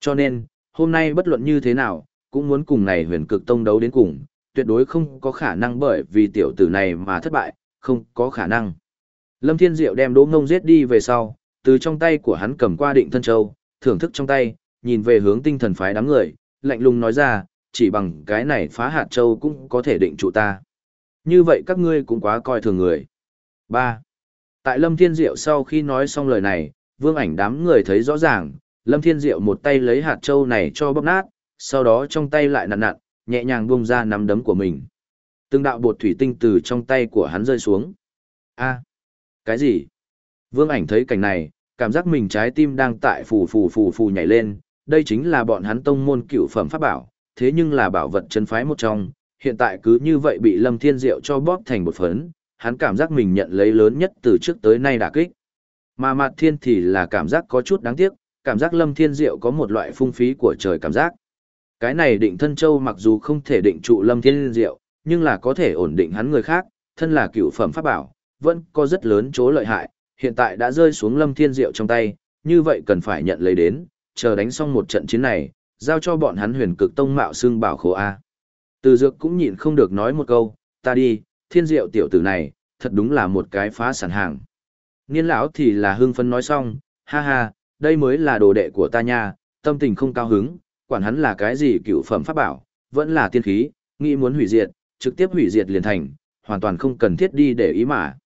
Cho nên, hôm nay bất luận như thế nào, cũng muốn cùng này huyền cực tông đấu đến cùng, tuyệt đối không có khả năng bởi vì tiểu tử này mà thất bại, không có khả năng. Lâm Thiên Diệu đem Đỗ Ngông giết đi về sau, từ trong tay của hắn cầm qua định thân châu, thưởng thức trong tay, nhìn về hướng tinh thần phái đám người, lạnh lùng nói ra, chỉ bằng cái này phá hạt châu cũng có thể định trụ ta. Như vậy các ngươi cũng quá coi thường người. 3. Tại Lâm Thiên Diệu sau khi nói xong lời này, vương ảnh đám người thấy rõ ràng, Lâm Thiên Diệu một tay lấy hạt châu này cho bóp nát, sau đó trong tay lại nặn nặn, nhẹ nhàng buông ra nắm đấm của mình. Từng đạo bột thủy tinh từ trong tay của hắn rơi xuống. A, cái gì? Vương ảnh thấy cảnh này, cảm giác mình trái tim đang tại phù phù phù phù nhảy lên, đây chính là bọn hắn tông môn cựu phẩm pháp bảo, thế nhưng là bảo vật chân phái một trong, hiện tại cứ như vậy bị Lâm Thiên Diệu cho bóp thành một phấn, hắn cảm giác mình nhận lấy lớn nhất từ trước tới nay đả kích. Mà Mạt Thiên thì là cảm giác có chút đáng tiếc, cảm giác Lâm Thiên Diệu có một loại phung phí của trời cảm giác. Cái này định thân châu mặc dù không thể định trụ Lâm Thiên Diệu, nhưng là có thể ổn định hắn người khác, thân là cựu phẩm pháp bảo, vẫn có rất lớn chỗ lợi hại, hiện tại đã rơi xuống Lâm Thiên Diệu trong tay, như vậy cần phải nhận lấy đến, chờ đánh xong một trận chiến này, giao cho bọn hắn huyền cực tông mạo xương bảo khổ A. Từ dược cũng nhịn không được nói một câu, ta đi, thiên diệu tiểu tử này, thật đúng là một cái phá sản hàng. Niên lão thì là hưng phấn nói xong, ha ha, đây mới là đồ đệ của ta nha, tâm tình không cao hứng, quản hắn là cái gì cựu phẩm pháp bảo, vẫn là tiên khí, nghĩ muốn hủy diệt, trực tiếp hủy diệt liền thành, hoàn toàn không cần thiết đi để ý mà.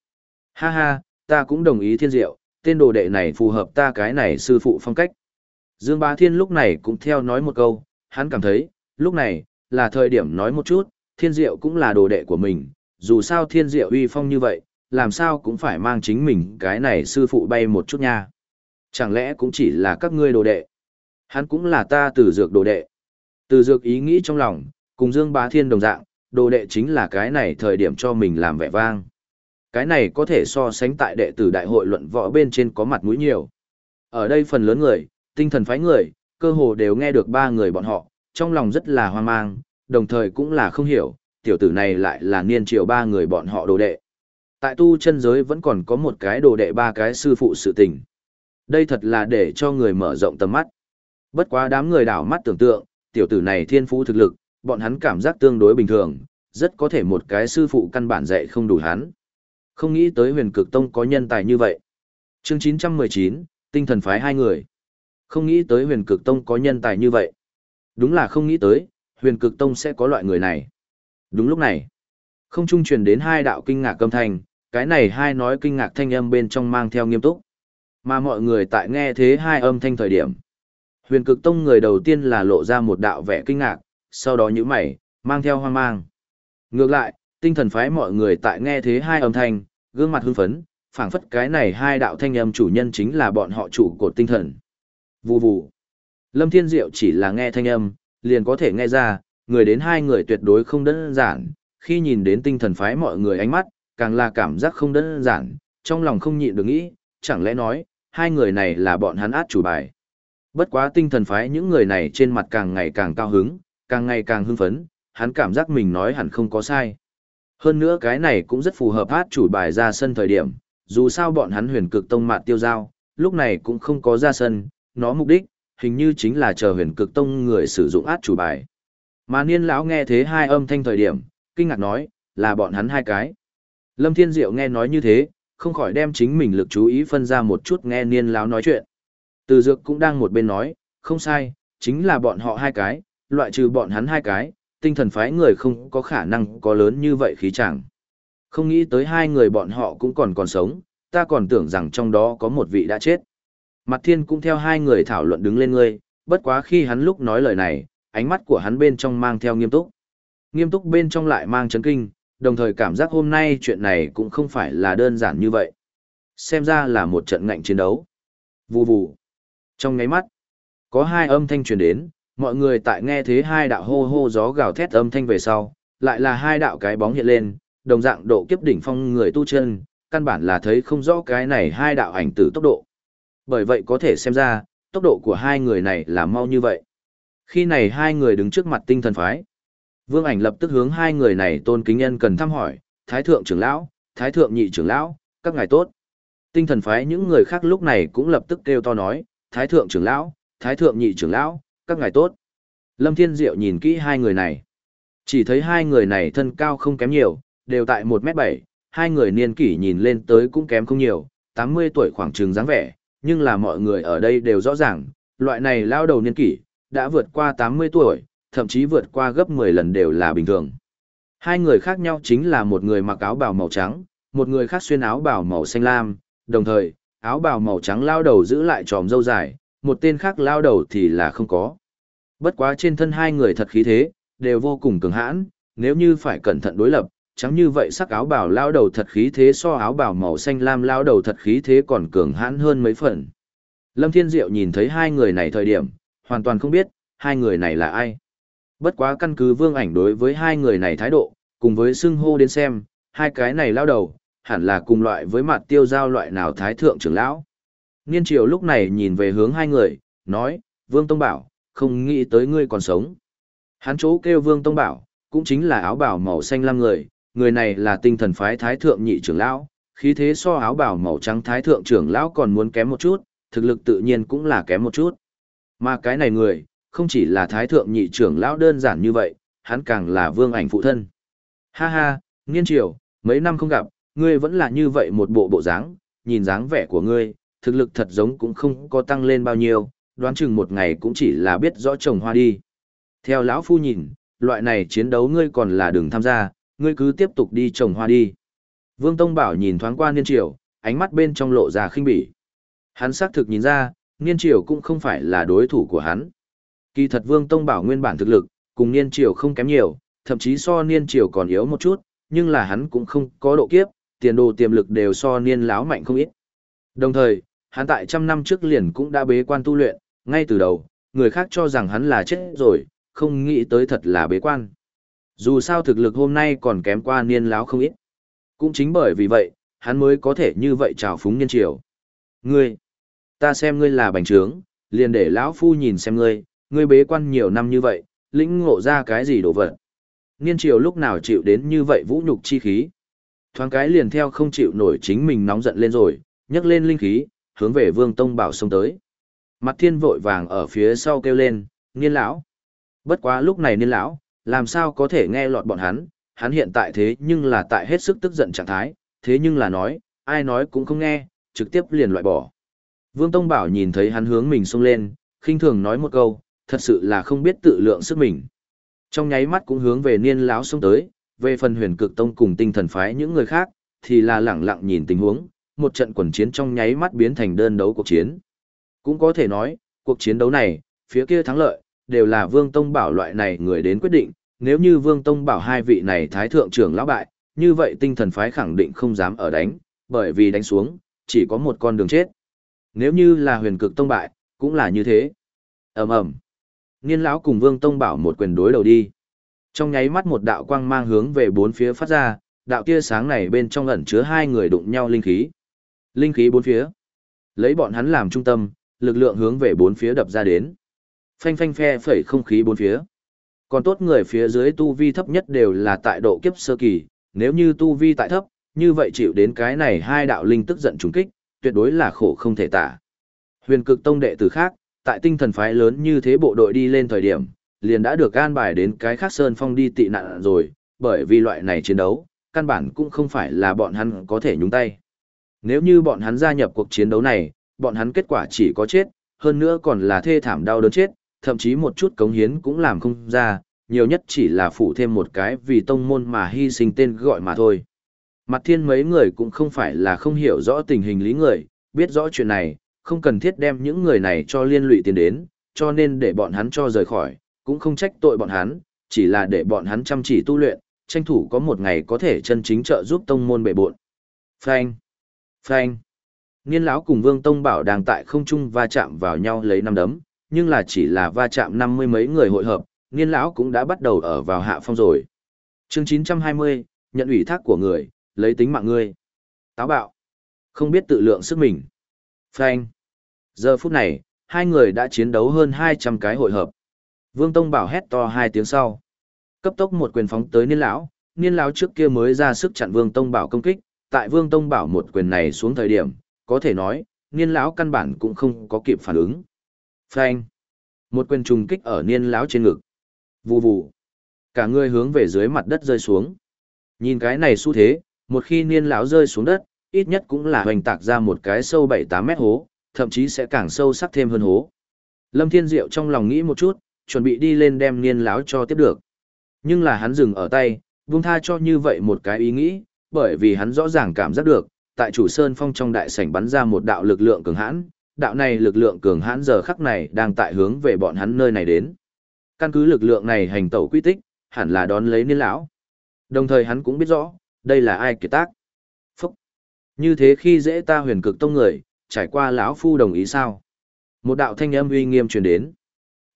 Ha ha, ta cũng đồng ý thiên diệu, tên đồ đệ này phù hợp ta cái này sư phụ phong cách. Dương Bá Thiên lúc này cũng theo nói một câu, hắn cảm thấy, lúc này, là thời điểm nói một chút, thiên diệu cũng là đồ đệ của mình, dù sao thiên diệu uy phong như vậy, làm sao cũng phải mang chính mình cái này sư phụ bay một chút nha. Chẳng lẽ cũng chỉ là các ngươi đồ đệ? Hắn cũng là ta từ dược đồ đệ. Từ dược ý nghĩ trong lòng, cùng Dương Bá Thiên đồng dạng, đồ đệ chính là cái này thời điểm cho mình làm vẻ vang. Cái này có thể so sánh tại đệ tử đại hội luận võ bên trên có mặt mũi nhiều. Ở đây phần lớn người, tinh thần phái người, cơ hồ đều nghe được ba người bọn họ, trong lòng rất là hoang mang, đồng thời cũng là không hiểu, tiểu tử này lại là niên triệu ba người bọn họ đồ đệ. Tại tu chân giới vẫn còn có một cái đồ đệ ba cái sư phụ sự tình. Đây thật là để cho người mở rộng tầm mắt. Bất quá đám người đảo mắt tưởng tượng, tiểu tử này thiên phú thực lực, bọn hắn cảm giác tương đối bình thường, rất có thể một cái sư phụ căn bản dạy không đủ hắn. Không nghĩ tới huyền cực tông có nhân tài như vậy. Chương 919, tinh thần phái hai người. Không nghĩ tới huyền cực tông có nhân tài như vậy. Đúng là không nghĩ tới, huyền cực tông sẽ có loại người này. Đúng lúc này, không trung truyền đến hai đạo kinh ngạc âm thanh, cái này hai nói kinh ngạc thanh âm bên trong mang theo nghiêm túc. Mà mọi người tại nghe thế hai âm thanh thời điểm. Huyền cực tông người đầu tiên là lộ ra một đạo vẻ kinh ngạc, sau đó nhíu mày, mang theo hoang mang. Ngược lại, tinh thần phái mọi người tại nghe thế hai âm thanh, gương mặt hưng phấn, phảng phất cái này hai đạo thanh âm chủ nhân chính là bọn họ chủ cột tinh thần. Vù vù. Lâm Thiên Diệu chỉ là nghe thanh âm, liền có thể nghe ra, người đến hai người tuyệt đối không đơn giản, khi nhìn đến tinh thần phái mọi người ánh mắt, càng là cảm giác không đơn giản, trong lòng không nhịn được nghĩ, chẳng lẽ nói, hai người này là bọn hắn át chủ bài. Bất quá tinh thần phái những người này trên mặt càng ngày càng cao hứng, càng ngày càng hưng phấn, hắn cảm giác mình nói hẳn không có sai. Hơn nữa cái này cũng rất phù hợp át chủ bài ra sân thời điểm, dù sao bọn hắn huyền cực tông mạt tiêu giao, lúc này cũng không có ra sân, nó mục đích, hình như chính là chờ huyền cực tông người sử dụng át chủ bài. Mà niên lão nghe thế hai âm thanh thời điểm, kinh ngạc nói, là bọn hắn hai cái. Lâm Thiên Diệu nghe nói như thế, không khỏi đem chính mình lực chú ý phân ra một chút nghe niên lão nói chuyện. Từ dược cũng đang một bên nói, không sai, chính là bọn họ hai cái, loại trừ bọn hắn hai cái, tinh thần phái người không có khả năng có lớn như vậy khí chẳng. Không nghĩ tới hai người bọn họ cũng còn còn sống, ta còn tưởng rằng trong đó có một vị đã chết. Mặt thiên cũng theo hai người thảo luận đứng lên ngươi, bất quá khi hắn lúc nói lời này, ánh mắt của hắn bên trong mang theo nghiêm túc. Nghiêm túc bên trong lại mang chấn kinh, đồng thời cảm giác hôm nay chuyện này cũng không phải là đơn giản như vậy. Xem ra là một trận ngạnh chiến đấu. Vù vù. Trong ngáy mắt, có hai âm thanh truyền đến, mọi người tại nghe thế hai đạo hô hô gió gào thét âm thanh về sau, lại là hai đạo cái bóng hiện lên, đồng dạng độ kiếp đỉnh phong người tu chân, căn bản là thấy không rõ cái này hai đạo ảnh tử tốc độ. Bởi vậy có thể xem ra, tốc độ của hai người này là mau như vậy. Khi này hai người đứng trước mặt tinh thần phái. Vương ảnh lập tức hướng hai người này tôn kính nhân cần thăm hỏi, Thái thượng trưởng lão, Thái thượng nhị trưởng lão, các ngài tốt. Tinh thần phái những người khác lúc này cũng lập tức kêu to nói, Thái thượng trưởng lão, Thái thượng nhị trưởng lão, các ngài tốt. Lâm Thiên Diệu nhìn kỹ hai người này. Chỉ thấy hai người này thân cao không kém nhiều, đều tại 1m7, hai người niên kỷ nhìn lên tới cũng kém không nhiều, 80 tuổi khoảng chừng dáng vẻ, nhưng là mọi người ở đây đều rõ ràng, loại này lao đầu niên kỷ, đã vượt qua 80 tuổi, thậm chí vượt qua gấp 10 lần đều là bình thường. Hai người khác nhau chính là một người mặc áo bào màu trắng, một người khác xuyên áo bào màu xanh lam, đồng thời, áo bào màu trắng lao đầu giữ lại tròm râu dài, một tên khác lao đầu thì là không có. Bất quá trên thân hai người thật khí thế, đều vô cùng cường hãn, nếu như phải cẩn thận đối lập, chẳng như vậy sắc áo bào lao đầu thật khí thế so áo bào màu xanh lam lao đầu thật khí thế còn cường hãn hơn mấy phần. Lâm Thiên Diệu nhìn thấy hai người này thời điểm, hoàn toàn không biết, hai người này là ai. Bất quá căn cứ vương ảnh đối với hai người này thái độ, cùng với xưng hô đến xem, hai cái này lao đầu, hẳn là cùng loại với mặt tiêu giao loại nào thái thượng trưởng lão. Niên triều lúc này nhìn về hướng hai người, nói, Vương Tông Bảo, không nghĩ tới ngươi còn sống. Hắn chỗ kêu Vương Tông Bảo, cũng chính là áo bảo màu xanh lam người, người này là tinh thần phái thái thượng nhị trưởng lão, khí thế so áo bảo màu trắng thái thượng trưởng lão còn muốn kém một chút, thực lực tự nhiên cũng là kém một chút. Mà cái này người, không chỉ là thái thượng nhị trưởng lão đơn giản như vậy, hắn càng là vương ảnh phụ thân. Ha ha, nghiên triều, mấy năm không gặp, ngươi vẫn là như vậy một bộ bộ dáng, nhìn dáng vẻ của ngươi, thực lực thật giống cũng không có tăng lên bao nhiêu, đoán chừng một ngày cũng chỉ là biết rõ trồng hoa đi. Theo lão phu nhìn, loại này chiến đấu ngươi còn là đừng tham gia, ngươi cứ tiếp tục đi trồng hoa đi. Vương Tông Bảo nhìn thoáng qua Niên Triều, ánh mắt bên trong lộ ra khinh bỉ. Hắn xác thực nhìn ra, Niên Triều cũng không phải là đối thủ của hắn. Kỳ thật Vương Tông Bảo nguyên bản thực lực, cùng Niên Triều không kém nhiều, thậm chí so Niên Triều còn yếu một chút, nhưng là hắn cũng không có độ kiếp, tiền đồ tiềm lực đều so Niên láo mạnh không ít. Đồng thời, hắn tại trăm năm trước liền cũng đã bế quan tu luyện, ngay từ đầu, người khác cho rằng hắn là chết rồi, không nghĩ tới thật là bế quan. Dù sao thực lực hôm nay còn kém qua niên láo không ít. Cũng chính bởi vì vậy, hắn mới có thể như vậy trào phúng niên triều. Ngươi, ta xem ngươi là bành trướng, liền để lão phu nhìn xem ngươi, ngươi bế quan nhiều năm như vậy, lĩnh ngộ ra cái gì đồ vật. Niên triều lúc nào chịu đến như vậy vũ nhục chi khí. Thoáng cái liền theo không chịu nổi chính mình nóng giận lên rồi, nhấc lên linh khí, hướng về vương tông bảo sông tới. Mặt thiên vội vàng ở phía sau kêu lên, niên lão. Bất quá lúc này niên lão, làm sao có thể nghe lọt bọn hắn, hắn hiện tại thế nhưng là tại hết sức tức giận trạng thái, thế nhưng là nói, ai nói cũng không nghe, trực tiếp liền loại bỏ. Vương Tông Bảo nhìn thấy hắn hướng mình xông lên, khinh thường nói một câu, thật sự là không biết tự lượng sức mình. Trong nháy mắt cũng hướng về niên lão xông tới, về phần huyền cực tông cùng tinh thần phái những người khác, thì là lẳng lặng nhìn tình huống, một trận quần chiến trong nháy mắt biến thành đơn đấu cuộc chiến. Cũng có thể nói, cuộc chiến đấu này, phía kia thắng lợi, đều là Vương Tông Bảo loại này người đến quyết định, nếu như Vương Tông Bảo hai vị này thái thượng trưởng lão bại, như vậy tinh thần phái khẳng định không dám ở đánh, bởi vì đánh xuống, chỉ có một con đường chết. Nếu như là huyền cực tông bại, cũng là như thế. ầm ầm Niên lão cùng Vương Tông Bảo một quyền đối đầu đi. Trong nháy mắt một đạo quang mang hướng về bốn phía phát ra, đạo tia sáng này bên trong ẩn chứa hai người đụng nhau linh khí. Linh khí bốn phía. Lấy bọn hắn làm trung tâm, lực lượng hướng về bốn phía đập ra đến. Phanh phanh phe phẩy không khí bốn phía. Còn tốt người phía dưới tu vi thấp nhất đều là tại độ kiếp sơ kỳ, nếu như tu vi tại thấp, như vậy chịu đến cái này hai đạo linh tức giận trùng kích, tuyệt đối là khổ không thể tả. Huyền cực tông đệ tử khác, tại tinh thần phái lớn như thế bộ đội đi lên thời điểm, liền đã được an bài đến cái khác sơn phong đi tị nạn rồi, bởi vì loại này chiến đấu, căn bản cũng không phải là bọn hắn có thể nhúng tay. Nếu như bọn hắn gia nhập cuộc chiến đấu này, bọn hắn kết quả chỉ có chết, hơn nữa còn là thê thảm đau đớn chết, thậm chí một chút cống hiến cũng làm không ra, nhiều nhất chỉ là phụ thêm một cái vì tông môn mà hy sinh tên gọi mà thôi. Mặt thiên mấy người cũng không phải là không hiểu rõ tình hình lý người, biết rõ chuyện này, không cần thiết đem những người này cho liên lụy tiền đến, cho nên để bọn hắn cho rời khỏi, cũng không trách tội bọn hắn, chỉ là để bọn hắn chăm chỉ tu luyện, tranh thủ có một ngày có thể chân chính trợ giúp tông môn bệ bộn. Phanh! Phanh! Niên lão cùng Vương Tông Bảo đang tại không trung va chạm vào nhau lấy năm đấm, nhưng là chỉ là va chạm năm mươi mấy người hội hợp, Niên lão cũng đã bắt đầu ở vào hạ phong rồi. Chương 920, nhận ủy thác của người, lấy tính mạng ngươi. Táo bạo, không biết tự lượng sức mình. Phanh. Giờ phút này, hai người đã chiến đấu hơn 200 cái hội hợp. Vương Tông Bảo hét to hai tiếng sau, cấp tốc một quyền phóng tới Niên lão, Niên lão trước kia mới ra sức chặn Vương Tông Bảo công kích, tại Vương Tông Bảo một quyền này xuống thời điểm, có thể nói, niên lão căn bản cũng không có kịp phản ứng. Phanh. Một quyền trùng kích ở niên lão trên ngực. Vù vù. Cả người hướng về dưới mặt đất rơi xuống. Nhìn cái này xu thế, một khi niên lão rơi xuống đất, ít nhất cũng là hoành tạc ra một cái sâu 7-8 mét hố, thậm chí sẽ càng sâu sắc thêm hơn hố. Lâm Thiên Diệu trong lòng nghĩ một chút, chuẩn bị đi lên đem niên lão cho tiếp được. Nhưng là hắn dừng ở tay, buông tha cho như vậy một cái ý nghĩ, bởi vì hắn rõ ràng cảm giác được, tại chủ sơn phong trong đại sảnh bắn ra một đạo lực lượng cường hãn, đạo này lực lượng cường hãn giờ khắc này đang tại hướng về bọn hắn nơi này đến. Căn cứ lực lượng này hành tẩu quy tích, hẳn là đón lấy niên lão. Đồng thời hắn cũng biết rõ, đây là ai kiệt tác. Như thế khi dễ ta huyền cực tông người, trải qua lão phu đồng ý sao? Một đạo thanh âm uy nghiêm truyền đến.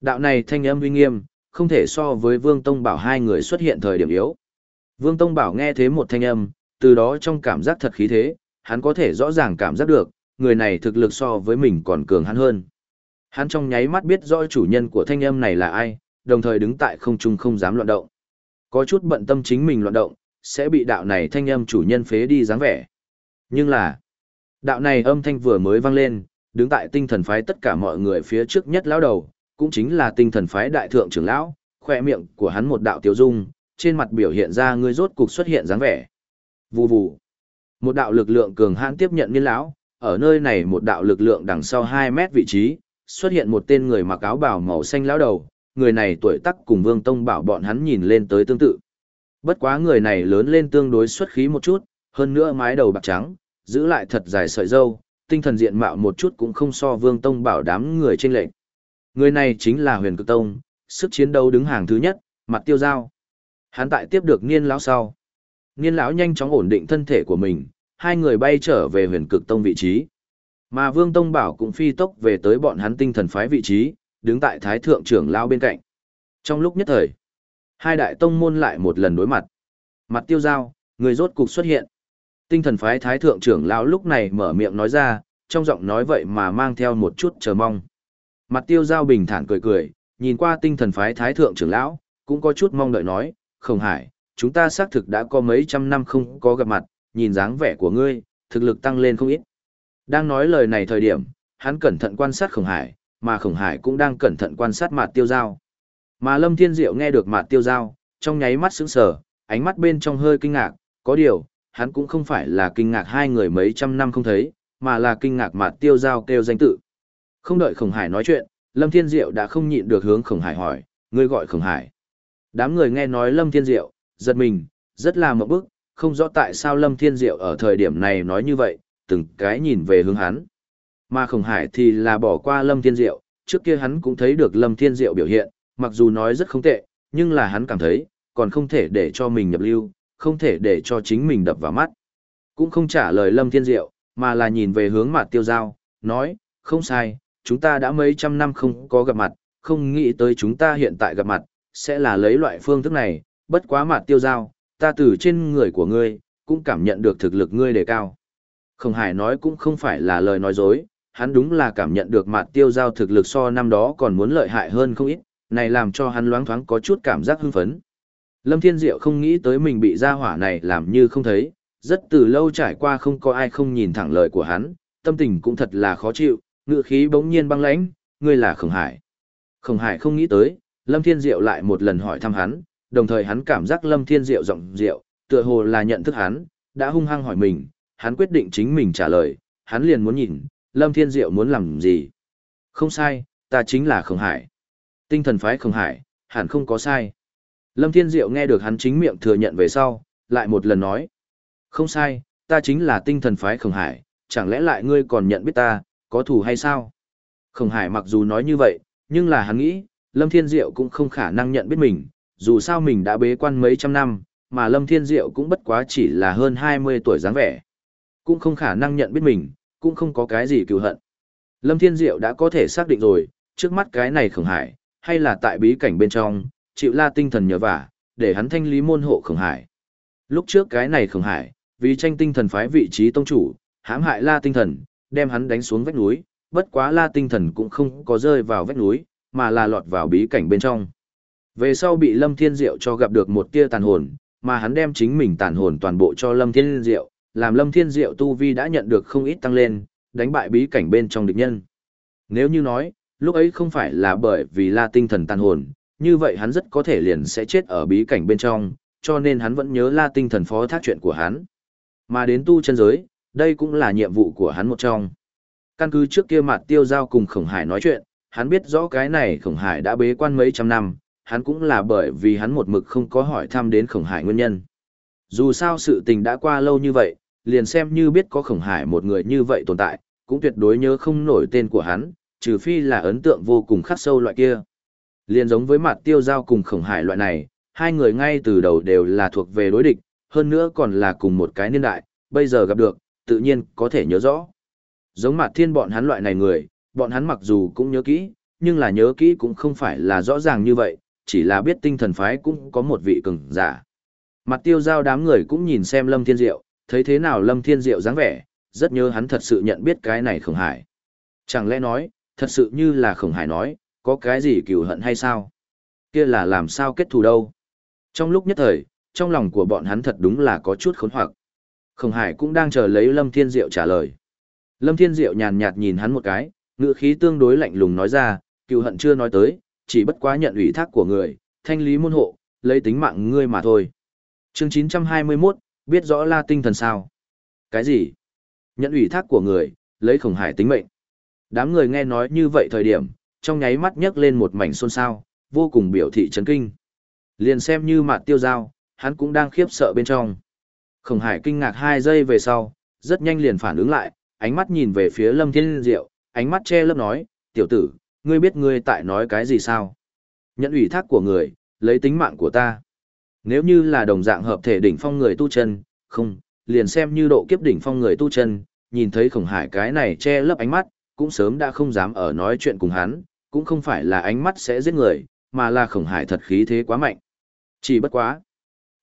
Đạo này thanh âm uy nghiêm, không thể so với Vương Tông Bảo hai người xuất hiện thời điểm yếu. Vương Tông Bảo nghe thế một thanh âm, từ đó trong cảm giác thật khí thế, hắn có thể rõ ràng cảm giác được, người này thực lực so với mình còn cường hắn hơn. Hắn trong nháy mắt biết rõ chủ nhân của thanh âm này là ai, đồng thời đứng tại không trung không dám loạn động. Có chút bận tâm chính mình loạn động, sẽ bị đạo này thanh âm chủ nhân phế đi dáng vẻ. Nhưng là, đạo này âm thanh vừa mới vang lên, đứng tại tinh thần phái tất cả mọi người phía trước nhất lão đầu, cũng chính là tinh thần phái đại thượng trưởng lão, khỏe miệng của hắn một đạo tiêu dung, trên mặt biểu hiện ra người rốt cục xuất hiện dáng vẻ. Vù vù. Một đạo lực lượng cường hãn tiếp nhận niên lão, ở nơi này một đạo lực lượng đằng sau 2 mét vị trí, xuất hiện một tên người mặc áo bào màu xanh lão đầu, người này tuổi tác cùng Vương Tông bảo bọn hắn nhìn lên tới tương tự. Bất quá người này lớn lên tương đối xuất khí một chút, hơn nữa mái đầu bạc trắng, giữ lại thật dài sợi râu, tinh thần diện mạo một chút cũng không so Vương Tông bảo đám người trên lệnh. Người này chính là Huyền Cực Tông, sức chiến đấu đứng hàng thứ nhất, mặt tiêu giao. Hắn tại tiếp được Niên lão sau. Niên lão nhanh chóng ổn định thân thể của mình, hai người bay trở về Huyền Cực Tông vị trí. Mà Vương Tông bảo cũng phi tốc về tới bọn hắn tinh thần phái vị trí, đứng tại Thái thượng trưởng lão bên cạnh. Trong lúc nhất thời, hai đại tông môn lại một lần đối mặt. Mặt tiêu giao, người rốt cục xuất hiện. Tinh thần phái thái thượng trưởng lão lúc này mở miệng nói ra, trong giọng nói vậy mà mang theo một chút chờ mong. Mặt tiêu giao bình thản cười cười, nhìn qua tinh thần phái thái thượng trưởng lão, cũng có chút mong đợi nói, không hải, chúng ta xác thực đã có mấy trăm năm không có gặp mặt, nhìn dáng vẻ của ngươi, thực lực tăng lên không ít. Đang nói lời này thời điểm, hắn cẩn thận quan sát khổng hải, mà khổng hải cũng đang cẩn thận quan sát mặt tiêu giao. Mà lâm thiên diệu nghe được mặt tiêu giao, trong nháy mắt sững sờ, ánh mắt bên trong hơi kinh ngạc, có điều, hắn cũng không phải là kinh ngạc hai người mấy trăm năm không thấy, mà là kinh ngạc mặt tiêu giao kêu danh tự. Không đợi Khổng Hải nói chuyện, Lâm Thiên Diệu đã không nhịn được hướng Khổng Hải hỏi, ngươi gọi Khổng Hải. Đám người nghe nói Lâm Thiên Diệu, giật mình, rất là mộng bức, không rõ tại sao Lâm Thiên Diệu ở thời điểm này nói như vậy, từng cái nhìn về hướng hắn. Mà Khổng Hải thì là bỏ qua Lâm Thiên Diệu, trước kia hắn cũng thấy được Lâm Thiên Diệu biểu hiện, mặc dù nói rất không tệ, nhưng là hắn cảm thấy, còn không thể để cho mình nhập lưu, không thể để cho chính mình đập vào mắt. Cũng không trả lời Lâm Thiên Diệu, mà là nhìn về hướng mặt tiêu giao, nói, không sai, chúng ta đã mấy trăm năm không có gặp mặt, không nghĩ tới chúng ta hiện tại gặp mặt, sẽ là lấy loại phương thức này, bất quá mặt tiêu giao, ta từ trên người của ngươi, cũng cảm nhận được thực lực ngươi đề cao. Không hải nói cũng không phải là lời nói dối, hắn đúng là cảm nhận được mặt tiêu giao thực lực so năm đó còn muốn lợi hại hơn không ít, này làm cho hắn loáng thoáng có chút cảm giác hưng phấn. Lâm Thiên Diệu không nghĩ tới mình bị gia hỏa này làm như không thấy, rất từ lâu trải qua không có ai không nhìn thẳng lời của hắn, tâm tình cũng thật là khó chịu, ngựa khí bỗng nhiên băng lãnh, ngươi là Khổng Hải. Khổng Hải không nghĩ tới, Lâm Thiên Diệu lại một lần hỏi thăm hắn, đồng thời hắn cảm giác Lâm Thiên Diệu giọng diệu, tựa hồ là nhận thức hắn, đã hung hăng hỏi mình, hắn quyết định chính mình trả lời, hắn liền muốn nhìn, Lâm Thiên Diệu muốn làm gì. Không sai, ta chính là Khổng Hải. Tinh thần phái Khổng Hải, hẳn không có sai. Lâm Thiên Diệu nghe được hắn chính miệng thừa nhận về sau, lại một lần nói. Không sai, ta chính là tinh thần phái Khổng Hải, chẳng lẽ lại ngươi còn nhận biết ta, có thù hay sao? Khổng Hải mặc dù nói như vậy, nhưng là hắn nghĩ, Lâm Thiên Diệu cũng không khả năng nhận biết mình, dù sao mình đã bế quan mấy trăm năm, mà Lâm Thiên Diệu cũng bất quá chỉ là hơn 20 tuổi dáng vẻ. Cũng không khả năng nhận biết mình, cũng không có cái gì cựu hận. Lâm Thiên Diệu đã có thể xác định rồi, trước mắt cái này Khổng Hải, hay là tại bí cảnh bên trong, chịu la tinh thần nhờ vả, để hắn thanh lý môn hộ Khổng Hải. Lúc trước cái này Khổng Hải, vì tranh tinh thần phái vị trí tông chủ, hãm hại la tinh thần, đem hắn đánh xuống vách núi, bất quá la tinh thần cũng không có rơi vào vách núi, mà là lọt vào bí cảnh bên trong. Về sau bị Lâm Thiên Diệu cho gặp được một tia tàn hồn, mà hắn đem chính mình tàn hồn toàn bộ cho Lâm Thiên Diệu, làm Lâm Thiên Diệu tu vi đã nhận được không ít tăng lên, đánh bại bí cảnh bên trong địch nhân. Nếu như nói, lúc ấy không phải là bởi vì la tinh thần tàn hồn, như vậy hắn rất có thể liền sẽ chết ở bí cảnh bên trong, cho nên hắn vẫn nhớ la tinh thần phó thác chuyện của hắn. Mà đến tu chân giới, đây cũng là nhiệm vụ của hắn một trong. Căn cứ trước kia mặt tiêu giao cùng khổng hải nói chuyện, hắn biết rõ cái này khổng hải đã bế quan mấy trăm năm, hắn cũng là bởi vì hắn một mực không có hỏi thăm đến khổng hải nguyên nhân. Dù sao sự tình đã qua lâu như vậy, liền xem như biết có khổng hải một người như vậy tồn tại, cũng tuyệt đối nhớ không nổi tên của hắn, trừ phi là ấn tượng vô cùng khắc sâu loại kia liên giống với mặt tiêu giao cùng khổng hải loại này, hai người ngay từ đầu đều là thuộc về đối địch, hơn nữa còn là cùng một cái niên đại, bây giờ gặp được, tự nhiên có thể nhớ rõ. Giống mặt thiên bọn hắn loại này người, bọn hắn mặc dù cũng nhớ kỹ, nhưng là nhớ kỹ cũng không phải là rõ ràng như vậy, chỉ là biết tinh thần phái cũng có một vị cường giả. Mặt tiêu giao đám người cũng nhìn xem Lâm Thiên Diệu, thấy thế nào Lâm Thiên Diệu dáng vẻ, rất nhớ hắn thật sự nhận biết cái này khổng hải. Chẳng lẽ nói, thật sự như là khổng hải nói, có cái gì cừu hận hay sao? Kia là làm sao kết thù đâu? Trong lúc nhất thời, trong lòng của bọn hắn thật đúng là có chút khốn hoặc. Khổng hải cũng đang chờ lấy Lâm Thiên Diệu trả lời. Lâm Thiên Diệu nhàn nhạt nhìn hắn một cái, ngựa khí tương đối lạnh lùng nói ra, cừu hận chưa nói tới, chỉ bất quá nhận ủy thác của người, thanh lý môn hộ, lấy tính mạng ngươi mà thôi. Chương 921, biết rõ la tinh thần sao? Cái gì? Nhận ủy thác của người, lấy khổng hải tính mệnh. Đám người nghe nói như vậy thời điểm, trong nháy mắt nhấc lên một mảnh xôn xao, vô cùng biểu thị chấn kinh. Liền xem như mặt tiêu giao, hắn cũng đang khiếp sợ bên trong. Khổng hải kinh ngạc hai giây về sau, rất nhanh liền phản ứng lại, ánh mắt nhìn về phía lâm thiên diệu, ánh mắt che lấp nói, tiểu tử, ngươi biết ngươi tại nói cái gì sao? Nhận ủy thác của người, lấy tính mạng của ta. Nếu như là đồng dạng hợp thể đỉnh phong người tu chân, không, liền xem như độ kiếp đỉnh phong người tu chân, nhìn thấy khổng hải cái này che lấp ánh mắt, cũng sớm đã không dám ở nói chuyện cùng hắn, cũng không phải là ánh mắt sẽ giết người, mà là khổng hải thật khí thế quá mạnh. Chỉ bất quá.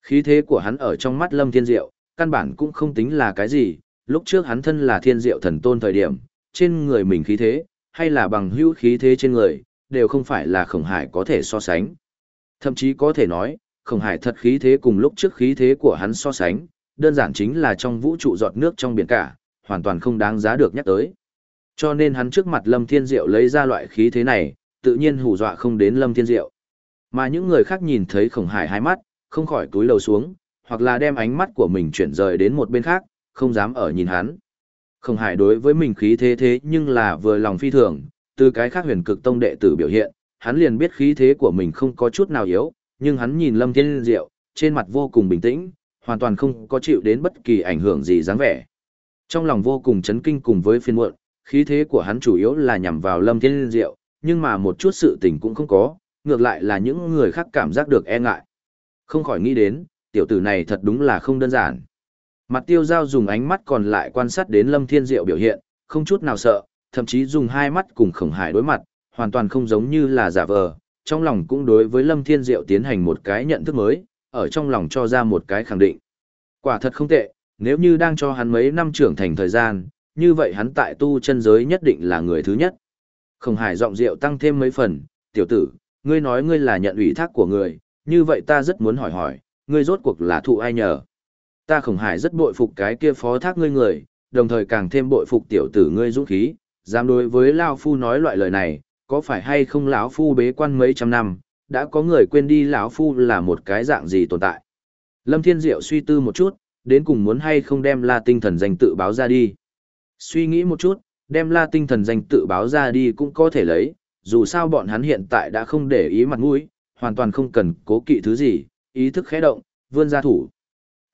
Khí thế của hắn ở trong mắt lâm thiên diệu, căn bản cũng không tính là cái gì, lúc trước hắn thân là thiên diệu thần tôn thời điểm, trên người mình khí thế, hay là bằng hữu khí thế trên người, đều không phải là khổng hải có thể so sánh. Thậm chí có thể nói, khổng hải thật khí thế cùng lúc trước khí thế của hắn so sánh, đơn giản chính là trong vũ trụ giọt nước trong biển cả, hoàn toàn không đáng giá được nhắc tới. Cho nên hắn trước mặt Lâm Thiên Diệu lấy ra loại khí thế này, tự nhiên hù dọa không đến Lâm Thiên Diệu. Mà những người khác nhìn thấy khổng hải hai mắt, không khỏi túi lầu xuống, hoặc là đem ánh mắt của mình chuyển rời đến một bên khác, không dám ở nhìn hắn. Khổng hải đối với mình khí thế thế nhưng là vừa lòng phi thường, từ cái khác huyền cực tông đệ tử biểu hiện, hắn liền biết khí thế của mình không có chút nào yếu, nhưng hắn nhìn Lâm Thiên Diệu, trên mặt vô cùng bình tĩnh, hoàn toàn không có chịu đến bất kỳ ảnh hưởng gì dáng vẻ. Trong lòng vô cùng chấn kinh cùng với phiên muộn, khí thế của hắn chủ yếu là nhằm vào Lâm Thiên Diệu, nhưng mà một chút sự tình cũng không có, ngược lại là những người khác cảm giác được e ngại. Không khỏi nghĩ đến, tiểu tử này thật đúng là không đơn giản. Mặt tiêu giao dùng ánh mắt còn lại quan sát đến Lâm Thiên Diệu biểu hiện, không chút nào sợ, thậm chí dùng hai mắt cùng khổng hải đối mặt, hoàn toàn không giống như là giả vờ, trong lòng cũng đối với Lâm Thiên Diệu tiến hành một cái nhận thức mới, ở trong lòng cho ra một cái khẳng định. Quả thật không tệ, nếu như đang cho hắn mấy năm trưởng thành thời gian, như vậy hắn tại tu chân giới nhất định là người thứ nhất. Khổng hải giọng rượu tăng thêm mấy phần, tiểu tử, ngươi nói ngươi là nhận ủy thác của người, như vậy ta rất muốn hỏi hỏi, ngươi rốt cuộc là thụ ai nhờ. Ta khổng hải rất bội phục cái kia phó thác ngươi người, đồng thời càng thêm bội phục tiểu tử ngươi dũng khí, dám đối với Lao Phu nói loại lời này, có phải hay không lão Phu bế quan mấy trăm năm, đã có người quên đi lão Phu là một cái dạng gì tồn tại. Lâm Thiên Diệu suy tư một chút, đến cùng muốn hay không đem la tinh thần danh tự báo ra đi. Suy nghĩ một chút, đem la tinh thần danh tự báo ra đi cũng có thể lấy, dù sao bọn hắn hiện tại đã không để ý mặt mũi, hoàn toàn không cần cố kỵ thứ gì, ý thức khẽ động, vươn ra thủ.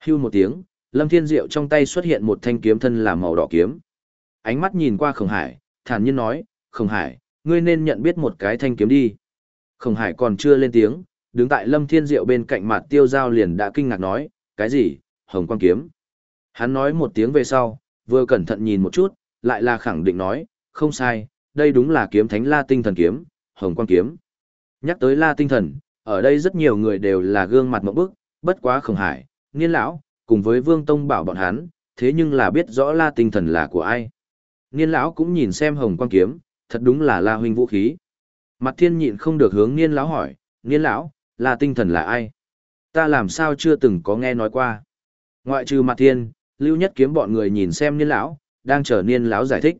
Hưu một tiếng, Lâm Thiên Diệu trong tay xuất hiện một thanh kiếm thân là màu đỏ kiếm. Ánh mắt nhìn qua Khổng Hải, thản nhiên nói, Khổng Hải, ngươi nên nhận biết một cái thanh kiếm đi. Khổng Hải còn chưa lên tiếng, đứng tại Lâm Thiên Diệu bên cạnh mặt tiêu giao liền đã kinh ngạc nói, cái gì, Hồng Quang Kiếm. Hắn nói một tiếng về sau, vừa cẩn thận nhìn một chút, lại là khẳng định nói, không sai, đây đúng là kiếm thánh La Tinh Thần Kiếm, Hồng Quang Kiếm. Nhắc tới La Tinh Thần, ở đây rất nhiều người đều là gương mặt mộng bức, bất quá Khổng Hải, Niên Lão, cùng với Vương Tông bảo bọn hắn, thế nhưng là biết rõ La Tinh Thần là của ai. Niên Lão cũng nhìn xem Hồng Quang Kiếm, thật đúng là La Huynh vũ khí. Mặt thiên nhịn không được hướng Niên Lão hỏi, Niên Lão, La Tinh Thần là ai? Ta làm sao chưa từng có nghe nói qua. Ngoại trừ mặt thiên, lưu nhất kiếm bọn người nhìn xem Niên Lão, đang chờ Niên Lão giải thích.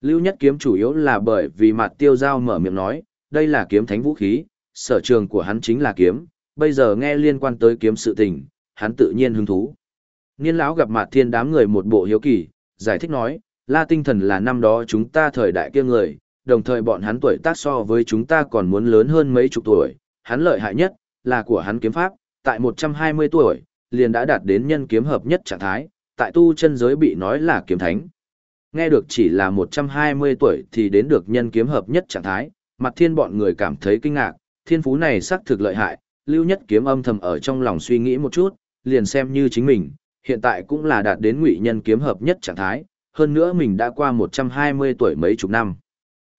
Lưu Nhất Kiếm chủ yếu là bởi vì mặt tiêu giao mở miệng nói, đây là kiếm thánh vũ khí, sở trường của hắn chính là kiếm, bây giờ nghe liên quan tới kiếm sự tình, hắn tự nhiên hứng thú. Niên lão gặp mặt thiên đám người một bộ hiếu kỳ, giải thích nói, La Tinh Thần là năm đó chúng ta thời đại kia người, đồng thời bọn hắn tuổi tác so với chúng ta còn muốn lớn hơn mấy chục tuổi, hắn lợi hại nhất, là của hắn kiếm pháp, tại 120 tuổi, liền đã đạt đến nhân kiếm hợp nhất trạng thái, tại tu chân giới bị nói là kiếm thánh. Nghe được chỉ là 120 tuổi thì đến được nhân kiếm hợp nhất trạng thái, mặt thiên bọn người cảm thấy kinh ngạc, thiên phú này xác thực lợi hại, lưu nhất kiếm âm thầm ở trong lòng suy nghĩ một chút, liền xem như chính mình, hiện tại cũng là đạt đến ngụy nhân kiếm hợp nhất trạng thái, hơn nữa mình đã qua 120 tuổi mấy chục năm.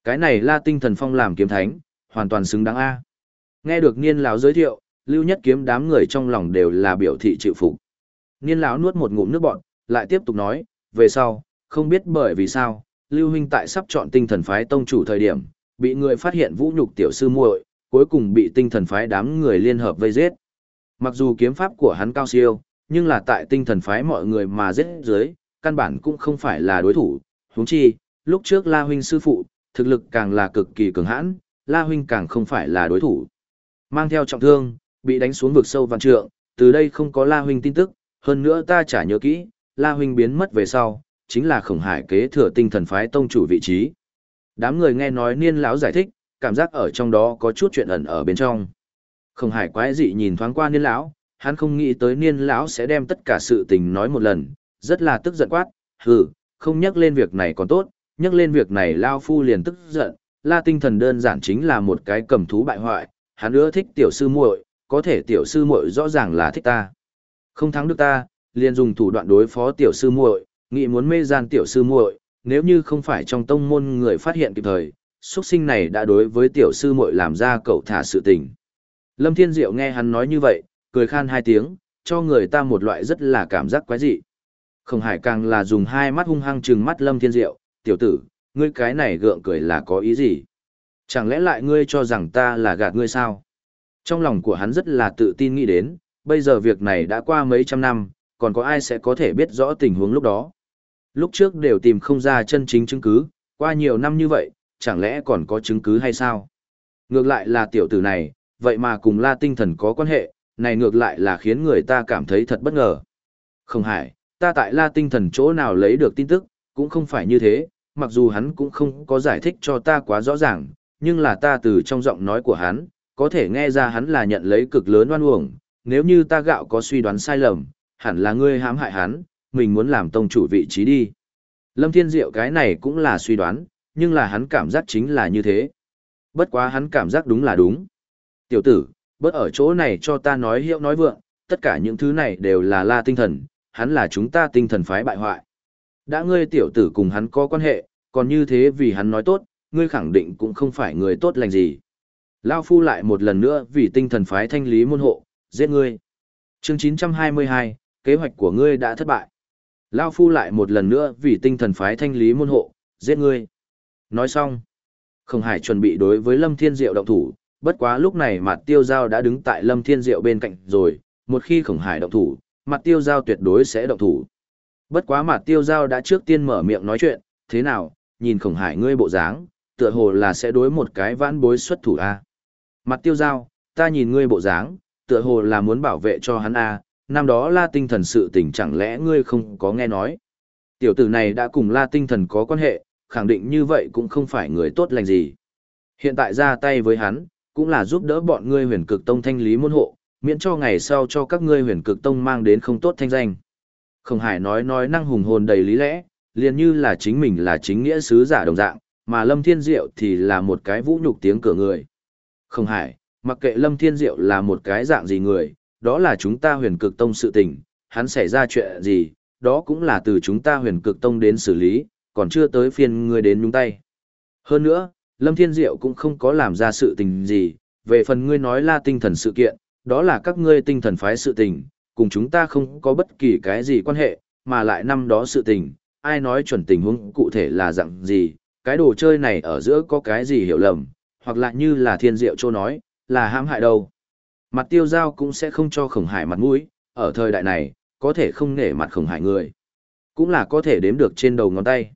Cái này là tinh thần phong làm kiếm thánh, hoàn toàn xứng đáng A. Nghe được niên lão giới thiệu, lưu nhất kiếm đám người trong lòng đều là biểu thị chịu phục. Niên lão nuốt một ngụm nước bọt, lại tiếp tục nói, về sau, không biết bởi vì sao, lưu huynh tại sắp chọn tinh thần phái tông chủ thời điểm, bị người phát hiện vũ nhục tiểu sư muội, cuối cùng bị tinh thần phái đám người liên hợp vây giết. Mặc dù kiếm pháp của hắn cao siêu, nhưng là tại tinh thần phái mọi người mà giết dưới, căn bản cũng không phải là đối thủ. huống chi, lúc trước La huynh sư phụ, thực lực càng là cực kỳ cường hãn, La huynh càng không phải là đối thủ. Mang theo trọng thương, bị đánh xuống vực sâu vạn trượng, từ đây không có La huynh tin tức, hơn nữa ta chả nhớ kỹ, La huynh biến mất về sau, chính là Khổng Hải kế thừa tinh thần phái tông chủ vị trí. Đám người nghe nói Niên lão giải thích, cảm giác ở trong đó có chút chuyện ẩn ở bên trong. Khổng Hải quái dị nhìn thoáng qua Niên lão, hắn không nghĩ tới Niên lão sẽ đem tất cả sự tình nói một lần, rất là tức giận quát, hừ, không nhắc lên việc này còn tốt, nhắc lên việc này Lao Phu liền tức giận, La tinh thần đơn giản chính là một cái cầm thú bại hoại, hắn ưa thích tiểu sư muội, có thể tiểu sư muội rõ ràng là thích ta. Không thắng được ta, liền dùng thủ đoạn đối phó tiểu sư muội, nghĩ muốn mê gian tiểu sư muội, nếu như không phải trong tông môn người phát hiện kịp thời, xuất sinh này đã đối với tiểu sư muội làm ra cậu thả sự tình. Lâm Thiên Diệu nghe hắn nói như vậy, cười khan hai tiếng, cho người ta một loại rất là cảm giác quái dị. Không hải càng là dùng hai mắt hung hăng trừng mắt Lâm Thiên Diệu, tiểu tử, ngươi cái này gượng cười là có ý gì? Chẳng lẽ lại ngươi cho rằng ta là gạt ngươi sao? Trong lòng của hắn rất là tự tin nghĩ đến, bây giờ việc này đã qua mấy trăm năm, còn có ai sẽ có thể biết rõ tình huống lúc đó. Lúc trước đều tìm không ra chân chính chứng cứ, qua nhiều năm như vậy, chẳng lẽ còn có chứng cứ hay sao? Ngược lại là tiểu tử này, vậy mà cùng la tinh thần có quan hệ, này ngược lại là khiến người ta cảm thấy thật bất ngờ. Không hải, ta tại la tinh thần chỗ nào lấy được tin tức, cũng không phải như thế, mặc dù hắn cũng không có giải thích cho ta quá rõ ràng, nhưng là ta từ trong giọng nói của hắn, có thể nghe ra hắn là nhận lấy cực lớn oan uổng, nếu như ta gạo có suy đoán sai lầm, hẳn là ngươi hãm hại hắn, mình muốn làm tông chủ vị trí đi. Lâm Thiên Diệu cái này cũng là suy đoán, nhưng là hắn cảm giác chính là như thế. Bất quá hắn cảm giác đúng là đúng. Tiểu tử, bớt ở chỗ này cho ta nói hiệu nói vượng, tất cả những thứ này đều là la tinh thần, hắn là chúng ta tinh thần phái bại hoại. Đã ngươi tiểu tử cùng hắn có quan hệ, còn như thế vì hắn nói tốt, ngươi khẳng định cũng không phải người tốt lành gì. Lao phu lại một lần nữa vì tinh thần phái thanh lý môn hộ, giết ngươi. Chương 922, kế hoạch của ngươi đã thất bại. Lao phu lại một lần nữa vì tinh thần phái thanh lý môn hộ, giết ngươi. Nói xong, Khổng Hải chuẩn bị đối với Lâm Thiên Diệu động thủ, bất quá lúc này mặt tiêu giao đã đứng tại Lâm Thiên Diệu bên cạnh rồi, một khi Khổng Hải động thủ, mặt tiêu giao tuyệt đối sẽ động thủ. Bất quá Mạt tiêu giao đã trước tiên mở miệng nói chuyện, thế nào, nhìn Khổng Hải ngươi bộ dáng, tựa hồ là sẽ đối một cái vãn bối xuất thủ a. Mặt tiêu giao, ta nhìn ngươi bộ dáng, tựa hồ là muốn bảo vệ cho hắn a, năm đó la tinh thần sự tình chẳng lẽ ngươi không có nghe nói. Tiểu tử này đã cùng la tinh thần có quan hệ, khẳng định như vậy cũng không phải người tốt lành gì. Hiện tại ra tay với hắn, cũng là giúp đỡ bọn ngươi huyền cực tông thanh lý môn hộ, miễn cho ngày sau cho các ngươi huyền cực tông mang đến không tốt thanh danh. Không hải nói nói năng hùng hồn đầy lý lẽ, liền như là chính mình là chính nghĩa sứ giả đồng dạng, mà Lâm Thiên Diệu thì là một cái vũ nhục tiếng cửa người. Không hải, mặc kệ Lâm Thiên Diệu là một cái dạng gì người, đó là chúng ta huyền cực tông sự tình, hắn xảy ra chuyện gì, đó cũng là từ chúng ta huyền cực tông đến xử lý, còn chưa tới phiên ngươi đến nhúng tay. Hơn nữa, Lâm Thiên Diệu cũng không có làm ra sự tình gì, về phần ngươi nói là tinh thần sự kiện, đó là các ngươi tinh thần phái sự tình, cùng chúng ta không có bất kỳ cái gì quan hệ, mà lại năm đó sự tình, ai nói chuẩn tình huống cụ thể là dạng gì, cái đồ chơi này ở giữa có cái gì hiểu lầm, hoặc là như là thiên diệu châu nói, là hãm hại đâu. Mặt tiêu giao cũng sẽ không cho khổng hải mặt mũi, ở thời đại này, có thể không nể mặt khổng hải người. Cũng là có thể đếm được trên đầu ngón tay.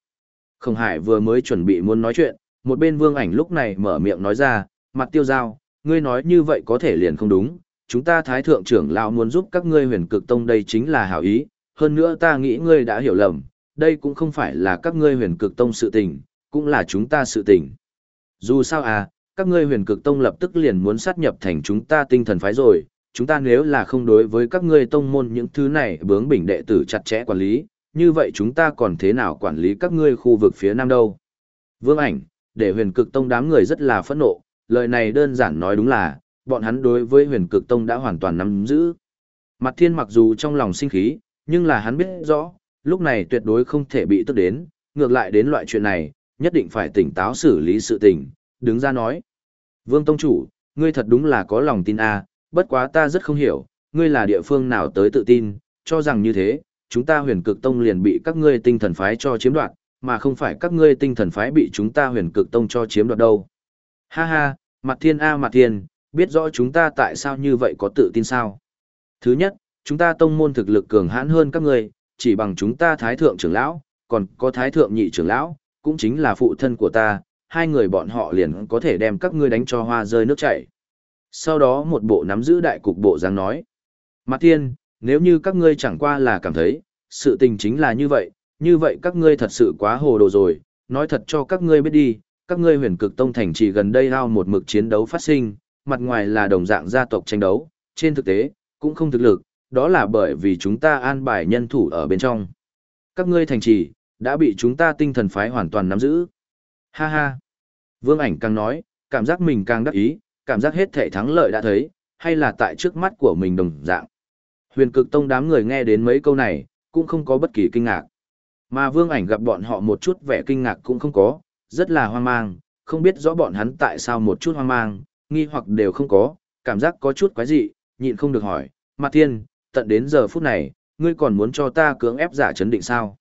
Khổng Hải vừa mới chuẩn bị muốn nói chuyện, một bên vương ảnh lúc này mở miệng nói ra, mặt tiêu giao, ngươi nói như vậy có thể liền không đúng, chúng ta thái thượng trưởng lão muốn giúp các ngươi huyền cực tông đây chính là hảo ý, hơn nữa ta nghĩ ngươi đã hiểu lầm, đây cũng không phải là các ngươi huyền cực tông sự tình, cũng là chúng ta sự tình. Dù sao à, các ngươi huyền cực tông lập tức liền muốn sát nhập thành chúng ta tinh thần phái rồi, chúng ta nếu là không đối với các ngươi tông môn những thứ này bướng bỉnh đệ tử chặt chẽ quản lý, như vậy chúng ta còn thế nào quản lý các ngươi khu vực phía nam đâu. Vương ảnh, để huyền cực tông đám người rất là phẫn nộ, lời này đơn giản nói đúng là, bọn hắn đối với huyền cực tông đã hoàn toàn nắm giữ. Mặt thiên mặc dù trong lòng sinh khí, nhưng là hắn biết rõ, lúc này tuyệt đối không thể bị tức đến, ngược lại đến loại chuyện này, nhất định phải tỉnh táo xử lý sự tình, đứng ra nói. Vương Tông Chủ, ngươi thật đúng là có lòng tin a bất quá ta rất không hiểu, ngươi là địa phương nào tới tự tin, cho rằng như thế, chúng ta huyền cực tông liền bị các ngươi tinh thần phái cho chiếm đoạt, mà không phải các ngươi tinh thần phái bị chúng ta huyền cực tông cho chiếm đoạt đâu. Ha ha, mặt thiên a mặt thiên, biết rõ chúng ta tại sao như vậy có tự tin sao. Thứ nhất, chúng ta tông môn thực lực cường hãn hơn các ngươi, chỉ bằng chúng ta thái thượng trưởng lão, còn có thái thượng nhị trưởng lão, cũng chính là phụ thân của ta, hai người bọn họ liền có thể đem các ngươi đánh cho hoa rơi nước chảy. Sau đó một bộ nắm giữ đại cục bộ dáng nói. Mặt tiên, nếu như các ngươi chẳng qua là cảm thấy, sự tình chính là như vậy, như vậy các ngươi thật sự quá hồ đồ rồi, nói thật cho các ngươi biết đi, các ngươi huyền cực tông thành chỉ gần đây hao một mực chiến đấu phát sinh, mặt ngoài là đồng dạng gia tộc tranh đấu, trên thực tế, cũng không thực lực, đó là bởi vì chúng ta an bài nhân thủ ở bên trong. Các ngươi thành trì, đã bị chúng ta tinh thần phái hoàn toàn nắm giữ. Ha ha. Vương ảnh càng nói, cảm giác mình càng đắc ý, cảm giác hết thể thắng lợi đã thấy, hay là tại trước mắt của mình đồng dạng. Huyền cực tông đám người nghe đến mấy câu này, cũng không có bất kỳ kinh ngạc. Mà vương ảnh gặp bọn họ một chút vẻ kinh ngạc cũng không có, rất là hoang mang, không biết rõ bọn hắn tại sao một chút hoang mang, nghi hoặc đều không có, cảm giác có chút quái dị, nhịn không được hỏi, mặt Thiên, tận đến giờ phút này, ngươi còn muốn cho ta cưỡng ép giả chấn định sao?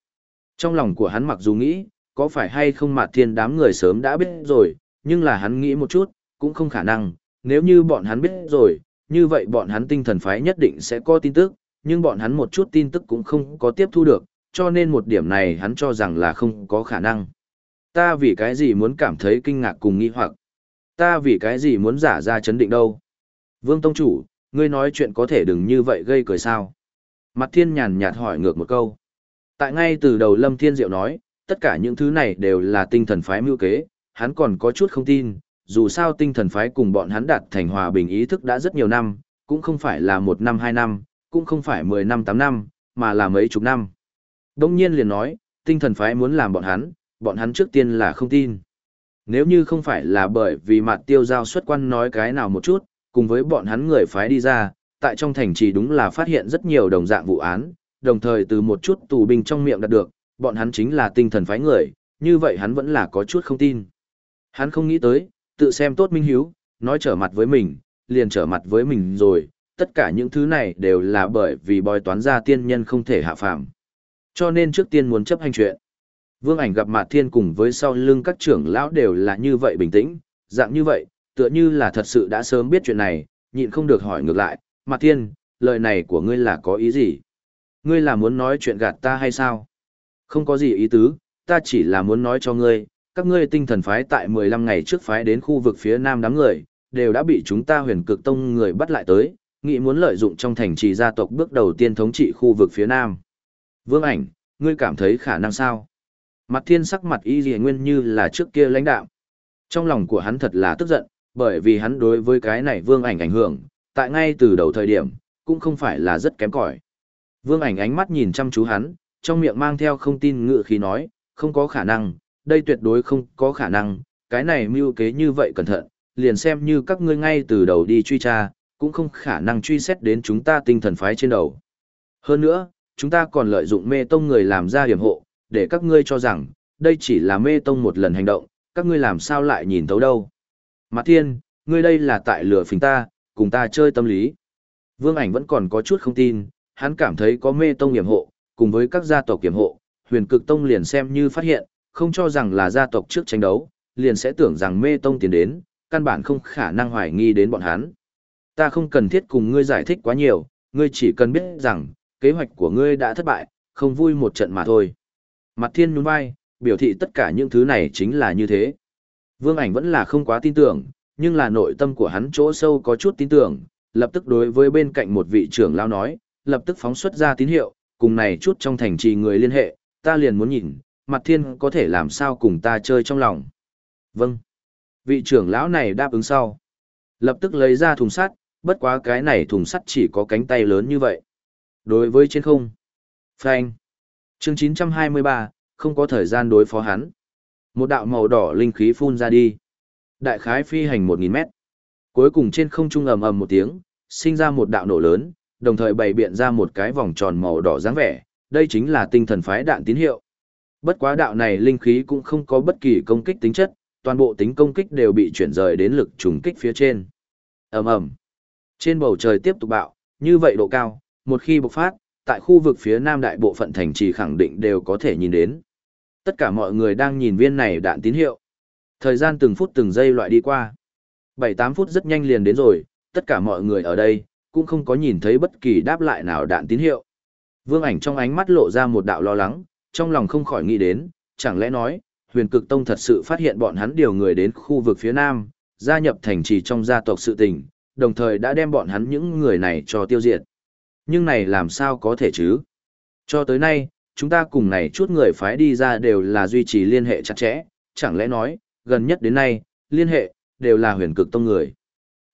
Trong lòng của hắn mặc dù nghĩ, có phải hay không Mạc Thiên đám người sớm đã biết rồi, nhưng là hắn nghĩ một chút, cũng không khả năng, nếu như bọn hắn biết rồi, như vậy bọn hắn tinh thần phái nhất định sẽ có tin tức, nhưng bọn hắn một chút tin tức cũng không có tiếp thu được, cho nên một điểm này hắn cho rằng là không có khả năng. Ta vì cái gì muốn cảm thấy kinh ngạc cùng nghi hoặc? Ta vì cái gì muốn giả ra chấn định đâu? Vương Tông Chủ, ngươi nói chuyện có thể đừng như vậy gây cười sao? Mặt thiên nhàn nhạt hỏi ngược một câu. Tại ngay từ đầu Lâm Thiên Diệu nói, tất cả những thứ này đều là tinh thần phái mưu kế, hắn còn có chút không tin, dù sao tinh thần phái cùng bọn hắn đạt thành hòa bình ý thức đã rất nhiều năm, cũng không phải là một năm hai năm, cũng không phải mười năm tám năm, mà là mấy chục năm. Đông nhiên liền nói, tinh thần phái muốn làm bọn hắn, bọn hắn trước tiên là không tin. Nếu như không phải là bởi vì mặt tiêu giao xuất quan nói cái nào một chút, cùng với bọn hắn người phái đi ra, tại trong thành trì đúng là phát hiện rất nhiều đồng dạng vụ án, đồng thời từ một chút tù binh trong miệng đạt được, bọn hắn chính là tinh thần phái người, như vậy hắn vẫn là có chút không tin. Hắn không nghĩ tới, tự xem tốt minh hiếu, nói trở mặt với mình, liền trở mặt với mình rồi, tất cả những thứ này đều là bởi vì bói toán ra tiên nhân không thể hạ phàm. Cho nên trước tiên muốn chấp hành chuyện. Vương ảnh gặp mặt Thiên cùng với sau lưng các trưởng lão đều là như vậy bình tĩnh, dạng như vậy, tựa như là thật sự đã sớm biết chuyện này, nhịn không được hỏi ngược lại, mặt Thiên, lời này của ngươi là có ý gì? Ngươi là muốn nói chuyện gạt ta hay sao? Không có gì ý tứ, ta chỉ là muốn nói cho ngươi, các ngươi tinh thần phái tại 15 ngày trước phái đến khu vực phía nam đám người, đều đã bị chúng ta huyền cực tông người bắt lại tới, nghĩ muốn lợi dụng trong thành trì gia tộc bước đầu tiên thống trị khu vực phía nam. Vương ảnh, ngươi cảm thấy khả năng sao? Mặt thiên sắc mặt y dì nguyên như là trước kia lãnh đạo. Trong lòng của hắn thật là tức giận, bởi vì hắn đối với cái này vương ảnh ảnh hưởng, tại ngay từ đầu thời điểm, cũng không phải là rất kém cỏi. Vương ảnh ánh mắt nhìn chăm chú hắn, trong miệng mang theo không tin ngự khí nói, không có khả năng, đây tuyệt đối không có khả năng, cái này mưu kế như vậy cẩn thận, liền xem như các ngươi ngay từ đầu đi truy tra, cũng không khả năng truy xét đến chúng ta tinh thần phái trên đầu. Hơn nữa, chúng ta còn lợi dụng mê tông người làm ra hiểm hộ, để các ngươi cho rằng, đây chỉ là mê tông một lần hành động, các ngươi làm sao lại nhìn thấu đâu. mặt Thiên, ngươi đây là tại lửa phình ta, cùng ta chơi tâm lý. Vương ảnh vẫn còn có chút không tin, hắn cảm thấy có mê tông hiểm hộ, cùng với các gia tộc kiểm hộ, huyền cực tông liền xem như phát hiện, không cho rằng là gia tộc trước tranh đấu, liền sẽ tưởng rằng mê tông tiến đến, căn bản không khả năng hoài nghi đến bọn hắn. Ta không cần thiết cùng ngươi giải thích quá nhiều, ngươi chỉ cần biết rằng, kế hoạch của ngươi đã thất bại, không vui một trận mà thôi. Mặt thiên nhún vai, biểu thị tất cả những thứ này chính là như thế. Vương ảnh vẫn là không quá tin tưởng, nhưng là nội tâm của hắn chỗ sâu có chút tin tưởng, lập tức đối với bên cạnh một vị trưởng lao nói, lập tức phóng xuất ra tín hiệu, cùng này chút trong thành trì người liên hệ, ta liền muốn nhìn, mặt thiên có thể làm sao cùng ta chơi trong lòng. Vâng. Vị trưởng lão này đáp ứng sau. Lập tức lấy ra thùng sắt, bất quá cái này thùng sắt chỉ có cánh tay lớn như vậy. Đối với trên không. frank Chương 923, không có thời gian đối phó hắn. Một đạo màu đỏ linh khí phun ra đi. Đại khái phi hành 1.000 mét. Cuối cùng trên không trung ầm ầm một tiếng, sinh ra một đạo nổ lớn, đồng thời bày biện ra một cái vòng tròn màu đỏ dáng vẻ. Đây chính là tinh thần phái đạn tín hiệu. Bất quá đạo này linh khí cũng không có bất kỳ công kích tính chất, toàn bộ tính công kích đều bị chuyển rời đến lực trùng kích phía trên. ầm ầm Trên bầu trời tiếp tục bạo, như vậy độ cao, một khi bộc phát, tại khu vực phía nam đại bộ phận thành trì khẳng định đều có thể nhìn đến. Tất cả mọi người đang nhìn viên này đạn tín hiệu. Thời gian từng phút từng giây loại đi qua. 7-8 phút rất nhanh liền đến rồi, tất cả mọi người ở đây, cũng không có nhìn thấy bất kỳ đáp lại nào đạn tín hiệu. Vương ảnh trong ánh mắt lộ ra một đạo lo lắng, trong lòng không khỏi nghĩ đến, chẳng lẽ nói, huyền cực tông thật sự phát hiện bọn hắn điều người đến khu vực phía nam, gia nhập thành trì trong gia tộc sự tình, đồng thời đã đem bọn hắn những người này cho tiêu diệt. Nhưng này làm sao có thể chứ? Cho tới nay, chúng ta cùng này chút người phái đi ra đều là duy trì liên hệ chặt chẽ, chẳng lẽ nói, gần nhất đến nay, liên hệ, đều là huyền cực tông người.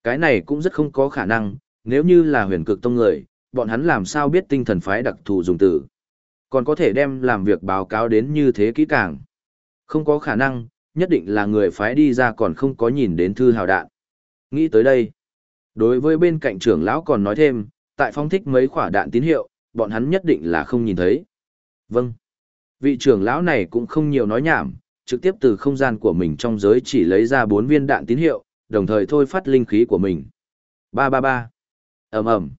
Cái này cũng rất không có khả năng, nếu như là huyền cực tông người, bọn hắn làm sao biết tinh thần phái đặc thù dùng từ. Còn có thể đem làm việc báo cáo đến như thế kỹ càng. Không có khả năng, nhất định là người phái đi ra còn không có nhìn đến thư hào đạn. Nghĩ tới đây. Đối với bên cạnh trưởng lão còn nói thêm, tại phong thích mấy quả đạn tín hiệu, bọn hắn nhất định là không nhìn thấy. Vâng. Vị trưởng lão này cũng không nhiều nói nhảm, trực tiếp từ không gian của mình trong giới chỉ lấy ra bốn viên đạn tín hiệu, đồng thời thôi phát linh khí của mình. Ba ba ba ầm ầm,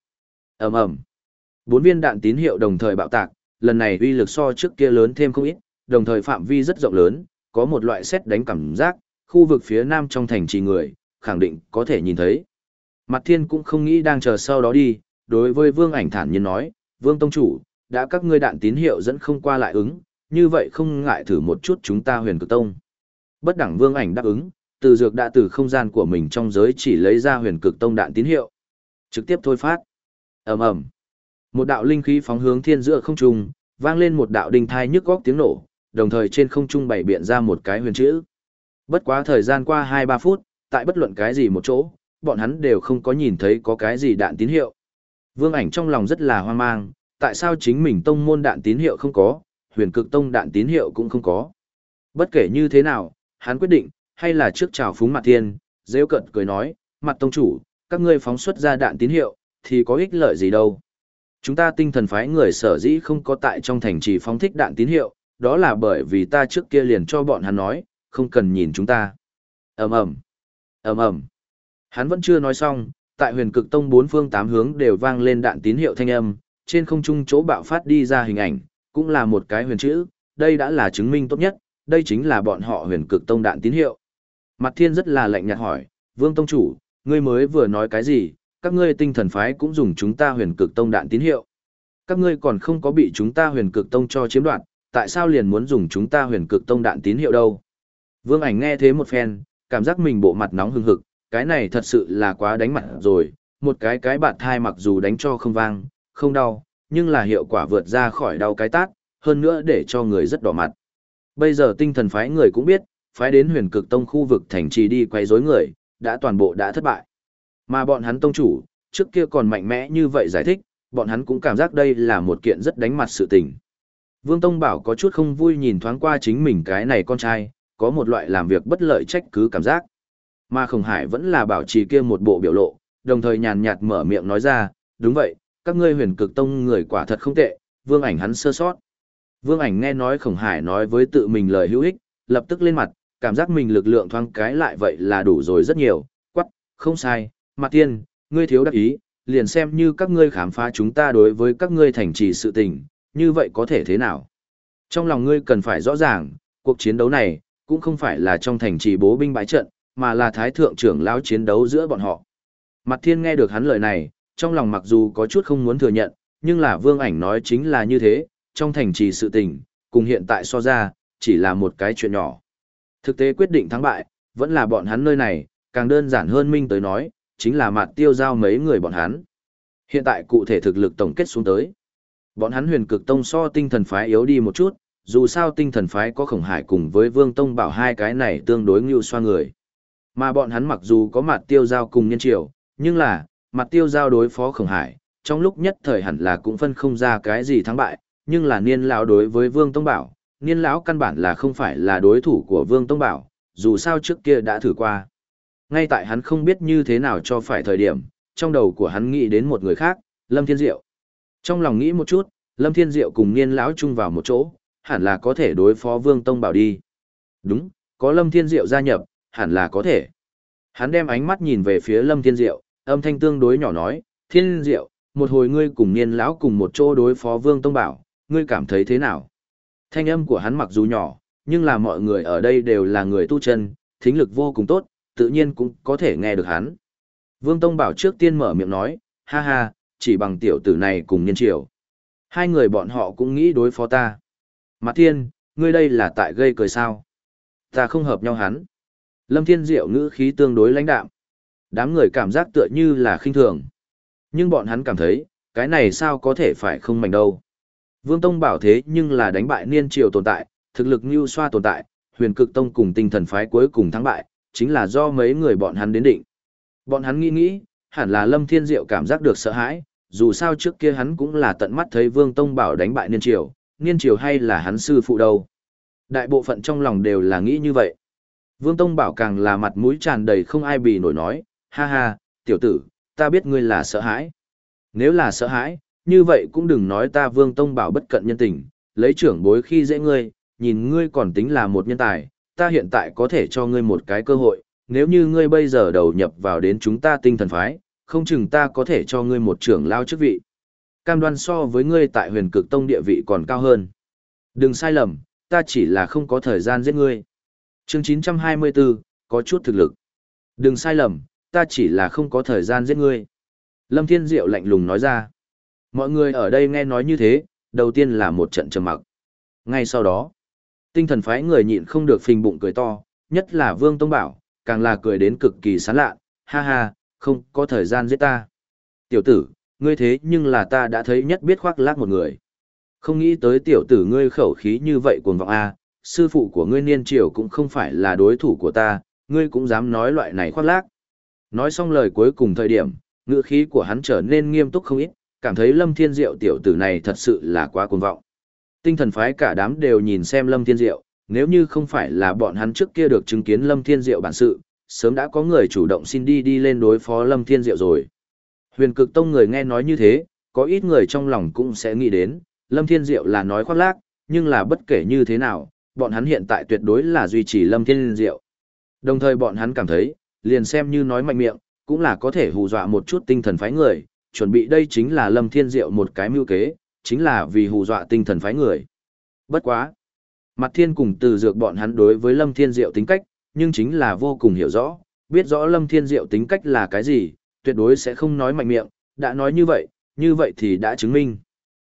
ầm ầm. Bốn viên đạn tín hiệu đồng thời bạo tạc, lần này uy lực so trước kia lớn thêm không ít, đồng thời phạm vi rất rộng lớn, có một loại xét đánh cảm giác, khu vực phía nam trong thành trì người, khẳng định có thể nhìn thấy. Mặt thiên cũng không nghĩ đang chờ sau đó đi, đối với vương ảnh thản nhiên nói, vương tông chủ, đã các ngươi đạn tín hiệu dẫn không qua lại ứng, như vậy không ngại thử một chút chúng ta huyền cực tông. Bất đẳng vương ảnh đáp ứng, từ dược đã từ không gian của mình trong giới chỉ lấy ra huyền cực tông đạn tín hiệu. Trực tiếp thôi phát. ầm ầm Một đạo linh khí phóng hướng thiên giữa không trung, vang lên một đạo đinh thai nhức góc tiếng nổ, đồng thời trên không trung bày biện ra một cái huyền chữ. Bất quá thời gian qua 2-3 phút, tại bất luận cái gì một chỗ, bọn hắn đều không có nhìn thấy có cái gì đạn tín hiệu. Vương ảnh trong lòng rất là hoang mang, tại sao chính mình tông môn đạn tín hiệu không có, huyền cực tông đạn tín hiệu cũng không có. Bất kể như thế nào, hắn quyết định, hay là trước chào phúng mặt thiên, rêu cận cười nói, mặt tông chủ, các ngươi phóng xuất ra đạn tín hiệu, thì có ích lợi gì đâu. Chúng ta tinh thần phái người sở dĩ không có tại trong thành trì phóng thích đạn tín hiệu, đó là bởi vì ta trước kia liền cho bọn hắn nói, không cần nhìn chúng ta. ầm ầm ầm ầm Hắn vẫn chưa nói xong, tại huyền cực tông bốn phương tám hướng đều vang lên đạn tín hiệu thanh âm, trên không trung chỗ bạo phát đi ra hình ảnh, cũng là một cái huyền chữ, đây đã là chứng minh tốt nhất, đây chính là bọn họ huyền cực tông đạn tín hiệu. Mặt thiên rất là lạnh nhạt hỏi, vương tông chủ, ngươi mới vừa nói cái gì, các ngươi tinh thần phái cũng dùng chúng ta huyền cực tông đạn tín hiệu. Các ngươi còn không có bị chúng ta huyền cực tông cho chiếm đoạt, tại sao liền muốn dùng chúng ta huyền cực tông đạn tín hiệu đâu? Vương ảnh nghe thế một phen, cảm giác mình bộ mặt nóng hừng hực, cái này thật sự là quá đánh mặt rồi, một cái cái bạt thai mặc dù đánh cho không vang, không đau, nhưng là hiệu quả vượt ra khỏi đau cái tát, hơn nữa để cho người rất đỏ mặt. Bây giờ tinh thần phái người cũng biết, phái đến huyền cực tông khu vực thành trì đi quay rối người, đã toàn bộ đã thất bại. Mà bọn hắn tông chủ, trước kia còn mạnh mẽ như vậy giải thích, bọn hắn cũng cảm giác đây là một kiện rất đánh mặt sự tình. Vương Tông Bảo có chút không vui nhìn thoáng qua chính mình cái này con trai, có một loại làm việc bất lợi trách cứ cảm giác. Mà Khổng Hải vẫn là bảo trì kia một bộ biểu lộ, đồng thời nhàn nhạt mở miệng nói ra, đúng vậy, các ngươi huyền cực tông người quả thật không tệ, vương ảnh hắn sơ sót. Vương ảnh nghe nói Khổng Hải nói với tự mình lời hữu ích, lập tức lên mặt, cảm giác mình lực lượng thoáng cái lại vậy là đủ rồi rất nhiều, quắc, không sai, mặt tiên, ngươi thiếu đắc ý, liền xem như các ngươi khám phá chúng ta đối với các ngươi thành trì sự tình, như vậy có thể thế nào? Trong lòng ngươi cần phải rõ ràng, cuộc chiến đấu này, cũng không phải là trong thành trì bố binh bãi trận, mà là thái thượng trưởng lão chiến đấu giữa bọn họ. Mặt thiên nghe được hắn lời này, trong lòng mặc dù có chút không muốn thừa nhận, nhưng là vương ảnh nói chính là như thế, trong thành trì sự tình, cùng hiện tại so ra, chỉ là một cái chuyện nhỏ. Thực tế quyết định thắng bại, vẫn là bọn hắn nơi này, càng đơn giản hơn Minh tới nói, chính là mặt tiêu giao mấy người bọn hắn. Hiện tại cụ thể thực lực tổng kết xuống tới. Bọn hắn huyền cực tông so tinh thần phái yếu đi một chút, dù sao tinh thần phái có khổng hải cùng với vương tông bảo hai cái này tương đối ngưu xoa người. Mà bọn hắn mặc dù có mặt tiêu giao cùng nhân triều, nhưng là, mặt tiêu giao đối phó khổng hải, trong lúc nhất thời hẳn là cũng phân không ra cái gì thắng bại, nhưng là niên lão đối với vương tông bảo, niên lão căn bản là không phải là đối thủ của vương tông bảo, dù sao trước kia đã thử qua. Ngay tại hắn không biết như thế nào cho phải thời điểm, trong đầu của hắn nghĩ đến một người khác, Lâm Thiên Diệu. Trong lòng nghĩ một chút, Lâm Thiên Diệu cùng niên lão chung vào một chỗ, hẳn là có thể đối phó Vương Tông Bảo đi. Đúng, có Lâm Thiên Diệu gia nhập, hẳn là có thể. Hắn đem ánh mắt nhìn về phía Lâm Thiên Diệu, âm thanh tương đối nhỏ nói, Thiên Diệu, một hồi ngươi cùng niên lão cùng một chỗ đối phó Vương Tông Bảo, ngươi cảm thấy thế nào? Thanh âm của hắn mặc dù nhỏ, nhưng là mọi người ở đây đều là người tu chân, thính lực vô cùng tốt, tự nhiên cũng có thể nghe được hắn. Vương Tông Bảo trước tiên mở miệng nói, ha ha, chỉ bằng tiểu tử này cùng niên triều. Hai người bọn họ cũng nghĩ đối phó ta. Mặt thiên, ngươi đây là tại gây cười sao? Ta không hợp nhau hắn. Lâm Thiên Diệu ngữ khí tương đối lãnh đạm. Đám người cảm giác tựa như là khinh thường. Nhưng bọn hắn cảm thấy, cái này sao có thể phải không mảnh đâu. Vương Tông bảo thế nhưng là đánh bại niên triều tồn tại, thực lực như xoa tồn tại, huyền cực tông cùng tinh thần phái cuối cùng thắng bại, chính là do mấy người bọn hắn đến định. Bọn hắn nghĩ nghĩ, hẳn là Lâm Thiên Diệu cảm giác được sợ hãi, dù sao trước kia hắn cũng là tận mắt thấy Vương Tông Bảo đánh bại Niên Triều, Niên Triều hay là hắn sư phụ đâu. Đại bộ phận trong lòng đều là nghĩ như vậy. Vương Tông Bảo càng là mặt mũi tràn đầy không ai bì nổi nói, ha ha, tiểu tử, ta biết ngươi là sợ hãi. Nếu là sợ hãi, như vậy cũng đừng nói ta Vương Tông Bảo bất cận nhân tình, lấy trưởng bối khi dễ ngươi, nhìn ngươi còn tính là một nhân tài, ta hiện tại có thể cho ngươi một cái cơ hội, nếu như ngươi bây giờ đầu nhập vào đến chúng ta tinh thần phái, không chừng ta có thể cho ngươi một trưởng lao chức vị. Cam đoan so với ngươi tại huyền cực tông địa vị còn cao hơn. Đừng sai lầm, ta chỉ là không có thời gian giết ngươi. Chương 924, có chút thực lực. Đừng sai lầm, ta chỉ là không có thời gian giết ngươi. Lâm Thiên Diệu lạnh lùng nói ra. Mọi người ở đây nghe nói như thế, đầu tiên là một trận trầm mặc. Ngay sau đó, tinh thần phái người nhịn không được phình bụng cười to, nhất là Vương Tông Bảo, càng là cười đến cực kỳ sán lạ, ha ha, không có thời gian giết ta. Tiểu tử, ngươi thế nhưng là ta đã thấy nhất biết khoác lác một người. Không nghĩ tới tiểu tử ngươi khẩu khí như vậy cuồng vọng a, sư phụ của ngươi niên triều cũng không phải là đối thủ của ta, ngươi cũng dám nói loại này khoác lác. Nói xong lời cuối cùng thời điểm, ngữ khí của hắn trở nên nghiêm túc không ít, cảm thấy Lâm Thiên Diệu tiểu tử này thật sự là quá cuồng vọng. Tinh thần phái cả đám đều nhìn xem Lâm Thiên Diệu, nếu như không phải là bọn hắn trước kia được chứng kiến Lâm Thiên Diệu bản sự, sớm đã có người chủ động xin đi đi lên đối phó Lâm Thiên Diệu rồi. Huyền cực tông người nghe nói như thế, có ít người trong lòng cũng sẽ nghĩ đến, Lâm Thiên Diệu là nói khoác lác, nhưng là bất kể như thế nào, bọn hắn hiện tại tuyệt đối là duy trì Lâm Thiên Diệu. Đồng thời bọn hắn cảm thấy, liền xem như nói mạnh miệng, cũng là có thể hù dọa một chút tinh thần phái người, chuẩn bị đây chính là Lâm Thiên Diệu một cái mưu kế, chính là vì hù dọa tinh thần phái người. Bất quá. Mặt thiên cùng từ dược bọn hắn đối với Lâm Thiên Diệu tính cách, nhưng chính là vô cùng hiểu rõ, biết rõ Lâm Thiên Diệu tính cách là cái gì, tuyệt đối sẽ không nói mạnh miệng, đã nói như vậy, như vậy thì đã chứng minh.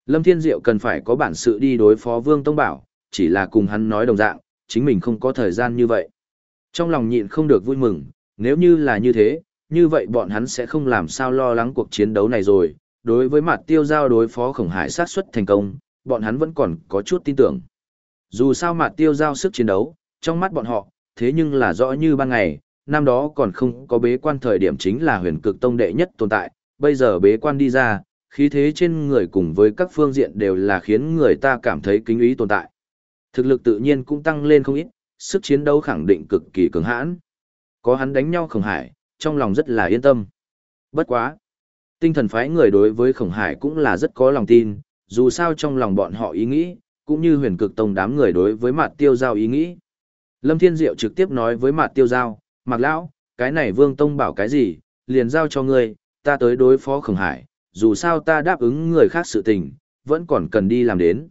Lâm Thiên Diệu cần phải có bản sự đi đối phó Vương Tông Bảo, chỉ là cùng hắn nói đồng dạng, chính mình không có thời gian như vậy. Trong lòng nhịn không được vui mừng, nếu như là như thế, như vậy bọn hắn sẽ không làm sao lo lắng cuộc chiến đấu này rồi. Đối với mặt tiêu giao đối phó khổng hải sát xuất thành công, bọn hắn vẫn còn có chút tin tưởng. Dù sao mặt tiêu giao sức chiến đấu, trong mắt bọn họ, thế nhưng là rõ như ban ngày, năm đó còn không có bế quan thời điểm chính là huyền cực tông đệ nhất tồn tại, bây giờ bế quan đi ra, khí thế trên người cùng với các phương diện đều là khiến người ta cảm thấy kính ý tồn tại. Thực lực tự nhiên cũng tăng lên không ít, sức chiến đấu khẳng định cực kỳ cường hãn. Có hắn đánh nhau khổng hải, trong lòng rất là yên tâm. Bất quá. Tinh thần phái người đối với khổng hải cũng là rất có lòng tin, dù sao trong lòng bọn họ ý nghĩ, cũng như huyền cực tông đám người đối với mặt tiêu giao ý nghĩ. Lâm Thiên Diệu trực tiếp nói với mặt tiêu giao, Mạc Lão, cái này Vương Tông bảo cái gì, liền giao cho ngươi, ta tới đối phó khổng hải, dù sao ta đáp ứng người khác sự tình, vẫn còn cần đi làm đến.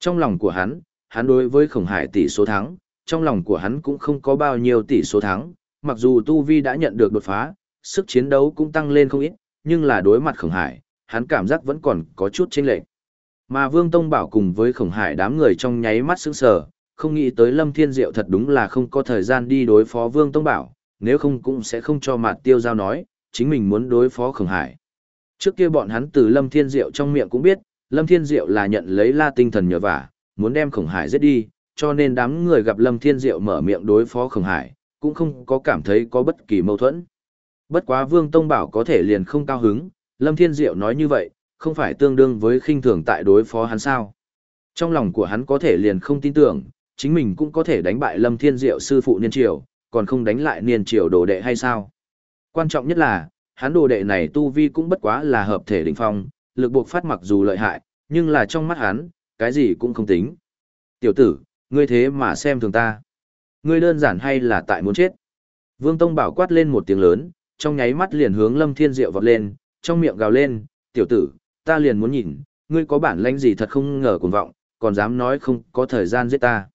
Trong lòng của hắn, hắn đối với khổng hải tỷ số thắng, trong lòng của hắn cũng không có bao nhiêu tỷ số thắng, mặc dù Tu Vi đã nhận được đột phá, sức chiến đấu cũng tăng lên không ít, nhưng là đối mặt khổng hải, hắn cảm giác vẫn còn có chút chênh lệch. Mà Vương Tông Bảo cùng với khổng hải đám người trong nháy mắt sững sờ, không nghĩ tới Lâm Thiên Diệu thật đúng là không có thời gian đi đối phó Vương Tông Bảo, nếu không cũng sẽ không cho mặt tiêu giao nói, chính mình muốn đối phó Khổng Hải. Trước kia bọn hắn từ Lâm Thiên Diệu trong miệng cũng biết, Lâm Thiên Diệu là nhận lấy la tinh thần nhờ vả, muốn đem Khổng Hải giết đi, cho nên đám người gặp Lâm Thiên Diệu mở miệng đối phó Khổng Hải, cũng không có cảm thấy có bất kỳ mâu thuẫn. Bất quá Vương Tông Bảo có thể liền không cao hứng, Lâm Thiên Diệu nói như vậy, không phải tương đương với khinh thường tại đối phó hắn sao. Trong lòng của hắn có thể liền không tin tưởng, chính mình cũng có thể đánh bại Lâm Thiên Diệu sư phụ Niên Triều, còn không đánh lại Niên Triều đồ đệ hay sao. Quan trọng nhất là, hắn đồ đệ này tu vi cũng bất quá là hợp thể đỉnh phong, lực buộc phát mặc dù lợi hại, nhưng là trong mắt hắn, cái gì cũng không tính. Tiểu tử, ngươi thế mà xem thường ta. Ngươi đơn giản hay là tại muốn chết. Vương Tông Bảo quát lên một tiếng lớn, trong nháy mắt liền hướng Lâm Thiên Diệu vọt lên, trong miệng gào lên, tiểu tử, ta liền muốn nhìn, ngươi có bản lãnh gì thật không ngờ cuồng vọng, còn dám nói không có thời gian giết ta.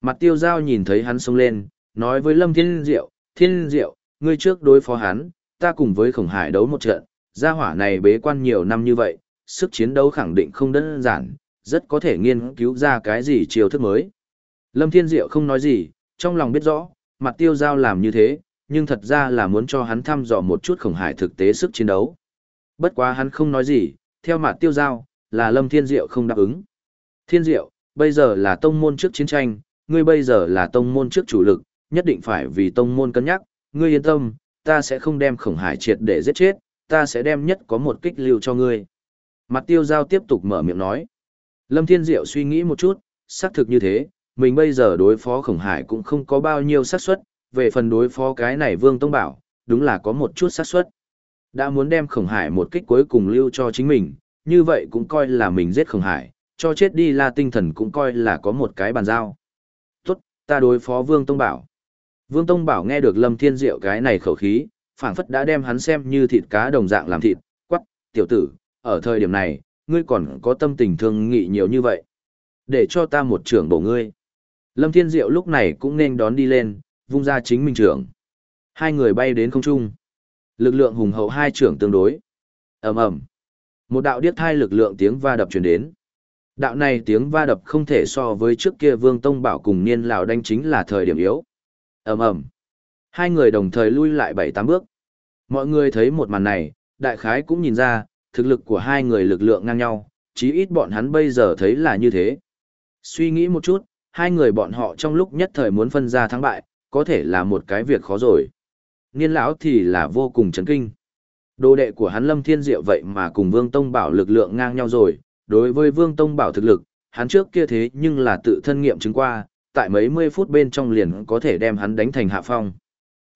Mặt tiêu giao nhìn thấy hắn xông lên, nói với Lâm Thiên Diệu, Thiên Diệu, ngươi trước đối phó hắn, ta cùng với khổng hải đấu một trận, gia hỏa này bế quan nhiều năm như vậy, sức chiến đấu khẳng định không đơn giản, rất có thể nghiên cứu ra cái gì chiều thức mới. Lâm Thiên Diệu không nói gì, trong lòng biết rõ, mặt tiêu giao làm như thế, nhưng thật ra là muốn cho hắn thăm dò một chút khổng hải thực tế sức chiến đấu. Bất quá hắn không nói gì, theo mặt tiêu giao, là Lâm Thiên Diệu không đáp ứng. Thiên Diệu, bây giờ là tông môn trước chiến tranh, ngươi bây giờ là tông môn trước chủ lực, nhất định phải vì tông môn cân nhắc, ngươi yên tâm, ta sẽ không đem khổng hải triệt để giết chết, ta sẽ đem nhất có một kích lưu cho ngươi. Mặt tiêu giao tiếp tục mở miệng nói. Lâm Thiên Diệu suy nghĩ một chút, xác thực như thế, mình bây giờ đối phó khổng hải cũng không có bao nhiêu xác suất, về phần đối phó cái này Vương Tông Bảo, đúng là có một chút xác suất. Đã muốn đem khổng hải một kích cuối cùng lưu cho chính mình, như vậy cũng coi là mình giết khổng hải, cho chết đi la tinh thần cũng coi là có một cái bàn giao. Tốt, ta đối phó Vương Tông Bảo. Vương Tông Bảo nghe được Lâm Thiên Diệu cái này khẩu khí, phảng phất đã đem hắn xem như thịt cá đồng dạng làm thịt, quắp tiểu tử, ở thời điểm này, ngươi còn có tâm tình thương nghị nhiều như vậy. Để cho ta một trưởng bổ ngươi. Lâm Thiên Diệu lúc này cũng nên đón đi lên, vung ra chính mình trưởng. Hai người bay đến không trung. Lực lượng hùng hậu hai trưởng tương đối. ầm ầm Một đạo điếc thai lực lượng tiếng va đập truyền đến. Đạo này tiếng va đập không thể so với trước kia Vương Tông Bảo cùng Niên Lào đánh chính là thời điểm yếu. ầm ầm Hai người đồng thời lui lại bảy tám bước. Mọi người thấy một màn này, đại khái cũng nhìn ra, thực lực của hai người lực lượng ngang nhau, chí ít bọn hắn bây giờ thấy là như thế. Suy nghĩ một chút, hai người bọn họ trong lúc nhất thời muốn phân ra thắng bại, có thể là một cái việc khó rồi. Niên lão thì là vô cùng chấn kinh. Đồ đệ của hắn Lâm Thiên Diệu vậy mà cùng Vương Tông Bảo lực lượng ngang nhau rồi, đối với Vương Tông Bảo thực lực, hắn trước kia thế nhưng là tự thân nghiệm chứng qua, tại mấy mươi phút bên trong liền có thể đem hắn đánh thành hạ phong.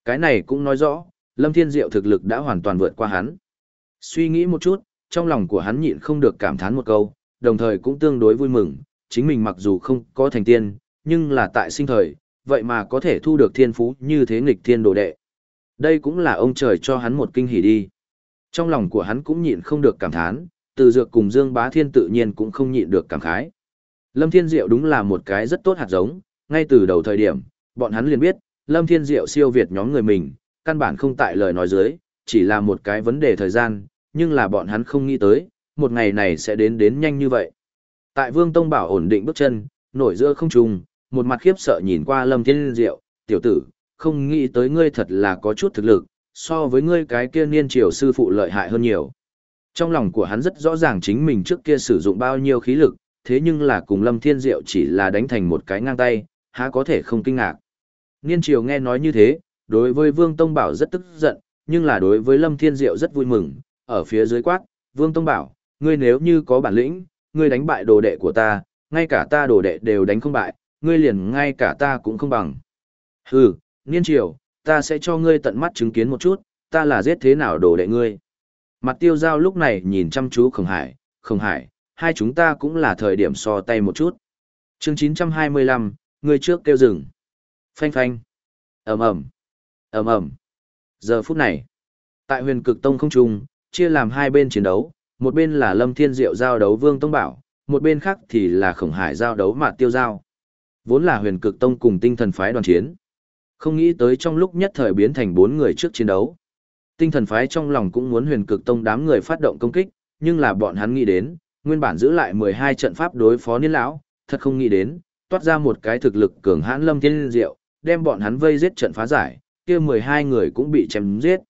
Cái này cũng nói rõ, Lâm Thiên Diệu thực lực đã hoàn toàn vượt qua hắn. Suy nghĩ một chút, trong lòng của hắn nhịn không được cảm thán một câu, đồng thời cũng tương đối vui mừng, chính mình mặc dù không có thành tiên, nhưng là tại sinh thời, vậy mà có thể thu được thiên phú như thế nghịch thiên đồ đệ. Đây cũng là ông trời cho hắn một kinh hỉ đi. Trong lòng của hắn cũng nhịn không được cảm thán, từ dược cùng Dương Bá Thiên tự nhiên cũng không nhịn được cảm khái. Lâm Thiên Diệu đúng là một cái rất tốt hạt giống, ngay từ đầu thời điểm, bọn hắn liền biết, Lâm Thiên Diệu siêu việt nhóm người mình, căn bản không tại lời nói dưới, chỉ là một cái vấn đề thời gian, nhưng là bọn hắn không nghĩ tới, một ngày này sẽ đến đến nhanh như vậy. Tại Vương Tông Bảo ổn định bước chân, nổi giữa không trung, một mặt khiếp sợ nhìn qua Lâm Thiên Diệu, tiểu tử, không nghĩ tới ngươi thật là có chút thực lực, so với ngươi cái kia niên triều sư phụ lợi hại hơn nhiều. Trong lòng của hắn rất rõ ràng chính mình trước kia sử dụng bao nhiêu khí lực, thế nhưng là cùng Lâm Thiên Diệu chỉ là đánh thành một cái ngang tay, há có thể không kinh ngạc. Niên triều nghe nói như thế, đối với Vương Tông Bảo rất tức giận, nhưng là đối với Lâm Thiên Diệu rất vui mừng, ở phía dưới quát, Vương Tông Bảo, ngươi nếu như có bản lĩnh, ngươi đánh bại đồ đệ của ta, ngay cả ta đồ đệ đều đánh không bại, ngươi liền ngay cả ta cũng không bằng. Hừ, niên triều, ta sẽ cho ngươi tận mắt chứng kiến một chút, ta là giết thế nào đồ đệ ngươi. Mặt tiêu giao lúc này nhìn chăm chú khổng hải, khổng hải, hai chúng ta cũng là thời điểm so tay một chút. chương 925, ngươi trước kêu rừng. Phanh phanh. ầm ầm ầm ầm Giờ phút này, tại huyền cực tông không trung, chia làm hai bên chiến đấu, một bên là Lâm Thiên Diệu giao đấu Vương Tông Bảo, một bên khác thì là Khổng Hải giao đấu Mạt Tiêu Giao. Vốn là huyền cực tông cùng tinh thần phái đoàn chiến. Không nghĩ tới trong lúc nhất thời biến thành bốn người trước chiến đấu. Tinh thần phái trong lòng cũng muốn huyền cực tông đám người phát động công kích, nhưng là bọn hắn nghĩ đến, nguyên bản giữ lại 12 trận pháp đối phó niên lão, thật không nghĩ đến, toát ra một cái thực lực cường hãn lâm thiên diệu, đem bọn hắn vây giết trận phá giải, kia 12 người cũng bị chém giết.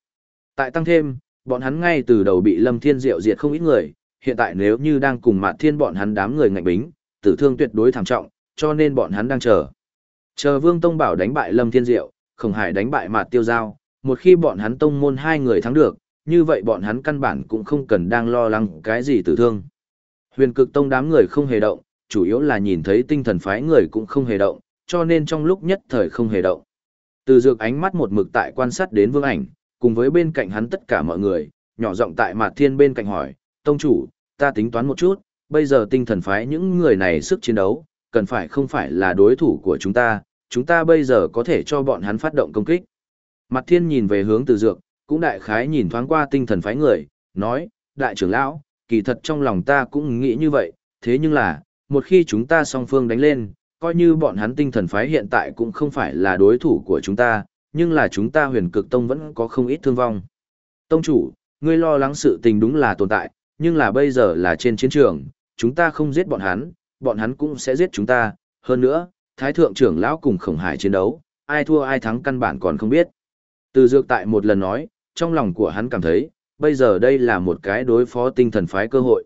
Tại tăng thêm, bọn hắn ngay từ đầu bị lâm thiên diệu diệt không ít người, hiện tại nếu như đang cùng mạt thiên bọn hắn đám người ngạnh bính, tử thương tuyệt đối thảm trọng, cho nên bọn hắn đang chờ. Chờ Vương Tông Bảo đánh bại Lâm Thiên Diệu, Khổng Hải đánh bại Mạt Tiêu Giao, một khi bọn hắn tông môn hai người thắng được, như vậy bọn hắn căn bản cũng không cần đang lo lắng cái gì tử thương. Huyền cực tông đám người không hề động, chủ yếu là nhìn thấy tinh thần phái người cũng không hề động, cho nên trong lúc nhất thời không hề động. Từ dược ánh mắt một mực tại quan sát đến vương ảnh, cùng với bên cạnh hắn tất cả mọi người, nhỏ giọng tại Mạt Thiên bên cạnh hỏi, Tông chủ, ta tính toán một chút, bây giờ tinh thần phái những người này sức chiến đấu, cần phải không phải là đối thủ của chúng ta, chúng ta bây giờ có thể cho bọn hắn phát động công kích. Mặt thiên nhìn về hướng từ dược, cũng đại khái nhìn thoáng qua tinh thần phái người, nói, đại trưởng lão, kỳ thật trong lòng ta cũng nghĩ như vậy, thế nhưng là, một khi chúng ta song phương đánh lên, coi như bọn hắn tinh thần phái hiện tại cũng không phải là đối thủ của chúng ta, nhưng là chúng ta huyền cực tông vẫn có không ít thương vong. Tông chủ, ngươi lo lắng sự tình đúng là tồn tại, nhưng là bây giờ là trên chiến trường, chúng ta không giết bọn hắn, bọn hắn cũng sẽ giết chúng ta, hơn nữa, thái thượng trưởng lão cùng khổng hải chiến đấu, ai thua ai thắng căn bản còn không biết. Từ dược tại một lần nói, trong lòng của hắn cảm thấy, bây giờ đây là một cái đối phó tinh thần phái cơ hội.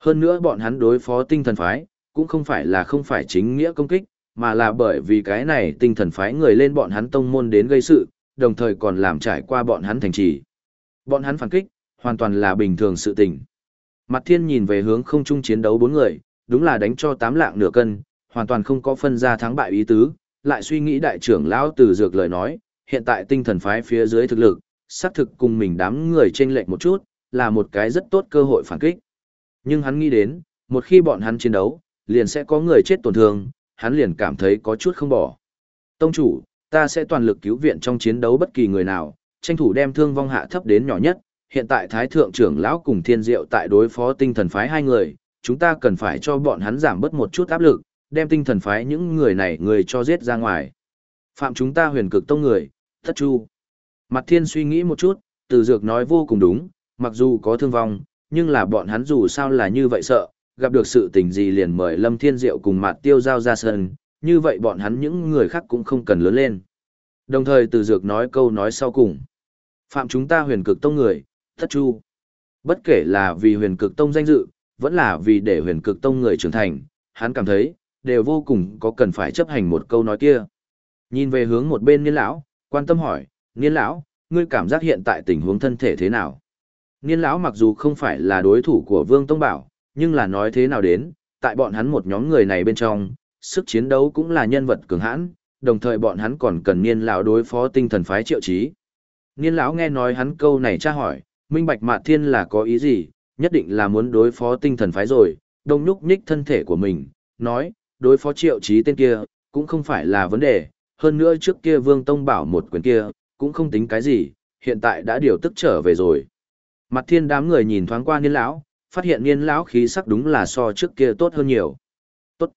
Hơn nữa bọn hắn đối phó tinh thần phái, cũng không phải là không phải chính nghĩa công kích, mà là bởi vì cái này tinh thần phái người lên bọn hắn tông môn đến gây sự, đồng thời còn làm trải qua bọn hắn thành trì. Bọn hắn phản kích, hoàn toàn là bình thường sự tình. Mặt thiên nhìn về hướng không chung chiến đấu bốn người, đúng là đánh cho tám lạng nửa cân, hoàn toàn không có phân ra thắng bại ý tứ, lại suy nghĩ đại trưởng lão từ dược lời nói, hiện tại tinh thần phái phía dưới thực lực, xác thực cùng mình đám người chênh lệch một chút, là một cái rất tốt cơ hội phản kích. Nhưng hắn nghĩ đến, một khi bọn hắn chiến đấu, liền sẽ có người chết tổn thương, hắn liền cảm thấy có chút không bỏ. Tông chủ, ta sẽ toàn lực cứu viện trong chiến đấu bất kỳ người nào, tranh thủ đem thương vong hạ thấp đến nhỏ nhất. Hiện tại Thái Thượng trưởng lão cùng Thiên Diệu tại đối phó tinh thần phái hai người, chúng ta cần phải cho bọn hắn giảm bớt một chút áp lực, đem tinh thần phái những người này người cho giết ra ngoài. Phạm chúng ta huyền cực tông người, thất chu. Mặt thiên suy nghĩ một chút, từ dược nói vô cùng đúng, mặc dù có thương vong, nhưng là bọn hắn dù sao là như vậy sợ, gặp được sự tình gì liền mời Lâm Thiên Diệu cùng Mạt tiêu giao ra sân, như vậy bọn hắn những người khác cũng không cần lớn lên. Đồng thời từ dược nói câu nói sau cùng. Phạm chúng ta huyền cực tông người, thất chu. Bất kể là vì huyền cực tông danh dự, vẫn là vì để huyền cực tông người trưởng thành, hắn cảm thấy, đều vô cùng có cần phải chấp hành một câu nói kia. Nhìn về hướng một bên niên lão, quan tâm hỏi, niên lão, ngươi cảm giác hiện tại tình huống thân thể thế nào? Niên lão mặc dù không phải là đối thủ của Vương Tông Bảo, nhưng là nói thế nào đến, tại bọn hắn một nhóm người này bên trong, sức chiến đấu cũng là nhân vật cường hãn, đồng thời bọn hắn còn cần niên lão đối phó tinh thần phái triệu trí. Niên lão nghe nói hắn câu này tra hỏi, minh bạch mạt thiên là có ý gì, nhất định là muốn đối phó tinh thần phái rồi, đông nhúc nhích thân thể của mình, nói, đối phó triệu trí tên kia, cũng không phải là vấn đề, hơn nữa trước kia vương tông bảo một quyền kia, cũng không tính cái gì, hiện tại đã điều tức trở về rồi. Mặt thiên đám người nhìn thoáng qua niên lão, phát hiện niên lão khí sắc đúng là so trước kia tốt hơn nhiều. Tốt.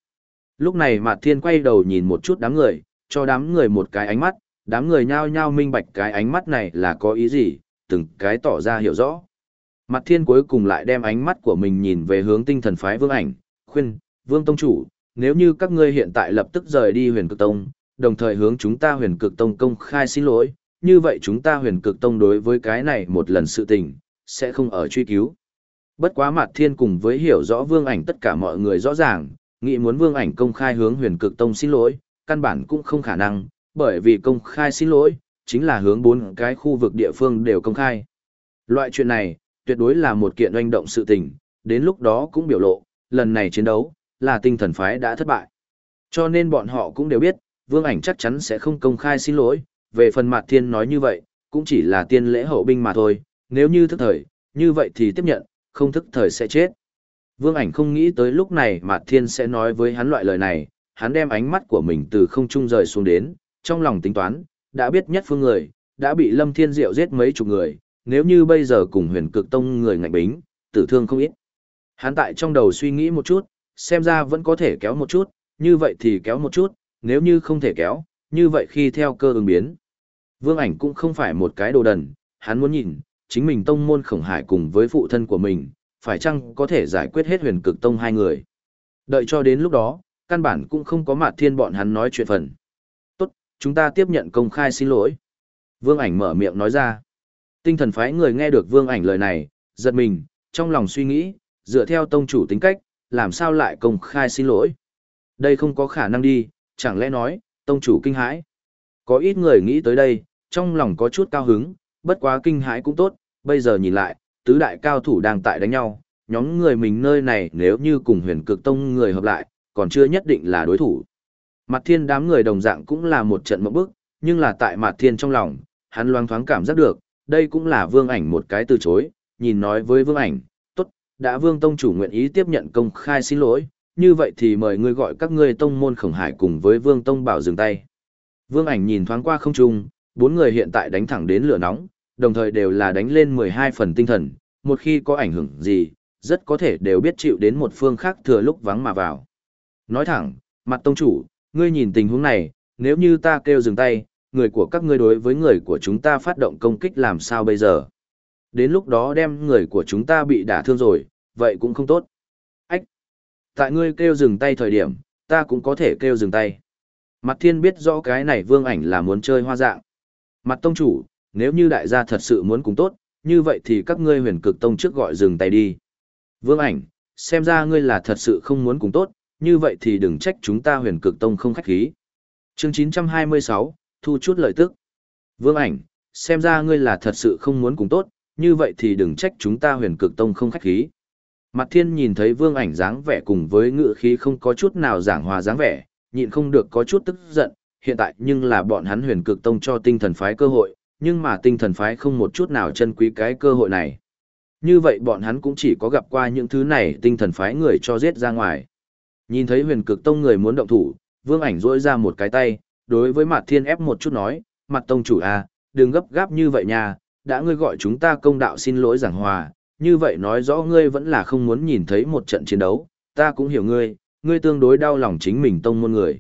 Lúc này mặt thiên quay đầu nhìn một chút đám người, cho đám người một cái ánh mắt, đám người nhao nhao minh bạch cái ánh mắt này là có ý gì, từng cái tỏ ra hiểu rõ. Mặt thiên cuối cùng lại đem ánh mắt của mình nhìn về hướng tinh thần phái vương ảnh, khuyên, vương tông chủ, nếu như các ngươi hiện tại lập tức rời đi huyền cực tông, đồng thời hướng chúng ta huyền cực tông công khai xin lỗi, như vậy chúng ta huyền cực tông đối với cái này một lần sự tình, sẽ không ở truy cứu. Bất quá mặt thiên cùng với hiểu rõ vương ảnh tất cả mọi người rõ ràng, nghĩ muốn vương ảnh công khai hướng huyền cực tông xin lỗi, căn bản cũng không khả năng, bởi vì công khai xin lỗi, chính là hướng bốn cái khu vực địa phương đều công khai. Loại chuyện này, tuyệt đối là một kiện oanh động sự tình, đến lúc đó cũng biểu lộ, lần này chiến đấu, là tinh thần phái đã thất bại. Cho nên bọn họ cũng đều biết, vương ảnh chắc chắn sẽ không công khai xin lỗi, về phần mặt thiên nói như vậy, cũng chỉ là tiên lễ hậu binh mà thôi, nếu như thức thời, như vậy thì tiếp nhận, không thức thời sẽ chết. Vương ảnh không nghĩ tới lúc này Mạt Thiên sẽ nói với hắn loại lời này, hắn đem ánh mắt của mình từ không trung rời xuống đến, trong lòng tính toán, đã biết nhất phương người, đã bị Lâm Thiên Diệu giết mấy chục người, nếu như bây giờ cùng huyền cực tông người ngạnh bính, tử thương không ít. Hắn tại trong đầu suy nghĩ một chút, xem ra vẫn có thể kéo một chút, như vậy thì kéo một chút, nếu như không thể kéo, như vậy khi theo cơ ứng biến. Vương ảnh cũng không phải một cái đồ đần, hắn muốn nhìn, chính mình tông môn khổng hải cùng với phụ thân của mình, phải chăng có thể giải quyết hết huyền cực tông hai người. Đợi cho đến lúc đó, căn bản cũng không có mặt thiên bọn hắn nói chuyện phần. Tốt, chúng ta tiếp nhận công khai xin lỗi. Vương ảnh mở miệng nói ra. Tinh thần phái người nghe được vương ảnh lời này, giật mình, trong lòng suy nghĩ, dựa theo tông chủ tính cách, làm sao lại công khai xin lỗi. Đây không có khả năng đi, chẳng lẽ nói, tông chủ kinh hãi. Có ít người nghĩ tới đây, trong lòng có chút cao hứng, bất quá kinh hãi cũng tốt, bây giờ nhìn lại, tứ đại cao thủ đang tại đánh nhau, nhóm người mình nơi này nếu như cùng huyền cực tông người hợp lại, còn chưa nhất định là đối thủ. Mặt thiên đám người đồng dạng cũng là một trận mẫu bức, nhưng là tại mặt thiên trong lòng, hắn loang thoáng cảm giác được, đây cũng là vương ảnh một cái từ chối, nhìn nói với vương ảnh, tốt, đã vương tông chủ nguyện ý tiếp nhận công khai xin lỗi, như vậy thì mời ngươi gọi các ngươi tông môn khổng hải cùng với vương tông bảo dừng tay. Vương ảnh nhìn thoáng qua không trung, bốn người hiện tại đánh thẳng đến lửa nóng, đồng thời đều là đánh lên 12 phần tinh thần, một khi có ảnh hưởng gì, rất có thể đều biết chịu đến một phương khác thừa lúc vắng mà vào. Nói thẳng, mặt tông chủ, ngươi nhìn tình huống này, nếu như ta kêu dừng tay, người của các ngươi đối với người của chúng ta phát động công kích làm sao bây giờ? Đến lúc đó đem người của chúng ta bị đả thương rồi, vậy cũng không tốt. Ách! Tại ngươi kêu dừng tay thời điểm, ta cũng có thể kêu dừng tay. Mặt thiên biết rõ cái này vương ảnh là muốn chơi hoa dạng. Mặt tông chủ, nếu như đại gia thật sự muốn cùng tốt, như vậy thì các ngươi huyền cực tông trước gọi dừng tay đi. Vương ảnh, xem ra ngươi là thật sự không muốn cùng tốt, như vậy thì đừng trách chúng ta huyền cực tông không khách khí. Chương 926, thu chút lợi tức. Vương ảnh, xem ra ngươi là thật sự không muốn cùng tốt, như vậy thì đừng trách chúng ta huyền cực tông không khách khí. Mặt thiên nhìn thấy vương ảnh dáng vẻ cùng với ngự khí không có chút nào giảng hòa dáng vẻ, nhịn không được có chút tức giận, hiện tại nhưng là bọn hắn huyền cực tông cho tinh thần phái cơ hội, nhưng mà tinh thần phái không một chút nào chân quý cái cơ hội này. Như vậy bọn hắn cũng chỉ có gặp qua những thứ này tinh thần phái người cho giết ra ngoài. Nhìn thấy huyền cực tông người muốn động thủ, vương ảnh rỗi ra một cái tay, đối với mặt thiên ép một chút nói, mặt tông chủ a à, đừng gấp gáp như vậy nha, đã ngươi gọi chúng ta công đạo xin lỗi giảng hòa, như vậy nói rõ ngươi vẫn là không muốn nhìn thấy một trận chiến đấu, ta cũng hiểu ngươi, ngươi tương đối đau lòng chính mình tông môn người.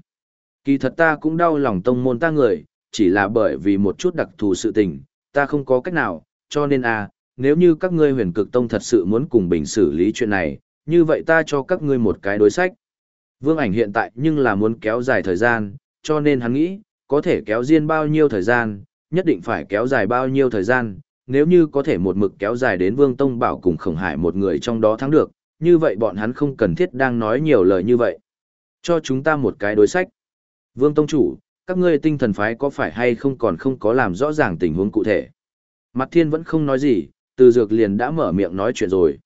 Kỳ thật ta cũng đau lòng tông môn ta người, chỉ là bởi vì một chút đặc thù sự tình, ta không có cách nào, cho nên a, nếu như các ngươi huyền cực tông thật sự muốn cùng bình xử lý chuyện này, như vậy ta cho các ngươi một cái đối sách. Vương ảnh hiện tại nhưng là muốn kéo dài thời gian, cho nên hắn nghĩ, có thể kéo riêng bao nhiêu thời gian, nhất định phải kéo dài bao nhiêu thời gian, nếu như có thể một mực kéo dài đến Vương Tông Bảo cùng Khổng Hải một người trong đó thắng được, như vậy bọn hắn không cần thiết đang nói nhiều lời như vậy. Cho chúng ta một cái đối sách. Vương Tông Chủ, các ngươi tinh thần phái có phải hay không còn không có làm rõ ràng tình huống cụ thể. Mặt thiên vẫn không nói gì, từ dược liền đã mở miệng nói chuyện rồi.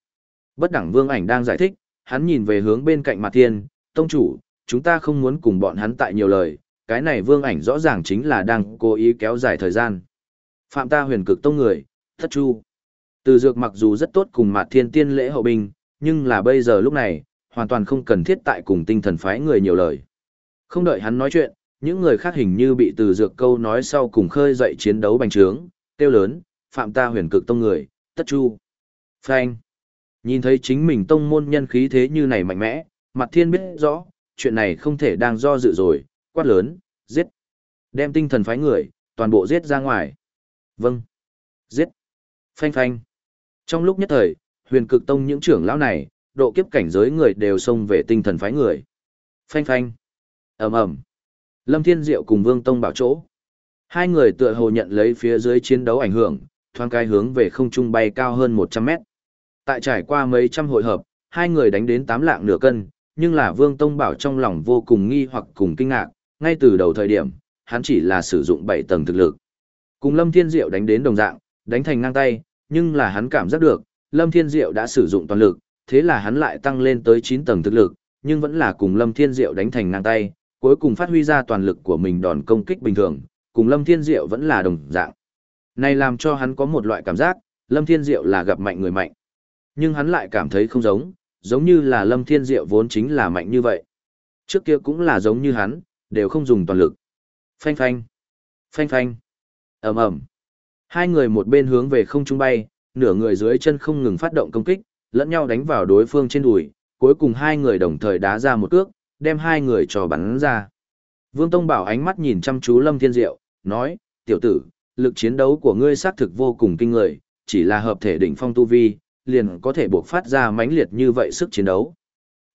Bất đẳng vương ảnh đang giải thích, hắn nhìn về hướng bên cạnh mặt thiên, tông chủ, chúng ta không muốn cùng bọn hắn tại nhiều lời, cái này vương ảnh rõ ràng chính là đang cố ý kéo dài thời gian. Phạm ta huyền cực tông người, thất chu. Từ dược mặc dù rất tốt cùng mặt thiên tiên lễ hậu binh, nhưng là bây giờ lúc này, hoàn toàn không cần thiết tại cùng tinh thần phái người nhiều lời. Không đợi hắn nói chuyện, những người khác hình như bị từ dược câu nói sau cùng khơi dậy chiến đấu bành trướng, kêu lớn, phạm ta huyền cực tông người, tất chu. Phanh. Nhìn thấy chính mình tông môn nhân khí thế như này mạnh mẽ, mặt thiên biết rõ, chuyện này không thể đang do dự rồi, quát lớn, giết. Đem tinh thần phái người, toàn bộ giết ra ngoài. Vâng. Giết. Phanh phanh. Trong lúc nhất thời, huyền cực tông những trưởng lão này, độ kiếp cảnh giới người đều xông về tinh thần phái người. Phanh phanh. ầm ầm Lâm Thiên Diệu cùng Vương Tông bảo chỗ. Hai người tựa hồ nhận lấy phía dưới chiến đấu ảnh hưởng, thoáng cái hướng về không trung bay cao hơn 100 mét. Tại trải qua mấy trăm hội hợp, hai người đánh đến tám lạng nửa cân, nhưng là Vương Tông Bảo trong lòng vô cùng nghi hoặc cùng kinh ngạc, ngay từ đầu thời điểm, hắn chỉ là sử dụng 7 tầng thực lực. Cùng Lâm Thiên Diệu đánh đến đồng dạng, đánh thành ngang tay, nhưng là hắn cảm giác được, Lâm Thiên Diệu đã sử dụng toàn lực, thế là hắn lại tăng lên tới 9 tầng thực lực, nhưng vẫn là cùng Lâm Thiên Diệu đánh thành ngang tay, cuối cùng phát huy ra toàn lực của mình đòn công kích bình thường, cùng Lâm Thiên Diệu vẫn là đồng dạng. Này làm cho hắn có một loại cảm giác, Lâm Thiên Diệu là gặp mạnh người mạnh. Nhưng hắn lại cảm thấy không giống, giống như là Lâm Thiên Diệu vốn chính là mạnh như vậy. Trước kia cũng là giống như hắn, đều không dùng toàn lực. Phanh phanh, phanh phanh, ầm ầm. Hai người một bên hướng về không trung bay, nửa người dưới chân không ngừng phát động công kích, lẫn nhau đánh vào đối phương trên đùi, cuối cùng hai người đồng thời đá ra một cước, đem hai người cho bắn ra. Vương Tông Bảo ánh mắt nhìn chăm chú Lâm Thiên Diệu, nói, tiểu tử, lực chiến đấu của ngươi xác thực vô cùng kinh người, chỉ là hợp thể đỉnh phong tu vi, liền có thể buộc phát ra mãnh liệt như vậy sức chiến đấu.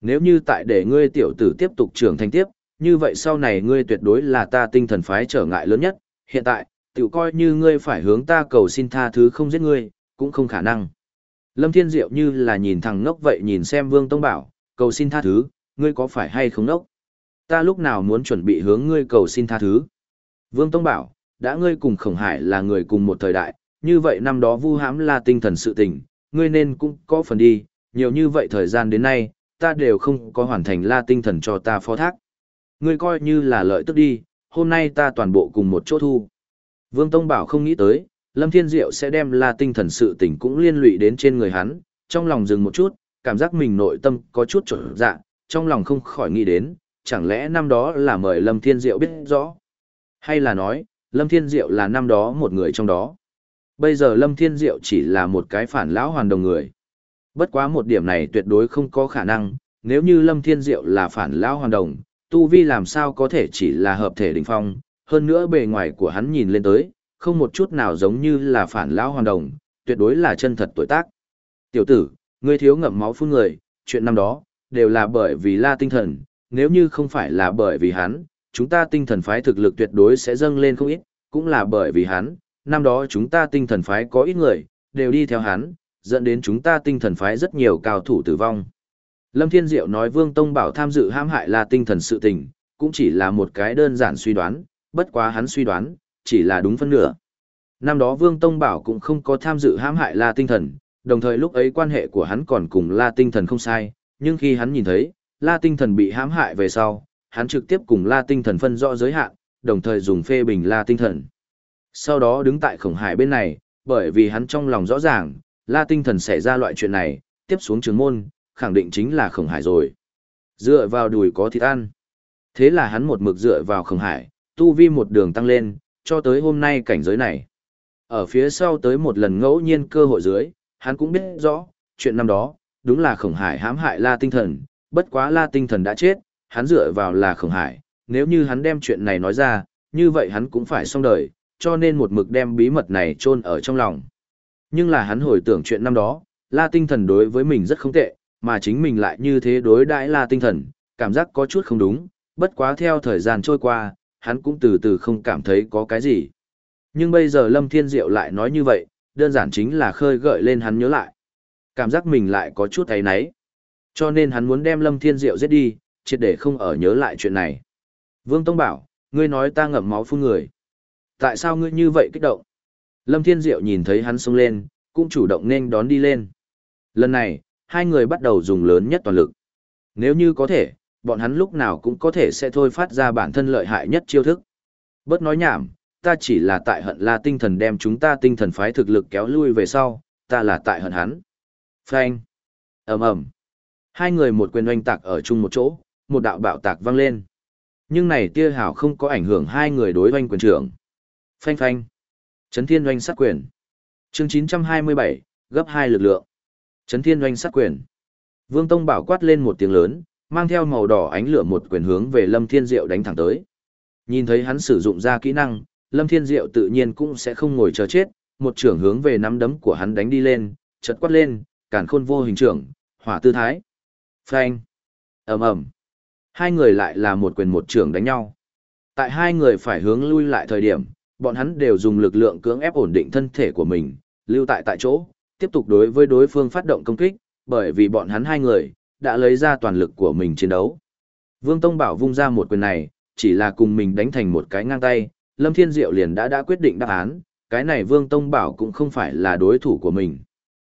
Nếu như tại để ngươi tiểu tử tiếp tục trưởng thành tiếp, như vậy sau này ngươi tuyệt đối là ta tinh thần phái trở ngại lớn nhất, hiện tại, tiểu coi như ngươi phải hướng ta cầu xin tha thứ không giết ngươi, cũng không khả năng. Lâm Thiên Diệu như là nhìn thằng ngốc vậy nhìn xem Vương Tông Bảo, cầu xin tha thứ, ngươi có phải hay không nốc? Ta lúc nào muốn chuẩn bị hướng ngươi cầu xin tha thứ? Vương Tông Bảo, đã ngươi cùng Khổng Hải là người cùng một thời đại, như vậy năm đó vu hãm là tinh thần sự tình, ngươi nên cũng có phần đi, nhiều như vậy thời gian đến nay, ta đều không có hoàn thành la tinh thần cho ta phó thác. Ngươi coi như là lợi tức đi, hôm nay ta toàn bộ cùng một chỗ thu. Vương Tông Bảo không nghĩ tới, Lâm Thiên Diệu sẽ đem la tinh thần sự tình cũng liên lụy đến trên người hắn, trong lòng dừng một chút, cảm giác mình nội tâm có chút trở dạ, trong lòng không khỏi nghĩ đến, chẳng lẽ năm đó là mời Lâm Thiên Diệu biết rõ? Hay là nói, Lâm Thiên Diệu là năm đó một người trong đó? Bây giờ Lâm Thiên Diệu chỉ là một cái phản lão hoàn đồng người. Bất quá một điểm này tuyệt đối không có khả năng, nếu như Lâm Thiên Diệu là phản lão hoàn đồng, tu vi làm sao có thể chỉ là hợp thể đỉnh phong, hơn nữa bề ngoài của hắn nhìn lên tới, không một chút nào giống như là phản lão hoàn đồng, tuyệt đối là chân thật tuổi tác. Tiểu tử, ngươi thiếu ngậm máu phun người, chuyện năm đó, đều là bởi vì la tinh thần, nếu như không phải là bởi vì hắn, chúng ta tinh thần phái thực lực tuyệt đối sẽ dâng lên không ít, cũng là bởi vì hắn, năm đó chúng ta tinh thần phái có ít người, đều đi theo hắn, dẫn đến chúng ta tinh thần phái rất nhiều cao thủ tử vong. Lâm Thiên Diệu nói Vương Tông Bảo tham dự hãm hại là tinh thần sự tình, cũng chỉ là một cái đơn giản suy đoán, bất quá hắn suy đoán, chỉ là đúng phân nửa. Năm đó Vương Tông Bảo cũng không có tham dự hãm hại La Tinh Thần, đồng thời lúc ấy quan hệ của hắn còn cùng La Tinh Thần không sai, nhưng khi hắn nhìn thấy, La Tinh Thần bị hãm hại về sau, hắn trực tiếp cùng La Tinh Thần phân rõ giới hạn, đồng thời dùng phê bình La Tinh Thần. Sau đó đứng tại khổng hải bên này, bởi vì hắn trong lòng rõ ràng, La Tinh Thần xảy ra loại chuyện này, tiếp xuống trường môn, khẳng định chính là khổng hải rồi. Dựa vào đùi có thịt ăn. Thế là hắn một mực dựa vào khổng hải, tu vi một đường tăng lên, cho tới hôm nay cảnh giới này. Ở phía sau tới một lần ngẫu nhiên cơ hội dưới, hắn cũng biết rõ, chuyện năm đó, đúng là khổng hải hãm hại la tinh thần, bất quá la tinh thần đã chết, hắn dựa vào là khổng hải, nếu như hắn đem chuyện này nói ra, như vậy hắn cũng phải xong đời, cho nên một mực đem bí mật này chôn ở trong lòng. Nhưng là hắn hồi tưởng chuyện năm đó, la tinh thần đối với mình rất không tệ, mà chính mình lại như thế đối đãi la tinh thần, cảm giác có chút không đúng, bất quá theo thời gian trôi qua, hắn cũng từ từ không cảm thấy có cái gì. Nhưng bây giờ Lâm Thiên Diệu lại nói như vậy, đơn giản chính là khơi gợi lên hắn nhớ lại. Cảm giác mình lại có chút thấy náy. Cho nên hắn muốn đem Lâm Thiên Diệu giết đi, triệt để không ở nhớ lại chuyện này. Vương Tông bảo, ngươi nói ta ngậm máu phun người. Tại sao ngươi như vậy kích động? Lâm Thiên Diệu nhìn thấy hắn xông lên, cũng chủ động nên đón đi lên. Lần này, hai người bắt đầu dùng lớn nhất toàn lực. Nếu như có thể, bọn hắn lúc nào cũng có thể sẽ thôi phát ra bản thân lợi hại nhất chiêu thức. Bớt nói nhảm, ta chỉ là tại hận la tinh thần đem chúng ta tinh thần phái thực lực kéo lui về sau, ta là tại hận hắn. Phanh. ầm ầm. Hai người một quyền oanh tạc ở chung một chỗ, một đạo bạo tạc vang lên. Nhưng này tia hảo không có ảnh hưởng hai người đối oanh quyền trưởng. Phanh phanh. Chấn thiên oanh sát quyền. Chương 927, gấp hai lực lượng. Chấn thiên oanh sát quyền. Vương Tông bảo quát lên một tiếng lớn, mang theo màu đỏ ánh lửa một quyền hướng về Lâm Thiên Diệu đánh thẳng tới. Nhìn thấy hắn sử dụng ra kỹ năng, Lâm Thiên Diệu tự nhiên cũng sẽ không ngồi chờ chết, một trưởng hướng về nắm đấm của hắn đánh đi lên, chật quát lên, càn khôn vô hình trưởng, hỏa tư thái. Phanh. ầm ầm. Hai người lại là một quyền một trưởng đánh nhau. Tại hai người phải hướng lui lại thời điểm, bọn hắn đều dùng lực lượng cưỡng ép ổn định thân thể của mình, lưu tại tại chỗ, tiếp tục đối với đối phương phát động công kích, bởi vì bọn hắn hai người, đã lấy ra toàn lực của mình chiến đấu. Vương Tông Bảo vung ra một quyền này, chỉ là cùng mình đánh thành một cái ngang tay, Lâm Thiên Diệu liền đã đã quyết định đáp án, cái này Vương Tông Bảo cũng không phải là đối thủ của mình.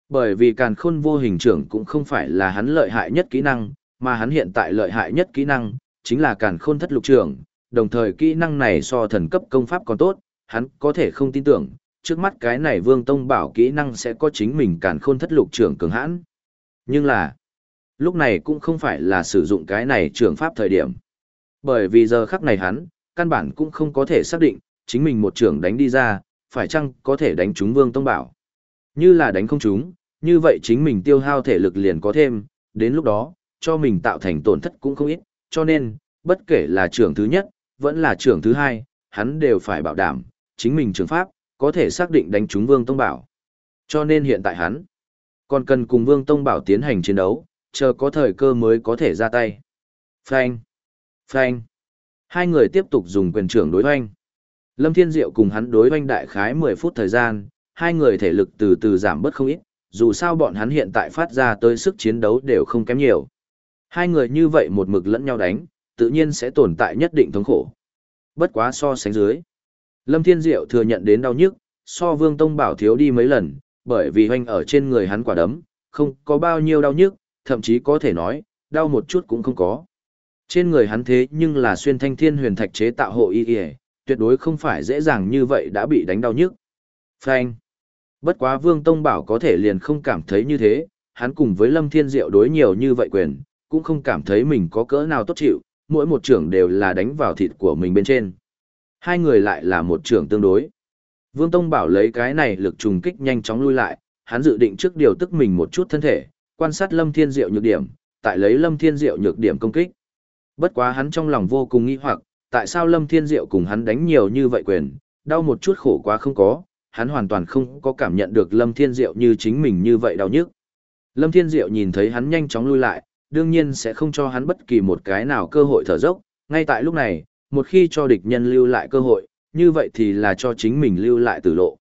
Bởi vì càn khôn vô hình trưởng cũng không phải là hắn lợi hại nhất kỹ năng, mà hắn hiện tại lợi hại nhất kỹ năng, chính là càn khôn thất lục trưởng, đồng thời kỹ năng này so thần cấp công pháp còn tốt, hắn có thể không tin tưởng, trước mắt cái này Vương Tông Bảo kỹ năng sẽ có chính mình càn khôn thất lục trưởng cường hãn. Nhưng là, Lúc này cũng không phải là sử dụng cái này trường pháp thời điểm. Bởi vì giờ khắc này hắn, căn bản cũng không có thể xác định, chính mình một trưởng đánh đi ra, phải chăng có thể đánh trúng Vương Tông Bảo. Như là đánh không chúng như vậy chính mình tiêu hao thể lực liền có thêm, đến lúc đó, cho mình tạo thành tổn thất cũng không ít, cho nên, bất kể là trưởng thứ nhất, vẫn là trưởng thứ hai, hắn đều phải bảo đảm, chính mình trường pháp, có thể xác định đánh trúng Vương Tông Bảo. Cho nên hiện tại hắn, còn cần cùng Vương Tông Bảo tiến hành chiến đấu, chờ có thời cơ mới có thể ra tay. Phanh! Phanh! Hai người tiếp tục dùng quyền trưởng đối hoanh. Lâm Thiên Diệu cùng hắn đối hoanh đại khái 10 phút thời gian, hai người thể lực từ từ giảm bớt không ít, dù sao bọn hắn hiện tại phát ra tới sức chiến đấu đều không kém nhiều. Hai người như vậy một mực lẫn nhau đánh, tự nhiên sẽ tồn tại nhất định thống khổ. Bất quá so sánh dưới. Lâm Thiên Diệu thừa nhận đến đau nhức, so Vương Tông Bảo thiếu đi mấy lần, bởi vì hoanh ở trên người hắn quả đấm, không có bao nhiêu đau nhức, thậm chí có thể nói, đau một chút cũng không có. Trên người hắn thế nhưng là xuyên thanh thiên huyền thạch chế tạo hộ y y, tuyệt đối không phải dễ dàng như vậy đã bị đánh đau nhức. Phanh. Bất quá Vương Tông Bảo có thể liền không cảm thấy như thế, hắn cùng với Lâm Thiên Diệu đối nhiều như vậy quyền, cũng không cảm thấy mình có cỡ nào tốt chịu, mỗi một trưởng đều là đánh vào thịt của mình bên trên. Hai người lại là một trưởng tương đối. Vương Tông Bảo lấy cái này lực trùng kích nhanh chóng lui lại, hắn dự định trước điều tức mình một chút thân thể, quan sát Lâm Thiên Diệu nhược điểm, tại lấy Lâm Thiên Diệu nhược điểm công kích. Bất quá hắn trong lòng vô cùng nghi hoặc, tại sao Lâm Thiên Diệu cùng hắn đánh nhiều như vậy quyền, đau một chút khổ quá không có, hắn hoàn toàn không có cảm nhận được Lâm Thiên Diệu như chính mình như vậy đau nhức. Lâm Thiên Diệu nhìn thấy hắn nhanh chóng lui lại, đương nhiên sẽ không cho hắn bất kỳ một cái nào cơ hội thở dốc, ngay tại lúc này, một khi cho địch nhân lưu lại cơ hội, như vậy thì là cho chính mình lưu lại tử lộ.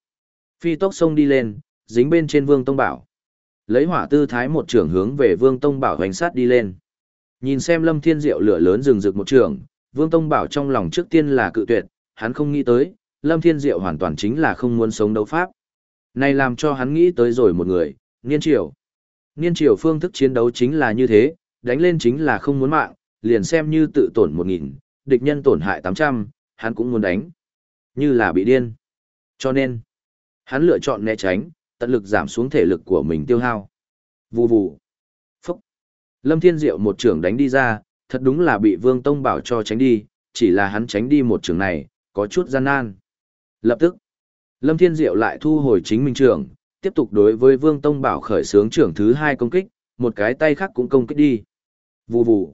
Phi tốc sông đi lên, dính bên trên Vương Tông Bảo. Lấy hỏa tư thái một trưởng hướng về Vương Tông Bảo hoành sát đi lên. Nhìn xem Lâm Thiên Diệu lửa lớn rừng rực một trường, Vương Tông Bảo trong lòng trước tiên là cự tuyệt, hắn không nghĩ tới, Lâm Thiên Diệu hoàn toàn chính là không muốn sống đấu pháp. Này làm cho hắn nghĩ tới rồi một người, Niên Triều. Niên Triều phương thức chiến đấu chính là như thế, đánh lên chính là không muốn mạng, liền xem như tự tổn một nghìn, địch nhân tổn hại tám trăm, hắn cũng muốn đánh. Như là bị điên. Cho nên, hắn lựa chọn né tránh, tận lực giảm xuống thể lực của mình tiêu hao. Vù vù. Phúc. Lâm Thiên Diệu một trường đánh đi ra, thật đúng là bị Vương Tông Bảo cho tránh đi, chỉ là hắn tránh đi một trường này, có chút gian nan. Lập tức, Lâm Thiên Diệu lại thu hồi chính mình trường, tiếp tục đối với Vương Tông Bảo khởi xướng trưởng thứ hai công kích, một cái tay khác cũng công kích đi. Vù vù,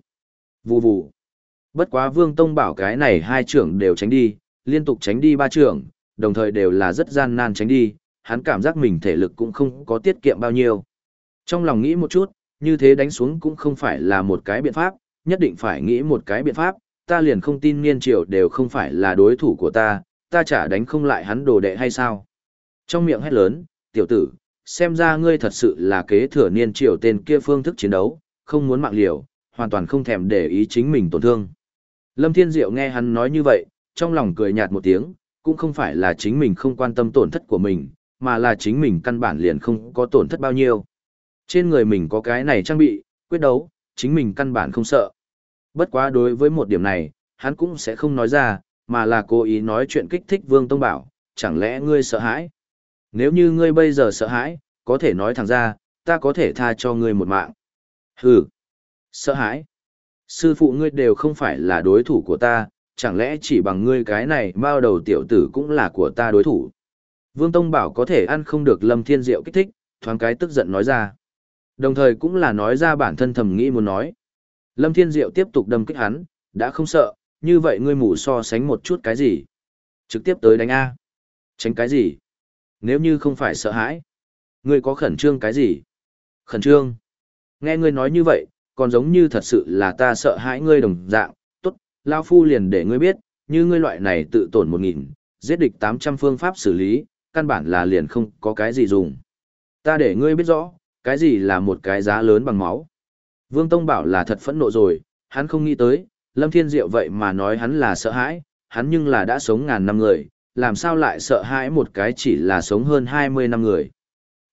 vù vù. Bất quá Vương Tông Bảo cái này hai trưởng đều tránh đi, liên tục tránh đi ba trưởng, đồng thời đều là rất gian nan tránh đi, hắn cảm giác mình thể lực cũng không có tiết kiệm bao nhiêu. Trong lòng nghĩ một chút, như thế đánh xuống cũng không phải là một cái biện pháp, nhất định phải nghĩ một cái biện pháp, ta liền không tin niên triều đều không phải là đối thủ của ta, ta chả đánh không lại hắn đồ đệ hay sao. Trong miệng hét lớn, tiểu tử, xem ra ngươi thật sự là kế thừa niên triều tên kia phương thức chiến đấu, không muốn mạng liều, hoàn toàn không thèm để ý chính mình tổn thương. Lâm Thiên Diệu nghe hắn nói như vậy, trong lòng cười nhạt một tiếng, cũng không phải là chính mình không quan tâm tổn thất của mình, mà là chính mình căn bản liền không có tổn thất bao nhiêu. Trên người mình có cái này trang bị, quyết đấu, chính mình căn bản không sợ. Bất quá đối với một điểm này, hắn cũng sẽ không nói ra, mà là cố ý nói chuyện kích thích Vương Tông Bảo, chẳng lẽ ngươi sợ hãi? Nếu như ngươi bây giờ sợ hãi, có thể nói thẳng ra, ta có thể tha cho ngươi một mạng. Hừ, sợ hãi. Sư phụ ngươi đều không phải là đối thủ của ta, chẳng lẽ chỉ bằng ngươi cái này bao đầu tiểu tử cũng là của ta đối thủ. Vương Tông Bảo có thể ăn không được Lâm Thiên Diệu kích thích, thoáng cái tức giận nói ra. Đồng thời cũng là nói ra bản thân thầm nghĩ muốn nói. Lâm Thiên Diệu tiếp tục đâm kích hắn, đã không sợ, như vậy ngươi mù so sánh một chút cái gì? Trực tiếp tới đánh A. Tránh cái gì? Nếu như không phải sợ hãi, ngươi có khẩn trương cái gì? Khẩn trương. Nghe ngươi nói như vậy, còn giống như thật sự là ta sợ hãi ngươi đồng dạng, tốt, Lao Phu liền để ngươi biết, như ngươi loại này tự tổn một nghìn, giết địch tám trăm phương pháp xử lý, căn bản là liền không có cái gì dùng. Ta để ngươi biết rõ, cái gì là một cái giá lớn bằng máu. Vương Tông bảo là thật phẫn nộ rồi, hắn không nghĩ tới, Lâm Thiên Diệu vậy mà nói hắn là sợ hãi, hắn nhưng là đã sống ngàn năm người, làm sao lại sợ hãi một cái chỉ là sống hơn 20 năm người.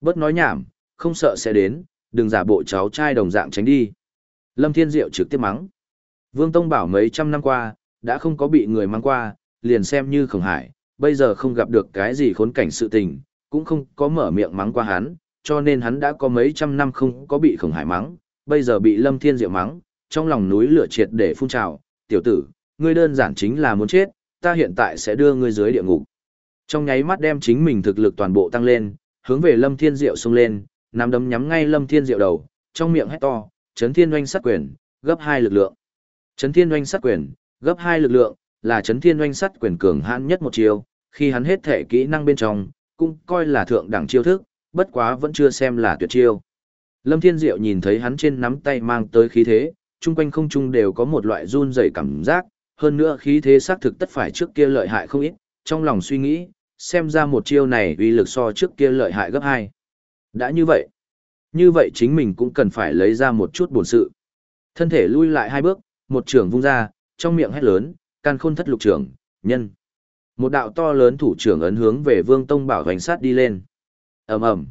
Bớt nói nhảm, không sợ sẽ đến, đừng giả bộ cháu trai đồng dạng tránh đi. Lâm Thiên Diệu trực tiếp mắng. Vương Tông bảo mấy trăm năm qua, đã không có bị người mang qua, liền xem như khổng hải, bây giờ không gặp được cái gì khốn cảnh sự tình, cũng không có mở miệng mắng qua hắn, cho nên hắn đã có mấy trăm năm không có bị khổng hải mắng, bây giờ bị Lâm Thiên Diệu mắng, trong lòng núi lửa triệt để phun trào, tiểu tử, ngươi đơn giản chính là muốn chết, ta hiện tại sẽ đưa ngươi dưới địa ngục. Trong nháy mắt đem chính mình thực lực toàn bộ tăng lên, hướng về Lâm Thiên Diệu xông lên, nắm đấm nhắm ngay Lâm Thiên Diệu đầu, trong miệng hét to, chấn thiên oanh sát quyền, gấp hai lực lượng. Chấn thiên oanh sát quyền, gấp hai lực lượng, là chấn thiên oanh sát quyền cường hãn nhất một chiều, khi hắn hết thể kỹ năng bên trong, cũng coi là thượng đẳng chiêu thức, bất quá vẫn chưa xem là tuyệt chiêu. Lâm Thiên Diệu nhìn thấy hắn trên nắm tay mang tới khí thế, chung quanh không trung đều có một loại run rẩy cảm giác, hơn nữa khí thế xác thực tất phải trước kia lợi hại không ít, trong lòng suy nghĩ, xem ra một chiêu này uy lực so trước kia lợi hại gấp hai. Đã như vậy, như vậy chính mình cũng cần phải lấy ra một chút bổn sự. Thân thể lui lại hai bước, một trường vung ra, trong miệng hét lớn, can khôn thất lục trưởng, nhân. Một đạo to lớn thủ trưởng ấn hướng về Vương Tông Bảo hoành sát đi lên. ầm ầm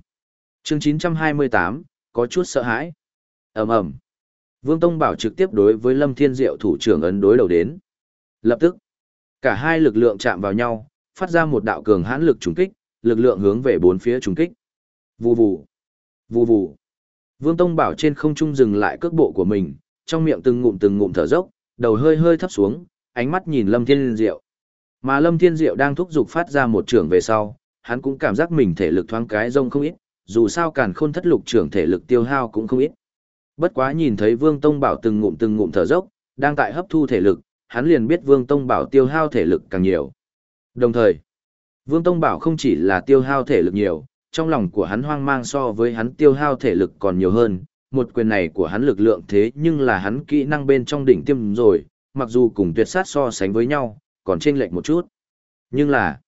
Chương 928, có chút sợ hãi. ầm ầm Vương Tông Bảo trực tiếp đối với Lâm Thiên Diệu thủ trưởng ấn đối đầu đến. Lập tức, cả hai lực lượng chạm vào nhau, phát ra một đạo cường hãn lực trùng kích, lực lượng hướng về bốn phía trùng kích. Vù vù, vù vù. Vương Tông Bảo trên không trung dừng lại cước bộ của mình, trong miệng từng ngụm từng ngụm thở dốc, đầu hơi hơi thấp xuống, ánh mắt nhìn Lâm Thiên Diệu. Mà Lâm Thiên Diệu đang thúc giục phát ra một trường về sau, hắn cũng cảm giác mình thể lực thoáng cái rông không ít, dù sao càn khôn thất lục trưởng thể lực tiêu hao cũng không ít. Bất quá nhìn thấy Vương Tông Bảo từng ngụm từng ngụm thở dốc, đang tại hấp thu thể lực, hắn liền biết Vương Tông Bảo tiêu hao thể lực càng nhiều. Đồng thời, Vương Tông Bảo không chỉ là tiêu hao thể lực nhiều, trong lòng của hắn hoang mang so với hắn tiêu hao thể lực còn nhiều hơn, một quyền này của hắn lực lượng thế nhưng là hắn kỹ năng bên trong đỉnh tiêm rồi, mặc dù cùng tuyệt sát so sánh với nhau, còn chênh lệch một chút. Nhưng là,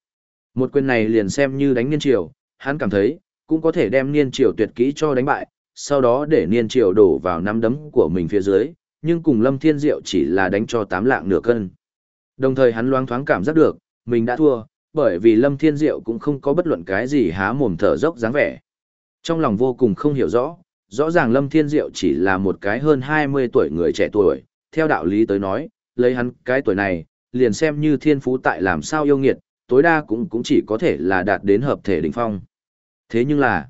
một quyền này liền xem như đánh niên triều, hắn cảm thấy, cũng có thể đem niên triều tuyệt kỹ cho đánh bại, sau đó để niên triều đổ vào nắm đấm của mình phía dưới, nhưng cùng Lâm Thiên Diệu chỉ là đánh cho tám lạng nửa cân. Đồng thời hắn loáng thoáng cảm giác được, mình đã thua, bởi vì Lâm Thiên Diệu cũng không có bất luận cái gì há mồm thở dốc dáng vẻ. Trong lòng vô cùng không hiểu rõ, rõ ràng Lâm Thiên Diệu chỉ là một cái hơn 20 tuổi người trẻ tuổi, theo đạo lý tới nói, lấy hắn cái tuổi này, liền xem như thiên phú tại làm sao yêu nghiệt, tối đa cũng cũng chỉ có thể là đạt đến hợp thể đỉnh phong. Thế nhưng là,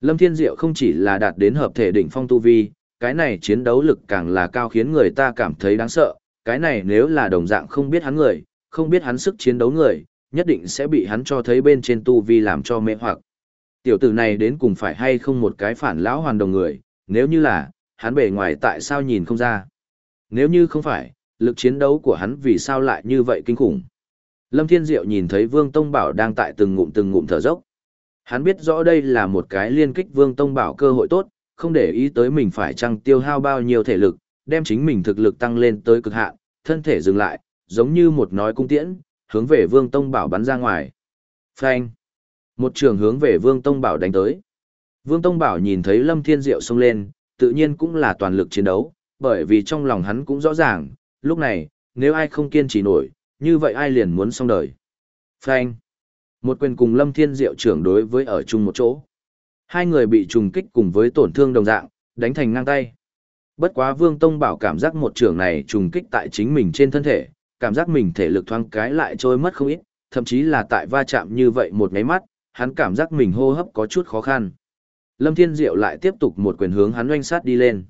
Lâm Thiên Diệu không chỉ là đạt đến hợp thể đỉnh phong tu vi, cái này chiến đấu lực càng là cao khiến người ta cảm thấy đáng sợ, cái này nếu là đồng dạng không biết hắn người, không biết hắn sức chiến đấu người, nhất định sẽ bị hắn cho thấy bên trên tu vi làm cho mê hoặc. Tiểu tử này đến cùng phải hay không một cái phản lão hoàn đồng người, nếu như là, hắn bề ngoài tại sao nhìn không ra. Nếu như không phải, lực chiến đấu của hắn vì sao lại như vậy kinh khủng. Lâm Thiên Diệu nhìn thấy Vương Tông Bảo đang tại từng ngụm từng ngụm thở dốc. Hắn biết rõ đây là một cái liên kích Vương Tông Bảo cơ hội tốt, không để ý tới mình phải chăng tiêu hao bao nhiêu thể lực, đem chính mình thực lực tăng lên tới cực hạn, thân thể dừng lại, giống như một nói cung tiễn, hướng về Vương Tông Bảo bắn ra ngoài. Phanh! Một trường hướng về Vương Tông Bảo đánh tới. Vương Tông Bảo nhìn thấy Lâm Thiên Diệu xông lên, tự nhiên cũng là toàn lực chiến đấu, bởi vì trong lòng hắn cũng rõ ràng, lúc này, nếu ai không kiên trì nổi, như vậy ai liền muốn xong đời. Phanh! Một quyền cùng Lâm Thiên Diệu trưởng đối với ở chung một chỗ. Hai người bị trùng kích cùng với tổn thương đồng dạng, đánh thành ngang tay. Bất quá Vương Tông Bảo cảm giác một trưởng này trùng kích tại chính mình trên thân thể, cảm giác mình thể lực thoáng cái lại trôi mất không ít, thậm chí là tại va chạm như vậy một nháy mắt, hắn cảm giác mình hô hấp có chút khó khăn. Lâm Thiên Diệu lại tiếp tục một quyền hướng hắn oanh sát đi lên.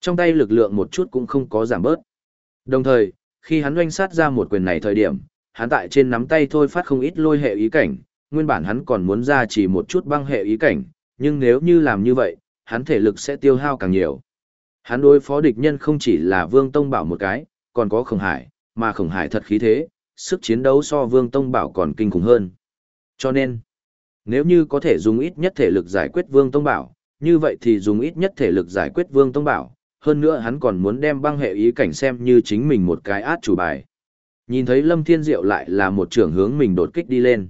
Trong tay lực lượng một chút cũng không có giảm bớt. Đồng thời, khi hắn oanh sát ra một quyền này thời điểm, hắn tại trên nắm tay thôi phát không ít lôi hệ ý cảnh, nguyên bản hắn còn muốn ra chỉ một chút băng hệ ý cảnh, nhưng nếu như làm như vậy, hắn thể lực sẽ tiêu hao càng nhiều. Hắn đối phó địch nhân không chỉ là Vương Tông Bảo một cái, còn có Khổng Hải, mà Khổng Hải thật khí thế, sức chiến đấu so Vương Tông Bảo còn kinh khủng hơn. Cho nên, nếu như có thể dùng ít nhất thể lực giải quyết Vương Tông Bảo, như vậy thì dùng ít nhất thể lực giải quyết Vương Tông Bảo, hơn nữa hắn còn muốn đem băng hệ ý cảnh xem như chính mình một cái át chủ bài. Nhìn thấy Lâm Thiên Diệu lại là một trưởng hướng mình đột kích đi lên.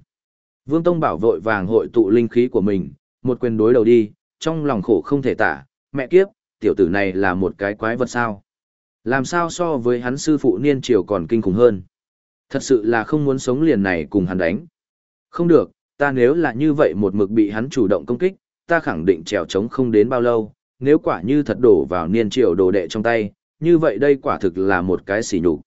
Vương Tông Bảo vội vàng hội tụ linh khí của mình, một quyền đối đầu đi, trong lòng khổ không thể tả, mẹ kiếp, tiểu tử này là một cái quái vật sao. Làm sao so với hắn sư phụ niên triều còn kinh khủng hơn. Thật sự là không muốn sống liền này cùng hắn đánh. Không được, ta nếu là như vậy một mực bị hắn chủ động công kích, ta khẳng định trèo trống không đến bao lâu, nếu quả như thật đổ vào niên triều đồ đệ trong tay, như vậy đây quả thực là một cái xỉ nhục.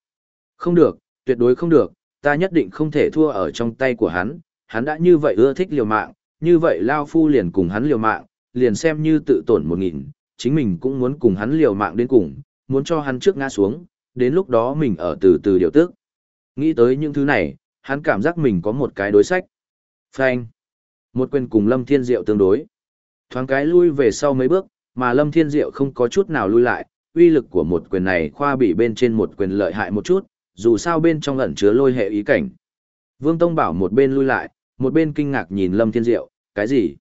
Không được, tuyệt đối không được, ta nhất định không thể thua ở trong tay của hắn, hắn đã như vậy ưa thích liều mạng, như vậy Lao Phu liền cùng hắn liều mạng, liền xem như tự tổn một nghìn, chính mình cũng muốn cùng hắn liều mạng đến cùng, muốn cho hắn trước ngã xuống, đến lúc đó mình ở từ từ điều tức. Nghĩ tới những thứ này, hắn cảm giác mình có một cái đối sách. Phanh. Một quyền cùng Lâm Thiên Diệu tương đối. Thoáng cái lui về sau mấy bước, mà Lâm Thiên Diệu không có chút nào lui lại, uy lực của một quyền này khoa bị bên trên một quyền lợi hại một chút, dù sao bên trong ẩn chứa lôi hệ ý cảnh. Vương Tông bảo một bên lui lại, một bên kinh ngạc nhìn Lâm Thiên Diệu, cái gì?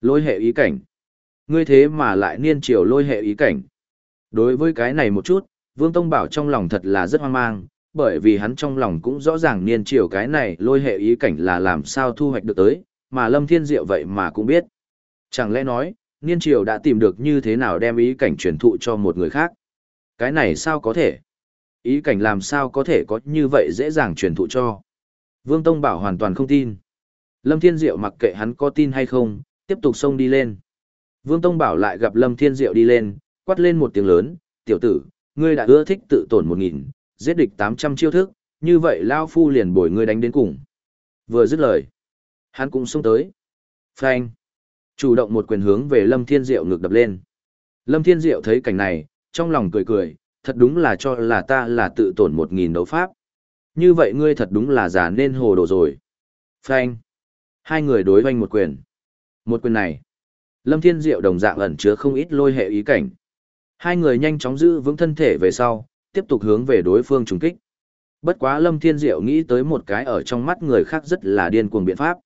Lôi hệ ý cảnh. Ngươi thế mà lại niên triều lôi hệ ý cảnh. Đối với cái này một chút, Vương Tông Bảo trong lòng thật là rất hoang mang, bởi vì hắn trong lòng cũng rõ ràng niên triều cái này lôi hệ ý cảnh là làm sao thu hoạch được tới, mà Lâm Thiên Diệu vậy mà cũng biết. Chẳng lẽ nói, niên triều đã tìm được như thế nào đem ý cảnh truyền thụ cho một người khác? Cái này sao có thể? Ý cảnh làm sao có thể có như vậy dễ dàng truyền thụ cho? Vương Tông Bảo hoàn toàn không tin. Lâm Thiên Diệu mặc kệ hắn có tin hay không, tiếp tục xông đi lên. Vương Tông Bảo lại gặp Lâm Thiên Diệu đi lên, quát lên một tiếng lớn, tiểu tử, ngươi đã ưa thích tự tổn một nghìn, giết địch tám trăm chiêu thức, như vậy Lao Phu liền bồi ngươi đánh đến cùng. Vừa dứt lời, hắn cũng xông tới. Phanh. Chủ động một quyền hướng về Lâm Thiên Diệu ngược đập lên. Lâm Thiên Diệu thấy cảnh này, trong lòng cười cười, thật đúng là cho là ta là tự tổn một nghìn đấu pháp. Như vậy ngươi thật đúng là giả nên hồ đồ rồi. Phanh. Hai người đối hoanh một quyền. Một quyền này. Lâm Thiên Diệu đồng dạng ẩn chứa không ít lôi hệ ý cảnh. Hai người nhanh chóng giữ vững thân thể về sau, tiếp tục hướng về đối phương trùng kích. Bất quá Lâm Thiên Diệu nghĩ tới một cái ở trong mắt người khác rất là điên cuồng biện pháp.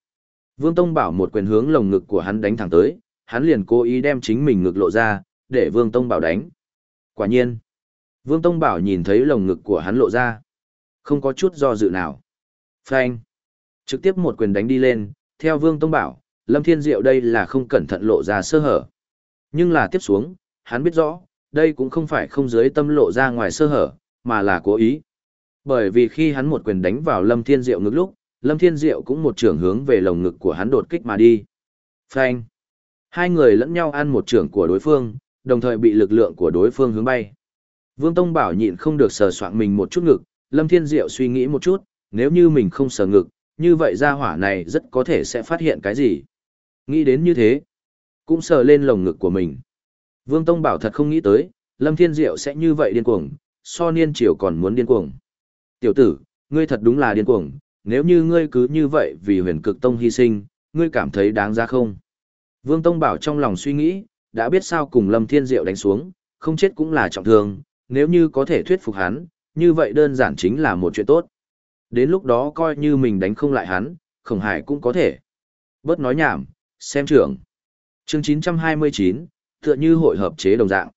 Vương Tông Bảo một quyền hướng lồng ngực của hắn đánh thẳng tới, hắn liền cố ý đem chính mình ngực lộ ra, để Vương Tông Bảo đánh. Quả nhiên, Vương Tông Bảo nhìn thấy lồng ngực của hắn lộ ra. Không có chút do dự nào. Phanh. Trực tiếp một quyền đánh đi lên, theo Vương Tông Bảo, Lâm Thiên Diệu đây là không cẩn thận lộ ra sơ hở. Nhưng là tiếp xuống, hắn biết rõ, đây cũng không phải không dưới tâm lộ ra ngoài sơ hở, mà là cố ý. Bởi vì khi hắn một quyền đánh vào Lâm Thiên Diệu ngực lúc, Lâm Thiên Diệu cũng một trường hướng về lồng ngực của hắn đột kích mà đi. Phanh. Hai người lẫn nhau ăn một trường của đối phương, đồng thời bị lực lượng của đối phương hướng bay. Vương Tông Bảo nhịn không được sờ soạng mình một chút ngực, Lâm Thiên Diệu suy nghĩ một chút, nếu như mình không sờ ngực, như vậy gia hỏa này rất có thể sẽ phát hiện cái gì. Nghĩ đến như thế, cũng sờ lên lồng ngực của mình. Vương Tông Bảo thật không nghĩ tới, Lâm Thiên Diệu sẽ như vậy điên cuồng, so niên triều còn muốn điên cuồng. Tiểu tử, ngươi thật đúng là điên cuồng, nếu như ngươi cứ như vậy vì huyền cực tông hy sinh, ngươi cảm thấy đáng ra không? Vương Tông Bảo trong lòng suy nghĩ, đã biết sao cùng Lâm Thiên Diệu đánh xuống, không chết cũng là trọng thương, nếu như có thể thuyết phục hắn, như vậy đơn giản chính là một chuyện tốt. Đến lúc đó coi như mình đánh không lại hắn, khổng hải cũng có thể. Bớt nói nhảm, xem trưởng. Chương 929, tựa như hội hợp chế đồng dạng.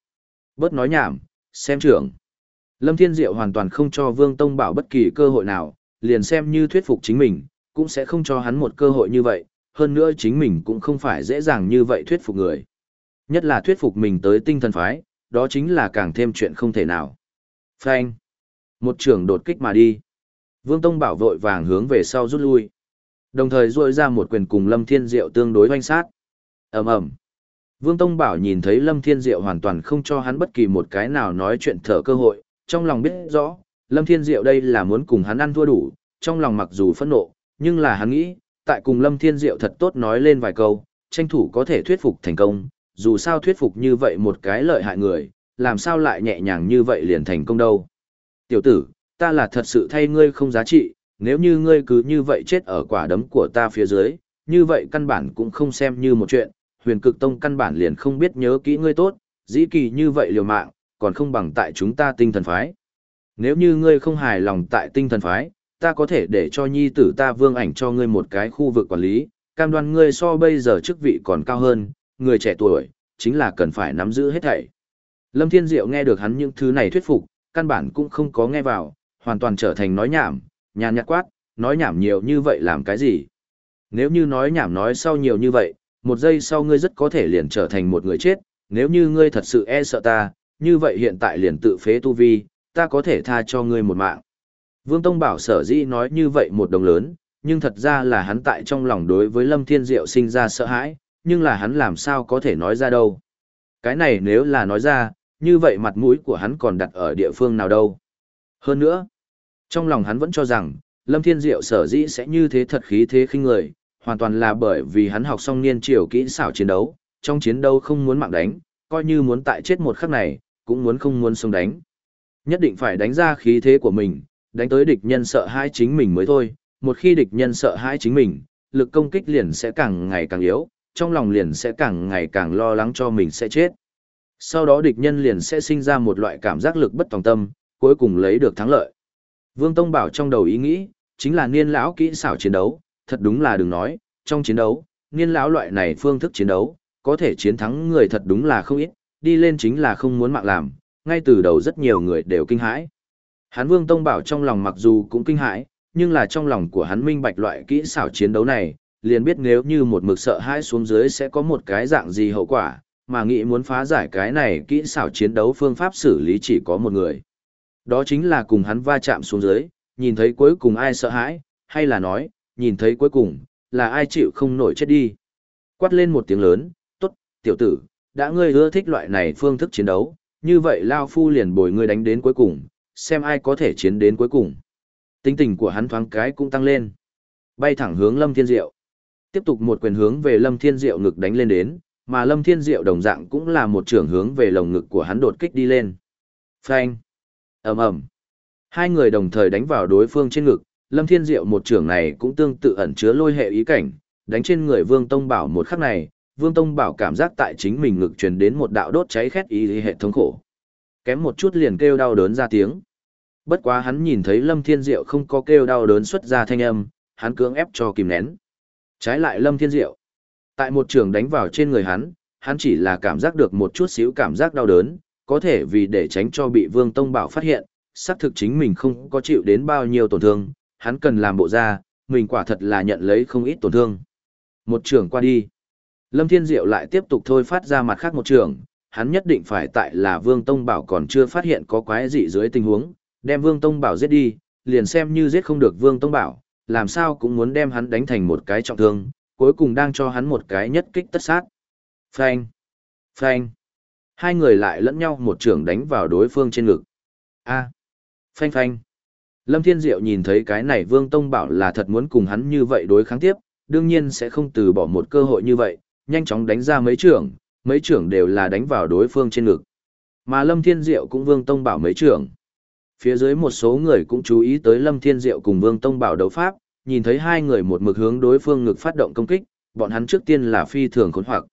Bớt nói nhảm, xem trưởng. Lâm Thiên Diệu hoàn toàn không cho Vương Tông Bảo bất kỳ cơ hội nào, liền xem như thuyết phục chính mình, cũng sẽ không cho hắn một cơ hội như vậy, hơn nữa chính mình cũng không phải dễ dàng như vậy thuyết phục người. Nhất là thuyết phục mình tới tinh thần phái, đó chính là càng thêm chuyện không thể nào. Phanh. Một trường đột kích mà đi. Vương Tông Bảo vội vàng hướng về sau rút lui. Đồng thời duỗi ra một quyền cùng Lâm Thiên Diệu tương đối hoanh sát. ầm ầm. Vương Tông Bảo nhìn thấy Lâm Thiên Diệu hoàn toàn không cho hắn bất kỳ một cái nào nói chuyện thở cơ hội, trong lòng biết rõ, Lâm Thiên Diệu đây là muốn cùng hắn ăn thua đủ, trong lòng mặc dù phẫn nộ, nhưng là hắn nghĩ, tại cùng Lâm Thiên Diệu thật tốt nói lên vài câu, tranh thủ có thể thuyết phục thành công, dù sao thuyết phục như vậy một cái lợi hại người, làm sao lại nhẹ nhàng như vậy liền thành công đâu. Tiểu tử, ta là thật sự thay ngươi không giá trị, nếu như ngươi cứ như vậy chết ở quả đấm của ta phía dưới, như vậy căn bản cũng không xem như một chuyện, huyền cực tông căn bản liền không biết nhớ kỹ ngươi tốt, dĩ kỳ như vậy liều mạng, còn không bằng tại chúng ta tinh thần phái. Nếu như ngươi không hài lòng tại tinh thần phái, ta có thể để cho nhi tử ta vương ảnh cho ngươi một cái khu vực quản lý, cam đoan ngươi so bây giờ chức vị còn cao hơn, người trẻ tuổi, chính là cần phải nắm giữ hết thảy. Lâm Thiên Diệu nghe được hắn những thứ này thuyết phục, căn bản cũng không có nghe vào, hoàn toàn trở thành nói nhảm, nhàn nhạt quát, nói nhảm nhiều như vậy làm cái gì? Nếu như nói nhảm nói sau nhiều như vậy, một giây sau ngươi rất có thể liền trở thành một người chết, nếu như ngươi thật sự e sợ ta, như vậy hiện tại liền tự phế tu vi, ta có thể tha cho ngươi một mạng. Vương Tông Bảo sở dĩ nói như vậy một đồng lớn, nhưng thật ra là hắn tại trong lòng đối với Lâm Thiên Diệu sinh ra sợ hãi, nhưng là hắn làm sao có thể nói ra đâu. Cái này nếu là nói ra, như vậy mặt mũi của hắn còn đặt ở địa phương nào đâu. Hơn nữa, trong lòng hắn vẫn cho rằng, Lâm Thiên Diệu sở dĩ sẽ như thế thật khí thế khinh người, hoàn toàn là bởi vì hắn học xong niên triều kỹ xảo chiến đấu, trong chiến đấu không muốn mạng đánh, coi như muốn tại chết một khắc này, cũng muốn không muốn sống đánh. Nhất định phải đánh ra khí thế của mình, đánh tới địch nhân sợ hãi chính mình mới thôi, một khi địch nhân sợ hãi chính mình, lực công kích liền sẽ càng ngày càng yếu, trong lòng liền sẽ càng ngày càng lo lắng cho mình sẽ chết. Sau đó địch nhân liền sẽ sinh ra một loại cảm giác lực bất tòng tâm, cuối cùng lấy được thắng lợi. Vương Tông Bảo trong đầu ý nghĩ, chính là niên lão kỹ xảo chiến đấu, thật đúng là đừng nói, trong chiến đấu, niên lão loại này phương thức chiến đấu, có thể chiến thắng người thật đúng là không ít, đi lên chính là không muốn mạng làm, ngay từ đầu rất nhiều người đều kinh hãi. Hán Vương Tông Bảo trong lòng mặc dù cũng kinh hãi, nhưng là trong lòng của hắn minh bạch loại kỹ xảo chiến đấu này, liền biết nếu như một mực sợ hãi xuống dưới sẽ có một cái dạng gì hậu quả, mà nghĩ muốn phá giải cái này kỹ xảo chiến đấu phương pháp xử lý chỉ có một người. Đó chính là cùng hắn va chạm xuống dưới, nhìn thấy cuối cùng ai sợ hãi, hay là nói, nhìn thấy cuối cùng, là ai chịu không nổi chết đi. Quát lên một tiếng lớn, tốt, tiểu tử, đã ngươi ưa thích loại này phương thức chiến đấu, như vậy Lao Phu liền bồi ngươi đánh đến cuối cùng, xem ai có thể chiến đến cuối cùng. Tinh tình của hắn thoáng cái cũng tăng lên. Bay thẳng hướng Lâm Thiên Diệu. Tiếp tục một quyền hướng về Lâm Thiên Diệu ngực đánh lên đến, mà Lâm Thiên Diệu đồng dạng cũng là một trường hướng về lồng ngực của hắn đột kích đi lên. Phanh! ầm ầm Hai người đồng thời đánh vào đối phương trên ngực, Lâm Thiên Diệu một trường này cũng tương tự ẩn chứa lôi hệ ý cảnh, đánh trên người Vương Tông Bảo một khắc này, Vương Tông Bảo cảm giác tại chính mình ngực truyền đến một đạo đốt cháy khét ý hệ thống khổ. Kém một chút liền kêu đau đớn ra tiếng. Bất quá hắn nhìn thấy Lâm Thiên Diệu không có kêu đau đớn xuất ra thanh âm, hắn cưỡng ép cho kìm nén. Trái lại Lâm Thiên Diệu, tại một trường đánh vào trên người hắn, hắn chỉ là cảm giác được một chút xíu cảm giác đau đớn, có thể vì để tránh cho bị Vương Tông Bảo phát hiện, xác thực chính mình không có chịu đến bao nhiêu tổn thương, hắn cần làm bộ ra, mình quả thật là nhận lấy không ít tổn thương. Một trường qua đi. Lâm Thiên Diệu lại tiếp tục thôi phát ra mặt khác một trường, hắn nhất định phải tại là Vương Tông Bảo còn chưa phát hiện có quái dị dưới tình huống, đem Vương Tông Bảo giết đi, liền xem như giết không được Vương Tông Bảo, làm sao cũng muốn đem hắn đánh thành một cái trọng thương, cuối cùng đang cho hắn một cái nhất kích tất sát. Phanh! Phanh! Hai người lại lẫn nhau một trường đánh vào đối phương trên ngực. A! Phanh phanh! Lâm Thiên Diệu nhìn thấy cái này Vương Tông Bảo là thật muốn cùng hắn như vậy đối kháng tiếp, đương nhiên sẽ không từ bỏ một cơ hội như vậy, nhanh chóng đánh ra mấy trưởng, mấy trưởng đều là đánh vào đối phương trên ngực. Mà Lâm Thiên Diệu cũng Vương Tông Bảo mấy trưởng. Phía dưới một số người cũng chú ý tới Lâm Thiên Diệu cùng Vương Tông Bảo đấu pháp, nhìn thấy hai người một mực hướng đối phương ngực phát động công kích, bọn hắn trước tiên là phi thường khốn hoặc.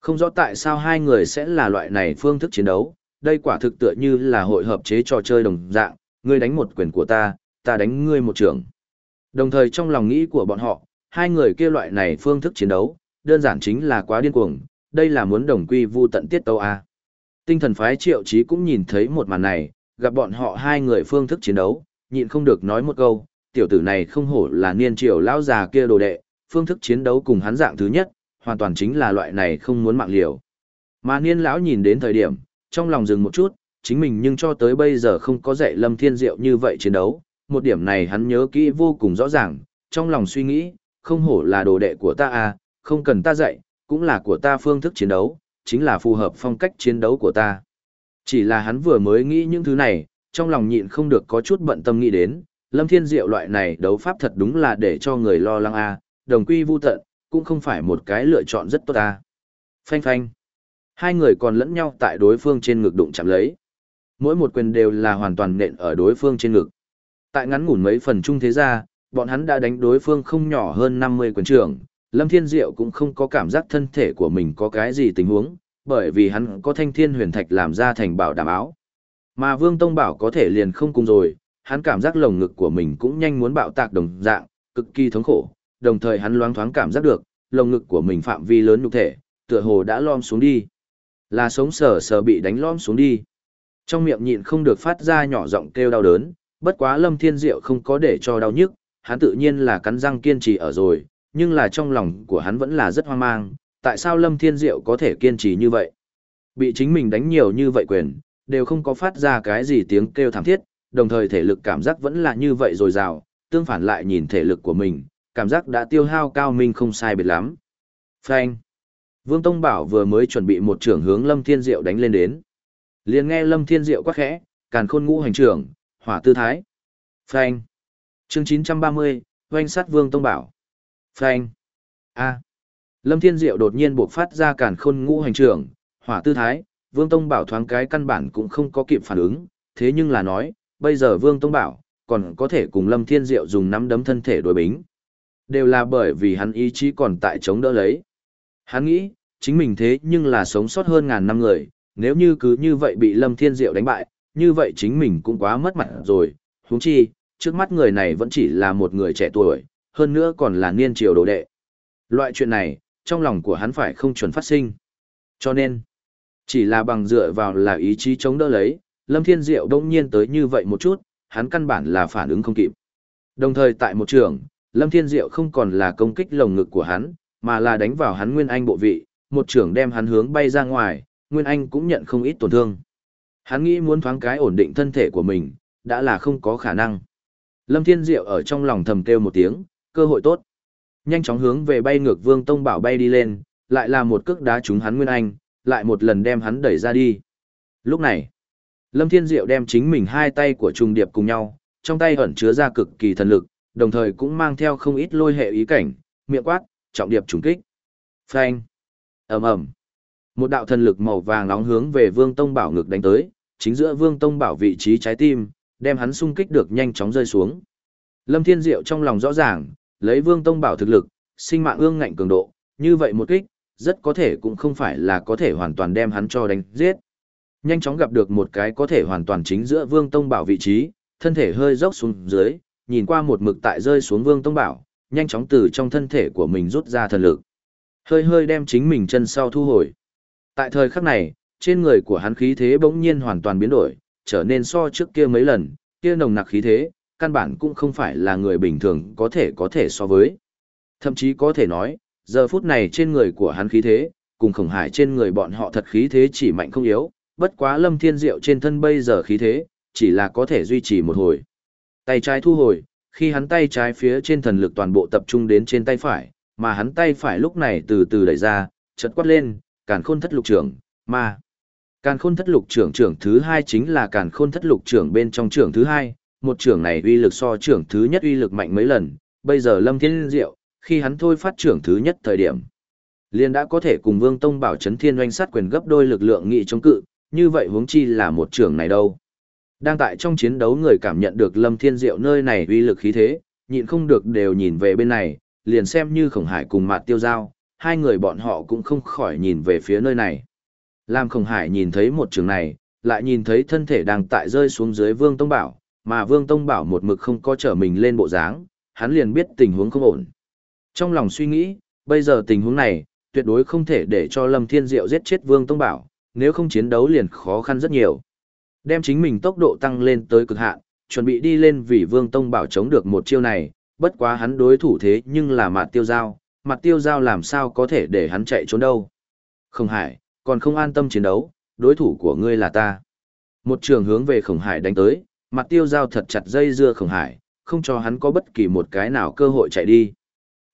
Không rõ tại sao hai người sẽ là loại này phương thức chiến đấu, đây quả thực tựa như là hội hợp chế trò chơi đồng dạng, ngươi đánh một quyền của ta, ta đánh ngươi một trường. Đồng thời trong lòng nghĩ của bọn họ, hai người kia loại này phương thức chiến đấu, đơn giản chính là quá điên cuồng, đây là muốn đồng quy vu tận tiết tâu A. Tinh thần phái triệu chí cũng nhìn thấy một màn này, gặp bọn họ hai người phương thức chiến đấu, nhịn không được nói một câu, tiểu tử này không hổ là niên triều lão già kia đồ đệ, phương thức chiến đấu cùng hắn dạng thứ nhất, hoàn toàn chính là loại này không muốn mạng liều. Mà niên lão nhìn đến thời điểm, trong lòng dừng một chút, chính mình nhưng cho tới bây giờ không có dạy Lâm Thiên Diệu như vậy chiến đấu, một điểm này hắn nhớ kỹ vô cùng rõ ràng, trong lòng suy nghĩ, không hổ là đồ đệ của ta à, không cần ta dạy, cũng là của ta phương thức chiến đấu, chính là phù hợp phong cách chiến đấu của ta. Chỉ là hắn vừa mới nghĩ những thứ này, trong lòng nhịn không được có chút bận tâm nghĩ đến, Lâm Thiên Diệu loại này đấu pháp thật đúng là để cho người lo lắng a, à, đồng quy vu tận, cũng không phải một cái lựa chọn rất tốt a. À. Phanh phanh. Hai người còn lẫn nhau tại đối phương trên ngực đụng chạm lấy. Mỗi một quyền đều là hoàn toàn nện ở đối phương trên ngực. Tại ngắn ngủn mấy phần chung thế ra, bọn hắn đã đánh đối phương không nhỏ hơn 50 quyền trưởng, Lâm Thiên Diệu cũng không có cảm giác thân thể của mình có cái gì tình huống, bởi vì hắn có thanh thiên huyền thạch làm ra thành bảo đảm áo. Mà Vương Tông Bảo có thể liền không cùng rồi, hắn cảm giác lồng ngực của mình cũng nhanh muốn bạo tạc đồng dạng, cực kỳ thống khổ, đồng thời hắn loáng thoáng cảm giác được, lồng ngực của mình phạm vi lớn nhục thể, tựa hồ đã lom xuống đi. Là sống sờ sờ bị đánh lom xuống đi. Trong miệng nhịn không được phát ra nhỏ giọng kêu đau đớn, bất quá Lâm Thiên Diệu không có để cho đau nhức, hắn tự nhiên là cắn răng kiên trì ở rồi, nhưng là trong lòng của hắn vẫn là rất hoang mang, tại sao Lâm Thiên Diệu có thể kiên trì như vậy? Bị chính mình đánh nhiều như vậy quyền, đều không có phát ra cái gì tiếng kêu thảm thiết, đồng thời thể lực cảm giác vẫn là như vậy rồi rào, tương phản lại nhìn thể lực của mình, cảm giác đã tiêu hao cao minh không sai biệt lắm. Phanh. Vương Tông Bảo vừa mới chuẩn bị một trưởng hướng Lâm Thiên Diệu đánh lên đến. liền nghe Lâm Thiên Diệu quát khẽ, càn khôn ngũ hành trưởng, hỏa tư thái. Phanh. Chương 930, oanh sát Vương Tông Bảo. Phanh. A. Lâm Thiên Diệu đột nhiên buộc phát ra càn khôn ngũ hành trưởng, hỏa tư thái, Vương Tông Bảo thoáng cái căn bản cũng không có kịp phản ứng, thế nhưng là nói, bây giờ Vương Tông Bảo, còn có thể cùng Lâm Thiên Diệu dùng nắm đấm thân thể đối bính. Đều là bởi vì hắn ý chí còn tại chống đỡ lấy. Hắn nghĩ, chính mình thế nhưng là sống sót hơn ngàn năm người, nếu như cứ như vậy bị Lâm Thiên Diệu đánh bại, như vậy chính mình cũng quá mất mặt rồi, huống chi, trước mắt người này vẫn chỉ là một người trẻ tuổi, hơn nữa còn là niên triều đồ đệ. Loại chuyện này, trong lòng của hắn phải không chuẩn phát sinh. Cho nên, chỉ là bằng dựa vào là ý chí chống đỡ lấy, Lâm Thiên Diệu đông nhiên tới như vậy một chút, hắn căn bản là phản ứng không kịp. Đồng thời tại một trường, Lâm Thiên Diệu không còn là công kích lồng ngực của hắn, mà là đánh vào hắn Nguyên Anh bộ vị, một trường đem hắn hướng bay ra ngoài, Nguyên Anh cũng nhận không ít tổn thương. Hắn nghĩ muốn thoáng cái ổn định thân thể của mình, đã là không có khả năng. Lâm Thiên Diệu ở trong lòng thầm kêu một tiếng, cơ hội tốt. Nhanh chóng hướng về bay ngược Vương Tông Bảo bay đi lên, lại là một cước đá trúng hắn Nguyên Anh, lại một lần đem hắn đẩy ra đi. Lúc này, Lâm Thiên Diệu đem chính mình hai tay của trùng điệp cùng nhau, trong tay ẩn chứa ra cực kỳ thần lực, đồng thời cũng mang theo không ít lôi hệ ý cảnh, miệng quát, trọng điệp trùng kích. Phanh. ầm ầm. Một đạo thần lực màu vàng nóng hướng về Vương Tông Bảo ngực đánh tới, chính giữa Vương Tông Bảo vị trí trái tim, đem hắn xung kích được nhanh chóng rơi xuống. Lâm Thiên Diệu trong lòng rõ ràng, lấy Vương Tông Bảo thực lực, sinh mạng ương ngạnh cường độ, như vậy một kích, rất có thể cũng không phải là có thể hoàn toàn đem hắn cho đánh giết. Nhanh chóng gặp được một cái có thể hoàn toàn chính giữa Vương Tông Bảo vị trí, thân thể hơi dốc xuống dưới, nhìn qua một mực tại rơi xuống Vương Tông Bảo, nhanh chóng từ trong thân thể của mình rút ra thần lực. Hơi hơi đem chính mình chân sau thu hồi. Tại thời khắc này, trên người của hắn khí thế bỗng nhiên hoàn toàn biến đổi, trở nên so trước kia mấy lần, kia nồng nặc khí thế, căn bản cũng không phải là người bình thường có thể có thể so với. Thậm chí có thể nói, giờ phút này trên người của hắn khí thế, cùng khổng hải trên người bọn họ thật khí thế chỉ mạnh không yếu, bất quá lâm thiên diệu trên thân bây giờ khí thế, chỉ là có thể duy trì một hồi. Tay trái thu hồi, khi hắn tay trái phía trên thần lực toàn bộ tập trung đến trên tay phải, mà hắn tay phải lúc này từ từ đẩy ra, chợt quát lên, càn khôn thất lục trưởng, ma. Càn khôn thất lục trưởng trưởng thứ hai chính là càn khôn thất lục trưởng bên trong trưởng thứ hai, một trưởng này uy lực so trưởng thứ nhất uy lực mạnh mấy lần, bây giờ lâm thiên diệu, khi hắn thôi phát trưởng thứ nhất thời điểm. Liên đã có thể cùng vương tông bảo chấn thiên oanh sát quyền gấp đôi lực lượng nghị chống cự, như vậy huống chi là một trường này đâu. Đang tại trong chiến đấu người cảm nhận được lâm thiên diệu nơi này uy lực khí thế, nhịn không được đều nhìn về bên này, liền xem như khổng hải cùng mạt tiêu giao, hai người bọn họ cũng không khỏi nhìn về phía nơi này. Lam Khổng Hải nhìn thấy một trường này, lại nhìn thấy thân thể đang tại rơi xuống dưới Vương Tông Bảo, mà Vương Tông Bảo một mực không có trở mình lên bộ dáng, hắn liền biết tình huống không ổn. Trong lòng suy nghĩ, bây giờ tình huống này, tuyệt đối không thể để cho Lâm Thiên Diệu giết chết Vương Tông Bảo, nếu không chiến đấu liền khó khăn rất nhiều. Đem chính mình tốc độ tăng lên tới cực hạn, chuẩn bị đi lên vì Vương Tông Bảo chống được một chiêu này, bất quá hắn đối thủ thế nhưng là mặt tiêu giao, mặt tiêu giao làm sao có thể để hắn chạy trốn đâu. Không hải, còn không an tâm chiến đấu, đối thủ của ngươi là ta. Một trường hướng về khổng hải đánh tới, mặt tiêu giao thật chặt dây dưa khổng hải, không cho hắn có bất kỳ một cái nào cơ hội chạy đi.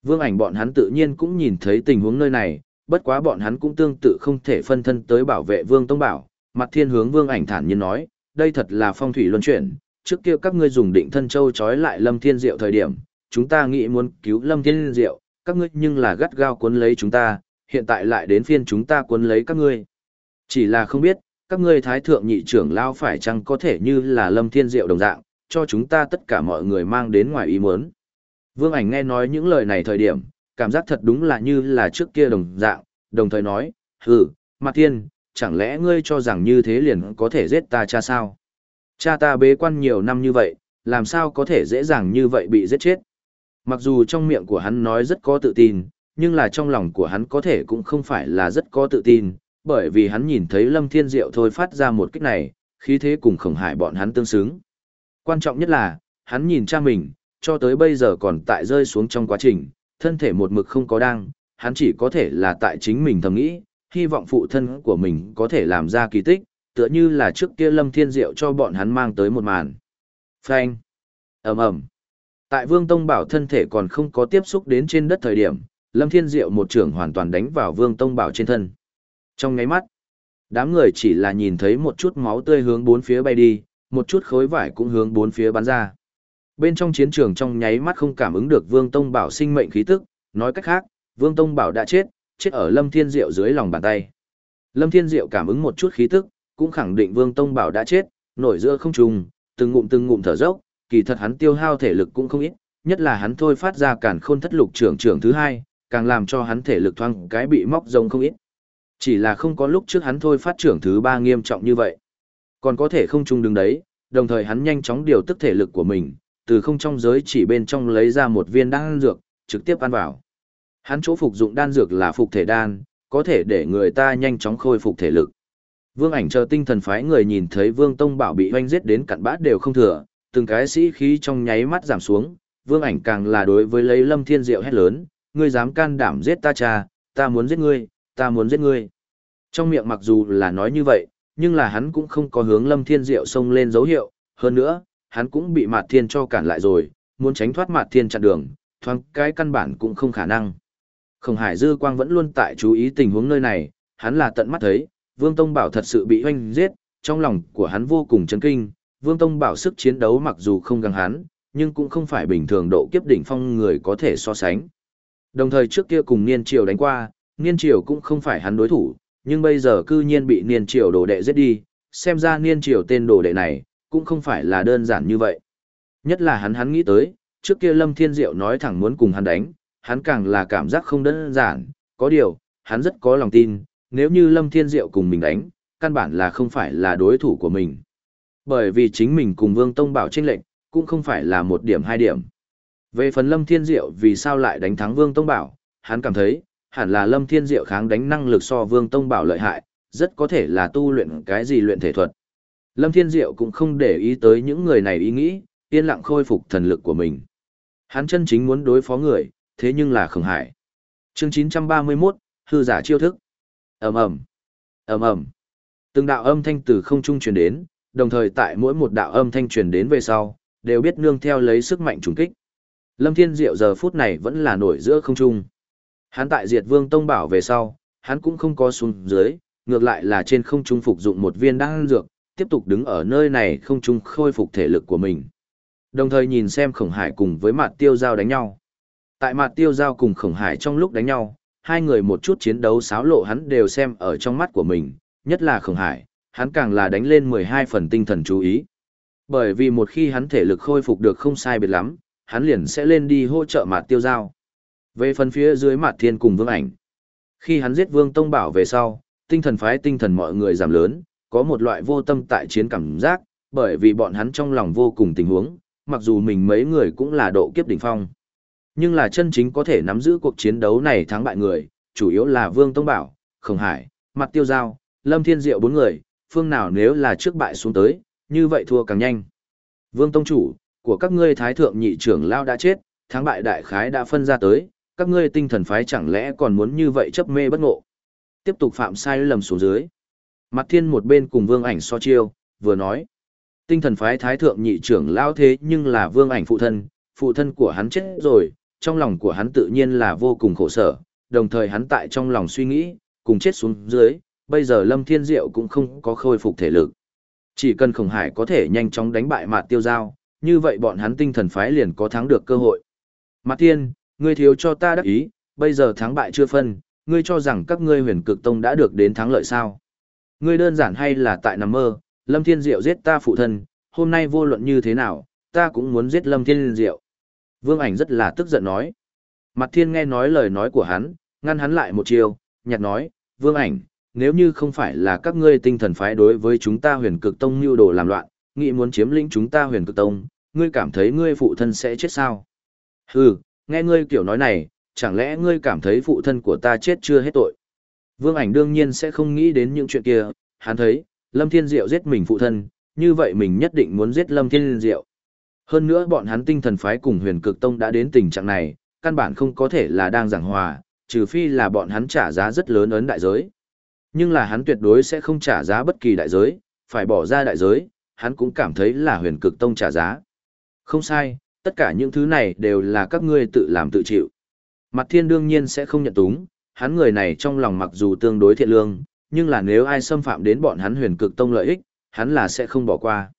Vương ảnh bọn hắn tự nhiên cũng nhìn thấy tình huống nơi này, bất quá bọn hắn cũng tương tự không thể phân thân tới bảo vệ Vương Tông Bảo. Mặt thiên hướng Vương ảnh thản nhiên nói, đây thật là phong thủy luân chuyển, trước kia các ngươi dùng định thân châu trói lại Lâm Thiên Diệu thời điểm, chúng ta nghĩ muốn cứu Lâm Thiên Diệu, các ngươi nhưng là gắt gao cuốn lấy chúng ta, hiện tại lại đến phiên chúng ta cuốn lấy các ngươi. Chỉ là không biết, các ngươi thái thượng nhị trưởng lao phải chăng có thể như là lâm thiên diệu đồng dạng, cho chúng ta tất cả mọi người mang đến ngoài ý muốn. Vương ảnh nghe nói những lời này thời điểm, cảm giác thật đúng là như là trước kia đồng dạng, đồng thời nói, hừ, mặt thiên, chẳng lẽ ngươi cho rằng như thế liền có thể giết ta cha sao? Cha ta bế quan nhiều năm như vậy, làm sao có thể dễ dàng như vậy bị giết chết? Mặc dù trong miệng của hắn nói rất có tự tin, nhưng là trong lòng của hắn có thể cũng không phải là rất có tự tin, bởi vì hắn nhìn thấy Lâm Thiên Diệu thôi phát ra một kích này, khí thế cùng khổng hải bọn hắn tương xứng. Quan trọng nhất là, hắn nhìn cha mình, cho tới bây giờ còn tại rơi xuống trong quá trình, thân thể một mực không có đang, hắn chỉ có thể là tại chính mình thầm nghĩ, hy vọng phụ thân của mình có thể làm ra kỳ tích, tựa như là trước kia Lâm Thiên Diệu cho bọn hắn mang tới một màn. Phanh. ầm ầm. Tại Vương Tông Bảo thân thể còn không có tiếp xúc đến trên đất thời điểm, Lâm Thiên Diệu một trưởng hoàn toàn đánh vào Vương Tông Bảo trên thân. Trong ngáy mắt, đám người chỉ là nhìn thấy một chút máu tươi hướng bốn phía bay đi, một chút khối vải cũng hướng bốn phía bắn ra. Bên trong chiến trường trong nháy mắt không cảm ứng được Vương Tông Bảo sinh mệnh khí tức, nói cách khác, Vương Tông Bảo đã chết, chết ở Lâm Thiên Diệu dưới lòng bàn tay. Lâm Thiên Diệu cảm ứng một chút khí tức, cũng khẳng định Vương Tông Bảo đã chết, nổi giữa không trùng, từng ngụm từng ngụm thở dốc, kỳ thật hắn tiêu hao thể lực cũng không ít, nhất là hắn thôi phát ra cản khôn thất lục trưởng trưởng thứ hai, càng làm cho hắn thể lực thoang cái bị móc rông không ít. Chỉ là không có lúc trước hắn thôi phát trưởng thứ ba nghiêm trọng như vậy. Còn có thể không trùng đứng đấy, đồng thời hắn nhanh chóng điều tức thể lực của mình, từ không trong giới chỉ bên trong lấy ra một viên đan dược, trực tiếp ăn vào. Hắn chỗ phục dụng đan dược là phục thể đan, có thể để người ta nhanh chóng khôi phục thể lực. Vương ảnh chờ tinh thần phái người nhìn thấy Vương Tông Bảo bị hoanh giết đến cặn bát đều không thừa, từng cái sĩ khí trong nháy mắt giảm xuống, Vương ảnh càng là đối với lấy Lâm Thiên Diệu hét lớn, ngươi dám can đảm giết ta cha, ta muốn giết ngươi, ta muốn giết ngươi. Trong miệng mặc dù là nói như vậy, nhưng là hắn cũng không có hướng Lâm Thiên Diệu xông lên dấu hiệu, hơn nữa, hắn cũng bị Mạt Thiên cho cản lại rồi, muốn tránh thoát Mạt Thiên chặn đường, thoáng cái căn bản cũng không khả năng. Khổng Hải Dư Quang vẫn luôn tại chú ý tình huống nơi này, hắn là tận mắt thấy, Vương Tông Bảo thật sự bị hoanh giết, trong lòng của hắn vô cùng chấn kinh, Vương Tông Bảo sức chiến đấu mặc dù không găng hắn, nhưng cũng không phải bình thường độ kiếp đỉnh phong người có thể so sánh. Đồng thời trước kia cùng Niên Triều đánh qua, Niên Triều cũng không phải hắn đối thủ, nhưng bây giờ cư nhiên bị Niên Triều đồ đệ giết đi, xem ra Niên Triều tên đồ đệ này, cũng không phải là đơn giản như vậy. Nhất là hắn hắn nghĩ tới, trước kia Lâm Thiên Diệu nói thẳng muốn cùng hắn đánh, hắn càng là cảm giác không đơn giản, có điều, hắn rất có lòng tin, nếu như Lâm Thiên Diệu cùng mình đánh, căn bản là không phải là đối thủ của mình. Bởi vì chính mình cùng Vương Tông Bảo tranh lệnh, cũng không phải là một điểm hai điểm. Về phần Lâm Thiên Diệu vì sao lại đánh thắng Vương Tông Bảo, hắn cảm thấy, hẳn là Lâm Thiên Diệu kháng đánh năng lực so Vương Tông Bảo lợi hại, rất có thể là tu luyện cái gì luyện thể thuật. Lâm Thiên Diệu cũng không để ý tới những người này ý nghĩ, yên lặng khôi phục thần lực của mình. Hắn chân chính muốn đối phó người, thế nhưng là khổng hải. Chương 931, hư giả chiêu thức. ầm ầm ầm ầm Từng đạo âm thanh từ không trung truyền đến, đồng thời tại mỗi một đạo âm thanh truyền đến về sau, đều biết nương theo lấy sức mạnh trùng kích. Lâm Thiên Diệu giờ phút này vẫn là nổi giữa không trung. Hắn tại Diệt Vương Tông Bảo về sau, hắn cũng không có xuống dưới, ngược lại là trên không trung phục dụng một viên đan dược, tiếp tục đứng ở nơi này không chung khôi phục thể lực của mình. Đồng thời nhìn xem Khổng Hải cùng với mặt Tiêu Giao đánh nhau. Tại mặt Tiêu Giao cùng Khổng Hải trong lúc đánh nhau, hai người một chút chiến đấu xáo lộ hắn đều xem ở trong mắt của mình, nhất là Khổng Hải, hắn càng là đánh lên 12 phần tinh thần chú ý. Bởi vì một khi hắn thể lực khôi phục được không sai biệt lắm, hắn liền sẽ lên đi hỗ trợ mặt Tiêu Giao. Về phần phía dưới mặt Thiên cùng Vương Ảnh, khi hắn giết Vương Tông Bảo về sau, tinh thần phái tinh thần mọi người giảm lớn, có một loại vô tâm tại chiến cảm giác, bởi vì bọn hắn trong lòng vô cùng tình huống, mặc dù mình mấy người cũng là độ kiếp đỉnh phong. Nhưng là chân chính có thể nắm giữ cuộc chiến đấu này thắng bại người, chủ yếu là Vương Tông Bảo, Khổng Hải, Mặt Tiêu Giao, Lâm Thiên Diệu bốn người, phương nào nếu là trước bại xuống tới, như vậy thua càng nhanh. Vương Tông Chủ, của các ngươi Thái Thượng nhị trưởng Lao đã chết, thắng bại đại khái đã phân ra tới, các ngươi tinh thần phái chẳng lẽ còn muốn như vậy chấp mê bất ngộ. Tiếp tục phạm sai lầm xuống dưới. Mặt thiên một bên cùng vương ảnh so chiêu, vừa nói. Tinh thần phái thái thượng nhị trưởng lao thế nhưng là vương ảnh phụ thân, phụ thân của hắn chết rồi, trong lòng của hắn tự nhiên là vô cùng khổ sở, đồng thời hắn tại trong lòng suy nghĩ, cùng chết xuống dưới, bây giờ Lâm Thiên Diệu cũng không có khôi phục thể lực. Chỉ cần Khổng Hải có thể nhanh chóng đánh bại Mạt Tiêu Giao, như vậy bọn hắn tinh thần phái liền có thắng được cơ hội. Mạt Thiên, ngươi thiếu cho ta đắc ý, bây giờ thắng bại chưa phân, ngươi cho rằng các ngươi huyền cực tông đã được đến thắng lợi sao? Ngươi đơn giản hay là tại nằm mơ, Lâm Thiên Diệu giết ta phụ thân, hôm nay vô luận như thế nào, ta cũng muốn giết Lâm Thiên Diệu. Vương ảnh rất là tức giận nói. Mặt thiên nghe nói lời nói của hắn, ngăn hắn lại một chiều, nhạt nói, Vương ảnh, nếu như không phải là các ngươi tinh thần phái đối với chúng ta huyền cực tông mưu đồ làm loạn, nghĩ muốn chiếm lĩnh chúng ta huyền cực tông, ngươi cảm thấy ngươi phụ thân sẽ chết sao? Hừ, nghe ngươi kiểu nói này, chẳng lẽ ngươi cảm thấy phụ thân của ta chết chưa hết tội? Vương ảnh đương nhiên sẽ không nghĩ đến những chuyện kia, hắn thấy, Lâm Thiên Diệu giết mình phụ thân, như vậy mình nhất định muốn giết Lâm Thiên Diệu. Hơn nữa bọn hắn tinh thần phái cùng huyền cực tông đã đến tình trạng này, căn bản không có thể là đang giảng hòa, trừ phi là bọn hắn trả giá rất lớn ấn đại giới. Nhưng là hắn tuyệt đối sẽ không trả giá bất kỳ đại giới, phải bỏ ra đại giới, hắn cũng cảm thấy là huyền cực tông trả giá. Không sai, tất cả những thứ này đều là các ngươi tự làm tự chịu. Mặt thiên đương nhiên sẽ không nhận túng, hắn người này trong lòng mặc dù tương đối thiện lương, nhưng là nếu ai xâm phạm đến bọn hắn huyền cực tông lợi ích, hắn là sẽ không bỏ qua.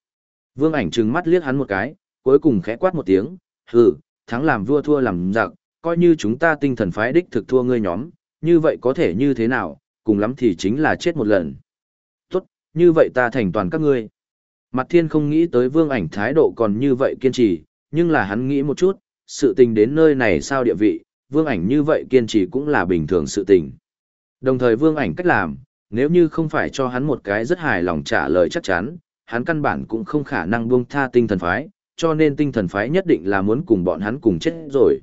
Vương ảnh trừng mắt liếc hắn một cái, cuối cùng khẽ quát một tiếng, hừ, thắng làm vua thua làm giặc, coi như chúng ta tinh thần phái đích thực thua ngươi nhóm, như vậy có thể như thế nào, cùng lắm thì chính là chết một lần. Tốt, như vậy ta thành toàn các ngươi. Mặt thiên không nghĩ tới vương ảnh thái độ còn như vậy kiên trì, nhưng là hắn nghĩ một chút, sự tình đến nơi này sao địa vị, vương ảnh như vậy kiên trì cũng là bình thường sự tình. Đồng thời vương ảnh cách làm, nếu như không phải cho hắn một cái rất hài lòng trả lời chắc chắn, hắn căn bản cũng không khả năng buông tha tinh thần phái, cho nên tinh thần phái nhất định là muốn cùng bọn hắn cùng chết rồi.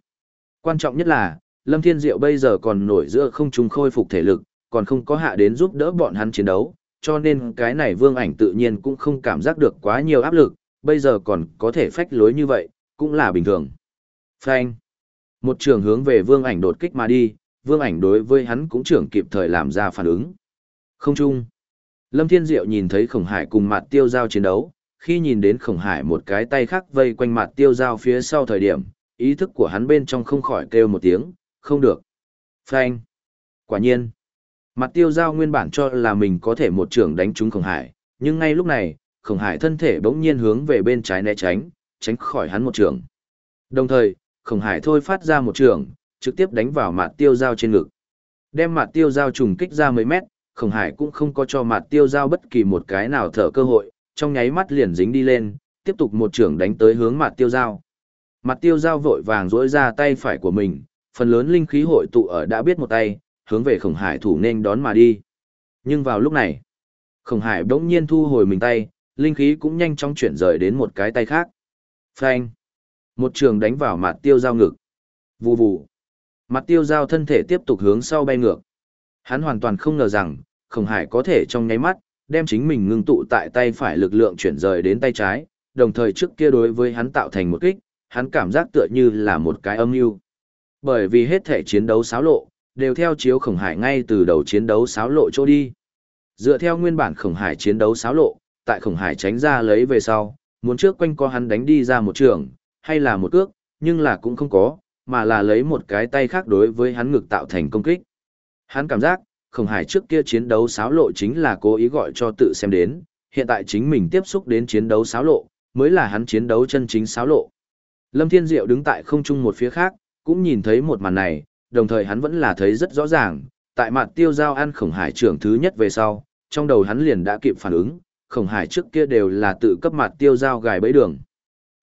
Quan trọng nhất là, Lâm Thiên Diệu bây giờ còn nổi giữa không trung khôi phục thể lực, còn không có hạ đến giúp đỡ bọn hắn chiến đấu, cho nên cái này vương ảnh tự nhiên cũng không cảm giác được quá nhiều áp lực, bây giờ còn có thể phách lối như vậy, cũng là bình thường. Frank một trường hướng về vương ảnh đột kích mà đi, vương ảnh đối với hắn cũng trưởng kịp thời làm ra phản ứng. Không chung. Lâm Thiên Diệu nhìn thấy khổng hải cùng mặt tiêu giao chiến đấu, khi nhìn đến khổng hải một cái tay khác vây quanh mặt tiêu giao phía sau thời điểm, ý thức của hắn bên trong không khỏi kêu một tiếng, không được. Phanh. Quả nhiên. Mặt tiêu giao nguyên bản cho là mình có thể một trưởng đánh trúng khổng hải, nhưng ngay lúc này, khổng hải thân thể bỗng nhiên hướng về bên trái né tránh, tránh khỏi hắn một trưởng. Đồng thời, khổng hải thôi phát ra một trường, trực tiếp đánh vào mặt tiêu giao trên ngực. Đem mặt tiêu giao trùng kích ra mấy mét, khổng hải cũng không có cho mặt tiêu giao bất kỳ một cái nào thở cơ hội, trong nháy mắt liền dính đi lên, tiếp tục một trường đánh tới hướng mặt tiêu giao. Mặt tiêu giao vội vàng dỗi ra tay phải của mình, phần lớn linh khí hội tụ ở đã biết một tay, hướng về khổng hải thủ nên đón mà đi. Nhưng vào lúc này, khổng hải đống nhiên thu hồi mình tay, linh khí cũng nhanh chóng chuyển rời đến một cái tay khác. Phanh! Một trường đánh vào mặt tiêu giao ngực. Vù vù! Mặt tiêu giao thân thể tiếp tục hướng sau bay ngược. Hắn hoàn toàn không ngờ rằng, khổng hải có thể trong nháy mắt, đem chính mình ngưng tụ tại tay phải lực lượng chuyển rời đến tay trái, đồng thời trước kia đối với hắn tạo thành một kích, hắn cảm giác tựa như là một cái âm mưu. Bởi vì hết thể chiến đấu xáo lộ, đều theo chiếu khổng hải ngay từ đầu chiến đấu xáo lộ chỗ đi. Dựa theo nguyên bản khổng hải chiến đấu xáo lộ, tại khổng hải tránh ra lấy về sau, muốn trước quanh co hắn đánh đi ra một trường, hay là một cước, nhưng là cũng không có, mà là lấy một cái tay khác đối với hắn ngực tạo thành công kích. Hắn cảm giác, khổng hải trước kia chiến đấu xáo lộ chính là cố ý gọi cho tự xem đến, hiện tại chính mình tiếp xúc đến chiến đấu xáo lộ, mới là hắn chiến đấu chân chính xáo lộ. Lâm Thiên Diệu đứng tại không trung một phía khác, cũng nhìn thấy một màn này, đồng thời hắn vẫn là thấy rất rõ ràng, tại mặt tiêu giao ăn khổng hải trưởng thứ nhất về sau, trong đầu hắn liền đã kịp phản ứng, khổng hải trước kia đều là tự cấp mặt tiêu giao gài bẫy đường.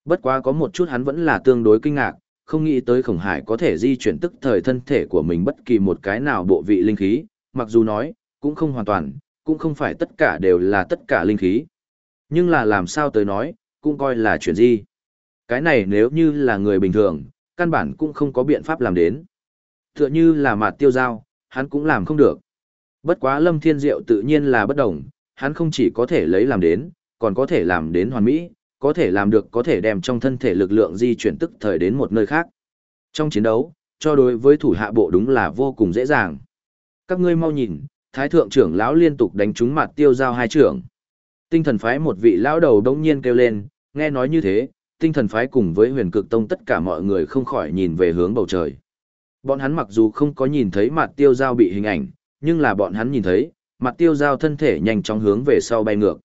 Bất quá có một chút hắn vẫn là tương đối kinh ngạc, không nghĩ tới khổng hải có thể di chuyển tức thời thân thể của mình bất kỳ một cái nào bộ vị linh khí, mặc dù nói, cũng không hoàn toàn, cũng không phải tất cả đều là tất cả linh khí. Nhưng là làm sao tới nói, cũng coi là chuyện gì. Cái này nếu như là người bình thường, căn bản cũng không có biện pháp làm đến. Tựa như là mặt tiêu giao, hắn cũng làm không được. Bất quá lâm thiên diệu tự nhiên là bất đồng, hắn không chỉ có thể lấy làm đến, còn có thể làm đến hoàn mỹ, có thể làm được có thể đem trong thân thể lực lượng di chuyển tức thời đến một nơi khác. Trong chiến đấu, cho đối với thủ hạ bộ đúng là vô cùng dễ dàng. Các ngươi mau nhìn, thái thượng trưởng lão liên tục đánh trúng mặt tiêu giao hai trưởng. Tinh thần phái một vị lão đầu đông nhiên kêu lên, nghe nói như thế, tinh thần phái cùng với huyền cực tông tất cả mọi người không khỏi nhìn về hướng bầu trời. Bọn hắn mặc dù không có nhìn thấy mặt tiêu giao bị hình ảnh, nhưng là bọn hắn nhìn thấy, mặt tiêu giao thân thể nhanh chóng hướng về sau bay ngược.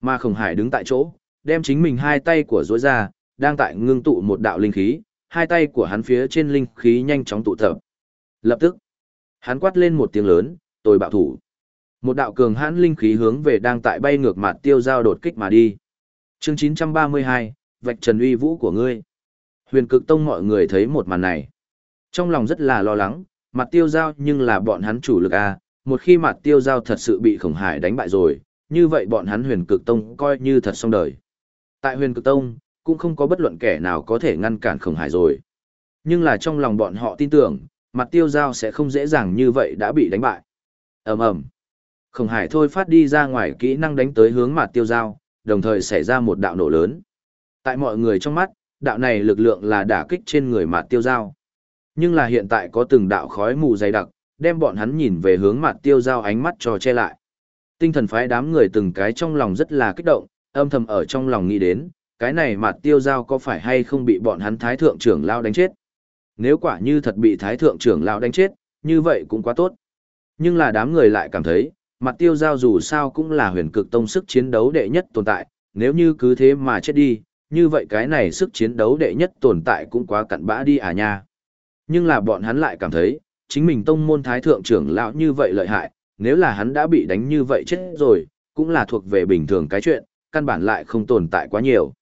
Mà khổng hải đứng tại chỗ, đem chính mình hai tay của dối ra, đang tại ngưng tụ một đạo linh khí, hai tay của hắn phía trên linh khí nhanh chóng tụ tập. Lập tức, hắn quát lên một tiếng lớn, tôi bạo thủ. Một đạo cường hãn linh khí hướng về đang tại bay ngược mặt tiêu giao đột kích mà đi. Chương 932, vạch trần uy vũ của ngươi. Huyền cực tông mọi người thấy một màn này. Trong lòng rất là lo lắng, mặt tiêu giao nhưng là bọn hắn chủ lực A, một khi mặt tiêu giao thật sự bị khổng hải đánh bại rồi, như vậy bọn hắn huyền cực tông coi như thật xong đời. Tại huyền cực tông, cũng không có bất luận kẻ nào có thể ngăn cản khổng hải rồi. Nhưng là trong lòng bọn họ tin tưởng, mặt tiêu giao sẽ không dễ dàng như vậy đã bị đánh bại. ầm ầm Khổng hải thôi phát đi ra ngoài kỹ năng đánh tới hướng mặt tiêu giao, đồng thời xảy ra một đạo nổ lớn. Tại mọi người trong mắt, đạo này lực lượng là đả kích trên người mặt tiêu giao. Nhưng là hiện tại có từng đạo khói mù dày đặc, đem bọn hắn nhìn về hướng mặt tiêu giao ánh mắt cho che lại. Tinh thần phái đám người từng cái trong lòng rất là kích động, âm thầm ở trong lòng nghĩ đến, cái này mặt tiêu giao có phải hay không bị bọn hắn thái thượng trưởng lao đánh chết. Nếu quả như thật bị thái thượng trưởng lao đánh chết, như vậy cũng quá tốt. Nhưng là đám người lại cảm thấy, mặt tiêu giao dù sao cũng là huyền cực tông sức chiến đấu đệ nhất tồn tại, nếu như cứ thế mà chết đi, như vậy cái này sức chiến đấu đệ nhất tồn tại cũng quá cặn bã đi à nha. Nhưng là bọn hắn lại cảm thấy, chính mình tông môn thái thượng trưởng lão như vậy lợi hại, nếu là hắn đã bị đánh như vậy chết rồi, cũng là thuộc về bình thường cái chuyện, căn bản lại không tồn tại quá nhiều.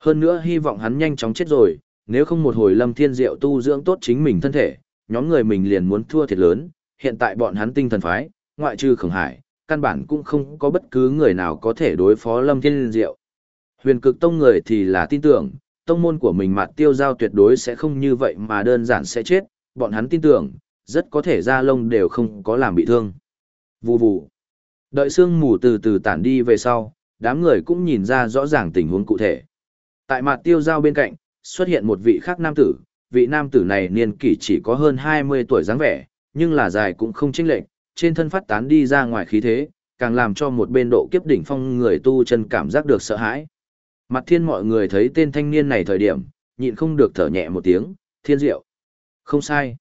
Hơn nữa hy vọng hắn nhanh chóng chết rồi, nếu không một hồi lâm thiên diệu tu dưỡng tốt chính mình thân thể, nhóm người mình liền muốn thua thiệt lớn, hiện tại bọn hắn tinh thần phái, ngoại trừ khổng hải, căn bản cũng không có bất cứ người nào có thể đối phó lâm thiên diệu. Huyền cực tông người thì là tin tưởng, tông môn của mình mặt tiêu giao tuyệt đối sẽ không như vậy mà đơn giản sẽ chết, bọn hắn tin tưởng, rất có thể ra lông đều không có làm bị thương. Vù vù. Đợi sương mù từ từ tản đi về sau, đám người cũng nhìn ra rõ ràng tình huống cụ thể. Tại mặt tiêu giao bên cạnh, xuất hiện một vị khác nam tử, vị nam tử này niên kỷ chỉ có hơn 20 tuổi dáng vẻ, nhưng là dài cũng không chênh lệch, trên thân phát tán đi ra ngoài khí thế, càng làm cho một bên độ kiếp đỉnh phong người tu chân cảm giác được sợ hãi. Mặt thiên mọi người thấy tên thanh niên này thời điểm, nhịn không được thở nhẹ một tiếng, thiên diệu. Không sai.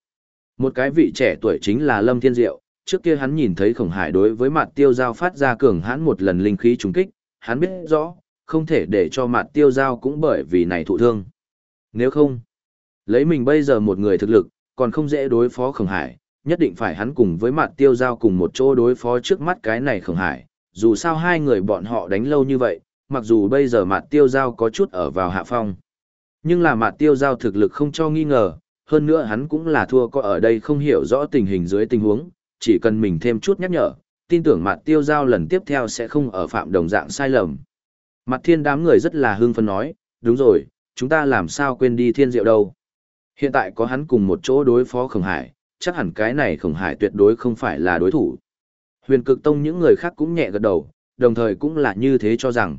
Một cái vị trẻ tuổi chính là Lâm Thiên Diệu, trước kia hắn nhìn thấy khổng hải đối với mặt tiêu giao phát ra cường hãn một lần linh khí trùng kích, hắn biết rõ, không thể để cho mặt tiêu giao cũng bởi vì này thụ thương. Nếu không, lấy mình bây giờ một người thực lực, còn không dễ đối phó khổng hải, nhất định phải hắn cùng với mặt tiêu giao cùng một chỗ đối phó trước mắt cái này khổng hải. Dù sao hai người bọn họ đánh lâu như vậy, mặc dù bây giờ mặt tiêu giao có chút ở vào hạ phong. Nhưng là mặt tiêu giao thực lực không cho nghi ngờ, hơn nữa hắn cũng là thua có ở đây không hiểu rõ tình hình dưới tình huống, chỉ cần mình thêm chút nhắc nhở, tin tưởng mặt tiêu giao lần tiếp theo sẽ không ở phạm đồng dạng sai lầm. Mặt thiên đám người rất là hưng phấn nói, đúng rồi, chúng ta làm sao quên đi thiên diệu đâu. Hiện tại có hắn cùng một chỗ đối phó khổng hải, chắc hẳn cái này khổng hải tuyệt đối không phải là đối thủ. Huyền cực tông những người khác cũng nhẹ gật đầu, đồng thời cũng là như thế cho rằng.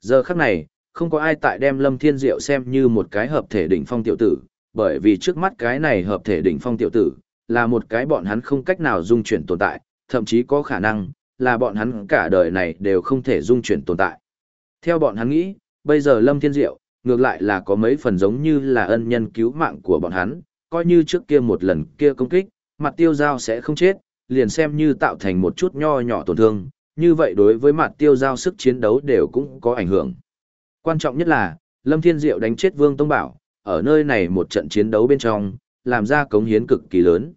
Giờ khắc này, không có ai tại đem lâm thiên diệu xem như một cái hợp thể đỉnh phong tiểu tử, bởi vì trước mắt cái này hợp thể đỉnh phong tiểu tử, là một cái bọn hắn không cách nào dung chuyển tồn tại, thậm chí có khả năng, là bọn hắn cả đời này đều không thể dung chuyển tồn tại. Theo bọn hắn nghĩ, bây giờ Lâm Thiên Diệu, ngược lại là có mấy phần giống như là ân nhân cứu mạng của bọn hắn, coi như trước kia một lần kia công kích, mặt tiêu giao sẽ không chết, liền xem như tạo thành một chút nho nhỏ tổn thương, như vậy đối với mặt tiêu giao sức chiến đấu đều cũng có ảnh hưởng. Quan trọng nhất là, Lâm Thiên Diệu đánh chết Vương Tông Bảo, ở nơi này một trận chiến đấu bên trong, làm ra cống hiến cực kỳ lớn.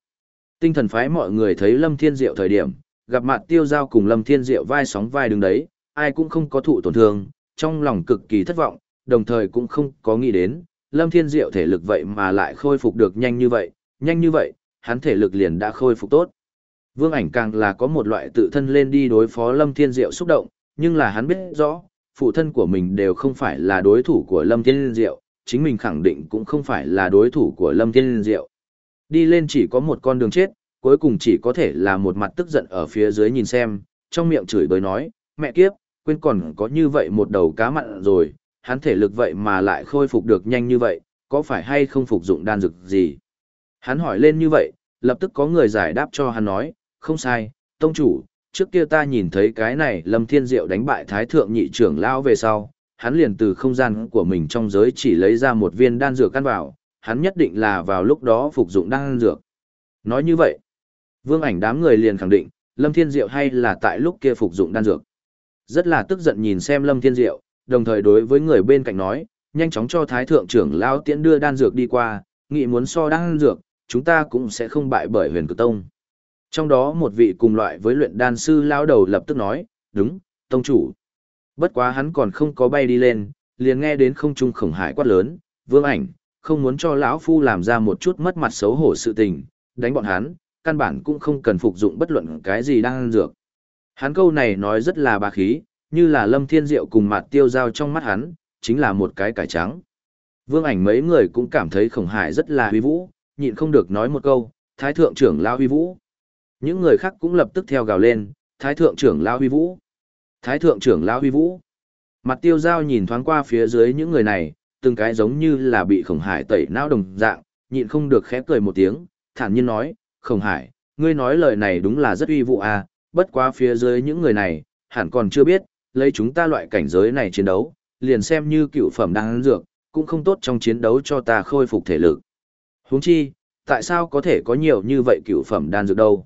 Tinh thần phái mọi người thấy Lâm Thiên Diệu thời điểm, gặp mặt tiêu giao cùng Lâm Thiên Diệu vai sóng vai đứng đấy, ai cũng không có thụ tổn thương, trong lòng cực kỳ thất vọng, đồng thời cũng không có nghĩ đến, Lâm Thiên Diệu thể lực vậy mà lại khôi phục được nhanh như vậy, nhanh như vậy, hắn thể lực liền đã khôi phục tốt. Vương ảnh càng là có một loại tự thân lên đi đối phó Lâm Thiên Diệu xúc động, nhưng là hắn biết rõ, phụ thân của mình đều không phải là đối thủ của Lâm Thiên Diệu, chính mình khẳng định cũng không phải là đối thủ của Lâm Thiên Diệu. Đi lên chỉ có một con đường chết, cuối cùng chỉ có thể là một mặt tức giận ở phía dưới nhìn xem, trong miệng chửi bới nói, mẹ kiếp, quên còn có như vậy một đầu cá mặn rồi, hắn thể lực vậy mà lại khôi phục được nhanh như vậy, có phải hay không phục dụng đan dược gì? Hắn hỏi lên như vậy, lập tức có người giải đáp cho hắn nói, không sai, tông chủ, trước kia ta nhìn thấy cái này Lâm Thiên Diệu đánh bại Thái Thượng nhị trưởng lao về sau, hắn liền từ không gian của mình trong giới chỉ lấy ra một viên đan dược căn vào, hắn nhất định là vào lúc đó phục dụng đan dược. Nói như vậy, vương ảnh đám người liền khẳng định, Lâm Thiên Diệu hay là tại lúc kia phục dụng đan dược. Rất là tức giận nhìn xem Lâm Thiên Diệu, đồng thời đối với người bên cạnh nói, nhanh chóng cho Thái Thượng trưởng lão tiễn đưa đan dược đi qua, nghị muốn so đan dược, chúng ta cũng sẽ không bại bởi huyền cực tông. Trong đó một vị cùng loại với luyện đan sư lão đầu lập tức nói, đúng, tông chủ. Bất quá hắn còn không có bay đi lên, liền nghe đến không trung khổng hải quát lớn, vương ảnh, không muốn cho lão phu làm ra một chút mất mặt xấu hổ sự tình, đánh bọn hắn, căn bản cũng không cần phục dụng bất luận cái gì đang ăn dược. Hắn câu này nói rất là bà khí, như là lâm thiên diệu cùng mặt tiêu Giao trong mắt hắn, chính là một cái cải trắng. Vương ảnh mấy người cũng cảm thấy khổng hải rất là huy vũ, nhịn không được nói một câu, thái thượng trưởng lao huy vũ. Những người khác cũng lập tức theo gào lên, thái thượng trưởng lao huy vũ. Thái thượng trưởng lao huy vũ. Mặt tiêu Giao nhìn thoáng qua phía dưới những người này, từng cái giống như là bị khổng hải tẩy não đồng dạng, nhịn không được khẽ cười một tiếng, thản nhiên nói, khổng hải, ngươi nói lời này đúng là rất uy vụ à, bất quá phía dưới những người này, hẳn còn chưa biết, lấy chúng ta loại cảnh giới này chiến đấu, liền xem như cựu phẩm đang ăn dược, cũng không tốt trong chiến đấu cho ta khôi phục thể lực. Huống chi, tại sao có thể có nhiều như vậy cựu phẩm đan dược đâu?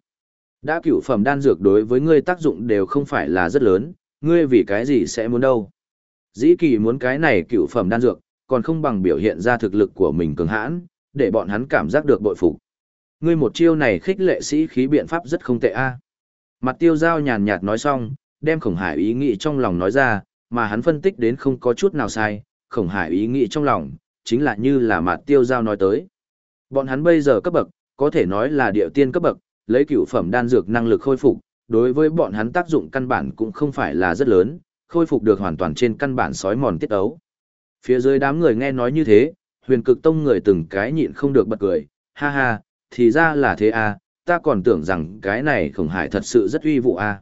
Đã cựu phẩm đan dược đối với ngươi tác dụng đều không phải là rất lớn, ngươi vì cái gì sẽ muốn đâu? Dĩ kỳ muốn cái này cựu phẩm đan dược, còn không bằng biểu hiện ra thực lực của mình cường hãn, để bọn hắn cảm giác được bội phục. Ngươi một chiêu này khích lệ sĩ khí biện pháp rất không tệ a. Mặt tiêu giao nhàn nhạt nói xong, đem khổng hải ý nghĩ trong lòng nói ra, mà hắn phân tích đến không có chút nào sai, khổng hải ý nghĩ trong lòng, chính là như là mặt tiêu giao nói tới. Bọn hắn bây giờ cấp bậc, có thể nói là địa tiên cấp bậc, lấy cửu phẩm đan dược năng lực khôi phục, đối với bọn hắn tác dụng căn bản cũng không phải là rất lớn, khôi phục được hoàn toàn trên căn bản sói mòn tiết ấu. Phía dưới đám người nghe nói như thế, huyền cực tông người từng cái nhịn không được bật cười, ha ha, thì ra là thế à, ta còn tưởng rằng cái này khổng hải thật sự rất uy vụ à.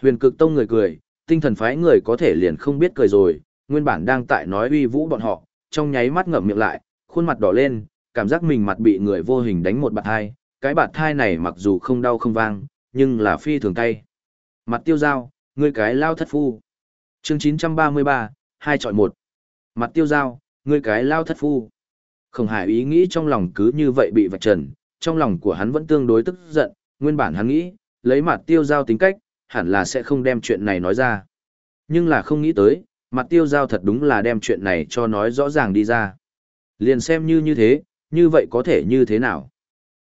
Huyền cực tông người cười, tinh thần phái người có thể liền không biết cười rồi, nguyên bản đang tại nói uy vũ bọn họ, trong nháy mắt ngậm miệng lại, khuôn mặt đỏ lên, cảm giác mình mặt bị người vô hình đánh một bạt hai, cái bạt thai này mặc dù không đau không vang, nhưng là phi thường tay. Mặt tiêu dao, ngươi cái lao thất phu. Chương 933, hai chọi một. Mặt tiêu dao, ngươi cái lao thất phu. Khổng hải ý nghĩ trong lòng cứ như vậy bị vạch trần, trong lòng của hắn vẫn tương đối tức giận, nguyên bản hắn nghĩ, lấy mặt tiêu giao tính cách, hẳn là sẽ không đem chuyện này nói ra. Nhưng là không nghĩ tới, mặt tiêu giao thật đúng là đem chuyện này cho nói rõ ràng đi ra. Liền xem như như thế, như vậy có thể như thế nào?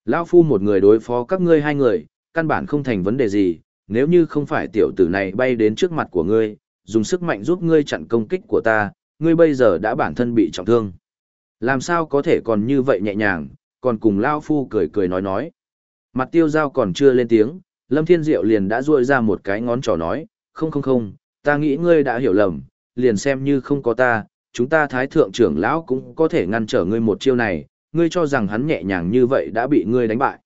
Lão phu một người đối phó các ngươi hai người, căn bản không thành vấn đề gì, nếu như không phải tiểu tử này bay đến trước mặt của ngươi, dùng sức mạnh giúp ngươi chặn công kích của ta, ngươi bây giờ đã bản thân bị trọng thương. Làm sao có thể còn như vậy nhẹ nhàng, còn cùng Lao Phu cười cười nói nói. Mặt tiêu giao còn chưa lên tiếng, Lâm Thiên Diệu liền đã ruôi ra một cái ngón trỏ nói, không không không, ta nghĩ ngươi đã hiểu lầm, liền xem như không có ta, chúng ta thái thượng trưởng lão cũng có thể ngăn trở ngươi một chiêu này, ngươi cho rằng hắn nhẹ nhàng như vậy đã bị ngươi đánh bại.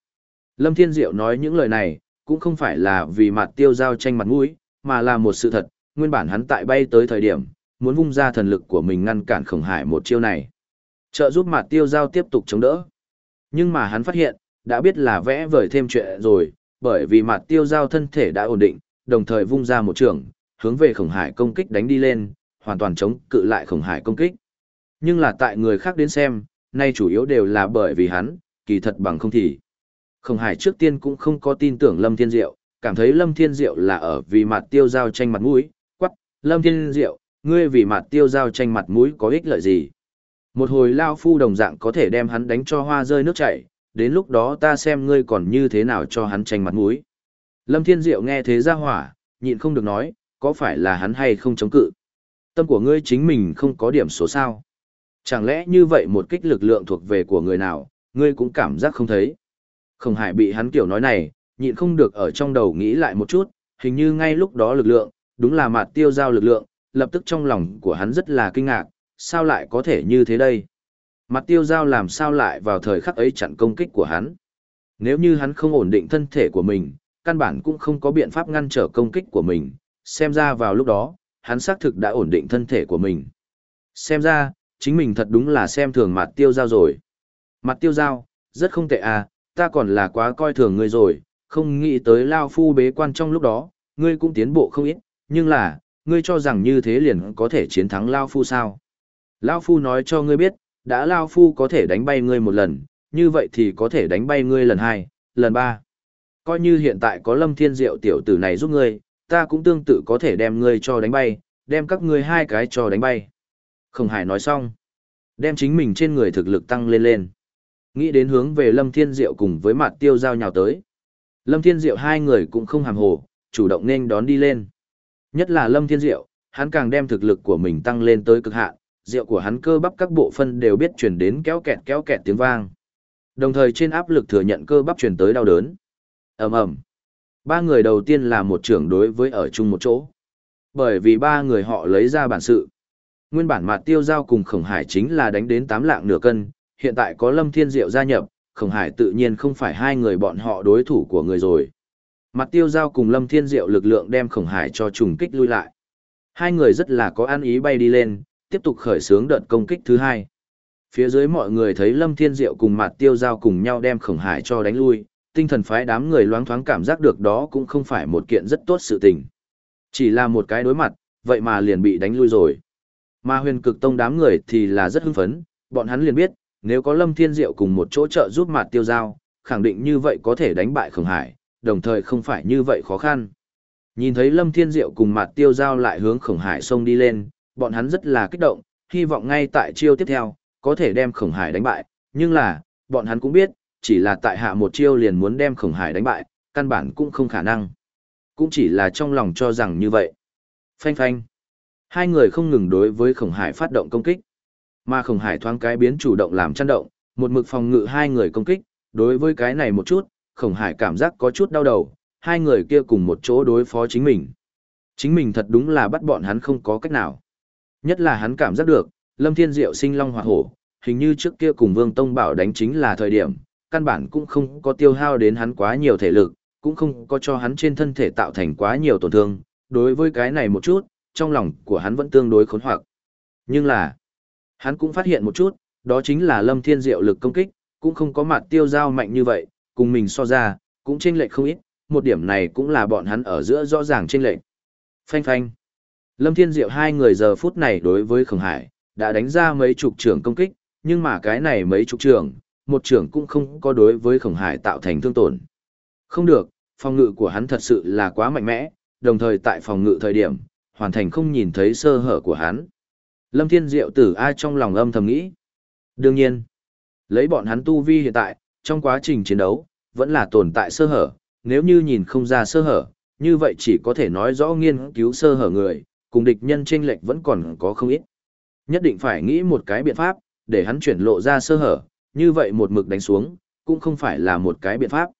Lâm Thiên Diệu nói những lời này, cũng không phải là vì mặt tiêu giao tranh mặt mũi, mà là một sự thật, nguyên bản hắn tại bay tới thời điểm, muốn vung ra thần lực của mình ngăn cản khổng hải một chiêu này. Trợ giúp mặt tiêu giao tiếp tục chống đỡ. Nhưng mà hắn phát hiện, đã biết là vẽ vời thêm chuyện rồi, bởi vì mặt tiêu giao thân thể đã ổn định, đồng thời vung ra một trường, hướng về khổng hải công kích đánh đi lên, hoàn toàn chống cự lại khổng hải công kích. Nhưng là tại người khác đến xem, nay chủ yếu đều là bởi vì hắn, kỳ thật bằng không thì. Khổng hải trước tiên cũng không có tin tưởng Lâm Thiên Diệu, cảm thấy Lâm Thiên Diệu là ở vì mặt tiêu giao tranh mặt mũi, quắc, Lâm Thiên Diệu, ngươi vì mặt tiêu giao tranh mặt mũi có ích lợi gì? Một hồi lao phu đồng dạng có thể đem hắn đánh cho hoa rơi nước chảy, đến lúc đó ta xem ngươi còn như thế nào cho hắn tranh mặt mũi. Lâm Thiên Diệu nghe thế ra hỏa, nhịn không được nói, có phải là hắn hay không chống cự? Tâm của ngươi chính mình không có điểm số sao? Chẳng lẽ như vậy một kích lực lượng thuộc về của người nào, ngươi cũng cảm giác không thấy? Không hải bị hắn kiểu nói này, nhịn không được ở trong đầu nghĩ lại một chút, hình như ngay lúc đó lực lượng, đúng là mặt tiêu giao lực lượng, lập tức trong lòng của hắn rất là kinh ngạc, sao lại có thể như thế đây? Mặt tiêu giao làm sao lại vào thời khắc ấy chặn công kích của hắn? Nếu như hắn không ổn định thân thể của mình, căn bản cũng không có biện pháp ngăn trở công kích của mình, xem ra vào lúc đó, hắn xác thực đã ổn định thân thể của mình. Xem ra, chính mình thật đúng là xem thường mặt tiêu giao rồi. Mặt tiêu giao, rất không tệ à, ta còn là quá coi thường ngươi rồi, không nghĩ tới Lao Phu bế quan trong lúc đó, ngươi cũng tiến bộ không ít, nhưng là, ngươi cho rằng như thế liền có thể chiến thắng Lao Phu sao? Lao Phu nói cho ngươi biết, đã Lao Phu có thể đánh bay ngươi một lần, như vậy thì có thể đánh bay ngươi lần hai, lần ba. Coi như hiện tại có Lâm Thiên Diệu tiểu tử này giúp ngươi, ta cũng tương tự có thể đem ngươi cho đánh bay, đem các ngươi hai cái cho đánh bay. Không Hải nói xong, đem chính mình trên người thực lực tăng lên lên. Nghĩ đến hướng về Lâm Thiên Diệu cùng với mặt tiêu giao nhào tới. Lâm Thiên Diệu hai người cũng không hàm hồ, chủ động nên đón đi lên. Nhất là Lâm Thiên Diệu, hắn càng đem thực lực của mình tăng lên tới cực hạn, rượu của hắn cơ bắp các bộ phân đều biết truyền đến kéo kẹt kéo kẹt tiếng vang. Đồng thời trên áp lực thừa nhận cơ bắp truyền tới đau đớn. Ầm ầm. Ba người đầu tiên là một trưởng đối với ở chung một chỗ. Bởi vì ba người họ lấy ra bản sự. Nguyên bản mặt tiêu giao cùng khổng hải chính là đánh đến tám lạng nửa cân, hiện tại có Lâm Thiên Diệu gia nhập, khổng hải tự nhiên không phải hai người bọn họ đối thủ của người rồi. Mặt tiêu giao cùng Lâm Thiên Diệu lực lượng đem khổng hải cho trùng kích lui lại. Hai người rất là có ăn ý bay đi lên, tiếp tục khởi xướng đợt công kích thứ hai. Phía dưới mọi người thấy Lâm Thiên Diệu cùng mặt tiêu giao cùng nhau đem khổng hải cho đánh lui, tinh thần phái đám người loáng thoáng cảm giác được đó cũng không phải một kiện rất tốt sự tình. Chỉ là một cái đối mặt, vậy mà liền bị đánh lui rồi. Mà huyền cực tông đám người thì là rất hưng phấn, bọn hắn liền biết, nếu có Lâm Thiên Diệu cùng một chỗ trợ giúp mặt tiêu giao, khẳng định như vậy có thể đánh bại khổng hải, đồng thời không phải như vậy khó khăn. Nhìn thấy Lâm Thiên Diệu cùng mặt tiêu giao lại hướng khổng hải xông đi lên, bọn hắn rất là kích động, hy vọng ngay tại chiêu tiếp theo, có thể đem khổng hải đánh bại, nhưng là, bọn hắn cũng biết, chỉ là tại hạ một chiêu liền muốn đem khổng hải đánh bại, căn bản cũng không khả năng. Cũng chỉ là trong lòng cho rằng như vậy. Phanh phanh. Hai người không ngừng đối với khổng hải phát động công kích. Mà khổng hải thoáng cái biến chủ động làm chăn động, một mực phòng ngự hai người công kích, đối với cái này một chút, khổng hải cảm giác có chút đau đầu, hai người kia cùng một chỗ đối phó chính mình. Chính mình thật đúng là bắt bọn hắn không có cách nào. Nhất là hắn cảm giác được, Lâm Thiên Diệu sinh long hỏa hổ, hình như trước kia cùng Vương Tông Bảo đánh chính là thời điểm, căn bản cũng không có tiêu hao đến hắn quá nhiều thể lực, cũng không có cho hắn trên thân thể tạo thành quá nhiều tổn thương, đối với cái này một chút, trong lòng của hắn vẫn tương đối khốn hoặc. Nhưng là, hắn cũng phát hiện một chút, đó chính là Lâm Thiên Diệu lực công kích, cũng không có mặt tiêu giao mạnh như vậy, cùng mình so ra, cũng chênh lệch không ít, một điểm này cũng là bọn hắn ở giữa rõ ràng chênh lệch. Phanh phanh. Lâm Thiên Diệu hai người giờ phút này đối với Khổng Hải, đã đánh ra mấy chục trưởng công kích, nhưng mà cái này mấy chục trưởng, một trưởng cũng không có đối với Khổng Hải tạo thành thương tổn. Không được, phòng ngự của hắn thật sự là quá mạnh mẽ, đồng thời tại phòng ngự thời điểm, hoàn thành không nhìn thấy sơ hở của hắn. Lâm Thiên Diệu tử ai trong lòng âm thầm nghĩ. Đương nhiên, lấy bọn hắn tu vi hiện tại, trong quá trình chiến đấu, vẫn là tồn tại sơ hở, nếu như nhìn không ra sơ hở, như vậy chỉ có thể nói rõ nghiên cứu sơ hở người, cùng địch nhân chênh lệch vẫn còn có không ít. Nhất định phải nghĩ một cái biện pháp, để hắn chuyển lộ ra sơ hở, như vậy một mực đánh xuống, cũng không phải là một cái biện pháp.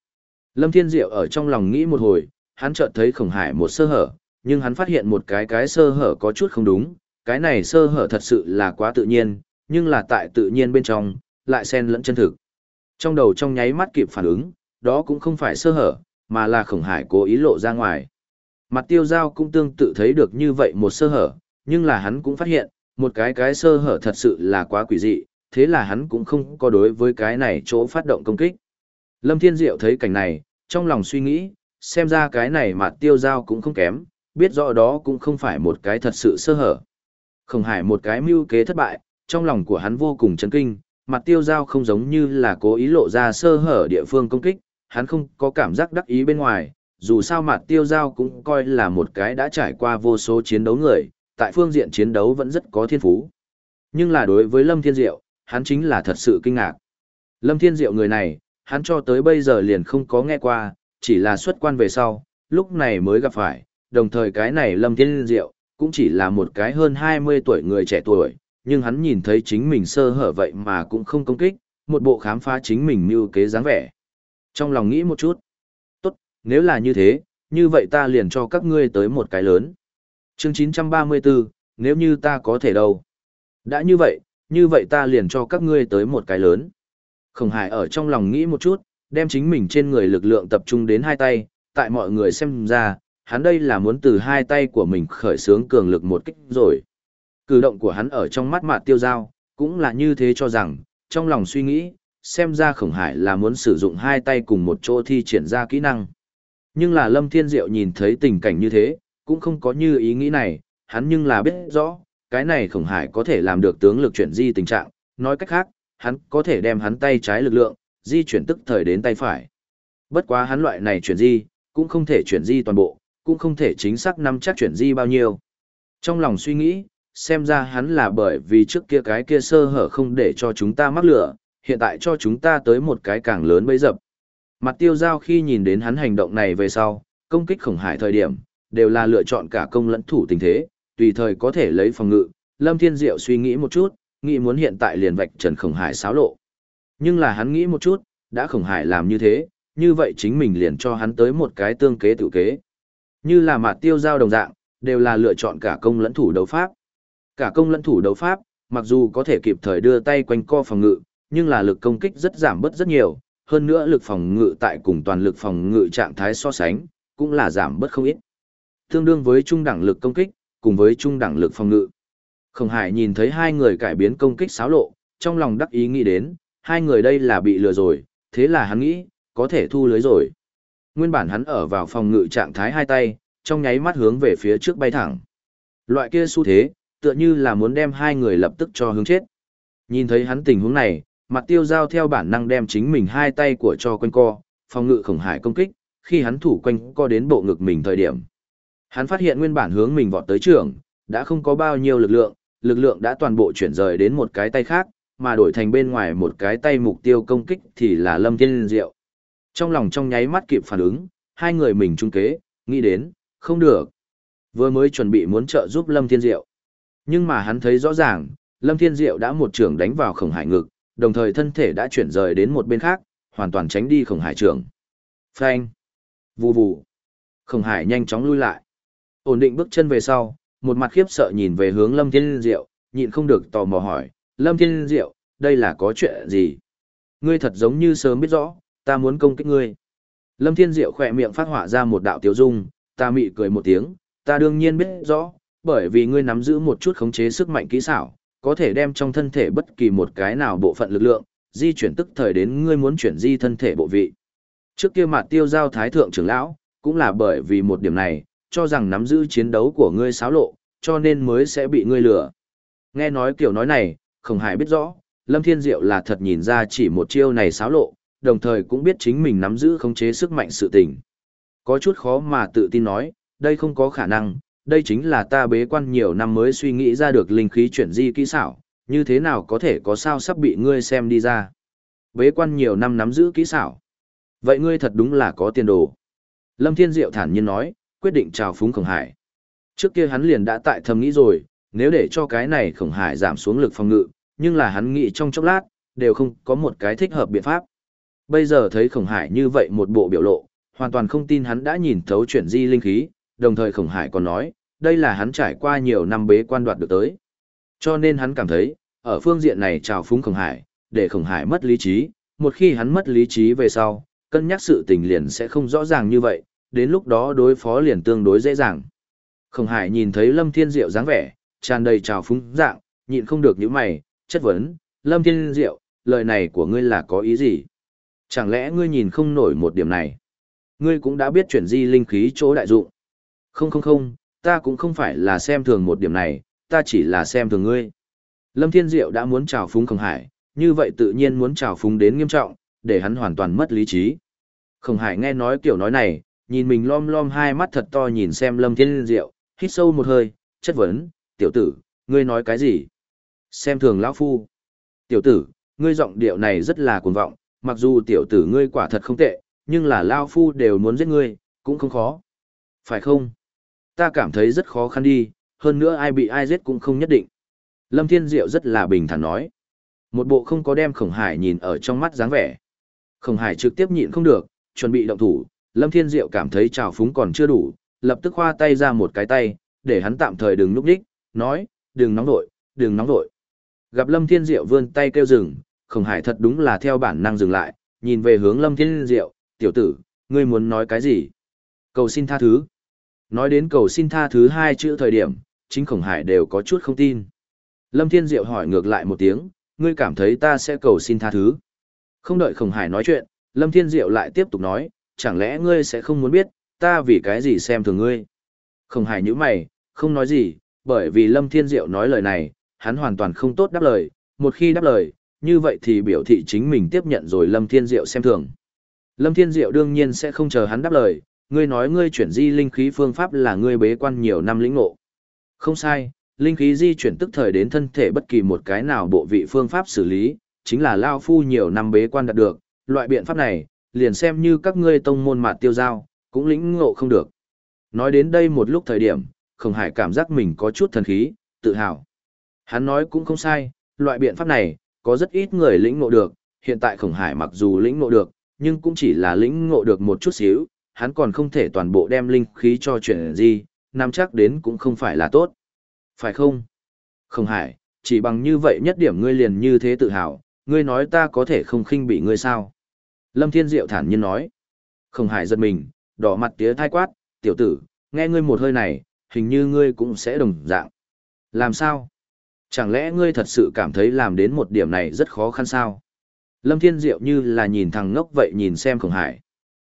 Lâm Thiên Diệu ở trong lòng nghĩ một hồi, hắn chợt thấy khổng hải một sơ hở, nhưng hắn phát hiện một cái cái sơ hở có chút không đúng, cái này sơ hở thật sự là quá tự nhiên, nhưng là tại tự nhiên bên trong, lại xen lẫn chân thực. Trong đầu trong nháy mắt kịp phản ứng, đó cũng không phải sơ hở, mà là khổng hải cố ý lộ ra ngoài. Mặt tiêu giao cũng tương tự thấy được như vậy một sơ hở, nhưng là hắn cũng phát hiện, một cái cái sơ hở thật sự là quá quỷ dị, thế là hắn cũng không có đối với cái này chỗ phát động công kích. Lâm Thiên Diệu thấy cảnh này, trong lòng suy nghĩ, xem ra cái này mặt tiêu giao cũng không kém, biết rõ đó cũng không phải một cái thật sự sơ hở. Khổng hải một cái mưu kế thất bại, trong lòng của hắn vô cùng chấn kinh, mặt tiêu dao không giống như là cố ý lộ ra sơ hở địa phương công kích, hắn không có cảm giác đắc ý bên ngoài, dù sao mặt tiêu dao cũng coi là một cái đã trải qua vô số chiến đấu người, tại phương diện chiến đấu vẫn rất có thiên phú. Nhưng là đối với Lâm Thiên Diệu, hắn chính là thật sự kinh ngạc. Lâm Thiên Diệu người này, hắn cho tới bây giờ liền không có nghe qua, chỉ là xuất quan về sau, lúc này mới gặp phải, đồng thời cái này Lâm Thiên Diệu, cũng chỉ là một cái hơn 20 tuổi người trẻ tuổi, nhưng hắn nhìn thấy chính mình sơ hở vậy mà cũng không công kích, một bộ khám phá chính mình như kế dáng vẻ. Trong lòng nghĩ một chút, tốt, nếu là như thế, như vậy ta liền cho các ngươi tới một cái lớn. Chương 934, nếu như ta có thể đâu. Đã như vậy, như vậy ta liền cho các ngươi tới một cái lớn. Khổng Hải ở trong lòng nghĩ một chút, đem chính mình trên người lực lượng tập trung đến hai tay, tại mọi người xem ra, hắn đây là muốn từ hai tay của mình khởi xướng cường lực một kích rồi. Cử động của hắn ở trong mắt mạt tiêu giao, cũng là như thế cho rằng, trong lòng suy nghĩ, xem ra khổng hải là muốn sử dụng hai tay cùng một chỗ thi triển ra kỹ năng. Nhưng là Lâm Thiên Diệu nhìn thấy tình cảnh như thế, cũng không có như ý nghĩ này, hắn nhưng là biết rõ, cái này khổng hải có thể làm được tướng lực chuyển di tình trạng, nói cách khác, hắn có thể đem hắn tay trái lực lượng, di chuyển tức thời đến tay phải. Bất quá hắn loại này chuyển di, cũng không thể chuyển di toàn bộ, cũng không thể chính xác nắm chắc chuyển di bao nhiêu. Trong lòng suy nghĩ, xem ra hắn là bởi vì trước kia cái kia sơ hở không để cho chúng ta mắc lửa, hiện tại cho chúng ta tới một cái càng lớn bấy dập. Mặt tiêu giao khi nhìn đến hắn hành động này về sau, công kích khổng hải thời điểm, đều là lựa chọn cả công lẫn thủ tình thế, tùy thời có thể lấy phòng ngự. Lâm Thiên Diệu suy nghĩ một chút, nghĩ muốn hiện tại liền vạch trần khổng hải xáo lộ. Nhưng là hắn nghĩ một chút, đã khổng hải làm như thế, như vậy chính mình liền cho hắn tới một cái tương kế tự kế. Như là mặt tiêu giao đồng dạng, đều là lựa chọn cả công lẫn thủ đấu pháp. Cả công lẫn thủ đấu pháp, mặc dù có thể kịp thời đưa tay quanh co phòng ngự, nhưng là lực công kích rất giảm bớt rất nhiều, hơn nữa lực phòng ngự tại cùng toàn lực phòng ngự trạng thái so sánh, cũng là giảm bớt không ít. Tương đương với trung đẳng lực công kích, cùng với trung đẳng lực phòng ngự. Khổng Hải nhìn thấy hai người cải biến công kích xáo lộ, trong lòng đắc ý nghĩ đến, hai người đây là bị lừa rồi, thế là hắn nghĩ, có thể thu lưới rồi. Nguyên bản hắn ở vào phòng ngự trạng thái hai tay, trong nháy mắt hướng về phía trước bay thẳng. Loại kia xu thế, tựa như là muốn đem hai người lập tức cho hướng chết. Nhìn thấy hắn tình huống này, mặt tiêu giao theo bản năng đem chính mình hai tay của cho quanh co, phòng ngự khổng hải công kích, khi hắn thủ quanh co đến bộ ngực mình thời điểm. Hắn phát hiện nguyên bản hướng mình vọt tới trường, đã không có bao nhiêu lực lượng, lực lượng đã toàn bộ chuyển rời đến một cái tay khác, mà đổi thành bên ngoài một cái tay mục tiêu công kích thì là Lâm Thiên Diệu. Trong lòng trong nháy mắt kịp phản ứng, hai người mình trung kế, nghĩ đến, không được. Vừa mới chuẩn bị muốn trợ giúp Lâm Thiên Diệu. Nhưng mà hắn thấy rõ ràng, Lâm Thiên Diệu đã một trường đánh vào khổng hải ngực, đồng thời thân thể đã chuyển rời đến một bên khác, hoàn toàn tránh đi khổng hải trường. Phanh. Vù vù. Khổng hải nhanh chóng lui lại. Ổn định bước chân về sau, một mặt khiếp sợ nhìn về hướng Lâm Thiên Diệu, nhịn không được tò mò hỏi, Lâm Thiên Diệu, đây là có chuyện gì? Ngươi thật giống như sớm biết rõ, ta muốn công kích ngươi. Lâm Thiên Diệu khỏe miệng phát hỏa ra một đạo tiêu dung, ta mị cười một tiếng, ta đương nhiên biết rõ, bởi vì ngươi nắm giữ một chút khống chế sức mạnh kỹ xảo, có thể đem trong thân thể bất kỳ một cái nào bộ phận lực lượng, di chuyển tức thời đến ngươi muốn chuyển di thân thể bộ vị. Trước kia mặt tiêu giao thái thượng trưởng lão, cũng là bởi vì một điểm này, cho rằng nắm giữ chiến đấu của ngươi xáo lộ, cho nên mới sẽ bị ngươi lừa. Nghe nói kiểu nói này, không hải biết rõ, Lâm Thiên Diệu là thật nhìn ra chỉ một chiêu này xáo lộ, đồng thời cũng biết chính mình nắm giữ khống chế sức mạnh sự tình. Có chút khó mà tự tin nói, đây không có khả năng, đây chính là ta bế quan nhiều năm mới suy nghĩ ra được linh khí chuyển di kỹ xảo, như thế nào có thể có sao sắp bị ngươi xem đi ra. Bế quan nhiều năm nắm giữ kỹ xảo. Vậy ngươi thật đúng là có tiền đồ. Lâm Thiên Diệu thản nhiên nói, quyết định chào phúng Khổng Hải. Trước kia hắn liền đã tại thầm nghĩ rồi, nếu để cho cái này Khổng Hải giảm xuống lực phòng ngự, nhưng là hắn nghĩ trong chốc lát, đều không có một cái thích hợp biện pháp. Bây giờ thấy Khổng Hải như vậy một bộ biểu lộ, hoàn toàn không tin hắn đã nhìn thấu chuyển di linh khí, đồng thời Khổng Hải còn nói, đây là hắn trải qua nhiều năm bế quan đoạt được tới. Cho nên hắn cảm thấy, ở phương diện này chào phúng Khổng Hải, để Khổng Hải mất lý trí, một khi hắn mất lý trí về sau, cân nhắc sự tình liền sẽ không rõ ràng như vậy, đến lúc đó đối phó liền tương đối dễ dàng. Khổng Hải nhìn thấy Lâm Thiên Diệu dáng vẻ, tràn đầy trào phúng dạng, nhịn không được những mày, chất vấn, Lâm Thiên Diệu, lời này của ngươi là có ý gì? Chẳng lẽ ngươi nhìn không nổi một điểm này? Ngươi cũng đã biết chuyển di linh khí chỗ đại dụng. Không không không, ta cũng không phải là xem thường một điểm này, ta chỉ là xem thường ngươi. Lâm Thiên Diệu đã muốn trào phúng Khổng Hải, như vậy tự nhiên muốn trào phúng đến nghiêm trọng, để hắn hoàn toàn mất lý trí. Khổng Hải nghe nói kiểu nói này, nhìn mình lom lom hai mắt thật to nhìn xem Lâm Thiên Diệu, hít sâu một hơi, chất vấn, tiểu tử, ngươi nói cái gì? Xem thường lão phu. Tiểu tử, ngươi giọng điệu này rất là cuồng vọng, mặc dù tiểu tử ngươi quả thật không tệ, nhưng là lão phu đều muốn giết ngươi, cũng không khó. Phải không? Ta cảm thấy rất khó khăn đi, hơn nữa ai bị ai giết cũng không nhất định. Lâm Thiên Diệu rất là bình thản nói. Một bộ không có đem Khổng Hải nhìn ở trong mắt dáng vẻ. Khổng Hải trực tiếp nhịn không được, chuẩn bị động thủ, Lâm Thiên Diệu cảm thấy trào phúng còn chưa đủ, lập tức khoa tay ra một cái tay, để hắn tạm thời đừng núp đích, nói, đừng nóng nội, đừng nóng nội. Gặp Lâm Thiên Diệu vươn tay kêu dừng, Khổng Hải thật đúng là theo bản năng dừng lại, nhìn về hướng Lâm Thiên Diệu, tiểu tử, ngươi muốn nói cái gì? Cầu xin tha thứ. Nói đến cầu xin tha thứ hai chữ thời điểm, chính Khổng Hải đều có chút không tin. Lâm Thiên Diệu hỏi ngược lại một tiếng, ngươi cảm thấy ta sẽ cầu xin tha thứ. Không đợi Khổng Hải nói chuyện, Lâm Thiên Diệu lại tiếp tục nói, chẳng lẽ ngươi sẽ không muốn biết, ta vì cái gì xem thường ngươi. Khổng Hải nhíu mày, không nói gì, bởi vì Lâm Thiên Diệu nói lời này, hắn hoàn toàn không tốt đáp lời, một khi đáp lời, như vậy thì biểu thị chính mình tiếp nhận rồi Lâm Thiên Diệu xem thường. Lâm Thiên Diệu đương nhiên sẽ không chờ hắn đáp lời, ngươi nói ngươi chuyển di linh khí phương pháp là ngươi bế quan nhiều năm lĩnh ngộ. Không sai, linh khí di chuyển tức thời đến thân thể bất kỳ một cái nào bộ vị phương pháp xử lý, chính là Lao Phu nhiều năm bế quan đạt được, loại biện pháp này, liền xem như các ngươi tông môn mạt tiêu giao, cũng lĩnh ngộ không được. Nói đến đây một lúc thời điểm, Khổng Hải cảm giác mình có chút thần khí, tự hào. Hắn nói cũng không sai, loại biện pháp này, có rất ít người lĩnh ngộ được, hiện tại Khổng Hải mặc dù lĩnh ngộ được, nhưng cũng chỉ là lĩnh ngộ được một chút xíu, hắn còn không thể toàn bộ đem linh khí cho chuyện gì, nắm chắc đến cũng không phải là tốt. Phải không? Không Hải, chỉ bằng như vậy nhất điểm ngươi liền như thế tự hào, ngươi nói ta có thể không khinh bị ngươi sao? Lâm Thiên Diệu thản nhiên nói. Không Hải giật mình, đỏ mặt tía thai quát, tiểu tử, nghe ngươi một hơi này, hình như ngươi cũng sẽ đồng dạng. Làm sao? Chẳng lẽ ngươi thật sự cảm thấy làm đến một điểm này rất khó khăn sao? Lâm Thiên Diệu như là nhìn thằng ngốc vậy nhìn xem Khổng Hải.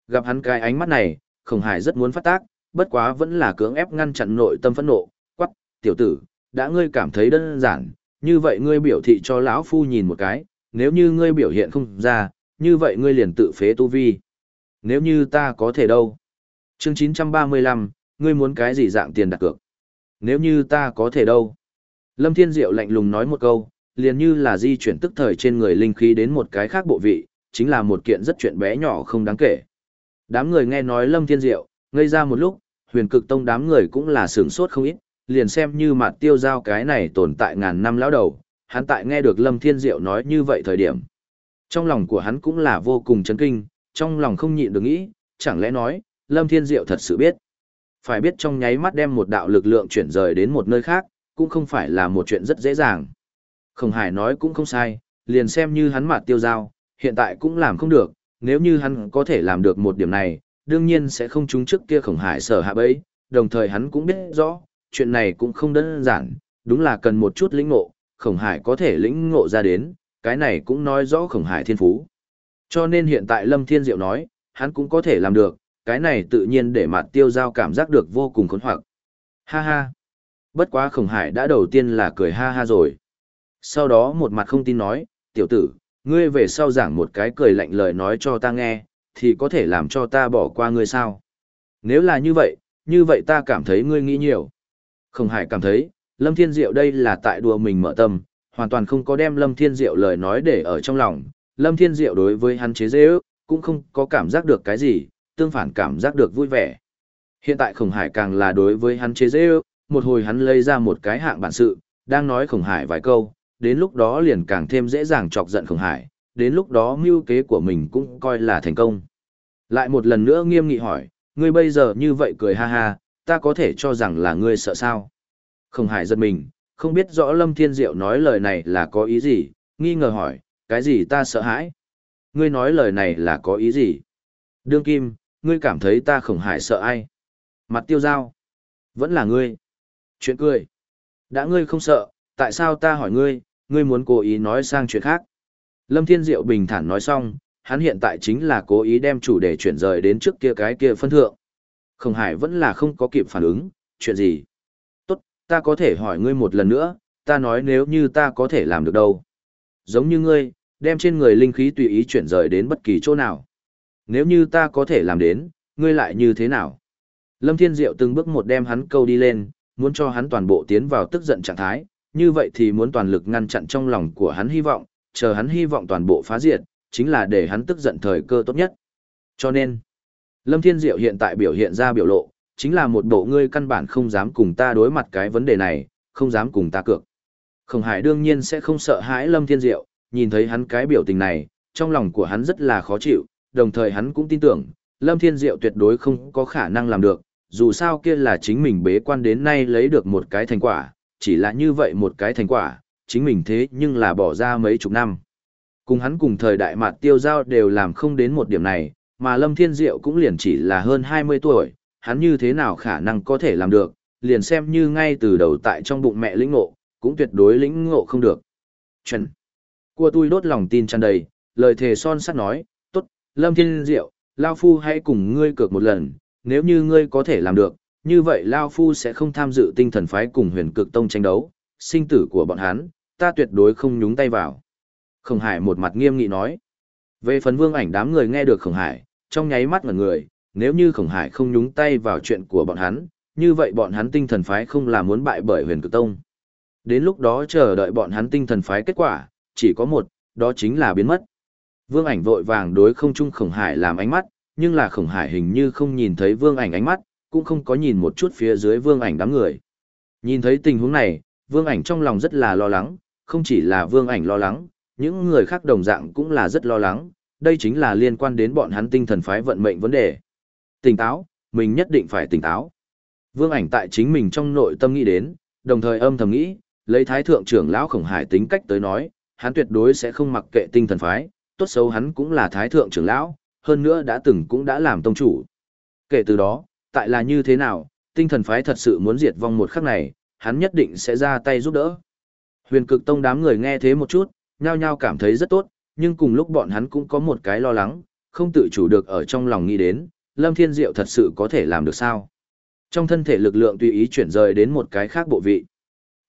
Gặp hắn cái ánh mắt này, Khổng Hải rất muốn phát tác, bất quá vẫn là cưỡng ép ngăn chặn nội tâm phẫn nộ, quắc, tiểu tử, đã ngươi cảm thấy đơn giản, như vậy ngươi biểu thị cho lão phu nhìn một cái, nếu như ngươi biểu hiện không ra, như vậy ngươi liền tự phế tu vi. Nếu như ta có thể đâu? Chương 935, ngươi muốn cái gì dạng tiền đặt cược? Nếu như ta có thể đâu? Lâm Thiên Diệu lạnh lùng nói một câu, liền như là di chuyển tức thời trên người linh khí đến một cái khác bộ vị, chính là một kiện rất chuyện bé nhỏ không đáng kể. Đám người nghe nói Lâm Thiên Diệu, ngây ra một lúc, huyền cực tông đám người cũng là sửng sốt không ít, liền xem như mặt tiêu giao cái này tồn tại ngàn năm lão đầu, hắn tại nghe được Lâm Thiên Diệu nói như vậy thời điểm. Trong lòng của hắn cũng là vô cùng chấn kinh, trong lòng không nhịn được nghĩ, chẳng lẽ nói, Lâm Thiên Diệu thật sự biết. Phải biết trong nháy mắt đem một đạo lực lượng chuyển rời đến một nơi khác, cũng không phải là một chuyện rất dễ dàng. Khổng Hải nói cũng không sai, liền xem như hắn mặt tiêu giao, hiện tại cũng làm không được, nếu như hắn có thể làm được một điểm này, đương nhiên sẽ không trúng trước kia khổng hải sở hạ bấy, đồng thời hắn cũng biết rõ, chuyện này cũng không đơn giản, đúng là cần một chút lĩnh ngộ, khổng hải có thể lĩnh ngộ ra đến, cái này cũng nói rõ khổng hải thiên phú. Cho nên hiện tại Lâm Thiên Diệu nói, hắn cũng có thể làm được, cái này tự nhiên để mặt tiêu giao cảm giác được vô cùng khốn hoặc. Ha ha. Bất quá khổng hải đã đầu tiên là cười ha ha rồi. Sau đó một mặt không tin nói, tiểu tử, ngươi về sau giảng một cái cười lạnh lời nói cho ta nghe, thì có thể làm cho ta bỏ qua ngươi sao? Nếu là như vậy, như vậy ta cảm thấy ngươi nghĩ nhiều. Khổng hải cảm thấy, Lâm Thiên Diệu đây là tại đùa mình mở tâm, hoàn toàn không có đem Lâm Thiên Diệu lời nói để ở trong lòng. Lâm Thiên Diệu đối với hắn chế dễ ước, cũng không có cảm giác được cái gì, tương phản cảm giác được vui vẻ. Hiện tại Khổng Hải càng là đối với hắn chế dễ ước, một hồi hắn lấy ra một cái hạng bản sự, đang nói Khổng Hải vài câu, đến lúc đó liền càng thêm dễ dàng chọc giận Khổng Hải, đến lúc đó mưu kế của mình cũng coi là thành công. Lại một lần nữa nghiêm nghị hỏi, ngươi bây giờ như vậy cười ha ha, ta có thể cho rằng là ngươi sợ sao? Khổng Hải giật mình, không biết rõ Lâm Thiên Diệu nói lời này là có ý gì, nghi ngờ hỏi, cái gì ta sợ hãi? Ngươi nói lời này là có ý gì? Đương Kim, ngươi cảm thấy ta Khổng Hải sợ ai? Mặt tiêu dao Vẫn là ngươi. Chuyện cười. Đã ngươi không sợ, tại sao ta hỏi ngươi, ngươi muốn cố ý nói sang chuyện khác? Lâm Thiên Diệu bình thản nói xong, hắn hiện tại chính là cố ý đem chủ đề chuyển rời đến trước kia cái kia phân thượng. Khổng Hải vẫn là không có kịp phản ứng, chuyện gì? Tốt, ta có thể hỏi ngươi một lần nữa, ta nói nếu như ta có thể làm được đâu. Giống như ngươi, đem trên người linh khí tùy ý chuyển rời đến bất kỳ chỗ nào. Nếu như ta có thể làm đến, ngươi lại như thế nào? Lâm Thiên Diệu từng bước một đem hắn câu đi lên, muốn cho hắn toàn bộ tiến vào tức giận trạng thái, như vậy thì muốn toàn lực ngăn chặn trong lòng của hắn hy vọng, chờ hắn hy vọng toàn bộ phá diệt, chính là để hắn tức giận thời cơ tốt nhất. Cho nên, Lâm Thiên Diệu hiện tại biểu hiện ra biểu lộ, chính là một bộ ngươi căn bản không dám cùng ta đối mặt cái vấn đề này, không dám cùng ta cược. Khổng Hải đương nhiên sẽ không sợ hãi Lâm Thiên Diệu, nhìn thấy hắn cái biểu tình này, trong lòng của hắn rất là khó chịu, đồng thời hắn cũng tin tưởng, Lâm Thiên Diệu tuyệt đối không có khả năng làm được, dù sao kia là chính mình bế quan đến nay lấy được một cái thành quả, chỉ là như vậy một cái thành quả, chính mình thế nhưng là bỏ ra mấy chục năm. Cùng hắn cùng thời đại mạt tiêu giao đều làm không đến một điểm này, mà Lâm Thiên Diệu cũng liền chỉ là hơn 20 tuổi, hắn như thế nào khả năng có thể làm được, liền xem như ngay từ đầu tại trong bụng mẹ lĩnh ngộ, cũng tuyệt đối lĩnh ngộ không được. Chuẩn. Cua tôi đốt lòng tin tràn đầy, lời thề son sắt nói, tốt, Lâm Thiên Diệu, Lao Phu hãy cùng ngươi cược một lần, nếu như ngươi có thể làm được, như vậy Lao Phu sẽ không tham dự tinh thần phái cùng huyền cực tông tranh đấu, sinh tử của bọn hắn, ta tuyệt đối không nhúng tay vào. Khổng Hải một mặt nghiêm nghị nói. Về phần vương ảnh đám người nghe được Khổng Hải, trong nháy mắt ngẩn người, nếu như Khổng Hải không nhúng tay vào chuyện của bọn hắn, như vậy bọn hắn tinh thần phái không là muốn bại bởi huyền cực tông. Đến lúc đó chờ đợi bọn hắn tinh thần phái kết quả, chỉ có một, đó chính là biến mất. Vương ảnh vội vàng đối không trung Khổng Hải làm ánh mắt, nhưng là Khổng Hải hình như không nhìn thấy vương ảnh ánh mắt, cũng không có nhìn một chút phía dưới vương ảnh đám người. Nhìn thấy tình huống này, vương ảnh trong lòng rất là lo lắng, không chỉ là vương ảnh lo lắng, những người khác đồng dạng cũng là rất lo lắng, đây chính là liên quan đến bọn hắn tinh thần phái vận mệnh vấn đề. Tỉnh táo, mình nhất định phải tỉnh táo. Vương ảnh tại chính mình trong nội tâm nghĩ đến, đồng thời âm thầm nghĩ, lấy thái thượng trưởng lão khổng hải tính cách tới nói, hắn tuyệt đối sẽ không mặc kệ tinh thần phái, tốt xấu hắn cũng là thái thượng trưởng lão, hơn nữa đã từng cũng đã làm tông chủ. Kể từ đó, tại là như thế nào, tinh thần phái thật sự muốn diệt vong một khắc này, hắn nhất định sẽ ra tay giúp đỡ. Huyền cực tông đám người nghe thế một chút, nhao nhao cảm thấy rất tốt, nhưng cùng lúc bọn hắn cũng có một cái lo lắng, không tự chủ được ở trong lòng nghĩ đến, Lâm Thiên Diệu thật sự có thể làm được sao? Trong thân thể lực lượng tùy ý chuyển rời đến một cái khác bộ vị.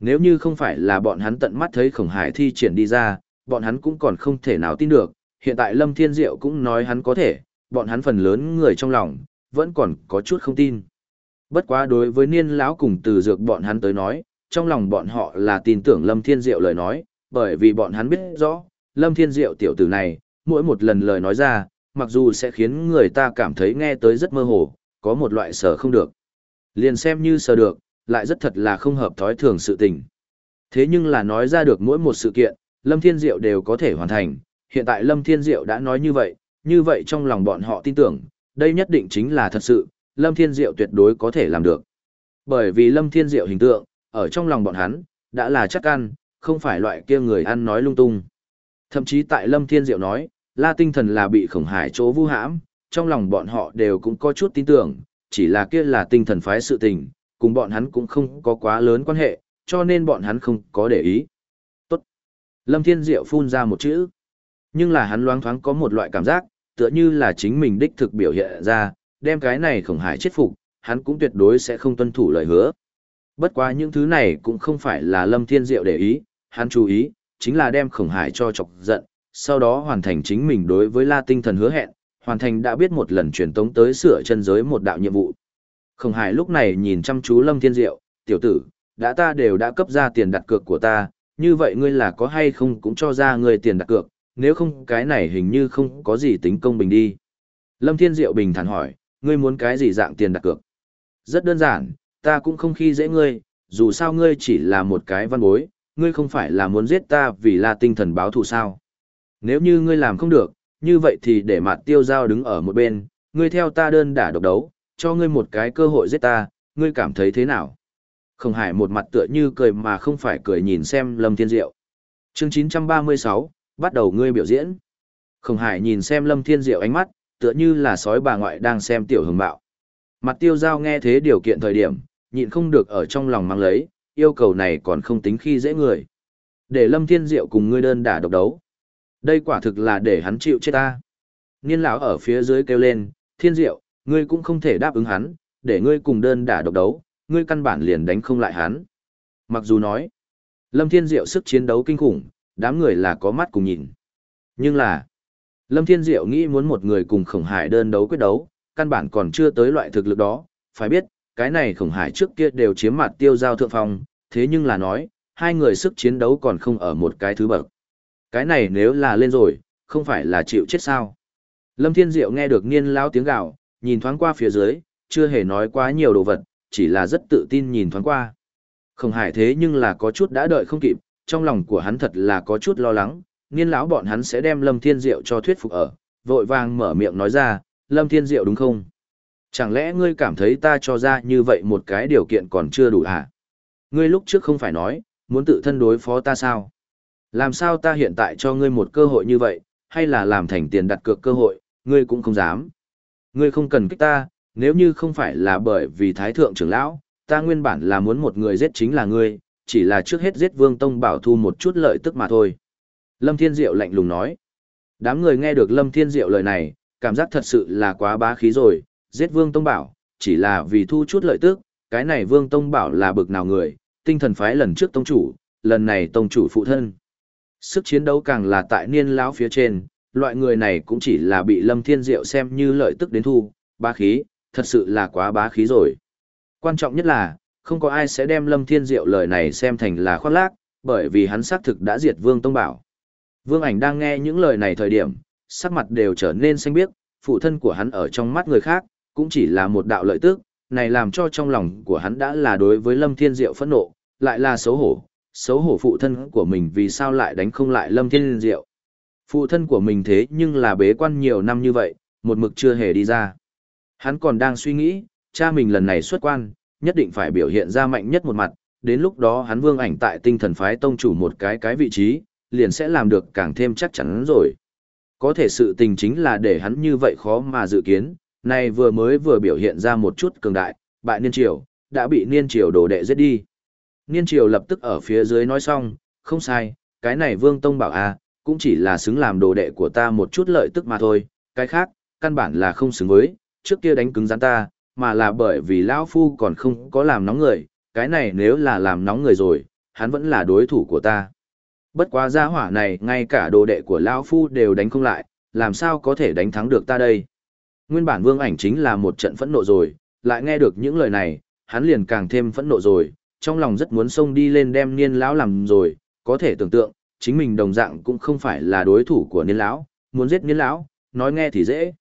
Nếu như không phải là bọn hắn tận mắt thấy khổng hải thi triển đi ra, bọn hắn cũng còn không thể nào tin được, hiện tại Lâm Thiên Diệu cũng nói hắn có thể, bọn hắn phần lớn người trong lòng, vẫn còn có chút không tin. Bất quá đối với niên lão cùng từ dược bọn hắn tới nói, trong lòng bọn họ là tin tưởng Lâm Thiên Diệu lời nói, bởi vì bọn hắn biết rõ, Lâm Thiên Diệu tiểu tử này, mỗi một lần lời nói ra, mặc dù sẽ khiến người ta cảm thấy nghe tới rất mơ hồ, có một loại sở không được. Liền xem như sở được, lại rất thật là không hợp thói thường sự tình. Thế nhưng là nói ra được mỗi một sự kiện, Lâm Thiên Diệu đều có thể hoàn thành, hiện tại Lâm Thiên Diệu đã nói như vậy, như vậy trong lòng bọn họ tin tưởng, đây nhất định chính là thật sự, Lâm Thiên Diệu tuyệt đối có thể làm được. Bởi vì Lâm Thiên Diệu hình tượng, ở trong lòng bọn hắn, đã là chắc ăn, không phải loại kia người ăn nói lung tung. Thậm chí tại Lâm Thiên Diệu nói, La Tinh Thần là bị khổng hải chỗ vu hãm, trong lòng bọn họ đều cũng có chút tin tưởng, chỉ là kia là tinh thần phái sự tình, cùng bọn hắn cũng không có quá lớn quan hệ, cho nên bọn hắn không có để ý. Tốt. Lâm Thiên Diệu phun ra một chữ. Nhưng là hắn loáng thoáng có một loại cảm giác, tựa như là chính mình đích thực biểu hiện ra, đem cái này khổng hải chết phục, hắn cũng tuyệt đối sẽ không tuân thủ lời hứa. Bất quá những thứ này cũng không phải là Lâm Thiên Diệu để ý, hắn chú ý, chính là đem khổng hải cho chọc giận, sau đó hoàn thành chính mình đối với La Tinh Thần hứa hẹn, hoàn thành đã biết một lần truyền tống tới sửa chân giới một đạo nhiệm vụ. Khổng hải lúc này nhìn chăm chú Lâm Thiên Diệu, tiểu tử, đã ta đều đã cấp ra tiền đặt cược của ta, như vậy ngươi là có hay không cũng cho ra ngươi tiền đặt cược, nếu không cái này hình như không có gì tính công bình đi. Lâm Thiên Diệu bình thản hỏi, ngươi muốn cái gì dạng tiền đặt cược? Rất đơn giản, ta cũng không khi dễ ngươi, dù sao ngươi chỉ là một cái văn bối, ngươi không phải là muốn giết ta vì là tinh thần báo thù sao. Nếu như ngươi làm không được, như vậy thì để mặt tiêu giao đứng ở một bên, ngươi theo ta đơn đả độc đấu, cho ngươi một cái cơ hội giết ta, ngươi cảm thấy thế nào? Không hải một mặt tựa như cười mà không phải cười nhìn xem Lâm Thiên Diệu. Chương 936, bắt đầu ngươi biểu diễn. Khổng hải nhìn xem Lâm Thiên Diệu ánh mắt, tựa như là sói bà ngoại đang xem tiểu hồng bạo. Mặt tiêu giao nghe thế điều kiện thời điểm, nhịn không được ở trong lòng mang lấy, yêu cầu này còn không tính khi dễ người. Để Lâm Thiên Diệu cùng ngươi đơn đả độc đấu. Đây quả thực là để hắn chịu chết ta. Niên lão ở phía dưới kêu lên, Thiên Diệu, ngươi cũng không thể đáp ứng hắn, để ngươi cùng đơn đả độc đấu, ngươi căn bản liền đánh không lại hắn. Mặc dù nói, Lâm Thiên Diệu sức chiến đấu kinh khủng, đám người là có mắt cùng nhìn. Nhưng là, Lâm Thiên Diệu nghĩ muốn một người cùng khổng hải đơn đấu quyết đấu, căn bản còn chưa tới loại thực lực đó, phải biết, cái này khổng hải trước kia đều chiếm mặt tiêu giao thượng phong, thế nhưng là nói, hai người sức chiến đấu còn không ở một cái thứ bậc. Cái này nếu là lên rồi, không phải là chịu chết sao. Lâm Thiên Diệu nghe được niên lao tiếng gạo, nhìn thoáng qua phía dưới, chưa hề nói quá nhiều đồ vật, chỉ là rất tự tin nhìn thoáng qua. Khổng hải thế nhưng là có chút đã đợi không kịp, trong lòng của hắn thật là có chút lo lắng, niên lão bọn hắn sẽ đem Lâm Thiên Diệu cho thuyết phục ở, vội vàng mở miệng nói ra, Lâm Thiên Diệu đúng không? Chẳng lẽ ngươi cảm thấy ta cho ra như vậy một cái điều kiện còn chưa đủ à? Ngươi lúc trước không phải nói, muốn tự thân đối phó ta sao? Làm sao ta hiện tại cho ngươi một cơ hội như vậy, hay là làm thành tiền đặt cược cơ hội, ngươi cũng không dám. Ngươi không cần kích ta, nếu như không phải là bởi vì Thái Thượng trưởng lão, ta nguyên bản là muốn một người giết chính là ngươi, chỉ là trước hết giết Vương Tông Bảo thu một chút lợi tức mà thôi. Lâm Thiên Diệu lạnh lùng nói. Đám người nghe được Lâm Thiên Diệu lời này, cảm giác thật sự là quá bá khí rồi, giết Vương Tông Bảo, chỉ là vì thu chút lợi tức, cái này Vương Tông Bảo là bực nào người, tinh thần phái lần trước tông chủ, lần này tông chủ phụ thân. Sức chiến đấu càng là tại niên lão phía trên, loại người này cũng chỉ là bị Lâm Thiên Diệu xem như lợi tức đến thu, bá khí, thật sự là quá bá khí rồi. Quan trọng nhất là, không có ai sẽ đem Lâm Thiên Diệu lời này xem thành là khoác lác, bởi vì hắn xác thực đã diệt Vương Tông Bảo. Vương ảnh đang nghe những lời này thời điểm, sắc mặt đều trở nên xanh biếc, phụ thân của hắn ở trong mắt người khác, cũng chỉ là một đạo lợi tức, này làm cho trong lòng của hắn đã là đối với Lâm Thiên Diệu phẫn nộ, lại là xấu hổ, xấu hổ phụ thân của mình vì sao lại đánh không lại Lâm Thiên Diệu. Phụ thân của mình thế nhưng là bế quan nhiều năm như vậy, một mực chưa hề đi ra. Hắn còn đang suy nghĩ, cha mình lần này xuất quan, nhất định phải biểu hiện ra mạnh nhất một mặt, đến lúc đó hắn vương ảnh tại tinh thần phái tông chủ một cái cái vị trí, liền sẽ làm được càng thêm chắc chắn rồi. Có thể sự tình chính là để hắn như vậy khó mà dự kiến, này vừa mới vừa biểu hiện ra một chút cường đại, bại niên triều, đã bị niên triều đổ đệ giết đi. Niên triều lập tức ở phía dưới nói xong, không sai, cái này vương tông bảo à, cũng chỉ là xứng làm đồ đệ của ta một chút lợi tức mà thôi, cái khác, căn bản là không xứng với, trước kia đánh cứng rắn ta, mà là bởi vì lão Phu còn không có làm nóng người, cái này nếu là làm nóng người rồi, hắn vẫn là đối thủ của ta. Bất quá gia hỏa này ngay cả đồ đệ của lão Phu đều đánh không lại, làm sao có thể đánh thắng được ta đây. Nguyên bản vương ảnh chính là một trận phẫn nộ rồi, lại nghe được những lời này, hắn liền càng thêm phẫn nộ rồi, trong lòng rất muốn xông đi lên đem niên lão làm rồi, có thể tưởng tượng, chính mình đồng dạng cũng không phải là đối thủ của niên lão, muốn giết niên lão, nói nghe thì dễ.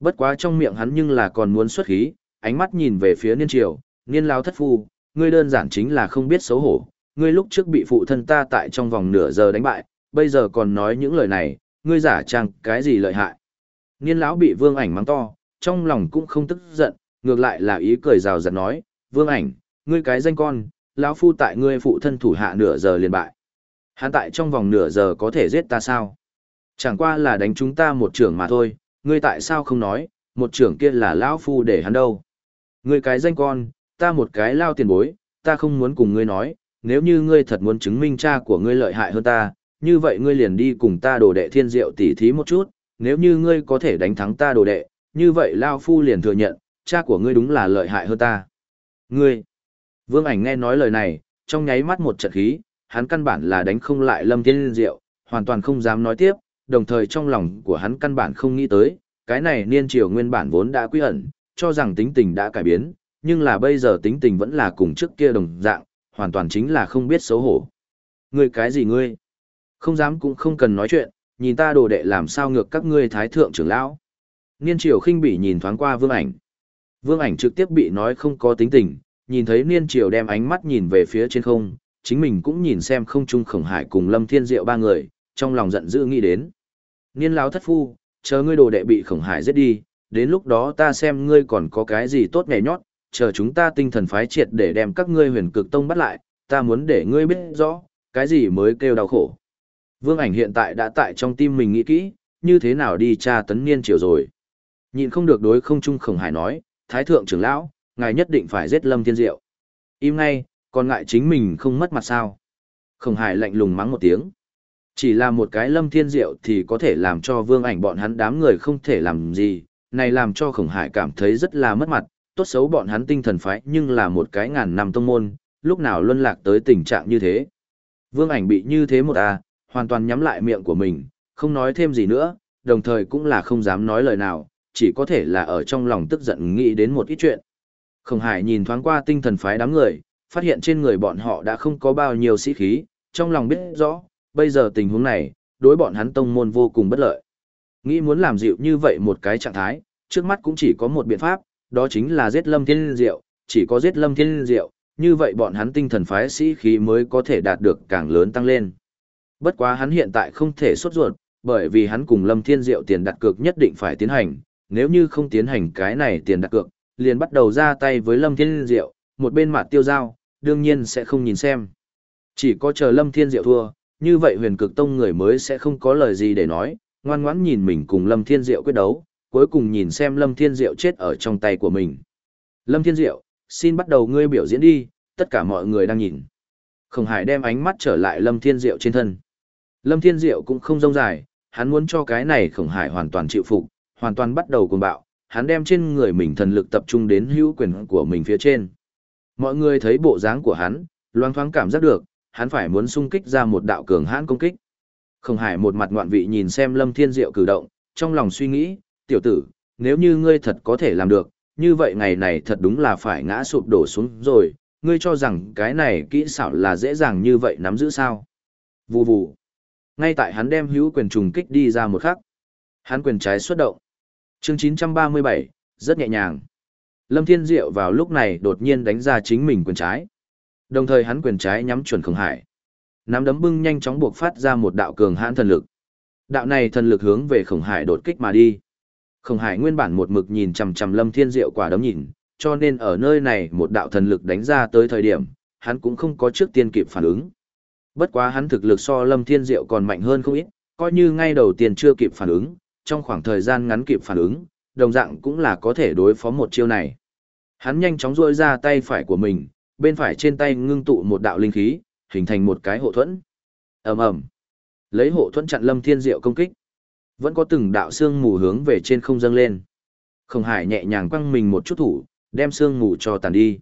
Bất quá trong miệng hắn nhưng là còn muốn xuất khí, ánh mắt nhìn về phía niên triều, niên lão thất phu, ngươi đơn giản chính là không biết xấu hổ, ngươi lúc trước bị phụ thân ta tại trong vòng nửa giờ đánh bại, bây giờ còn nói những lời này, ngươi giả trang cái gì lợi hại. Niên lão bị vương ảnh mắng to, trong lòng cũng không tức giận, ngược lại là ý cười rào rạt nói, vương ảnh, ngươi cái danh con, lão phu tại ngươi phụ thân thủ hạ nửa giờ liền bại. Hắn tại trong vòng nửa giờ có thể giết ta sao? Chẳng qua là đánh chúng ta một trưởng mà thôi, ngươi tại sao không nói, một trưởng kia là lão phu để hắn đâu. Ngươi cái danh con, ta một cái lao tiền bối, ta không muốn cùng ngươi nói, nếu như ngươi thật muốn chứng minh cha của ngươi lợi hại hơn ta, như vậy ngươi liền đi cùng ta đồ đệ thiên diệu tỉ thí một chút, nếu như ngươi có thể đánh thắng ta đồ đệ, như vậy lao phu liền thừa nhận, cha của ngươi đúng là lợi hại hơn ta. Ngươi, vương ảnh nghe nói lời này, trong nháy mắt một trận khí, hắn căn bản là đánh không lại lâm thiên diệu, hoàn toàn không dám nói tiếp, đồng thời trong lòng của hắn căn bản không nghĩ tới, cái này niên triều nguyên bản vốn đã quy ẩn, cho rằng tính tình đã cải biến, nhưng là bây giờ tính tình vẫn là cùng trước kia đồng dạng, hoàn toàn chính là không biết xấu hổ. Ngươi cái gì ngươi? Không dám cũng không cần nói chuyện, nhìn ta đồ đệ làm sao ngược các ngươi thái thượng trưởng lão. Niên triều khinh bỉ nhìn thoáng qua vương ảnh. Vương ảnh trực tiếp bị nói không có tính tình, nhìn thấy niên triều đem ánh mắt nhìn về phía trên không, chính mình cũng nhìn xem không trung khổng hải cùng lâm thiên diệu ba người, trong lòng giận dữ nghĩ đến. Niên lão thất phu, chờ ngươi đồ đệ bị khổng hải giết đi, đến lúc đó ta xem ngươi còn có cái gì tốt nhảy nhót, chờ chúng ta tinh thần phái triệt để đem các ngươi huyền cực tông bắt lại, ta muốn để ngươi biết rõ, cái gì mới kêu đau khổ. Vương ảnh hiện tại đã tại trong tim mình nghĩ kỹ, như thế nào đi tra tấn niên triều rồi. Nhìn không được đối không trung khổng hải nói, thái thượng trưởng lão, ngài nhất định phải giết lâm thiên diệu. Im ngay, còn ngại chính mình không mất mặt sao. Khổng hải lạnh lùng mắng một tiếng. Chỉ là một cái lâm thiên diệu thì có thể làm cho vương ảnh bọn hắn đám người không thể làm gì, này làm cho khổng hải cảm thấy rất là mất mặt, tốt xấu bọn hắn tinh thần phái nhưng là một cái ngàn năm tông môn, lúc nào luân lạc tới tình trạng như thế. Vương ảnh bị như thế một à, hoàn toàn nhắm lại miệng của mình, không nói thêm gì nữa, đồng thời cũng là không dám nói lời nào, chỉ có thể là ở trong lòng tức giận nghĩ đến một ít chuyện. Khổng Hải nhìn thoáng qua tinh thần phái đám người, phát hiện trên người bọn họ đã không có bao nhiêu sĩ khí, trong lòng biết rõ, bây giờ tình huống này, đối bọn hắn tông môn vô cùng bất lợi. Nghĩ muốn làm dịu như vậy một cái trạng thái, trước mắt cũng chỉ có một biện pháp, đó chính là giết Lâm Thiên Diệu, chỉ có giết Lâm Thiên Diệu, như vậy bọn hắn tinh thần phái sĩ khí mới có thể đạt được càng lớn tăng lên. Bất quá hắn hiện tại không thể xuất ruột, bởi vì hắn cùng Lâm Thiên Diệu tiền đặt cược nhất định phải tiến hành, nếu như không tiến hành cái này tiền đặt cược, liền bắt đầu ra tay với Lâm Thiên Diệu, một bên mặt tiêu giao, đương nhiên sẽ không nhìn xem. Chỉ có chờ Lâm Thiên Diệu thua, như vậy huyền cực tông người mới sẽ không có lời gì để nói, ngoan ngoãn nhìn mình cùng Lâm Thiên Diệu quyết đấu, cuối cùng nhìn xem Lâm Thiên Diệu chết ở trong tay của mình. Lâm Thiên Diệu, xin bắt đầu ngươi biểu diễn đi, tất cả mọi người đang nhìn. Khổng Hải đem ánh mắt trở lại Lâm Thiên Diệu trên thân. Lâm Thiên Diệu cũng không rông dài, hắn muốn cho cái này Khổng Hải hoàn toàn chịu phục, hoàn toàn bắt đầu cuồng bạo, hắn đem trên người mình thần lực tập trung đến hữu quyền của mình phía trên. Mọi người thấy bộ dáng của hắn, loang thoáng cảm giác được, hắn phải muốn xung kích ra một đạo cường hãn công kích. Khổng Hải một mặt ngoạn vị nhìn xem Lâm Thiên Diệu cử động, trong lòng suy nghĩ, tiểu tử, nếu như ngươi thật có thể làm được, như vậy ngày này thật đúng là phải ngã sụp đổ xuống rồi, ngươi cho rằng cái này kỹ xảo là dễ dàng như vậy nắm giữ sao. Vù vù. Ngay tại hắn đem hữu quyền trùng kích đi ra một khắc. Hắn quyền trái xuất động. Chương 937, rất nhẹ nhàng. Lâm Thiên Diệu vào lúc này đột nhiên đánh ra chính mình quyền trái. Đồng thời hắn quyền trái nhắm chuẩn Khổng Hải. Nắm đấm bưng nhanh chóng buộc phát ra một đạo cường hãn thần lực. Đạo này thần lực hướng về Khổng Hải đột kích mà đi. Khổng Hải nguyên bản một mực nhìn chằm chằm Lâm Thiên Diệu quả đấm nhìn, cho nên ở nơi này một đạo thần lực đánh ra tới thời điểm, hắn cũng không có trước tiên kịp phản ứng. Bất quá hắn thực lực so Lâm Thiên Diệu còn mạnh hơn không ít, coi như ngay đầu tiên chưa kịp phản ứng, trong khoảng thời gian ngắn kịp phản ứng, đồng dạng cũng là có thể đối phó một chiêu này. Hắn nhanh chóng duỗi ra tay phải của mình, bên phải trên tay ngưng tụ một đạo linh khí, hình thành một cái hộ thuẫn. Ầm ầm. Lấy hộ thuẫn chặn Lâm Thiên Diệu công kích. Vẫn có từng đạo xương mù hướng về trên không dâng lên. Không Hải nhẹ nhàng quăng mình một chút thủ, đem xương mù cho tàn đi.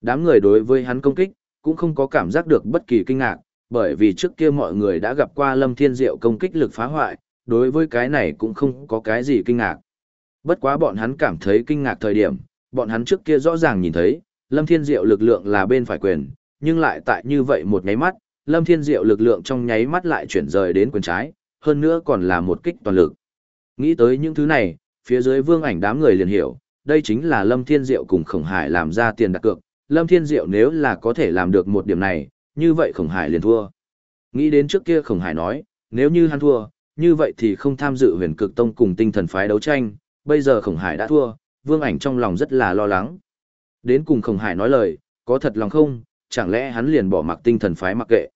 Đám người đối với hắn công kích, cũng không có cảm giác được bất kỳ kinh ngạc, bởi vì trước kia mọi người đã gặp qua Lâm Thiên Diệu công kích lực phá hoại, đối với cái này cũng không có cái gì kinh ngạc. Bất quá bọn hắn cảm thấy kinh ngạc thời điểm, bọn hắn trước kia rõ ràng nhìn thấy, Lâm Thiên Diệu lực lượng là bên phải quyền, nhưng lại tại như vậy một nháy mắt, Lâm Thiên Diệu lực lượng trong nháy mắt lại chuyển rời đến quyền trái, hơn nữa còn là một kích toàn lực. Nghĩ tới những thứ này, phía dưới vương ảnh đám người liền hiểu, đây chính là Lâm Thiên Diệu cùng Khổng Hải làm ra tiền đặt cược. Lâm Thiên Diệu nếu là có thể làm được một điểm này, như vậy Khổng Hải liền thua. Nghĩ đến trước kia Khổng Hải nói, nếu như hắn thua, như vậy thì không tham dự huyền cực tông cùng tinh thần phái đấu tranh, bây giờ Khổng Hải đã thua, vương ảnh trong lòng rất là lo lắng. Đến cùng Khổng Hải nói lời, có thật lòng không, chẳng lẽ hắn liền bỏ mặc tinh thần phái mặc kệ.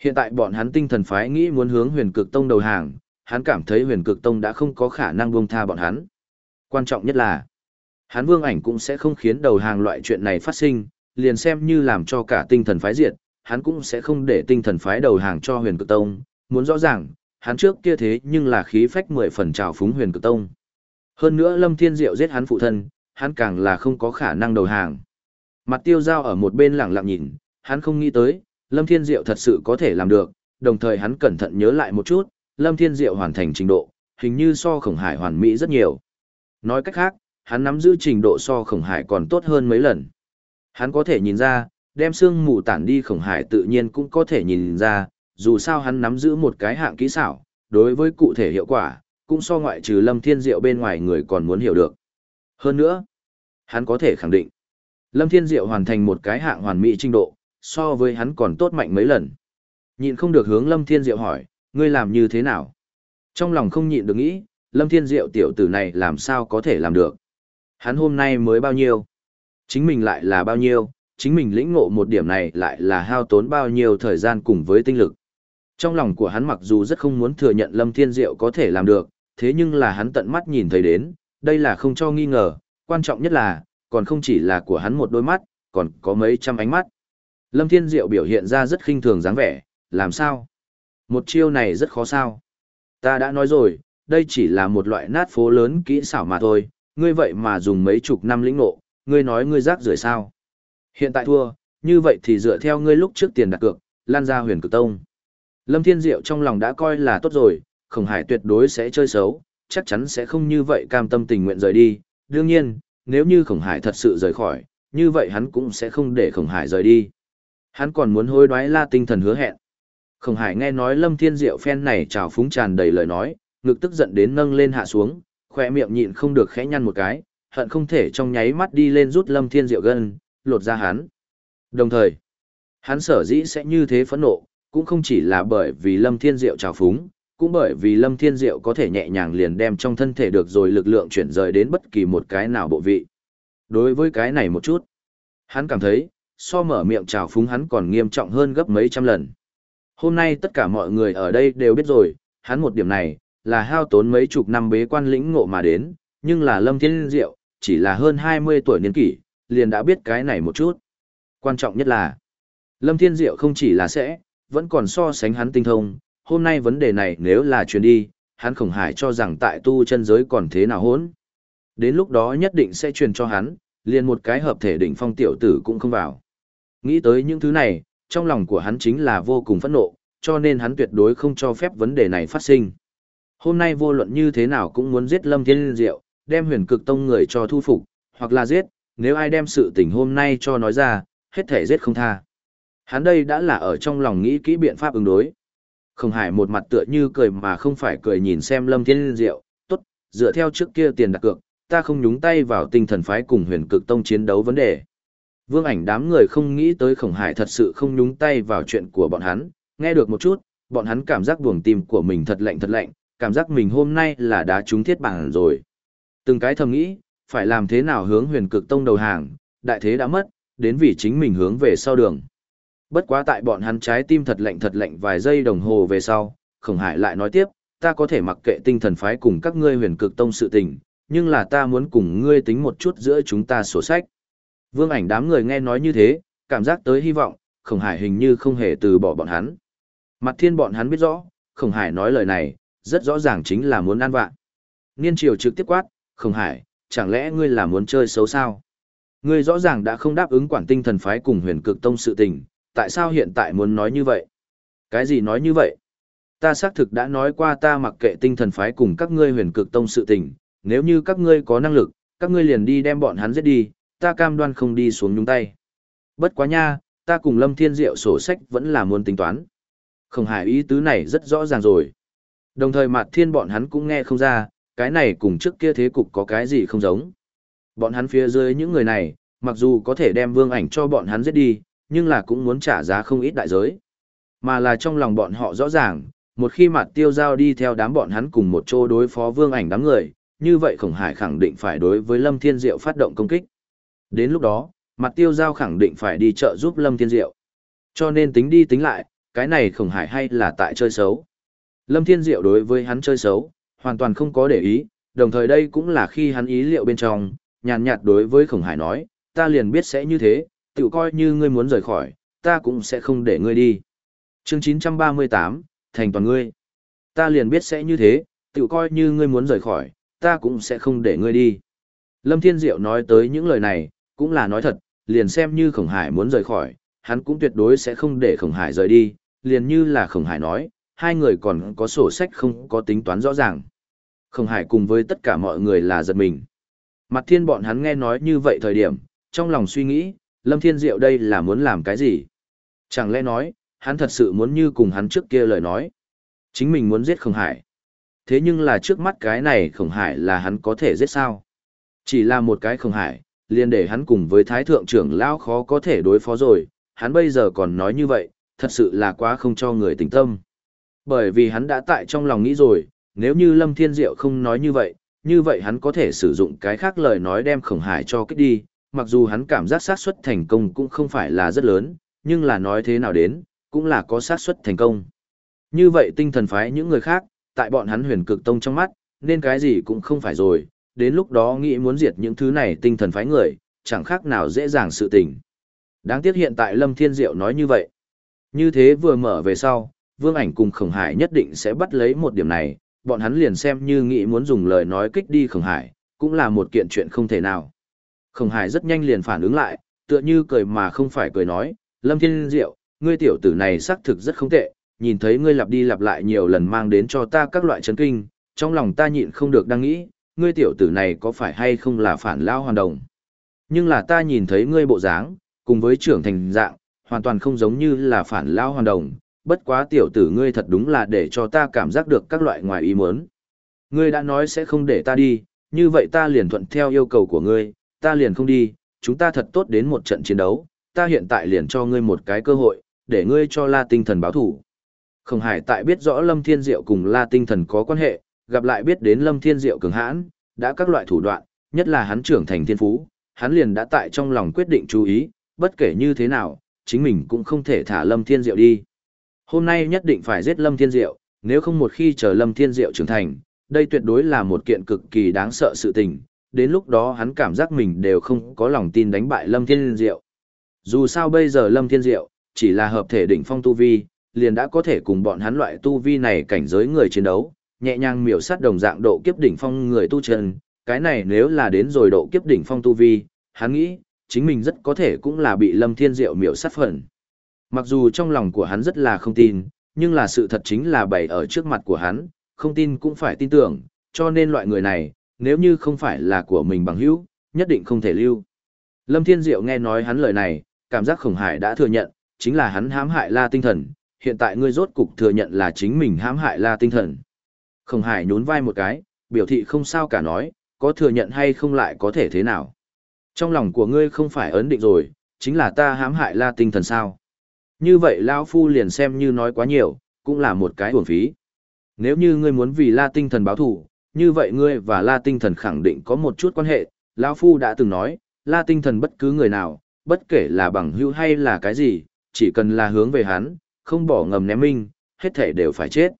Hiện tại bọn hắn tinh thần phái nghĩ muốn hướng huyền cực tông đầu hàng, hắn cảm thấy huyền cực tông đã không có khả năng buông tha bọn hắn. Quan trọng nhất là, hắn vương ảnh cũng sẽ không khiến đầu hàng loại chuyện này phát sinh, liền xem như làm cho cả tinh thần phái diệt, hắn cũng sẽ không để tinh thần phái đầu hàng cho huyền cực tông, muốn rõ ràng, hắn trước kia thế nhưng là khí phách mười phần trào phúng huyền cực tông. Hơn nữa Lâm Thiên Diệu giết hắn phụ thân, hắn càng là không có khả năng đầu hàng. Mặt tiêu giao ở một bên lặng lặng nhìn, hắn không nghĩ tới, Lâm Thiên Diệu thật sự có thể làm được, đồng thời hắn cẩn thận nhớ lại một chút, Lâm Thiên Diệu hoàn thành trình độ, hình như so khổng hải hoàn mỹ rất nhiều. Nói cách khác, hắn nắm giữ trình độ so khổng hải còn tốt hơn mấy lần. Hắn có thể nhìn ra, đem xương mù tản đi khổng hải tự nhiên cũng có thể nhìn ra, dù sao hắn nắm giữ một cái hạng kỹ xảo, đối với cụ thể hiệu quả, cũng so ngoại trừ Lâm Thiên Diệu bên ngoài người còn muốn hiểu được. Hơn nữa, hắn có thể khẳng định, Lâm Thiên Diệu hoàn thành một cái hạng hoàn mỹ trình độ, so với hắn còn tốt mạnh mấy lần. Nhịn không được hướng Lâm Thiên Diệu hỏi, ngươi làm như thế nào? Trong lòng không nhịn được nghĩ, Lâm Thiên Diệu tiểu tử này làm sao có thể làm được? Hắn hôm nay mới bao nhiêu? Chính mình lại là bao nhiêu? Chính mình lĩnh ngộ một điểm này lại là hao tốn bao nhiêu thời gian cùng với tinh lực. Trong lòng của hắn mặc dù rất không muốn thừa nhận Lâm Thiên Diệu có thể làm được, thế nhưng là hắn tận mắt nhìn thấy đến, đây là không cho nghi ngờ, quan trọng nhất là, còn không chỉ là của hắn một đôi mắt, còn có mấy trăm ánh mắt. Lâm Thiên Diệu biểu hiện ra rất khinh thường dáng vẻ, làm sao? Một chiêu này rất khó sao? Ta đã nói rồi, đây chỉ là một loại nát phố lớn kỹ xảo mà thôi, ngươi vậy mà dùng mấy chục năm lĩnh ngộ, ngươi nói ngươi rác rưởi sao? Hiện tại thua, như vậy thì dựa theo ngươi lúc trước tiền đặt cược, lan ra huyền cực tông. Lâm Thiên Diệu trong lòng đã coi là tốt rồi, khổng hải tuyệt đối sẽ chơi xấu, chắc chắn sẽ không như vậy cam tâm tình nguyện rời đi. Đương nhiên, nếu như khổng hải thật sự rời khỏi, như vậy hắn cũng sẽ không để khổng hải rời đi. Hắn còn muốn hối đoái la tinh thần hứa hẹn. Khổng hải nghe nói lâm thiên diệu phen này trào phúng tràn đầy lời nói, ngực tức giận đến nâng lên hạ xuống, khỏe miệng nhịn không được khẽ nhăn một cái, hận không thể trong nháy mắt đi lên rút lâm thiên diệu gân, lột ra hắn. Đồng thời, hắn sở dĩ sẽ như thế phẫn nộ, cũng không chỉ là bởi vì lâm thiên diệu trào phúng, cũng bởi vì Lâm Thiên Diệu có thể nhẹ nhàng liền đem trong thân thể được rồi lực lượng chuyển rời đến bất kỳ một cái nào bộ vị. Đối với cái này một chút, hắn cảm thấy, so mở miệng trào phúng hắn còn nghiêm trọng hơn gấp mấy trăm lần. Hôm nay tất cả mọi người ở đây đều biết rồi, hắn một điểm này, là hao tốn mấy chục năm bế quan lĩnh ngộ mà đến, nhưng là Lâm Thiên Diệu, chỉ là hơn 20 tuổi niên kỷ, liền đã biết cái này một chút. Quan trọng nhất là, Lâm Thiên Diệu không chỉ là sẽ, vẫn còn so sánh hắn tinh thông, hôm nay vấn đề này nếu là truyền đi, hắn khổng hải cho rằng tại tu chân giới còn thế nào hỗn. Đến lúc đó nhất định sẽ truyền cho hắn, liền một cái hợp thể đỉnh phong tiểu tử cũng không vào. Nghĩ tới những thứ này, trong lòng của hắn chính là vô cùng phẫn nộ, cho nên hắn tuyệt đối không cho phép vấn đề này phát sinh. Hôm nay vô luận như thế nào cũng muốn giết Lâm Thiên Diệu, đem huyền cực tông người cho thu phục, hoặc là giết, nếu ai đem sự tình hôm nay cho nói ra, hết thể giết không tha. Hắn đây đã là ở trong lòng nghĩ kỹ biện pháp ứng đối. Khổng Hải một mặt tựa như cười mà không phải cười nhìn xem Lâm Thiên Diệu, tốt, dựa theo trước kia tiền đặt cược, ta không nhúng tay vào tinh thần phái cùng huyền cực tông chiến đấu vấn đề. Vương ảnh đám người không nghĩ tới Khổng Hải thật sự không nhúng tay vào chuyện của bọn hắn, nghe được một chút, bọn hắn cảm giác buồng tim của mình thật lạnh thật lạnh, cảm giác mình hôm nay là đã trúng thiết bản rồi. Từng cái thầm nghĩ, phải làm thế nào hướng huyền cực tông đầu hàng, đại thế đã mất, đến vì chính mình hướng về sau đường. Bất quá tại bọn hắn trái tim thật lạnh thật lạnh vài giây đồng hồ về sau, khổng hải lại nói tiếp, ta có thể mặc kệ tinh thần phái cùng các ngươi huyền cực tông sự tình, nhưng là ta muốn cùng ngươi tính một chút giữa chúng ta sổ sách. Vương ảnh đám người nghe nói như thế, cảm giác tới hy vọng, khổng hải hình như không hề từ bỏ bọn hắn. Mặt thiên bọn hắn biết rõ, khổng hải nói lời này, rất rõ ràng chính là muốn ăn vạn. Niên triều trực tiếp quát, khổng hải, chẳng lẽ ngươi là muốn chơi xấu sao? Ngươi rõ ràng đã không đáp ứng quản tinh thần phái cùng huyền cực tông sự tình, tại sao hiện tại muốn nói như vậy? Cái gì nói như vậy? Ta xác thực đã nói qua ta mặc kệ tinh thần phái cùng các ngươi huyền cực tông sự tình, nếu như các ngươi có năng lực, các ngươi liền đi đem bọn hắn giết đi, ta cam đoan không đi xuống nhúng tay. Bất quá nha, ta cùng Lâm Thiên Diệu sổ sách vẫn là muốn tính toán. Không hải ý tứ này rất rõ ràng rồi. Đồng thời mặt thiên bọn hắn cũng nghe không ra, cái này cùng trước kia thế cục có cái gì không giống. Bọn hắn phía dưới những người này, mặc dù có thể đem vương ảnh cho bọn hắn giết đi, nhưng là cũng muốn trả giá không ít đại giới. Mà là trong lòng bọn họ rõ ràng, một khi mặt tiêu giao đi theo đám bọn hắn cùng một chỗ đối phó vương ảnh đám người, như vậy khổng hải khẳng định phải đối với Lâm Thiên Diệu phát động công kích. Đến lúc đó, mặt tiêu giao khẳng định phải đi trợ giúp Lâm Thiên Diệu. Cho nên tính đi tính lại, cái này khổng hải hay là tại chơi xấu. Lâm Thiên Diệu đối với hắn chơi xấu, hoàn toàn không có để ý, đồng thời đây cũng là khi hắn ý liệu bên trong, nhàn nhạt đối với Khổng Hải nói, ta liền biết sẽ như thế, tự coi như ngươi muốn rời khỏi, ta cũng sẽ không để ngươi đi. Chương 938, thành toàn ngươi. Ta liền biết sẽ như thế, tự coi như ngươi muốn rời khỏi, ta cũng sẽ không để ngươi đi. Lâm Thiên Diệu nói tới những lời này, cũng là nói thật, liền xem như Khổng Hải muốn rời khỏi, hắn cũng tuyệt đối sẽ không để Khổng Hải rời đi, liền như là Khổng Hải nói, hai người còn có sổ sách không có tính toán rõ ràng. Khổng Hải cùng với tất cả mọi người là giật mình. Mặt thiên bọn hắn nghe nói như vậy thời điểm, trong lòng suy nghĩ, Lâm Thiên Diệu đây là muốn làm cái gì? Chẳng lẽ nói, hắn thật sự muốn như cùng hắn trước kia lời nói. Chính mình muốn giết Khổng Hải. Thế nhưng là trước mắt cái này Khổng Hải là hắn có thể giết sao? Chỉ là một cái Khổng Hải, liền để hắn cùng với Thái Thượng trưởng Lão khó có thể đối phó rồi, hắn bây giờ còn nói như vậy, thật sự là quá không cho người tỉnh tâm. Bởi vì hắn đã tại trong lòng nghĩ rồi, nếu như Lâm Thiên Diệu không nói như vậy, như vậy hắn có thể sử dụng cái khác lời nói đem khổng hải cho kích đi, mặc dù hắn cảm giác xác suất thành công cũng không phải là rất lớn, nhưng là nói thế nào đến, cũng là có xác suất thành công. Như vậy tinh thần phái những người khác, tại bọn hắn huyền cực tông trong mắt, nên cái gì cũng không phải rồi, đến lúc đó nghĩ muốn diệt những thứ này tinh thần phái người, chẳng khác nào dễ dàng sự tình. Đáng tiếc hiện tại Lâm Thiên Diệu nói như vậy. Như thế vừa mở về sau, Vương Ảnh cùng Khổng Hải nhất định sẽ bắt lấy một điểm này, bọn hắn liền xem như nghĩ muốn dùng lời nói kích đi Khổng Hải, cũng là một kiện chuyện không thể nào. Khổng Hải rất nhanh liền phản ứng lại, tựa như cười mà không phải cười nói, Lâm Thiên Diệu, ngươi tiểu tử này xác thực rất không tệ, nhìn thấy ngươi lặp đi lặp lại nhiều lần mang đến cho ta các loại chấn kinh, trong lòng ta nhịn không được đang nghĩ, ngươi tiểu tử này có phải hay không là phản lao hoàn đồng. Nhưng là ta nhìn thấy ngươi bộ dáng, cùng với trưởng thành dạng, hoàn toàn không giống như là phản lao hoàn đồng, bất quá tiểu tử ngươi thật đúng là để cho ta cảm giác được các loại ngoài ý muốn. Ngươi đã nói sẽ không để ta đi, như vậy ta liền thuận theo yêu cầu của ngươi, ta liền không đi, chúng ta thật tốt đến một trận chiến đấu, ta hiện tại liền cho ngươi một cái cơ hội, để ngươi cho La Tinh Thần báo thủ. Không Hải tại biết rõ Lâm Thiên Diệu cùng La Tinh Thần có quan hệ, gặp lại biết đến Lâm Thiên Diệu cường hãn, đã các loại thủ đoạn, nhất là hắn trưởng thành thiên phú, hắn liền đã tại trong lòng quyết định chú ý, bất kể như thế nào, chính mình cũng không thể thả Lâm Thiên Diệu đi. Hôm nay nhất định phải giết Lâm Thiên Diệu, nếu không một khi chờ Lâm Thiên Diệu trưởng thành, đây tuyệt đối là một kiện cực kỳ đáng sợ sự tình, đến lúc đó hắn cảm giác mình đều không có lòng tin đánh bại Lâm Thiên Diệu. Dù sao bây giờ Lâm Thiên Diệu, chỉ là hợp thể đỉnh phong tu vi, liền đã có thể cùng bọn hắn loại tu vi này cảnh giới người chiến đấu, nhẹ nhàng miểu sát đồng dạng độ kiếp đỉnh phong người tu chân, cái này nếu là đến rồi độ kiếp đỉnh phong tu vi, hắn nghĩ, chính mình rất có thể cũng là bị Lâm Thiên Diệu miểu sát phần. Mặc dù trong lòng của hắn rất là không tin, nhưng là sự thật chính là bày ở trước mặt của hắn, không tin cũng phải tin tưởng, cho nên loại người này, nếu như không phải là của mình bằng hữu, nhất định không thể lưu. Lâm Thiên Diệu nghe nói hắn lời này, cảm giác khổng hải đã thừa nhận, chính là hắn hãm hại la tinh thần, hiện tại ngươi rốt cục thừa nhận là chính mình hãm hại la tinh thần. Khổng hải nhún vai một cái, biểu thị không sao cả nói, có thừa nhận hay không lại có thể thế nào. Trong lòng của ngươi không phải ấn định rồi, chính là ta hãm hại la tinh thần sao. Như vậy lão Phu liền xem như nói quá nhiều, cũng là một cái uổng phí. Nếu như ngươi muốn vì la tinh thần báo thù, như vậy ngươi và la tinh thần khẳng định có một chút quan hệ. lão Phu đã từng nói, la tinh thần bất cứ người nào, bất kể là bằng hữu hay là cái gì, chỉ cần là hướng về hắn, không bỏ ngầm ném minh, hết thể đều phải chết.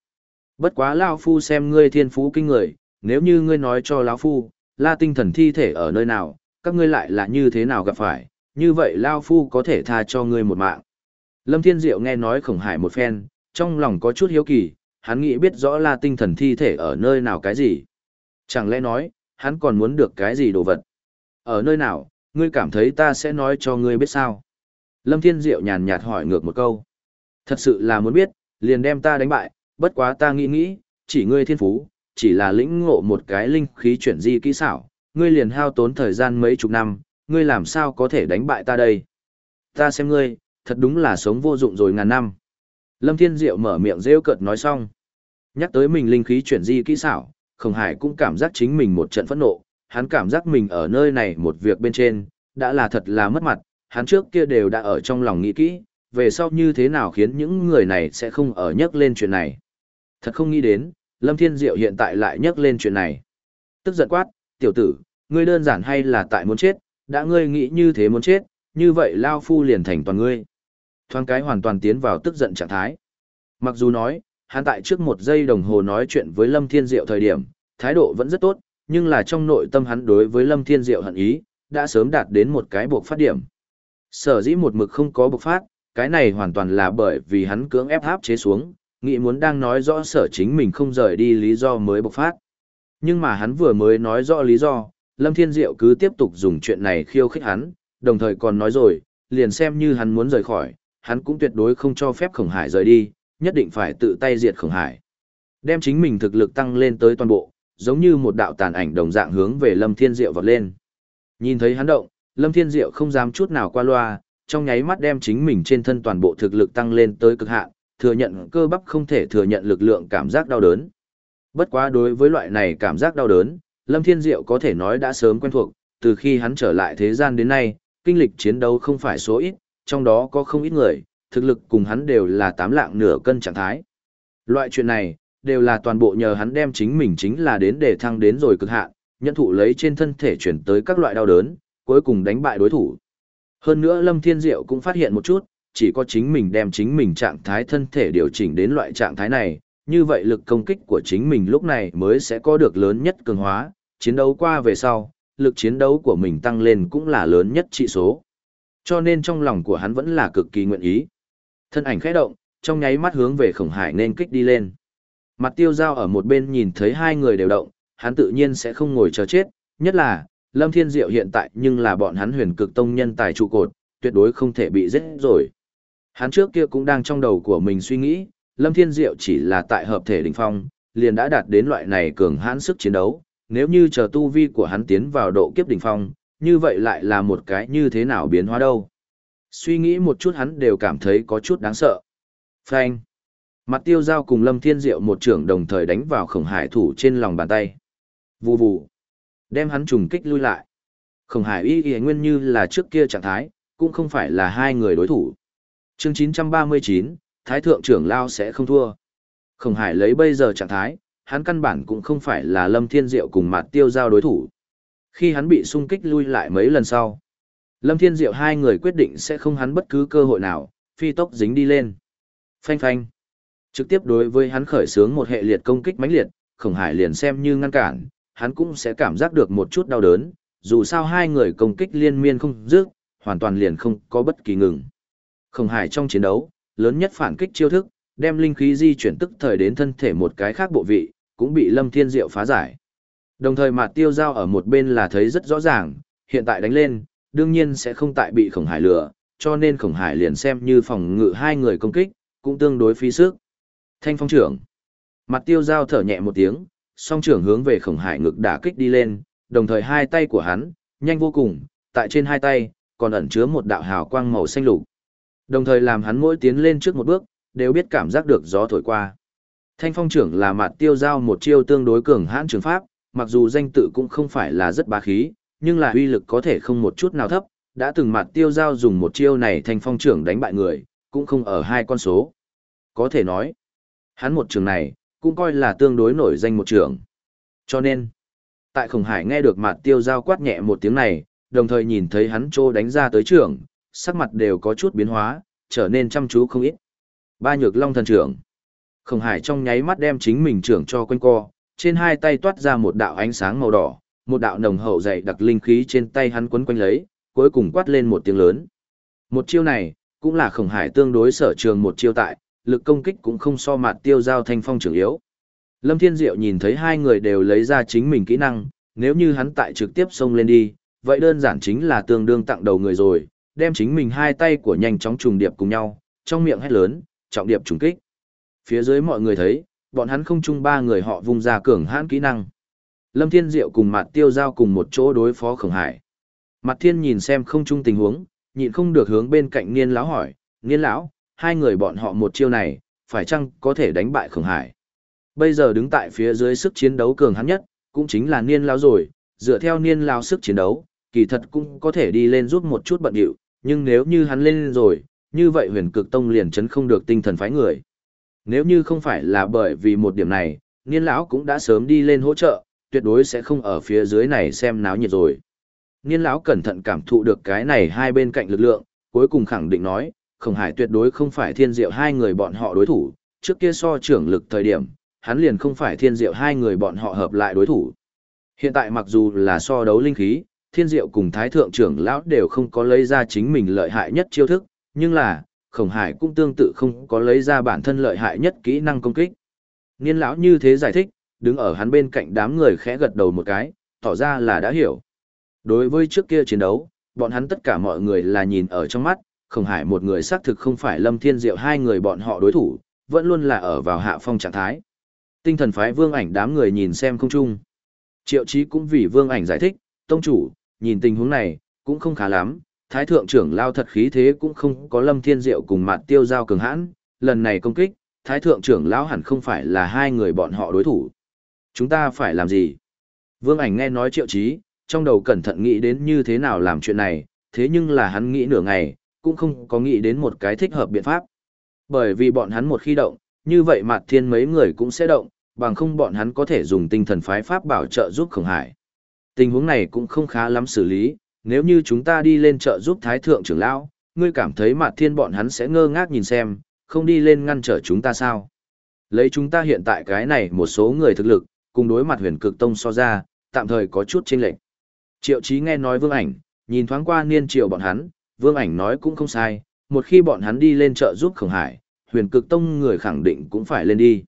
Bất quá lão Phu xem ngươi thiên phú kinh người, nếu như ngươi nói cho lão Phu, la tinh thần thi thể ở nơi nào, các ngươi lại là như thế nào gặp phải, như vậy lão Phu có thể tha cho ngươi một mạng. Lâm Thiên Diệu nghe nói khổng hải một phen, trong lòng có chút hiếu kỳ, hắn nghĩ biết rõ là tinh thần thi thể ở nơi nào cái gì. Chẳng lẽ nói, hắn còn muốn được cái gì đồ vật? Ở nơi nào, ngươi cảm thấy ta sẽ nói cho ngươi biết sao? Lâm Thiên Diệu nhàn nhạt hỏi ngược một câu. Thật sự là muốn biết, liền đem ta đánh bại, bất quá ta nghĩ nghĩ, chỉ ngươi thiên phú, chỉ là lĩnh ngộ một cái linh khí chuyển di kỹ xảo, ngươi liền hao tốn thời gian mấy chục năm, ngươi làm sao có thể đánh bại ta đây? Ta xem ngươi, thật đúng là sống vô dụng rồi ngàn năm. Lâm Thiên Diệu mở miệng rêu cợt nói xong. Nhắc tới mình linh khí chuyển di kỹ xảo, Khổng Hải cũng cảm giác chính mình một trận phẫn nộ, hắn cảm giác mình ở nơi này một việc bên trên, đã là thật là mất mặt, hắn trước kia đều đã ở trong lòng nghĩ kỹ, về sau như thế nào khiến những người này sẽ không ở nhắc lên chuyện này. Thật không nghĩ đến, Lâm Thiên Diệu hiện tại lại nhắc lên chuyện này. Tức giận quát, tiểu tử, ngươi đơn giản hay là tại muốn chết, đã ngươi nghĩ như thế muốn chết, như vậy Lao Phu liền thành toàn ngươi. Thoáng cái hoàn toàn tiến vào tức giận trạng thái. Mặc dù nói, hắn tại trước một giây đồng hồ nói chuyện với Lâm Thiên Diệu thời điểm, thái độ vẫn rất tốt, nhưng là trong nội tâm hắn đối với Lâm Thiên Diệu hận ý, đã sớm đạt đến một cái buộc phát điểm. Sở dĩ một mực không có bộc phát, cái này hoàn toàn là bởi vì hắn cưỡng ép áp chế xuống, nghĩ muốn đang nói rõ sở chính mình không rời đi lý do mới bộc phát. Nhưng mà hắn vừa mới nói rõ lý do, Lâm Thiên Diệu cứ tiếp tục dùng chuyện này khiêu khích hắn, đồng thời còn nói rồi, liền xem như hắn muốn rời khỏi, hắn cũng tuyệt đối không cho phép Khổng Hải rời đi, nhất định phải tự tay diệt Khổng Hải. Đem chính mình thực lực tăng lên tới toàn bộ, giống như một đạo tàn ảnh đồng dạng hướng về Lâm Thiên Diệu vọt lên. Nhìn thấy hắn động, Lâm Thiên Diệu không dám chút nào qua loa, trong nháy mắt đem chính mình trên thân toàn bộ thực lực tăng lên tới cực hạn, thừa nhận cơ bắp không thể thừa nhận lực lượng cảm giác đau đớn. Bất quá đối với loại này cảm giác đau đớn, Lâm Thiên Diệu có thể nói đã sớm quen thuộc, từ khi hắn trở lại thế gian đến nay, kinh lịch chiến đấu không phải số ít, trong đó có không ít người, thực lực cùng hắn đều là tám lạng nửa cân trạng thái. Loại chuyện này, đều là toàn bộ nhờ hắn đem chính mình chính là đến để thăng đến rồi cực hạn, nhận thụ lấy trên thân thể chuyển tới các loại đau đớn, cuối cùng đánh bại đối thủ. Hơn nữa Lâm Thiên Diệu cũng phát hiện một chút, chỉ có chính mình đem chính mình trạng thái thân thể điều chỉnh đến loại trạng thái này, như vậy lực công kích của chính mình lúc này mới sẽ có được lớn nhất cường hóa, chiến đấu qua về sau, lực chiến đấu của mình tăng lên cũng là lớn nhất trị số. Cho nên trong lòng của hắn vẫn là cực kỳ nguyện ý. Thân ảnh khẽ động, trong nháy mắt hướng về khổng hải nên kích đi lên. Mặt tiêu giao ở một bên nhìn thấy hai người đều động, hắn tự nhiên sẽ không ngồi chờ chết, nhất là, Lâm Thiên Diệu hiện tại nhưng là bọn hắn huyền cực tông nhân tài trụ cột, tuyệt đối không thể bị giết rồi. Hắn trước kia cũng đang trong đầu của mình suy nghĩ, Lâm Thiên Diệu chỉ là tại hợp thể đỉnh phong, liền đã đạt đến loại này cường hãn sức chiến đấu, nếu như chờ tu vi của hắn tiến vào độ kiếp đỉnh phong, như vậy lại là một cái như thế nào biến hóa đâu. Suy nghĩ một chút hắn đều cảm thấy có chút đáng sợ. Phanh. Mặt tiêu giao cùng Lâm Thiên Diệu một trưởng đồng thời đánh vào khổng hải thủ trên lòng bàn tay. Vù vù. Đem hắn trùng kích lui lại. Khổng hải y y nguyên như là trước kia trạng thái, cũng không phải là hai người đối thủ. Chương 939, Thái Thượng trưởng Lao sẽ không thua. Khổng hải lấy bây giờ trạng thái, hắn căn bản cũng không phải là Lâm Thiên Diệu cùng mặt tiêu giao đối thủ. Khi hắn bị xung kích lui lại mấy lần sau, Lâm Thiên Diệu hai người quyết định sẽ không hắn bất cứ cơ hội nào, phi tốc dính đi lên. Phanh phanh. Trực tiếp đối với hắn khởi xướng một hệ liệt công kích mãnh liệt, Khổng Hải liền xem như ngăn cản, hắn cũng sẽ cảm giác được một chút đau đớn, dù sao hai người công kích liên miên không dứt, hoàn toàn liền không có bất kỳ ngừng. Khổng Hải trong chiến đấu, lớn nhất phản kích chiêu thức, đem linh khí di chuyển tức thời đến thân thể một cái khác bộ vị, cũng bị Lâm Thiên Diệu phá giải. Đồng thời Mạt Tiêu Giao ở một bên là thấy rất rõ ràng, hiện tại đánh lên, đương nhiên sẽ không tại bị Khổng Hải lừa, cho nên Khổng Hải liền xem như phòng ngự hai người công kích, cũng tương đối phí sức. Thanh phong trưởng. Mặt tiêu giao thở nhẹ một tiếng, song trưởng hướng về khổng hải ngực đả kích đi lên, đồng thời hai tay của hắn, nhanh vô cùng, tại trên hai tay, còn ẩn chứa một đạo hào quang màu xanh lục. Đồng thời làm hắn mỗi tiến lên trước một bước, đều biết cảm giác được gió thổi qua. Thanh phong trưởng là mặt tiêu giao một chiêu tương đối cường hãn trường pháp, mặc dù danh tự cũng không phải là rất bá khí, nhưng là uy lực có thể không một chút nào thấp, đã từng mặt tiêu giao dùng một chiêu này thành phong trưởng đánh bại người, cũng không ở hai con số. Có thể nói, Hắn một trường này, cũng coi là tương đối nổi danh một trường. Cho nên, tại khổng hải nghe được mặt tiêu giao quát nhẹ một tiếng này, đồng thời nhìn thấy hắn trô đánh ra tới trường, sắc mặt đều có chút biến hóa, trở nên chăm chú không ít. Ba nhược long thần trưởng. Khổng hải trong nháy mắt đem chính mình trưởng cho quanh co, trên hai tay toát ra một đạo ánh sáng màu đỏ, một đạo nồng hậu dày đặc linh khí trên tay hắn quấn quanh lấy, cuối cùng quát lên một tiếng lớn. Một chiêu này, cũng là khổng hải tương đối sở trường một chiêu tại, lực công kích cũng không so mặt tiêu giao thanh phong trưởng yếu. Lâm Thiên Diệu nhìn thấy hai người đều lấy ra chính mình kỹ năng, nếu như hắn tại trực tiếp xông lên đi, vậy đơn giản chính là tương đương tặng đầu người rồi, đem chính mình hai tay của nhanh chóng trùng điệp cùng nhau, trong miệng hét lớn, trọng điệp trùng kích. Phía dưới mọi người thấy, bọn hắn không chung ba người họ vung ra cường hãn kỹ năng. Lâm Thiên Diệu cùng Mạt Tiêu Giao cùng một chỗ đối phó Khổng Hải. Mạt Thiên nhìn xem không chung tình huống, nhịn không được hướng bên cạnh Niên lão hỏi, "Niên lão, hai người bọn họ một chiêu này, phải chăng có thể đánh bại Khổng Hải. Bây giờ đứng tại phía dưới sức chiến đấu cường hắn nhất, cũng chính là niên Lão rồi, dựa theo niên Lão sức chiến đấu, kỳ thật cũng có thể đi lên giúp một chút bận điệu, nhưng nếu như hắn lên rồi, như vậy huyền cực tông liền chấn không được tinh thần phái người. Nếu như không phải là bởi vì một điểm này, niên lão cũng đã sớm đi lên hỗ trợ, tuyệt đối sẽ không ở phía dưới này xem náo nhiệt rồi. Niên lão cẩn thận cảm thụ được cái này hai bên cạnh lực lượng, cuối cùng khẳng định nói, khổng hải tuyệt đối không phải thiên diệu hai người bọn họ đối thủ, trước kia so trưởng lực thời điểm, hắn liền không phải thiên diệu hai người bọn họ hợp lại đối thủ. Hiện tại mặc dù là so đấu linh khí, thiên diệu cùng thái thượng trưởng lão đều không có lấy ra chính mình lợi hại nhất chiêu thức, nhưng là, khổng hải cũng tương tự không có lấy ra bản thân lợi hại nhất kỹ năng công kích. Niên lão như thế giải thích, đứng ở hắn bên cạnh đám người khẽ gật đầu một cái, tỏ ra là đã hiểu. Đối với trước kia chiến đấu, bọn hắn tất cả mọi người là nhìn ở trong mắt, không hải một người xác thực không phải lâm thiên diệu hai người bọn họ đối thủ, vẫn luôn là ở vào hạ phong trạng thái. Tinh thần phái vương ảnh đám người nhìn xem không chung. Triệu chí cũng vì vương ảnh giải thích, tông chủ, nhìn tình huống này, cũng không khá lắm, thái thượng trưởng lao thật khí thế cũng không có lâm thiên diệu cùng mặt tiêu giao cường hãn, lần này công kích, thái thượng trưởng lão hẳn không phải là hai người bọn họ đối thủ. Chúng ta phải làm gì? Vương ảnh nghe nói triệu chí, trong đầu cẩn thận nghĩ đến như thế nào làm chuyện này, thế nhưng là hắn nghĩ nửa ngày, cũng không có nghĩ đến một cái thích hợp biện pháp. Bởi vì bọn hắn một khi động, như vậy mặt thiên mấy người cũng sẽ động, bằng không bọn hắn có thể dùng tinh thần phái pháp bảo trợ giúp khổng hải. Tình huống này cũng không khá lắm xử lý, nếu như chúng ta đi lên trợ giúp thái thượng trưởng lão, ngươi cảm thấy mặt thiên bọn hắn sẽ ngơ ngác nhìn xem, không đi lên ngăn trở chúng ta sao? Lấy chúng ta hiện tại cái này một số người thực lực, cùng đối mặt huyền cực tông so ra, tạm thời có chút chênh lệch. Triệu Chí nghe nói Vương Ảnh, nhìn thoáng qua niên triều bọn hắn, Vương Ảnh nói cũng không sai, một khi bọn hắn đi lên chợ giúp Khổng Hải, huyền cực tông người khẳng định cũng phải lên đi.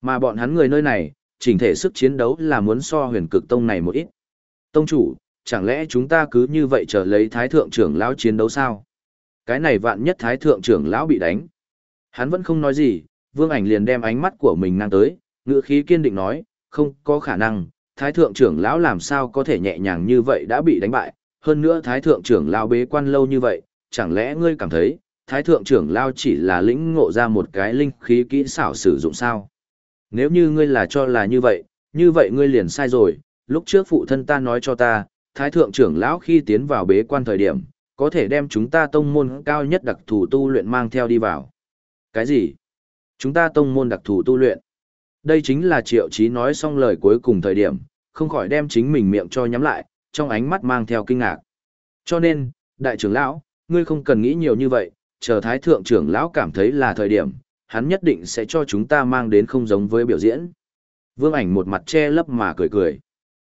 Mà bọn hắn người nơi này, chỉnh thể sức chiến đấu là muốn so huyền cực tông này một ít. Tông chủ, chẳng lẽ chúng ta cứ như vậy chờ lấy thái thượng trưởng lão chiến đấu sao? Cái này vạn nhất thái thượng trưởng lão bị đánh. Hắn vẫn không nói gì, vương ảnh liền đem ánh mắt của mình năng tới, ngựa khí kiên định nói, không có khả năng, thái thượng trưởng lão làm sao có thể nhẹ nhàng như vậy đã bị đánh bại, hơn nữa thái thượng trưởng lão bế quan lâu như vậy, chẳng lẽ ngươi cảm thấy, thái thượng trưởng lão chỉ là lĩnh ngộ ra một cái linh khí kỹ xảo sử dụng sao? Nếu như ngươi là cho là như vậy, như vậy ngươi liền sai rồi, lúc trước phụ thân ta nói cho ta, thái thượng trưởng lão khi tiến vào bế quan thời điểm, có thể đem chúng ta tông môn cao nhất đặc thù tu luyện mang theo đi vào. Cái gì? Chúng ta tông môn đặc thù tu luyện. Đây chính là triệu chí nói xong lời cuối cùng thời điểm, không khỏi đem chính mình miệng cho nhắm lại, trong ánh mắt mang theo kinh ngạc. Cho nên, đại trưởng lão, ngươi không cần nghĩ nhiều như vậy, chờ thái thượng trưởng lão cảm thấy là thời điểm, hắn nhất định sẽ cho chúng ta mang đến không giống với biểu diễn. Vương ảnh một mặt che lấp mà cười cười.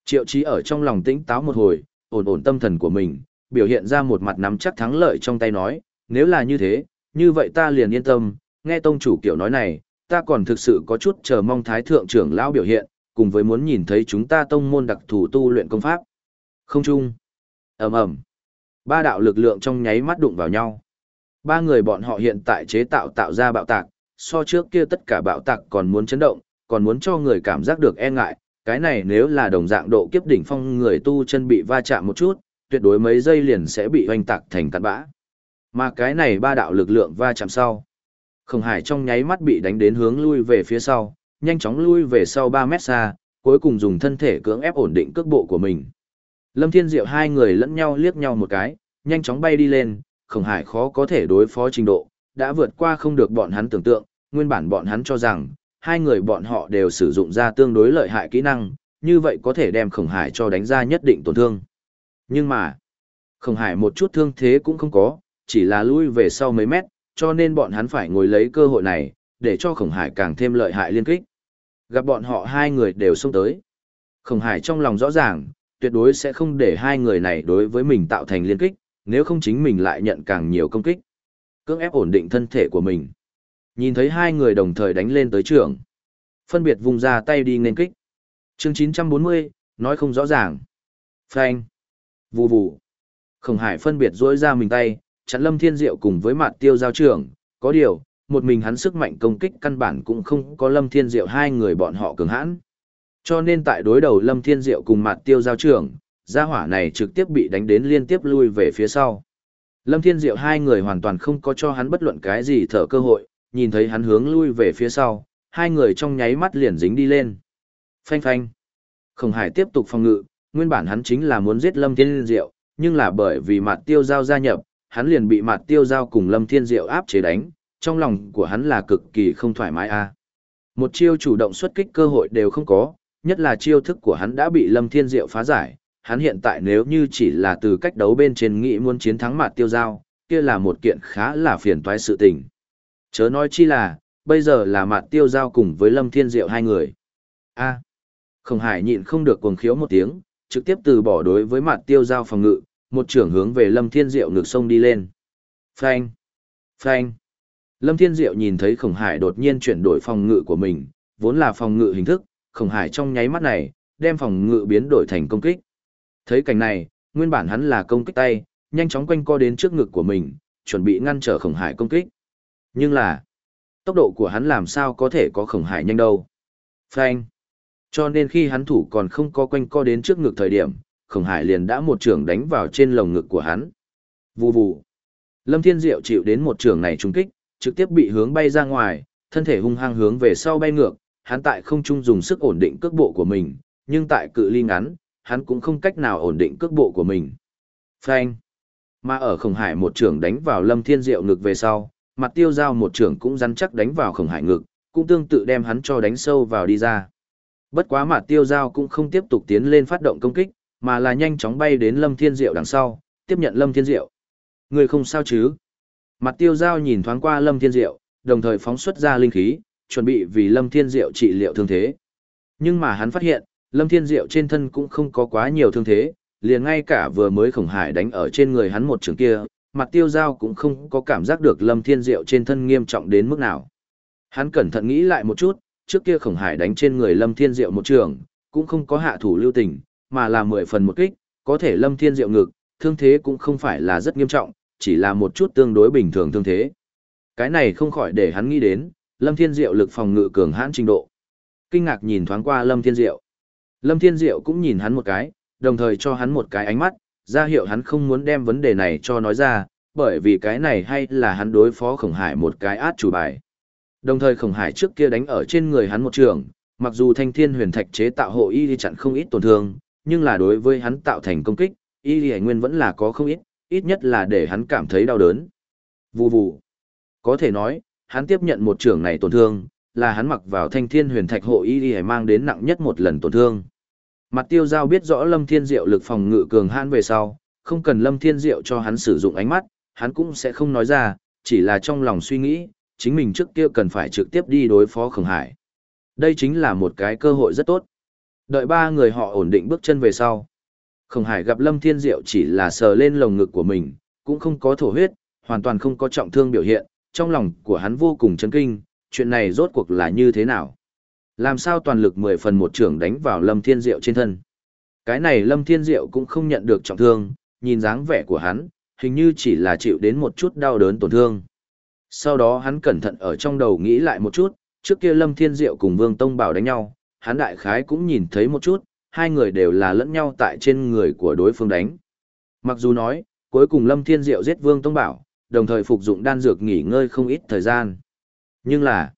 Triệu chí ở trong lòng tĩnh táo một hồi, ổn ổn tâm thần của mình, biểu hiện ra một mặt nắm chắc thắng lợi trong tay nói, nếu là như thế, như vậy ta liền yên tâm, nghe tông chủ kiểu nói này, ta còn thực sự có chút chờ mong thái thượng trưởng lão biểu hiện, cùng với muốn nhìn thấy chúng ta tông môn đặc thù tu luyện công pháp. Không chung. ầm ầm Ba đạo lực lượng trong nháy mắt đụng vào nhau. Ba người bọn họ hiện tại chế tạo tạo ra bạo tạc, so trước kia tất cả bạo tạc còn muốn chấn động, còn muốn cho người cảm giác được e ngại, cái này nếu là đồng dạng độ kiếp đỉnh phong người tu chân bị va chạm một chút, tuyệt đối mấy giây liền sẽ bị hoành tạc thành cát bã. Mà cái này ba đạo lực lượng va chạm sau. Khổng Hải trong nháy mắt bị đánh đến hướng lui về phía sau, nhanh chóng lui về sau 3 mét xa, cuối cùng dùng thân thể cưỡng ép ổn định cước bộ của mình. Lâm Thiên Diệu hai người lẫn nhau liếc nhau một cái, nhanh chóng bay đi lên, Khổng Hải khó có thể đối phó trình độ, đã vượt qua không được bọn hắn tưởng tượng, nguyên bản bọn hắn cho rằng, hai người bọn họ đều sử dụng ra tương đối lợi hại kỹ năng, như vậy có thể đem Khổng Hải cho đánh ra nhất định tổn thương. Nhưng mà, Khổng Hải một chút thương thế cũng không có, chỉ là lui về sau mấy mét, cho nên bọn hắn phải ngồi lấy cơ hội này, để cho Khổng Hải càng thêm lợi hại liên kích. Gặp bọn họ hai người đều xông tới. Khổng Hải trong lòng rõ ràng, tuyệt đối sẽ không để hai người này đối với mình tạo thành liên kích, nếu không chính mình lại nhận càng nhiều công kích. Cưỡng ép ổn định thân thể của mình. Nhìn thấy hai người đồng thời đánh lên tới trường. Phân biệt vùng ra tay đi nên kích. chương 940, nói không rõ ràng. Phanh. Vù vù. Khổng Hải phân biệt dối ra mình tay, chặn Lâm Thiên Diệu cùng với mặt tiêu giao trưởng. Có điều, một mình hắn sức mạnh công kích căn bản cũng không có Lâm Thiên Diệu hai người bọn họ cường hãn. Cho nên tại đối đầu Lâm Thiên Diệu cùng mặt tiêu giao trưởng, gia hỏa này trực tiếp bị đánh đến liên tiếp lui về phía sau. Lâm Thiên Diệu hai người hoàn toàn không có cho hắn bất luận cái gì thở cơ hội, nhìn thấy hắn hướng lui về phía sau, hai người trong nháy mắt liền dính đi lên. Phanh phanh. Khổng Hải tiếp tục phòng ngự, nguyên bản hắn chính là muốn giết Lâm Thiên Diệu, nhưng là bởi vì mặt tiêu giao gia nhập, hắn liền bị mặt tiêu giao cùng Lâm Thiên Diệu áp chế đánh, trong lòng của hắn là cực kỳ không thoải mái a. Một chiêu chủ động xuất kích cơ hội đều không có, nhất là chiêu thức của hắn đã bị Lâm Thiên Diệu phá giải, hắn hiện tại nếu như chỉ là từ cách đấu bên trên nghĩ muốn chiến thắng mặt tiêu giao, kia là một kiện khá là phiền toái sự tình. Chớ nói chi là, bây giờ là Mạt Tiêu Giao cùng với Lâm Thiên Diệu hai người. A. Khổng Hải nhịn không được cuồng khiếu một tiếng, trực tiếp từ bỏ đối với Mạt Tiêu Giao phòng ngự, một trưởng hướng về Lâm Thiên Diệu ngược sông đi lên. Phanh. Phanh. Lâm Thiên Diệu nhìn thấy Khổng Hải đột nhiên chuyển đổi phòng ngự của mình, vốn là phòng ngự hình thức, Khổng Hải trong nháy mắt này, đem phòng ngự biến đổi thành công kích. Thấy cảnh này, nguyên bản hắn là công kích tay, nhanh chóng quanh co đến trước ngực của mình, chuẩn bị ngăn trở Khổng Hải công kích. Nhưng là, tốc độ của hắn làm sao có thể có Khổng Hải nhanh đâu. Phanh. Cho nên khi hắn thủ còn không có quanh co đến trước ngực thời điểm, Khổng Hải liền đã một trường đánh vào trên lồng ngực của hắn. Vù vù. Lâm Thiên Diệu chịu đến một trường này trúng kích, trực tiếp bị hướng bay ra ngoài, thân thể hung hăng hướng về sau bay ngược, hắn tại không trung dùng sức ổn định cước bộ của mình, nhưng tại cự ly ngắn, hắn cũng không cách nào ổn định cước bộ của mình. Phanh. Mà ở Khổng Hải một trường đánh vào Lâm Thiên Diệu ngực về sau, mặt tiêu giao một trường cũng rắn chắc đánh vào Khổng Hải ngực, cũng tương tự đem hắn cho đánh sâu vào đi ra. Bất quá mặt tiêu giao cũng không tiếp tục tiến lên phát động công kích, mà là nhanh chóng bay đến Lâm Thiên Diệu đằng sau, tiếp nhận Lâm Thiên Diệu. Người không sao chứ? Mặt tiêu giao nhìn thoáng qua Lâm Thiên Diệu, đồng thời phóng xuất ra linh khí, chuẩn bị vì Lâm Thiên Diệu trị liệu thương thế. Nhưng mà hắn phát hiện, Lâm Thiên Diệu trên thân cũng không có quá nhiều thương thế, liền ngay cả vừa mới khổng hải đánh ở trên người hắn một trường kia, mặt tiêu giao cũng không có cảm giác được Lâm Thiên Diệu trên thân nghiêm trọng đến mức nào. Hắn cẩn thận nghĩ lại một chút, trước kia khổng hải đánh trên người Lâm Thiên Diệu một trường, cũng không có hạ thủ lưu tình, mà là mười phần một kích, có thể Lâm Thiên Diệu ngực, thương thế cũng không phải là rất nghiêm trọng, chỉ là một chút tương đối bình thường thương thế. Cái này không khỏi để hắn nghĩ đến, Lâm Thiên Diệu lực phòng ngự cường hãn trình độ. Kinh ngạc nhìn thoáng qua Lâm Thiên Diệu. Lâm Thiên Diệu cũng nhìn hắn một cái, đồng thời cho hắn một cái ánh mắt, ra hiệu hắn không muốn đem vấn đề này cho nói ra, bởi vì cái này hay là hắn đối phó khổng hải một cái át chủ bài. Đồng thời khổng hải trước kia đánh ở trên người hắn một trường, mặc dù thanh thiên huyền thạch chế tạo hộ y đi chặn không ít tổn thương, nhưng là đối với hắn tạo thành công kích, y đi nguyên vẫn là có không ít, ít nhất là để hắn cảm thấy đau đớn. Vù vù. Có thể nói, hắn tiếp nhận một trường này tổn thương, là hắn mặc vào thanh thiên huyền thạch hộ y đi mang đến nặng nhất một lần tổn thương. Mặt tiêu giao biết rõ lâm thiên diệu lực phòng ngự cường hãn về sau, không cần lâm thiên diệu cho hắn sử dụng ánh mắt, hắn cũng sẽ không nói ra, chỉ là trong lòng suy nghĩ, chính mình trước kia cần phải trực tiếp đi đối phó khổng hải. Đây chính là một cái cơ hội rất tốt. Đợi ba người họ ổn định bước chân về sau. Khổng hải gặp lâm thiên diệu chỉ là sờ lên lồng ngực của mình, cũng không có thổ huyết, hoàn toàn không có trọng thương biểu hiện, trong lòng của hắn vô cùng chấn kinh, chuyện này rốt cuộc là như thế nào? Làm sao toàn lực 10 phần một trưởng đánh vào Lâm Thiên Diệu trên thân? Cái này Lâm Thiên Diệu cũng không nhận được trọng thương, nhìn dáng vẻ của hắn, hình như chỉ là chịu đến một chút đau đớn tổn thương. Sau đó hắn cẩn thận ở trong đầu nghĩ lại một chút, trước kia Lâm Thiên Diệu cùng Vương Tông Bảo đánh nhau, hắn đại khái cũng nhìn thấy một chút, hai người đều là lẫn nhau tại trên người của đối phương đánh. Mặc dù nói, cuối cùng Lâm Thiên Diệu giết Vương Tông Bảo, đồng thời phục dụng đan dược nghỉ ngơi không ít thời gian. Nhưng là,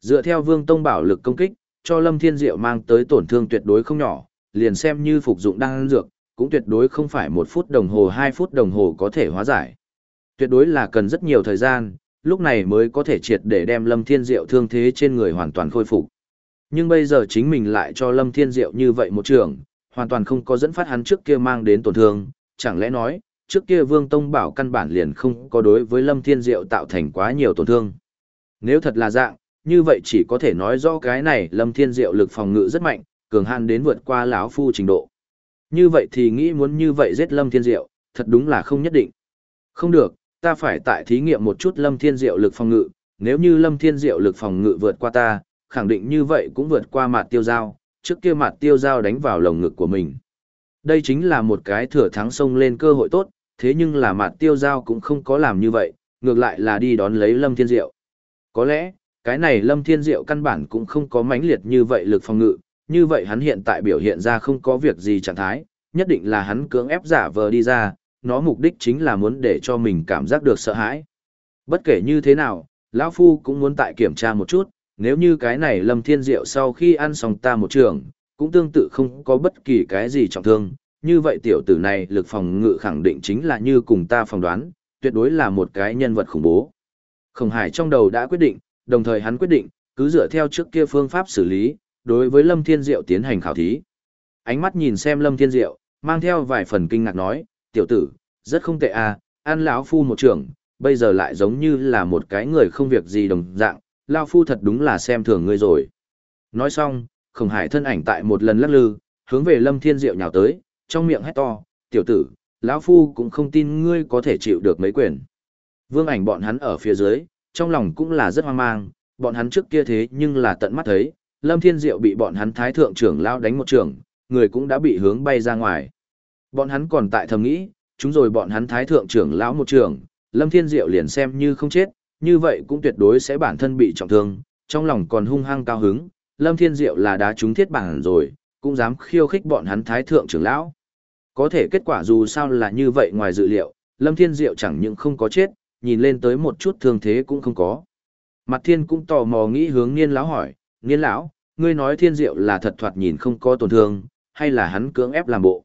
dựa theo Vương Tông Bảo lực công kích, cho Lâm Thiên Diệu mang tới tổn thương tuyệt đối không nhỏ, liền xem như phục dụng đan dược, cũng tuyệt đối không phải một phút đồng hồ hai phút đồng hồ có thể hóa giải. Tuyệt đối là cần rất nhiều thời gian, lúc này mới có thể triệt để đem Lâm Thiên Diệu thương thế trên người hoàn toàn khôi phục. Nhưng bây giờ chính mình lại cho Lâm Thiên Diệu như vậy một trường, hoàn toàn không có dẫn phát hắn trước kia mang đến tổn thương, chẳng lẽ nói, trước kia Vương Tông Bảo căn bản liền không có đối với Lâm Thiên Diệu tạo thành quá nhiều tổn thương. Nếu thật là dạng, như vậy chỉ có thể nói rõ cái này Lâm Thiên Diệu lực phòng ngự rất mạnh, cường hàn đến vượt qua lão phu trình độ. Như vậy thì nghĩ muốn như vậy giết Lâm Thiên Diệu, thật đúng là không nhất định. Không được, ta phải tại thí nghiệm một chút Lâm Thiên Diệu lực phòng ngự, nếu như Lâm Thiên Diệu lực phòng ngự vượt qua ta, khẳng định như vậy cũng vượt qua mặt tiêu giao, trước kia mặt tiêu giao đánh vào lồng ngực của mình. Đây chính là một cái thừa thắng sông lên cơ hội tốt, thế nhưng là mặt tiêu giao cũng không có làm như vậy, ngược lại là đi đón lấy Lâm Thiên Diệu. Có lẽ, cái này Lâm Thiên Diệu căn bản cũng không có mãnh liệt như vậy lực phòng ngự, như vậy hắn hiện tại biểu hiện ra không có việc gì trạng thái, nhất định là hắn cưỡng ép giả vờ đi ra, nó mục đích chính là muốn để cho mình cảm giác được sợ hãi. Bất kể như thế nào, lão Phu cũng muốn tại kiểm tra một chút, nếu như cái này Lâm Thiên Diệu sau khi ăn xong ta một trường, cũng tương tự không có bất kỳ cái gì trọng thương, như vậy tiểu tử này lực phòng ngự khẳng định chính là như cùng ta phỏng đoán, tuyệt đối là một cái nhân vật khủng bố. Khổng Hải trong đầu đã quyết định, đồng thời hắn quyết định, cứ dựa theo trước kia phương pháp xử lý, đối với Lâm Thiên Diệu tiến hành khảo thí. Ánh mắt nhìn xem Lâm Thiên Diệu, mang theo vài phần kinh ngạc nói, tiểu tử, rất không tệ à, ăn lão phu một trưởng, bây giờ lại giống như là một cái người không việc gì đồng dạng, Lao Phu thật đúng là xem thường ngươi rồi. Nói xong, khổng hải thân ảnh tại một lần lắc lư, hướng về Lâm Thiên Diệu nhào tới, trong miệng hét to, tiểu tử, lão Phu cũng không tin ngươi có thể chịu được mấy quyền. Vương ảnh bọn hắn ở phía dưới, trong lòng cũng là rất hoang mang, bọn hắn trước kia thế nhưng là tận mắt thấy, Lâm Thiên Diệu bị bọn hắn thái thượng trưởng lao đánh một trường, người cũng đã bị hướng bay ra ngoài. Bọn hắn còn tại thầm nghĩ, chúng rồi bọn hắn thái thượng trưởng lão một trường, Lâm Thiên Diệu liền xem như không chết, như vậy cũng tuyệt đối sẽ bản thân bị trọng thương, trong lòng còn hung hăng cao hứng, Lâm Thiên Diệu là đá trúng thiết bản rồi, cũng dám khiêu khích bọn hắn thái thượng trưởng lão. Có thể kết quả dù sao là như vậy ngoài dự liệu, Lâm Thiên Diệu chẳng những không có chết, nhìn lên tới một chút thương thế cũng không có. Mặt Thiên cũng tò mò nghĩ hướng Niên lão hỏi, Niên lão, ngươi nói Thiên Diệu là thật thoạt nhìn không có tổn thương, hay là hắn cưỡng ép làm bộ?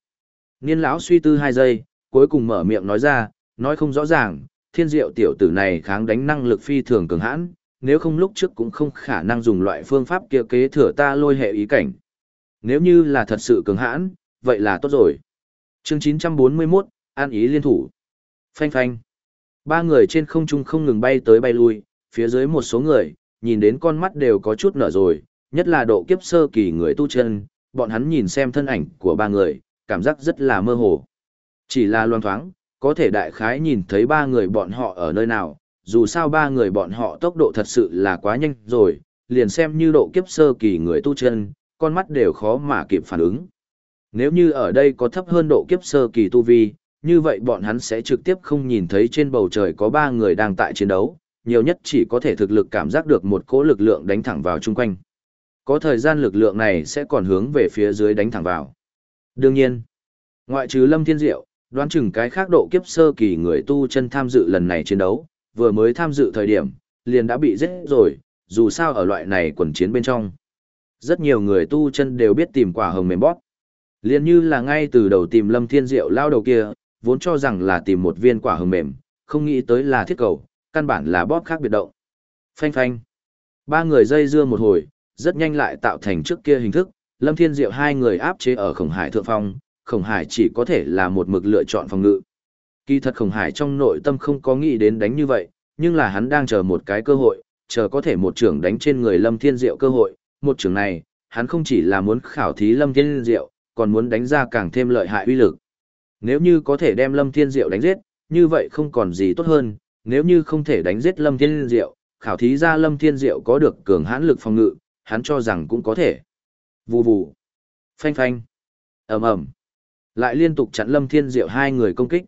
Niên lão suy tư hai giây, cuối cùng mở miệng nói ra, nói không rõ ràng, Thiên Diệu tiểu tử này kháng đánh năng lực phi thường cường hãn, nếu không lúc trước cũng không khả năng dùng loại phương pháp kia kế thừa ta lôi hệ ý cảnh. Nếu như là thật sự cường hãn, vậy là tốt rồi. Chương 941, An ý liên thủ. Phanh phanh. Ba người trên không trung không ngừng bay tới bay lui, phía dưới một số người, nhìn đến con mắt đều có chút nở rồi, nhất là độ kiếp sơ kỳ người tu chân, bọn hắn nhìn xem thân ảnh của ba người, cảm giác rất là mơ hồ. Chỉ là loan thoáng, có thể đại khái nhìn thấy ba người bọn họ ở nơi nào, dù sao ba người bọn họ tốc độ thật sự là quá nhanh rồi, liền xem như độ kiếp sơ kỳ người tu chân, con mắt đều khó mà kịp phản ứng. Nếu như ở đây có thấp hơn độ kiếp sơ kỳ tu vi, như vậy bọn hắn sẽ trực tiếp không nhìn thấy trên bầu trời có ba người đang tại chiến đấu, nhiều nhất chỉ có thể thực lực cảm giác được một cỗ lực lượng đánh thẳng vào chung quanh. Có thời gian lực lượng này sẽ còn hướng về phía dưới đánh thẳng vào. Đương nhiên, ngoại trừ Lâm Thiên Diệu, đoán chừng cái khác độ kiếp sơ kỳ người tu chân tham dự lần này chiến đấu, vừa mới tham dự thời điểm, liền đã bị giết rồi, dù sao ở loại này quần chiến bên trong. Rất nhiều người tu chân đều biết tìm quả hồng mềm bóp. Liền như là ngay từ đầu tìm Lâm Thiên Diệu lao đầu kia, vốn cho rằng là tìm một viên quả hồng mềm, không nghĩ tới là thiết cầu, căn bản là bóp khác biệt động. Phanh phanh. Ba người dây dưa một hồi, rất nhanh lại tạo thành trước kia hình thức, Lâm Thiên Diệu hai người áp chế ở Khổng Hải thượng phong, Khổng Hải chỉ có thể là một mực lựa chọn phòng ngự. Kỳ thật Khổng Hải trong nội tâm không có nghĩ đến đánh như vậy, nhưng là hắn đang chờ một cái cơ hội, chờ có thể một trưởng đánh trên người Lâm Thiên Diệu cơ hội, một trưởng này, hắn không chỉ là muốn khảo thí Lâm Thiên Diệu, còn muốn đánh ra càng thêm lợi hại uy lực. Nếu như có thể đem Lâm Thiên Diệu đánh giết, như vậy không còn gì tốt hơn, nếu như không thể đánh giết Lâm Thiên Diệu, khảo thí ra Lâm Thiên Diệu có được cường hãn lực phòng ngự, hắn cho rằng cũng có thể. Vù vù, phanh phanh, ầm ầm, lại liên tục chặn Lâm Thiên Diệu hai người công kích.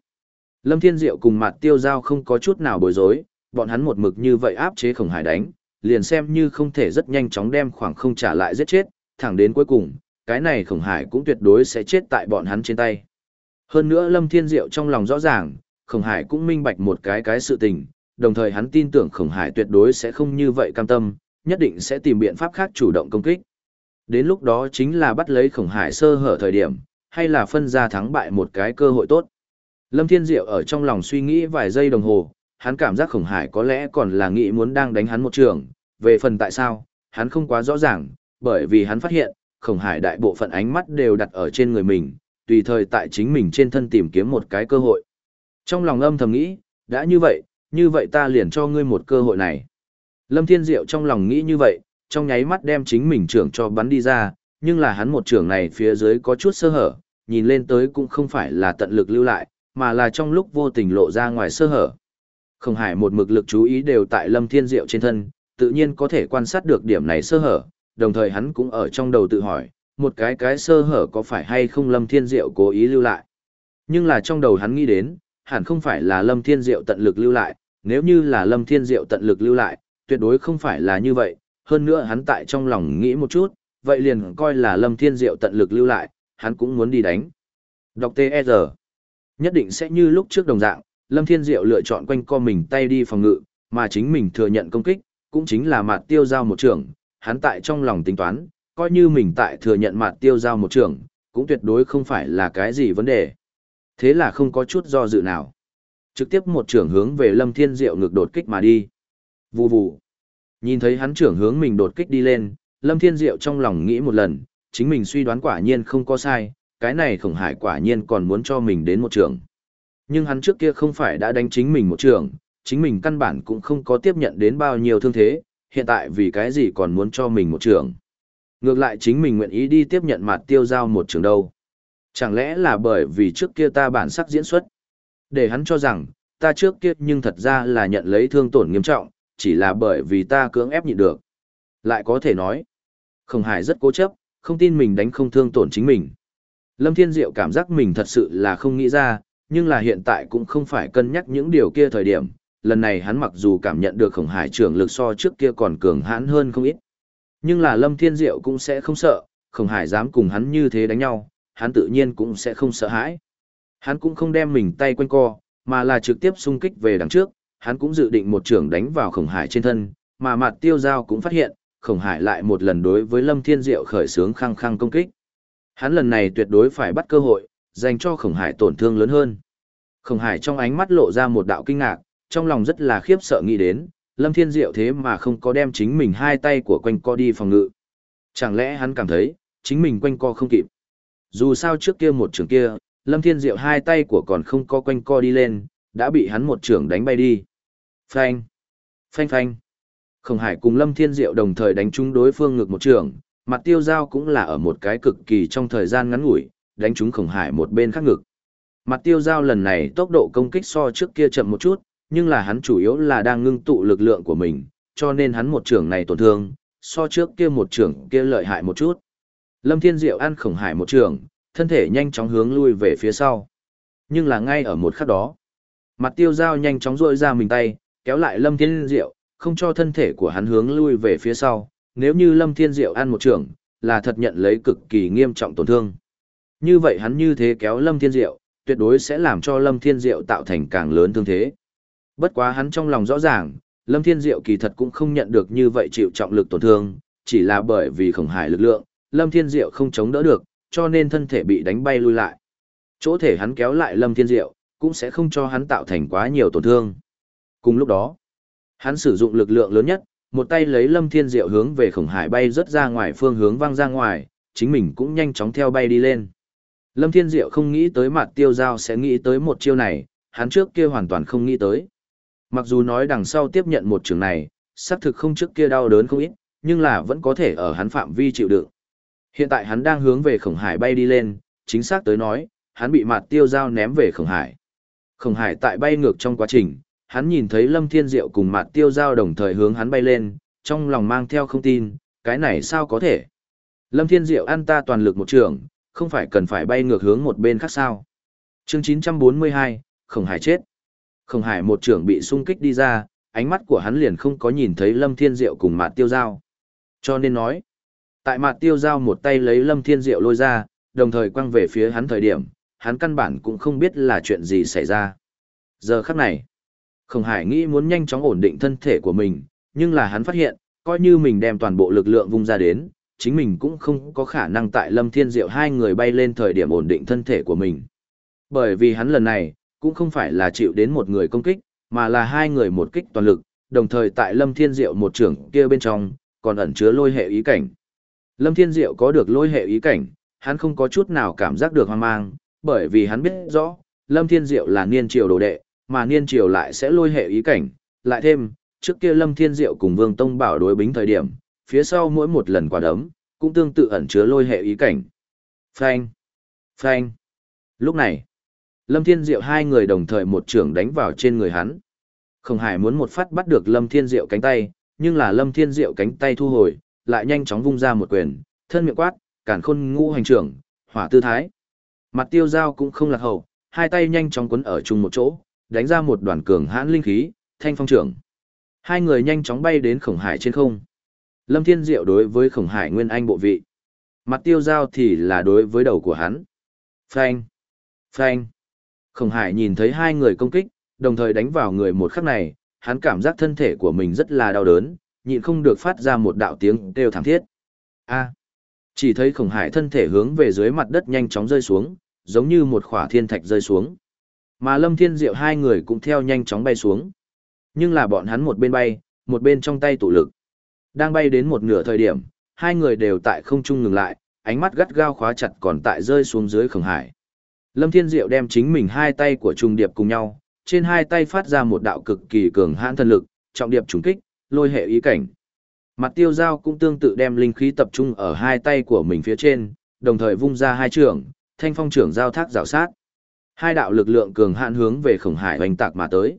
Lâm Thiên Diệu cùng Mạt Tiêu Giao không có chút nào bối rối, bọn hắn một mực như vậy áp chế Khổng Hải đánh, liền xem như không thể rất nhanh chóng đem khoảng không trả lại giết chết, thẳng đến cuối cùng, cái này Khổng Hải cũng tuyệt đối sẽ chết tại bọn hắn trên tay. Hơn nữa Lâm Thiên Diệu trong lòng rõ ràng, Khổng Hải cũng minh bạch một cái cái sự tình, đồng thời hắn tin tưởng Khổng Hải tuyệt đối sẽ không như vậy cam tâm, nhất định sẽ tìm biện pháp khác chủ động công kích. Đến lúc đó chính là bắt lấy Khổng Hải sơ hở thời điểm, hay là phân ra thắng bại một cái cơ hội tốt. Lâm Thiên Diệu ở trong lòng suy nghĩ vài giây đồng hồ, hắn cảm giác Khổng Hải có lẽ còn là nghĩ muốn đang đánh hắn một trường, về phần tại sao, hắn không quá rõ ràng, bởi vì hắn phát hiện, Khổng Hải đại bộ phận ánh mắt đều đặt ở trên người mình, tùy thời tại chính mình trên thân tìm kiếm một cái cơ hội. Trong lòng âm thầm nghĩ, đã như vậy, như vậy ta liền cho ngươi một cơ hội này. Lâm Thiên Diệu trong lòng nghĩ như vậy, trong nháy mắt đem chính mình trưởng cho bắn đi ra, nhưng là hắn một trưởng này phía dưới có chút sơ hở, nhìn lên tới cũng không phải là tận lực lưu lại, mà là trong lúc vô tình lộ ra ngoài sơ hở. Không hải một mực lực chú ý đều tại Lâm Thiên Diệu trên thân, tự nhiên có thể quan sát được điểm này sơ hở, đồng thời hắn cũng ở trong đầu tự hỏi, một cái cái sơ hở có phải hay không Lâm Thiên Diệu cố ý lưu lại. Nhưng là trong đầu hắn nghĩ đến, hẳn không phải là Lâm Thiên Diệu tận lực lưu lại, nếu như là Lâm Thiên Diệu tận lực lưu lại, tuyệt đối không phải là như vậy, hơn nữa hắn tại trong lòng nghĩ một chút, vậy liền coi là Lâm Thiên Diệu tận lực lưu lại, hắn cũng muốn đi đánh. Đọc T.E.R. Nhất định sẽ như lúc trước đồng dạng, Lâm Thiên Diệu lựa chọn quanh co mình tay đi phòng ngự, mà chính mình thừa nhận công kích, cũng chính là mặt tiêu giao một trường, hắn tại trong lòng tính toán, coi như mình tại thừa nhận mặt tiêu giao một trường, cũng tuyệt đối không phải là cái gì vấn đề. Thế là không có chút do dự nào. Trực tiếp một trưởng hướng về Lâm Thiên Diệu ngược đột kích mà đi. Vù vù. Nhìn thấy hắn trưởng hướng mình đột kích đi lên, Lâm Thiên Diệu trong lòng nghĩ một lần, chính mình suy đoán quả nhiên không có sai, cái này khổng hải quả nhiên còn muốn cho mình đến một trường. Nhưng hắn trước kia không phải đã đánh chính mình một trường, chính mình căn bản cũng không có tiếp nhận đến bao nhiêu thương thế, hiện tại vì cái gì còn muốn cho mình một trường. Ngược lại chính mình nguyện ý đi tiếp nhận mặt tiêu giao một trường đâu. Chẳng lẽ là bởi vì trước kia ta bản sắc diễn xuất? Để hắn cho rằng, ta trước kia nhưng thật ra là nhận lấy thương tổn nghiêm trọng, chỉ là bởi vì ta cưỡng ép nhịn được. Lại có thể nói, Khổng Hải rất cố chấp, không tin mình đánh không thương tổn chính mình. Lâm Thiên Diệu cảm giác mình thật sự là không nghĩ ra, nhưng là hiện tại cũng không phải cân nhắc những điều kia thời điểm. Lần này hắn mặc dù cảm nhận được khổng hải trưởng lực so trước kia còn cường hãn hơn không ít. Nhưng là Lâm Thiên Diệu cũng sẽ không sợ, khổng hải dám cùng hắn như thế đánh nhau, hắn tự nhiên cũng sẽ không sợ hãi. Hắn cũng không đem mình tay quanh co, mà là trực tiếp xung kích về đằng trước, hắn cũng dự định một trưởng đánh vào khổng hải trên thân, mà mặt tiêu giao cũng phát hiện, khổng hải lại một lần đối với Lâm Thiên Diệu khởi sướng khăng khăng công kích. Hắn lần này tuyệt đối phải bắt cơ hội, dành cho khổng hải tổn thương lớn hơn. Khổng hải trong ánh mắt lộ ra một đạo kinh ngạc, trong lòng rất là khiếp sợ nghĩ đến, Lâm Thiên Diệu thế mà không có đem chính mình hai tay của quanh co đi phòng ngự. Chẳng lẽ hắn cảm thấy, chính mình quanh co không kịp. Dù sao trước kia một trường kia, Lâm Thiên Diệu hai tay của còn không co quanh co đi lên, đã bị hắn một trường đánh bay đi. Phanh! Phanh phanh! Khổng Hải cùng Lâm Thiên Diệu đồng thời đánh trúng đối phương ngược một trường, mặt tiêu giao cũng là ở một cái cực kỳ trong thời gian ngắn ngủi, đánh trúng khổng hải một bên khác ngực. Mặt tiêu giao lần này tốc độ công kích so trước kia chậm một chút, nhưng là hắn chủ yếu là đang ngưng tụ lực lượng của mình, cho nên hắn một trường này tổn thương, so trước kia một trường kia lợi hại một chút. Lâm Thiên Diệu ăn khổng hải một trường, thân thể nhanh chóng hướng lui về phía sau. Nhưng là ngay ở một khắc đó, mặt tiêu giao nhanh chóng rôi ra mình tay, kéo lại Lâm Thiên Diệu, không cho thân thể của hắn hướng lui về phía sau, nếu như Lâm Thiên Diệu ăn một trường, là thật nhận lấy cực kỳ nghiêm trọng tổn thương. Như vậy hắn như thế kéo Lâm Thiên Diệu, tuyệt đối sẽ làm cho Lâm Thiên Diệu tạo thành càng lớn thương thế. Bất quá hắn trong lòng rõ ràng, Lâm Thiên Diệu kỳ thật cũng không nhận được như vậy chịu trọng lực tổn thương, chỉ là bởi vì khổng hải lực lượng, Lâm Thiên Diệu không chống đỡ được, cho nên thân thể bị đánh bay lui lại. Chỗ thể hắn kéo lại Lâm Thiên Diệu, cũng sẽ không cho hắn tạo thành quá nhiều tổn thương. Cùng lúc đó, hắn sử dụng lực lượng lớn nhất, một tay lấy Lâm Thiên Diệu hướng về khổng hải bay rất ra ngoài phương hướng văng ra ngoài, chính mình cũng nhanh chóng theo bay đi lên. Lâm Thiên Diệu không nghĩ tới mặt tiêu giao sẽ nghĩ tới một chiêu này, hắn trước kia hoàn toàn không nghĩ tới. Mặc dù nói đằng sau tiếp nhận một trường này, xác thực không trước kia đau đớn không ít, nhưng là vẫn có thể ở hắn phạm vi chịu đựng. Hiện tại hắn đang hướng về khổng hải bay đi lên, chính xác tới nói, hắn bị mặt tiêu giao ném về khổng hải. Khổng hải tại bay ngược trong quá trình, hắn nhìn thấy Lâm Thiên Diệu cùng Mạt tiêu giao đồng thời hướng hắn bay lên, trong lòng mang theo không tin, cái này sao có thể. Lâm Thiên Diệu ăn ta toàn lực một trường, không phải cần phải bay ngược hướng một bên khác sao. Chương 942, Khổng Hải chết. Khổng Hải một trưởng bị xung kích đi ra, ánh mắt của hắn liền không có nhìn thấy Lâm Thiên Diệu cùng Mạt Tiêu Giao. Cho nên nói, tại Mạt Tiêu Giao một tay lấy Lâm Thiên Diệu lôi ra, đồng thời quăng về phía hắn thời điểm, hắn căn bản cũng không biết là chuyện gì xảy ra. Giờ khắc này, Khổng Hải nghĩ muốn nhanh chóng ổn định thân thể của mình, nhưng là hắn phát hiện, coi như mình đem toàn bộ lực lượng vung ra đến, chính mình cũng không có khả năng tại Lâm Thiên Diệu hai người bay lên thời điểm ổn định thân thể của mình. Bởi vì hắn lần này, cũng không phải là chịu đến một người công kích, mà là hai người một kích toàn lực, đồng thời tại Lâm Thiên Diệu một trưởng kia bên trong, còn ẩn chứa lôi hệ ý cảnh. Lâm Thiên Diệu có được lôi hệ ý cảnh, hắn không có chút nào cảm giác được hoang mang, bởi vì hắn biết rõ, Lâm Thiên Diệu là niên triều đồ đệ, mà niên triều lại sẽ lôi hệ ý cảnh, lại thêm, trước kia Lâm Thiên Diệu cùng Vương Tông Bảo đối bính thời điểm, phía sau mỗi một lần quả đấm, cũng tương tự ẩn chứa lôi hệ ý cảnh. Phanh! Phanh! Lúc này, Lâm Thiên Diệu hai người đồng thời một trưởng đánh vào trên người hắn. Không Hải muốn một phát bắt được Lâm Thiên Diệu cánh tay, nhưng là Lâm Thiên Diệu cánh tay thu hồi, lại nhanh chóng vung ra một quyền, thân miệng quát, cản khôn ngũ hành trưởng, hỏa tư thái. Mặt tiêu dao cũng không lạc hậu, hai tay nhanh chóng quấn ở chung một chỗ, đánh ra một đoàn cường hãn linh khí, thanh phong trưởng. Hai người nhanh chóng bay đến khổng hải trên không. Lâm Thiên Diệu đối với khổng hải nguyên anh bộ vị. Mặt tiêu giao thì là đối với đầu của hắn. Phanh! Phanh! Khổng hải nhìn thấy hai người công kích, đồng thời đánh vào người một khắc này, hắn cảm giác thân thể của mình rất là đau đớn, nhịn không được phát ra một đạo tiếng kêu thảm thiết. A! Chỉ thấy khổng hải thân thể hướng về dưới mặt đất nhanh chóng rơi xuống, giống như một khỏa thiên thạch rơi xuống. Mà Lâm Thiên Diệu hai người cũng theo nhanh chóng bay xuống. Nhưng là bọn hắn một bên bay, một bên trong tay tụ lực. Đang bay đến một nửa thời điểm, hai người đều tại không trung ngừng lại, ánh mắt gắt gao khóa chặt còn tại rơi xuống dưới khổng hải. Lâm Thiên Diệu đem chính mình hai tay của trùng điệp cùng nhau, trên hai tay phát ra một đạo cực kỳ cường hãn thần lực, trọng điệp trùng kích, lôi hệ ý cảnh. Mặt tiêu giao cũng tương tự đem linh khí tập trung ở hai tay của mình phía trên, đồng thời vung ra hai trường, thanh phong trưởng giao thác rào sát. Hai đạo lực lượng cường hạn hướng về khổng hải hoành tạc mà tới.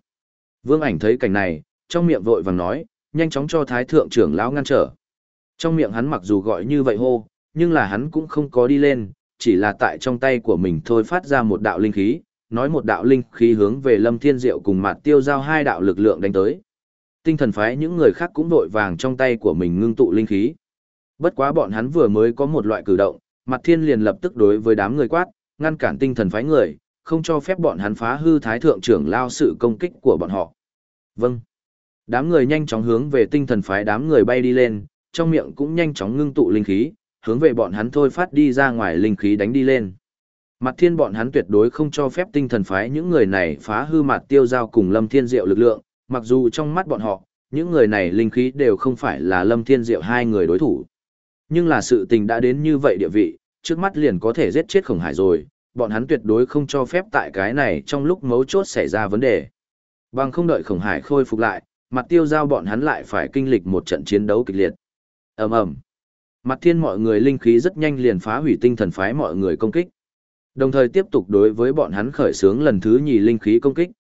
Vương ảnh thấy cảnh này, trong miệng vội vàng nói, nhanh chóng cho thái thượng trưởng lão ngăn trở. Trong miệng hắn mặc dù gọi như vậy hô, nhưng là hắn cũng không có đi lên, chỉ là tại trong tay của mình thôi phát ra một đạo linh khí, nói một đạo linh khí hướng về Lâm Thiên Diệu cùng mặt tiêu giao hai đạo lực lượng đánh tới. Tinh thần phái những người khác cũng vội vàng trong tay của mình ngưng tụ linh khí. Bất quá bọn hắn vừa mới có một loại cử động, mặt thiên liền lập tức đối với đám người quát, ngăn cản tinh thần phái người, không cho phép bọn hắn phá hư thái thượng trưởng lao sự công kích của bọn họ. Vâng. Đám người nhanh chóng hướng về tinh thần phái đám người bay đi lên, trong miệng cũng nhanh chóng ngưng tụ linh khí, hướng về bọn hắn thôi phát đi ra ngoài linh khí đánh đi lên. Mặt thiên bọn hắn tuyệt đối không cho phép tinh thần phái những người này phá hư mặt tiêu giao cùng lâm thiên diệu lực lượng, mặc dù trong mắt bọn họ, những người này linh khí đều không phải là lâm thiên diệu hai người đối thủ. Nhưng là sự tình đã đến như vậy địa vị, trước mắt liền có thể giết chết khổng hải rồi, bọn hắn tuyệt đối không cho phép tại cái này trong lúc mấu chốt xảy ra vấn đề. Bằng không đợi khổng hải khôi phục lại, mặt tiêu giao bọn hắn lại phải kinh lịch một trận chiến đấu kịch liệt. ầm ầm Mặt thiên mọi người linh khí rất nhanh liền phá hủy tinh thần phái mọi người công kích. Đồng thời tiếp tục đối với bọn hắn khởi xướng lần thứ nhì linh khí công kích.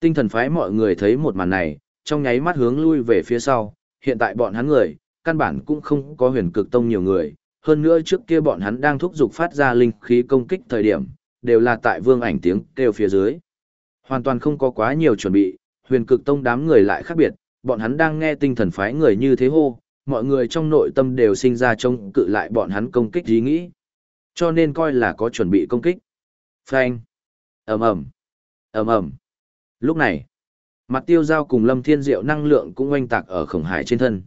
Tinh thần phái mọi người thấy một màn này, trong nháy mắt hướng lui về phía sau, hiện tại bọn hắn người, căn bản cũng không có huyền cực tông nhiều người, hơn nữa trước kia bọn hắn đang thúc giục phát ra linh khí công kích thời điểm, đều là tại vương ảnh tiếng kêu phía dưới. Hoàn toàn không có quá nhiều chuẩn bị, huyền cực tông đám người lại khác biệt, bọn hắn đang nghe tinh thần phái người như thế hô, mọi người trong nội tâm đều sinh ra trông cự lại bọn hắn công kích ý nghĩ. Cho nên coi là có chuẩn bị công kích. Phanh. ầm ầm ầm ầm Lúc này, mặt tiêu giao cùng lâm thiên diệu năng lượng cũng oanh tạc ở khổng hải trên thân.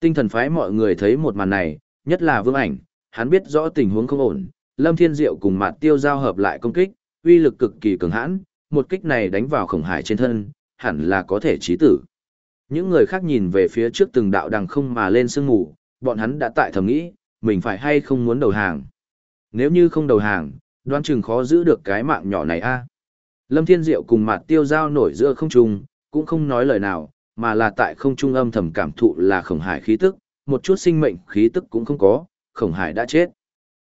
Tinh thần phái mọi người thấy một màn này, nhất là vương ảnh, hắn biết rõ tình huống không ổn, lâm thiên diệu cùng mặt tiêu giao hợp lại công kích, uy lực cực kỳ cường hãn, một kích này đánh vào khổng hải trên thân, hẳn là có thể chí tử. Những người khác nhìn về phía trước từng đạo đằng không mà lên sương ngủ, bọn hắn đã tại thầm nghĩ, mình phải hay không muốn đầu hàng. Nếu như không đầu hàng, đoán chừng khó giữ được cái mạng nhỏ này a. Lâm Thiên Diệu cùng mặt tiêu giao nổi giữa không trung, cũng không nói lời nào, mà là tại không trung âm thầm cảm thụ là khổng hải khí tức, một chút sinh mệnh khí tức cũng không có, khổng hải đã chết.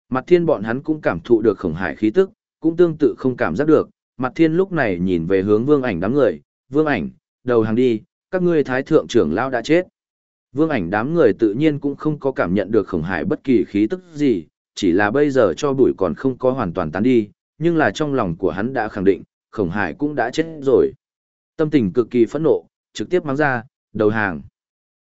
Mặt thiên bọn hắn cũng cảm thụ được khổng hải khí tức, cũng tương tự không cảm giác được, mặt thiên lúc này nhìn về hướng vương ảnh đám người, vương ảnh, đầu hàng đi, các ngươi thái thượng trưởng lao đã chết. Vương ảnh đám người tự nhiên cũng không có cảm nhận được khổng hải bất kỳ khí tức gì, chỉ là bây giờ cho bụi còn không có hoàn toàn tán đi, nhưng là trong lòng của hắn đã khẳng định, khổng hải cũng đã chết rồi. Tâm tình cực kỳ phẫn nộ, trực tiếp mang ra, đầu hàng.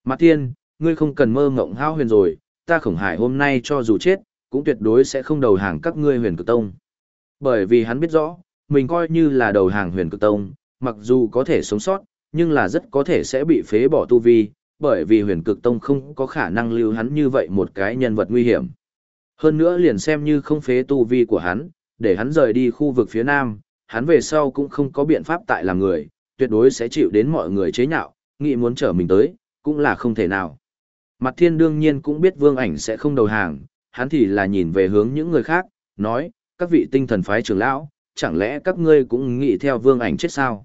mặt Thiên, ngươi không cần mơ ngộng hao huyền rồi, ta khổng hải hôm nay cho dù chết, cũng tuyệt đối sẽ không đầu hàng các ngươi huyền cực tông. Bởi vì hắn biết rõ, mình coi như là đầu hàng huyền cực tông, mặc dù có thể sống sót, nhưng là rất có thể sẽ bị phế bỏ tu vi, bởi vì huyền cực tông không có khả năng lưu hắn như vậy một cái nhân vật nguy hiểm. Hơn nữa liền xem như không phế tu vi của hắn, để hắn rời đi khu vực phía nam, hắn về sau cũng không có biện pháp tại làm người, tuyệt đối sẽ chịu đến mọi người chế nhạo, nghĩ muốn trở mình tới, cũng là không thể nào. Mặt thiên đương nhiên cũng biết vương ảnh sẽ không đầu hàng, hắn thì là nhìn về hướng những người khác, nói, các vị tinh thần phái trưởng lão, chẳng lẽ các ngươi cũng nghĩ theo vương ảnh chết sao?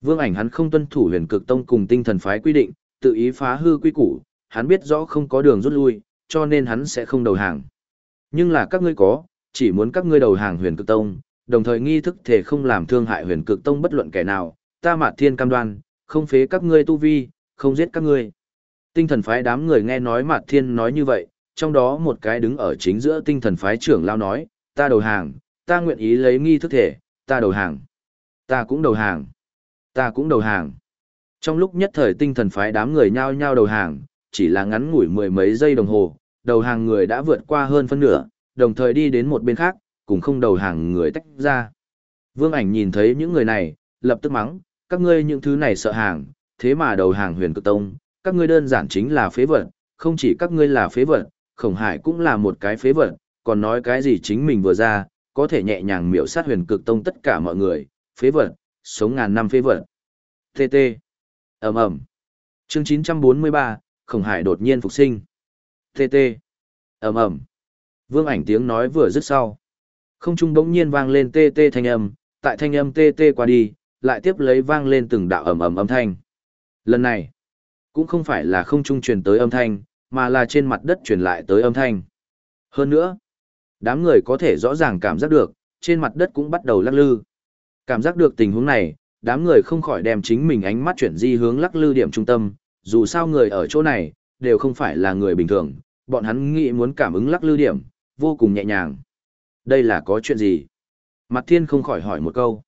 Vương ảnh hắn không tuân thủ huyền cực tông cùng tinh thần phái quy định, tự ý phá hư quy củ, hắn biết rõ không có đường rút lui, cho nên hắn sẽ không đầu hàng. Nhưng là các ngươi có, chỉ muốn các ngươi đầu hàng huyền cực tông, đồng thời nghi thức thể không làm thương hại huyền cực tông bất luận kẻ nào, ta mạt thiên cam đoan, không phế các ngươi tu vi, không giết các ngươi. Tinh thần phái đám người nghe nói mạt thiên nói như vậy, trong đó một cái đứng ở chính giữa tinh thần phái trưởng lao nói, ta đầu hàng, ta nguyện ý lấy nghi thức thể, ta đầu hàng. Ta cũng đầu hàng. Ta cũng đầu hàng. Trong lúc nhất thời tinh thần phái đám người nhao nhao đầu hàng, chỉ là ngắn ngủi mười mấy giây đồng hồ, đầu hàng người đã vượt qua hơn phân nửa, đồng thời đi đến một bên khác, cùng không đầu hàng người tách ra. Vương ảnh nhìn thấy những người này, lập tức mắng, các ngươi những thứ này sợ hàng, thế mà đầu hàng huyền cực tông, các ngươi đơn giản chính là phế vật, không chỉ các ngươi là phế vật, khổng hải cũng là một cái phế vật, còn nói cái gì chính mình vừa ra, có thể nhẹ nhàng miểu sát huyền cực tông tất cả mọi người, phế vật, sống ngàn năm phế vật. TT. ầm ầm Chương 943, khổng hải đột nhiên phục sinh. TT. ầm ầm Vương ảnh tiếng nói vừa dứt sau. Không trung bỗng nhiên vang lên TT thanh âm, tại thanh âm TT qua đi, lại tiếp lấy vang lên từng đạo ầm ầm âm thanh. Lần này, cũng không phải là không trung truyền tới âm thanh, mà là trên mặt đất truyền lại tới âm thanh. Hơn nữa, đám người có thể rõ ràng cảm giác được, trên mặt đất cũng bắt đầu lắc lư. Cảm giác được tình huống này, đám người không khỏi đem chính mình ánh mắt chuyển di hướng lắc lư điểm trung tâm, dù sao người ở chỗ này, đều không phải là người bình thường, bọn hắn nghĩ muốn cảm ứng lắc lư điểm, vô cùng nhẹ nhàng. Đây là có chuyện gì? Mặt thiên không khỏi hỏi một câu.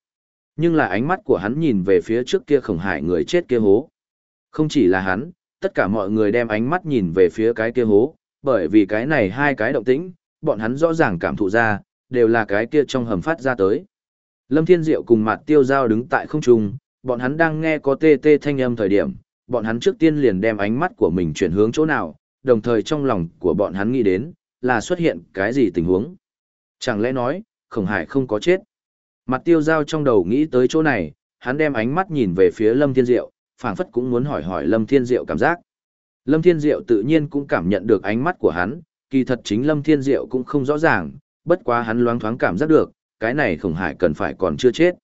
Nhưng là ánh mắt của hắn nhìn về phía trước kia khổng hải người chết kia hố. Không chỉ là hắn, tất cả mọi người đem ánh mắt nhìn về phía cái kia hố, bởi vì cái này hai cái động tĩnh, bọn hắn rõ ràng cảm thụ ra, đều là cái kia trong hầm phát ra tới. Lâm Thiên Diệu cùng mặt tiêu giao đứng tại không trung, bọn hắn đang nghe có tê tê thanh âm thời điểm, bọn hắn trước tiên liền đem ánh mắt của mình chuyển hướng chỗ nào, đồng thời trong lòng của bọn hắn nghĩ đến, là xuất hiện cái gì tình huống. Chẳng lẽ nói, khổng hải không có chết. Mặt tiêu giao trong đầu nghĩ tới chỗ này, hắn đem ánh mắt nhìn về phía Lâm Thiên Diệu, phảng phất cũng muốn hỏi hỏi Lâm Thiên Diệu cảm giác. Lâm Thiên Diệu tự nhiên cũng cảm nhận được ánh mắt của hắn, kỳ thật chính Lâm Thiên Diệu cũng không rõ ràng, bất quá hắn loáng thoáng cảm giác được, cái này khổng hải cần phải còn chưa chết.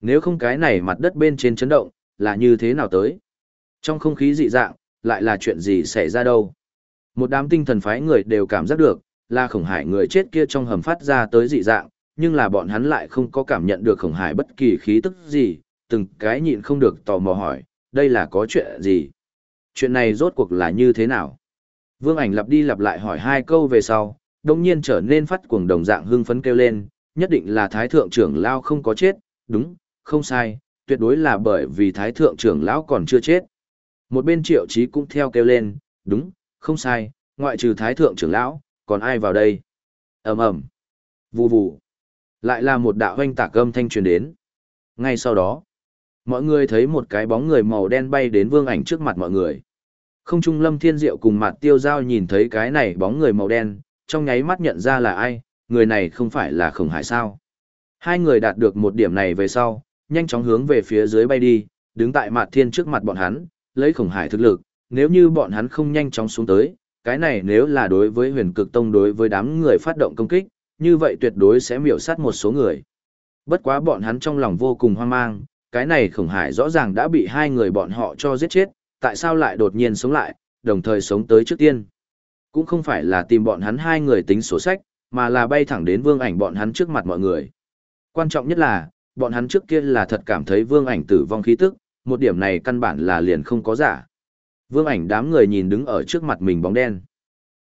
Nếu không cái này mặt đất bên trên chấn động, là như thế nào tới? Trong không khí dị dạng, lại là chuyện gì xảy ra đâu? Một đám tinh thần phái người đều cảm giác được, là khổng hải người chết kia trong hầm phát ra tới dị dạng, nhưng là bọn hắn lại không có cảm nhận được khổng hải bất kỳ khí tức gì, từng cái nhịn không được tò mò hỏi, đây là có chuyện gì? Chuyện này rốt cuộc là như thế nào? Vương ảnh lặp đi lặp lại hỏi hai câu về sau, đồng nhiên trở nên phát cuồng đồng dạng hưng phấn kêu lên, nhất định là thái thượng trưởng lao không có chết, đúng, không sai, tuyệt đối là bởi vì thái thượng trưởng lão còn chưa chết. Một bên triệu chí cũng theo kêu lên, đúng, không sai, ngoại trừ thái thượng trưởng lão, còn ai vào đây? ầm ầm, vù vù, lại là một đạo hoanh tạc âm thanh truyền đến. Ngay sau đó, mọi người thấy một cái bóng người màu đen bay đến vương ảnh trước mặt mọi người. Không trung lâm thiên diệu cùng mặt tiêu giao nhìn thấy cái này bóng người màu đen, trong nháy mắt nhận ra là ai, người này không phải là khổng hải sao. Hai người đạt được một điểm này về sau, nhanh chóng hướng về phía dưới bay đi, đứng tại mặt thiên trước mặt bọn hắn, lấy khổng hải thực lực, nếu như bọn hắn không nhanh chóng xuống tới, cái này nếu là đối với huyền cực tông đối với đám người phát động công kích, như vậy tuyệt đối sẽ miểu sát một số người. Bất quá bọn hắn trong lòng vô cùng hoang mang, cái này khổng hải rõ ràng đã bị hai người bọn họ cho giết chết, tại sao lại đột nhiên sống lại, đồng thời sống tới trước tiên. Cũng không phải là tìm bọn hắn hai người tính sổ sách, mà là bay thẳng đến vương ảnh bọn hắn trước mặt mọi người. Quan trọng nhất là, bọn hắn trước kia là thật cảm thấy vương ảnh tử vong khí tức, một điểm này căn bản là liền không có giả. Vương ảnh đám người nhìn đứng ở trước mặt mình bóng đen.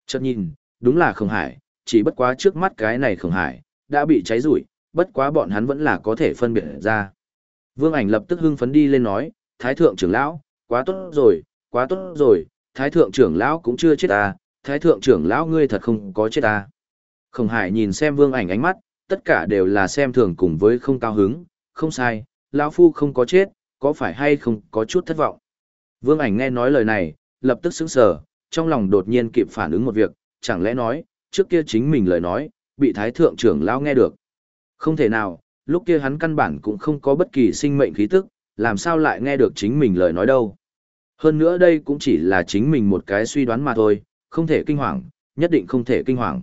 Chợt nhìn, đúng là khổng hải, chỉ bất quá trước mắt cái này khổng hải, đã bị cháy rủi, bất quá bọn hắn vẫn là có thể phân biệt ra. Vương ảnh lập tức hưng phấn đi lên nói, Thái thượng trưởng lão, quá tốt rồi, quá tốt rồi, Thái thượng trưởng lão cũng chưa chết à, Thái thượng trưởng lão ngươi thật không có chết à. Khổng hải nhìn xem vương ảnh ánh mắt, tất cả đều là xem thường cùng với không cao hứng, không sai, lão phu không có chết, có phải hay không có chút thất vọng. Vương ảnh nghe nói lời này, lập tức sững sờ, trong lòng đột nhiên kịp phản ứng một việc, chẳng lẽ nói, trước kia chính mình lời nói, bị thái thượng trưởng lão nghe được. Không thể nào, lúc kia hắn căn bản cũng không có bất kỳ sinh mệnh khí tức, làm sao lại nghe được chính mình lời nói đâu. Hơn nữa đây cũng chỉ là chính mình một cái suy đoán mà thôi, không thể kinh hoàng, nhất định không thể kinh hoàng.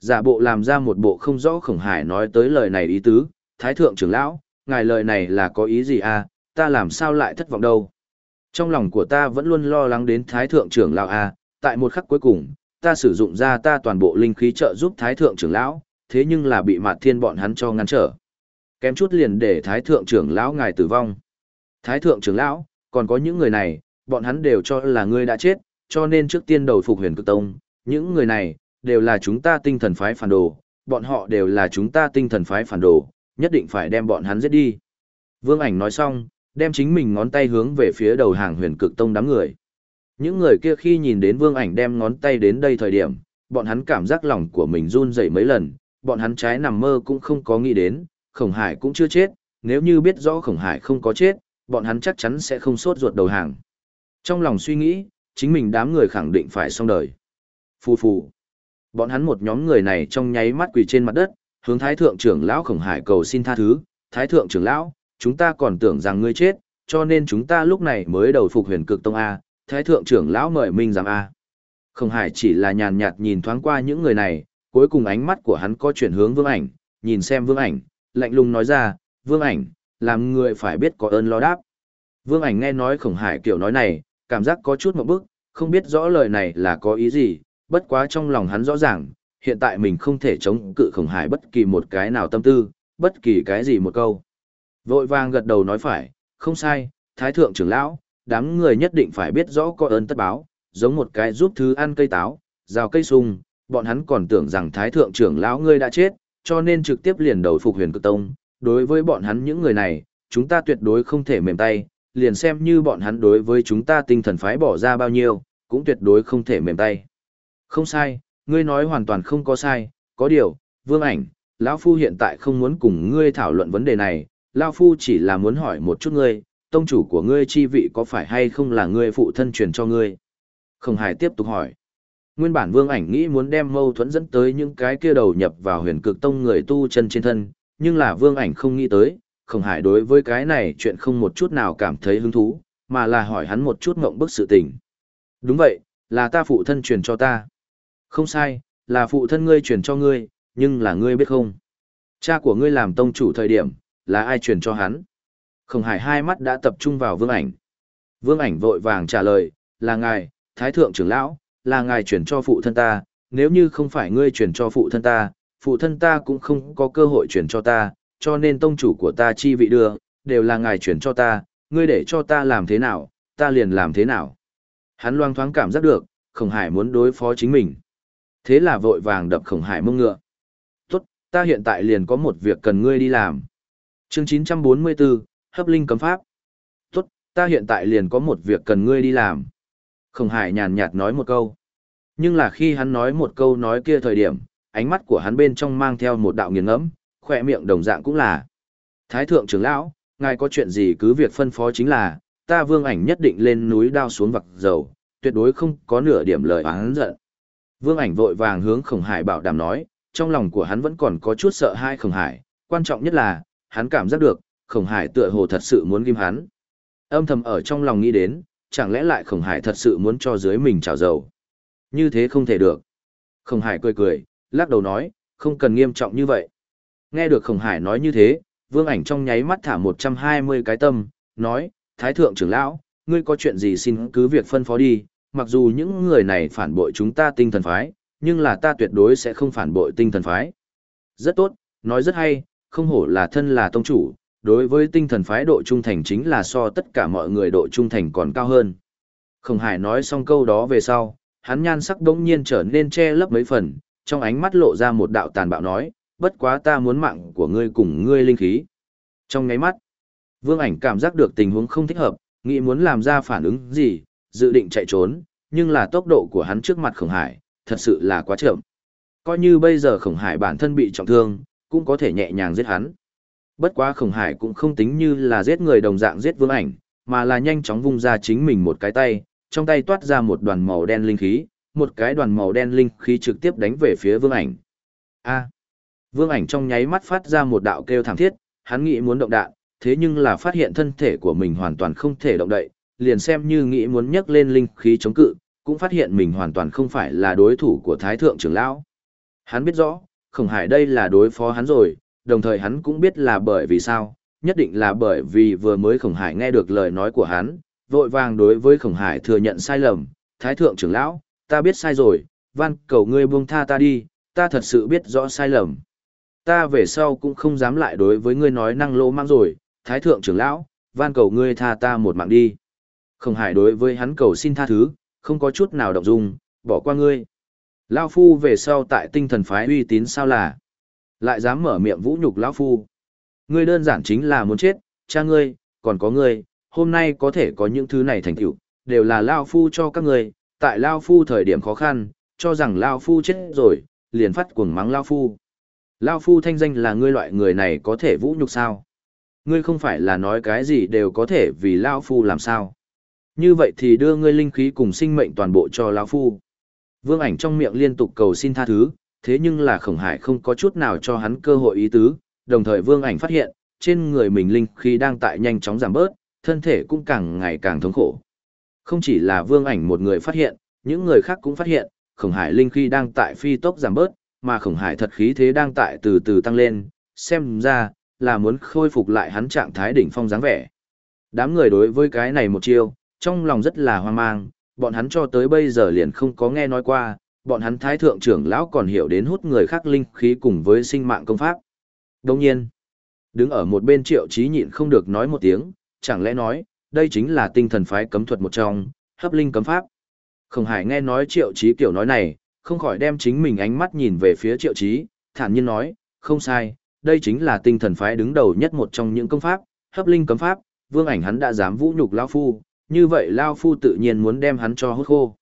Giả bộ làm ra một bộ không rõ khổng hải nói tới lời này ý tứ, thái thượng trưởng lão, ngài lời này là có ý gì à, ta làm sao lại thất vọng đâu. Trong lòng của ta vẫn luôn lo lắng đến Thái Thượng trưởng lão à, tại một khắc cuối cùng, ta sử dụng ra ta toàn bộ linh khí trợ giúp Thái Thượng trưởng lão, thế nhưng là bị Mạt Thiên bọn hắn cho ngăn trở. Kém chút liền để Thái Thượng trưởng lão ngài tử vong. Thái Thượng trưởng lão, còn có những người này, bọn hắn đều cho là ngươi đã chết, cho nên trước tiên đầu phục huyền cực tông, những người này, đều là chúng ta tinh thần phái phản đồ, bọn họ đều là chúng ta tinh thần phái phản đồ, nhất định phải đem bọn hắn giết đi. Vương ảnh nói xong, đem chính mình ngón tay hướng về phía đầu hàng huyền cực tông đám người. Những người kia khi nhìn đến vương ảnh đem ngón tay đến đây thời điểm, bọn hắn cảm giác lòng của mình run dậy mấy lần, bọn hắn trái nằm mơ cũng không có nghĩ đến, khổng hải cũng chưa chết, nếu như biết rõ khổng hải không có chết, bọn hắn chắc chắn sẽ không sốt ruột đầu hàng. Trong lòng suy nghĩ, chính mình đám người khẳng định phải xong đời. Phù phù. Bọn hắn một nhóm người này trong nháy mắt quỳ trên mặt đất, hướng Thái Thượng trưởng lão khổng hải cầu xin tha thứ. Thái Thượng trưởng lão, chúng ta còn tưởng rằng ngươi chết, cho nên chúng ta lúc này mới đầu phục huyền cực tông A, thái thượng trưởng lão mời minh giám A. Khổng hải chỉ là nhàn nhạt nhìn thoáng qua những người này, cuối cùng ánh mắt của hắn có chuyển hướng vương ảnh, nhìn xem vương ảnh, lạnh lùng nói ra, vương ảnh, làm người phải biết có ơn lo đáp. Vương ảnh nghe nói khổng hải kiểu nói này, cảm giác có chút một bức, không biết rõ lời này là có ý gì, bất quá trong lòng hắn rõ ràng, hiện tại mình không thể chống cự khổng hải bất kỳ một cái nào tâm tư, bất kỳ cái gì một câu. Vội vàng gật đầu nói phải, không sai, thái thượng trưởng lão, đám người nhất định phải biết rõ có ơn tất báo, giống một cái giúp thứ ăn cây táo, rào cây sung, bọn hắn còn tưởng rằng thái thượng trưởng lão ngươi đã chết, cho nên trực tiếp liền đầu phục huyền cực tông. Đối với bọn hắn những người này, chúng ta tuyệt đối không thể mềm tay, liền xem như bọn hắn đối với chúng ta tinh thần phái bỏ ra bao nhiêu, cũng tuyệt đối không thể mềm tay. Không sai, ngươi nói hoàn toàn không có sai, có điều, vương ảnh, lão Phu hiện tại không muốn cùng ngươi thảo luận vấn đề này, lão Phu chỉ là muốn hỏi một chút ngươi, tông chủ của ngươi chi vị có phải hay không là ngươi phụ thân truyền cho ngươi? Không Hải tiếp tục hỏi. Nguyên bản vương ảnh nghĩ muốn đem mâu thuẫn dẫn tới những cái kia đầu nhập vào huyền cực tông người tu chân trên thân, nhưng là vương ảnh không nghĩ tới, Khổng Hải đối với cái này chuyện không một chút nào cảm thấy hứng thú, mà là hỏi hắn một chút mộng bức sự tình. Đúng vậy, là ta phụ thân truyền cho ta. Không sai, là phụ thân ngươi truyền cho ngươi, nhưng là ngươi biết không? Cha của ngươi làm tông chủ thời điểm, là ai truyền cho hắn? Khổng Hải hai mắt đã tập trung vào vương ảnh. Vương ảnh vội vàng trả lời, là ngài, Thái Thượng trưởng lão, là ngài truyền cho phụ thân ta, nếu như không phải ngươi truyền cho phụ thân ta, phụ thân ta cũng không có cơ hội truyền cho ta, cho nên tông chủ của ta chi vị đưa, đều là ngài truyền cho ta, ngươi để cho ta làm thế nào, ta liền làm thế nào. Hắn loang thoáng cảm giác được, khổng hải muốn đối phó chính mình. Thế là vội vàng đập khổng hải mông ngựa. Tốt, ta hiện tại liền có một việc cần ngươi đi làm. Chương 944, Hấp Linh Cấm Pháp. Tốt, ta hiện tại liền có một việc cần ngươi đi làm. Khổng hải nhàn nhạt nói một câu. Nhưng là khi hắn nói một câu nói kia thời điểm, ánh mắt của hắn bên trong mang theo một đạo nghiền ngẫm, khỏe miệng đồng dạng cũng là. Thái thượng trưởng lão, ngài có chuyện gì cứ việc phân phó chính là, ta vương ảnh nhất định lên núi đao xuống vặc dầu, tuyệt đối không có nửa điểm lời oán giận. Vương ảnh vội vàng hướng khổng hải bảo đảm nói, trong lòng của hắn vẫn còn có chút sợ hai khổng hải, quan trọng nhất là, hắn cảm giác được, khổng hải tựa hồ thật sự muốn ghim hắn. Âm thầm ở trong lòng nghĩ đến, chẳng lẽ lại khổng hải thật sự muốn cho dưới mình trào dầu. Như thế không thể được. Khổng hải cười cười, lắc đầu nói, không cần nghiêm trọng như vậy. Nghe được khổng hải nói như thế, vương ảnh trong nháy mắt thả 120 cái tâm, nói, Thái thượng trưởng lão, ngươi có chuyện gì xin cứ việc phân phó đi, mặc dù những người này phản bội chúng ta tinh thần phái, nhưng là ta tuyệt đối sẽ không phản bội tinh thần phái. Rất tốt, nói rất hay, không hổ là thân là tông chủ, đối với tinh thần phái độ trung thành chính là so tất cả mọi người độ trung thành còn cao hơn. Khổng Hải nói xong câu đó về sau, hắn nhan sắc đống nhiên trở nên che lấp mấy phần, trong ánh mắt lộ ra một đạo tàn bạo nói, bất quá ta muốn mạng của ngươi cùng ngươi linh khí. Trong ngáy mắt, vương ảnh cảm giác được tình huống không thích hợp, nghĩ muốn làm ra phản ứng gì, dự định chạy trốn, nhưng là tốc độ của hắn trước mặt khổng hải, thật sự là quá chậm. Coi như bây giờ khổng hải bản thân bị trọng thương, cũng có thể nhẹ nhàng giết hắn. Bất quá khổng hải cũng không tính như là giết người đồng dạng giết vương ảnh, mà là nhanh chóng vung ra chính mình một cái tay, trong tay toát ra một đoàn màu đen linh khí, một cái đoàn màu đen linh khí trực tiếp đánh về phía vương ảnh. A. Vương ảnh trong nháy mắt phát ra một đạo kêu thảm thiết, hắn nghĩ muốn động đạn, thế nhưng là phát hiện thân thể của mình hoàn toàn không thể động đậy, liền xem như nghĩ muốn nhấc lên linh khí chống cự, cũng phát hiện mình hoàn toàn không phải là đối thủ của Thái Thượng trưởng lão. Hắn biết rõ, Khổng Hải đây là đối phó hắn rồi, đồng thời hắn cũng biết là bởi vì sao, nhất định là bởi vì vừa mới Khổng Hải nghe được lời nói của hắn, vội vàng đối với Khổng Hải thừa nhận sai lầm, Thái Thượng trưởng lão, ta biết sai rồi, van cầu ngươi buông tha ta đi, ta thật sự biết rõ sai lầm. Ta về sau cũng không dám lại đối với ngươi nói năng lỗ mang rồi, Thái Thượng trưởng lão, van cầu ngươi tha ta một mạng đi. Khổng Hải đối với hắn cầu xin tha thứ, không có chút nào động dung, bỏ qua ngươi. Lao Phu về sau tại tinh thần phái uy tín sao là? Lại dám mở miệng vũ nhục Lão Phu. Ngươi đơn giản chính là muốn chết, cha ngươi, còn có ngươi, hôm nay có thể có những thứ này thành tựu, đều là lão Phu cho các ngươi, tại lão Phu thời điểm khó khăn, cho rằng lão Phu chết rồi, liền phát cuồng mắng lão Phu. lão Phu thanh danh là ngươi loại người này có thể vũ nhục sao? Ngươi không phải là nói cái gì đều có thể vì lão Phu làm sao? Như vậy thì đưa ngươi linh khí cùng sinh mệnh toàn bộ cho lão phu. Vương ảnh trong miệng liên tục cầu xin tha thứ, thế nhưng là khổng hải không có chút nào cho hắn cơ hội ý tứ, đồng thời vương ảnh phát hiện, trên người mình linh khí đang tại nhanh chóng giảm bớt, thân thể cũng càng ngày càng thống khổ. Không chỉ là vương ảnh một người phát hiện, những người khác cũng phát hiện, khổng hải linh khí đang tại phi tốc giảm bớt, mà khổng hải thật khí thế đang tại từ từ tăng lên, xem ra, là muốn khôi phục lại hắn trạng thái đỉnh phong dáng vẻ. Đám người đối với cái này một chiêu, trong lòng rất là hoang mang, bọn hắn cho tới bây giờ liền không có nghe nói qua, bọn hắn thái thượng trưởng lão còn hiểu đến hút người khác linh khí cùng với sinh mạng công pháp. Đồng nhiên, đứng ở một bên triệu trí nhịn không được nói một tiếng, chẳng lẽ nói, đây chính là tinh thần phái cấm thuật một trong, hấp linh cấm pháp. Khổng hải nghe nói triệu trí kiểu nói này, không khỏi đem chính mình ánh mắt nhìn về phía triệu trí, thản nhiên nói, không sai, đây chính là tinh thần phái đứng đầu nhất một trong những công pháp, hấp linh cấm pháp, vương ảnh hắn đã dám vũ nhục Lao Phu, như vậy Lao Phu tự nhiên muốn đem hắn cho hút khô.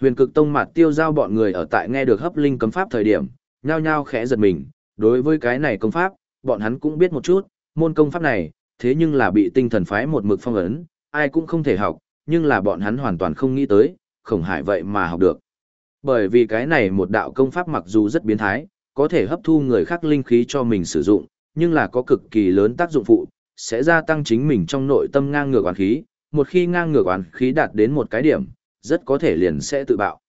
Huyền cực tông mặt tiêu giao bọn người ở tại nghe được hấp linh cấm pháp thời điểm, nhao nhao khẽ giật mình, đối với cái này công pháp, bọn hắn cũng biết một chút, môn công pháp này, thế nhưng là bị tinh thần phái một mực phong ấn, ai cũng không thể học, nhưng là bọn hắn hoàn toàn không nghĩ tới, khổng hải vậy mà học được. Bởi vì cái này một đạo công pháp mặc dù rất biến thái, có thể hấp thu người khác linh khí cho mình sử dụng, nhưng là có cực kỳ lớn tác dụng phụ, sẽ gia tăng chính mình trong nội tâm ngang ngược oán khí, một khi ngang ngược oán khí đạt đến một cái điểm, rất có thể liền sẽ tự bạo.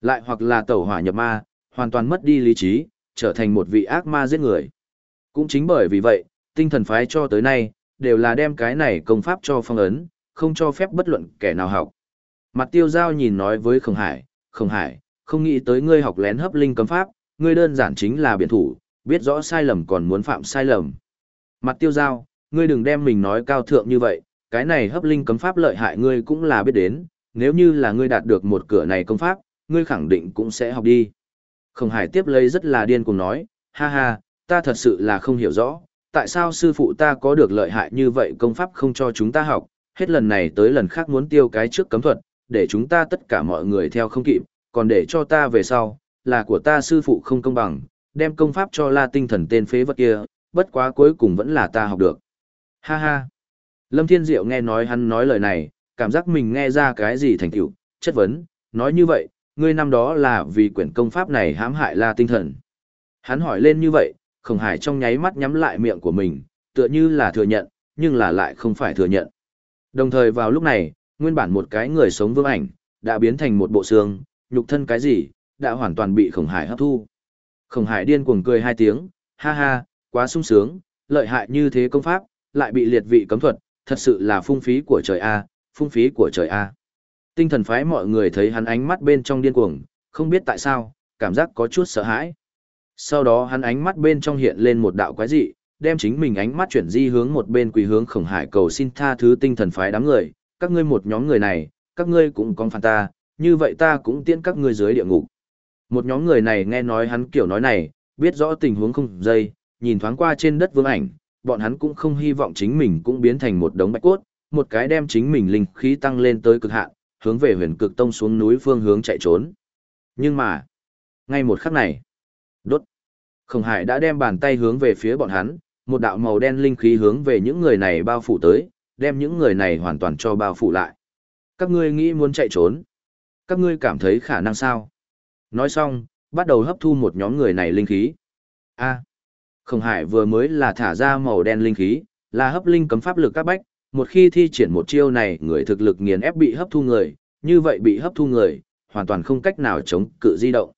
Lại hoặc là tẩu hỏa nhập ma, hoàn toàn mất đi lý trí, trở thành một vị ác ma giết người. Cũng chính bởi vì vậy, tinh thần phái cho tới nay, đều là đem cái này công pháp cho phong ấn, không cho phép bất luận kẻ nào học. Mặt tiêu giao nhìn nói với Khổng Hải, Khổng Hải, không nghĩ tới ngươi học lén hấp linh cấm pháp, ngươi đơn giản chính là biển thủ, biết rõ sai lầm còn muốn phạm sai lầm. Mặt tiêu giao, ngươi đừng đem mình nói cao thượng như vậy, cái này hấp linh cấm pháp lợi hại ngươi cũng là biết đến, nếu như là ngươi đạt được một cửa này công pháp, ngươi khẳng định cũng sẽ học đi. Khổng Hải tiếp lấy rất là điên cùng nói, ha ha, ta thật sự là không hiểu rõ, tại sao sư phụ ta có được lợi hại như vậy công pháp không cho chúng ta học, hết lần này tới lần khác muốn tiêu cái trước cấm thuật, để chúng ta tất cả mọi người theo không kịp, còn để cho ta về sau, là của ta sư phụ không công bằng, đem công pháp cho la tinh thần tên phế vật kia, bất quá cuối cùng vẫn là ta học được. Ha ha. Lâm Thiên Diệu nghe nói hắn nói lời này, cảm giác mình nghe ra cái gì thành tựu, chất vấn, nói như vậy, ngươi năm đó là vì quyển công pháp này hãm hại la tinh thần. Hắn hỏi lên như vậy, khổng hải trong nháy mắt nhắm lại miệng của mình, tựa như là thừa nhận, nhưng là lại không phải thừa nhận. Đồng thời vào lúc này, nguyên bản một cái người sống vương ảnh, đã biến thành một bộ xương, nhục thân cái gì, đã hoàn toàn bị khổng hải hấp thu. Khổng hải điên cuồng cười hai tiếng, ha ha, quá sung sướng, lợi hại như thế công pháp, lại bị liệt vị cấm thuật, thật sự là phung phí của trời A, phung phí của trời A. Tinh thần phái mọi người thấy hắn ánh mắt bên trong điên cuồng, không biết tại sao, cảm giác có chút sợ hãi. Sau đó hắn ánh mắt bên trong hiện lên một đạo quái dị, đem chính mình ánh mắt chuyển di hướng một bên quỳ hướng khổng hải cầu xin tha thứ tinh thần phái đám người, các ngươi một nhóm người này, các ngươi cũng con phản ta, như vậy ta cũng tiễn các ngươi dưới địa ngục. Một nhóm người này nghe nói hắn kiểu nói này, biết rõ tình huống không dây, nhìn thoáng qua trên đất vương ảnh, bọn hắn cũng không hy vọng chính mình cũng biến thành một đống bạch cốt, một cái đem chính mình linh khí tăng lên tới cực hạn, hướng về huyền cực tông xuống núi phương hướng chạy trốn. Nhưng mà, ngay một khắc này, đốt. Khổng Hải đã đem bàn tay hướng về phía bọn hắn, một đạo màu đen linh khí hướng về những người này bao phủ tới, đem những người này hoàn toàn cho bao phủ lại. Các ngươi nghĩ muốn chạy trốn? Các ngươi cảm thấy khả năng sao? Nói xong, bắt đầu hấp thu một nhóm người này linh khí. A. Khổng Hải vừa mới là thả ra màu đen linh khí, là hấp linh cấm pháp lực các bách, một khi thi triển một chiêu này, người thực lực nghiền ép bị hấp thu người, như vậy bị hấp thu người, hoàn toàn không cách nào chống cự di động.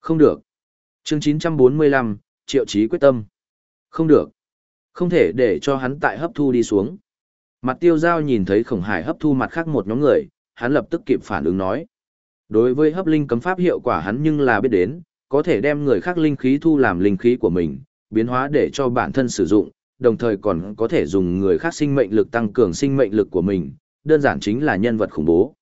Không được. Chương 945, Triệu Chí quyết tâm. Không được. Không thể để cho hắn tại hấp thu đi xuống. Mặt tiêu giao nhìn thấy khổng hải hấp thu mặt khác một nhóm người, hắn lập tức kịp phản ứng nói. Đối với hấp linh cấm pháp hiệu quả hắn nhưng là biết đến, có thể đem người khác linh khí thu làm linh khí của mình, biến hóa để cho bản thân sử dụng, đồng thời còn có thể dùng người khác sinh mệnh lực tăng cường sinh mệnh lực của mình, đơn giản chính là nhân vật khủng bố.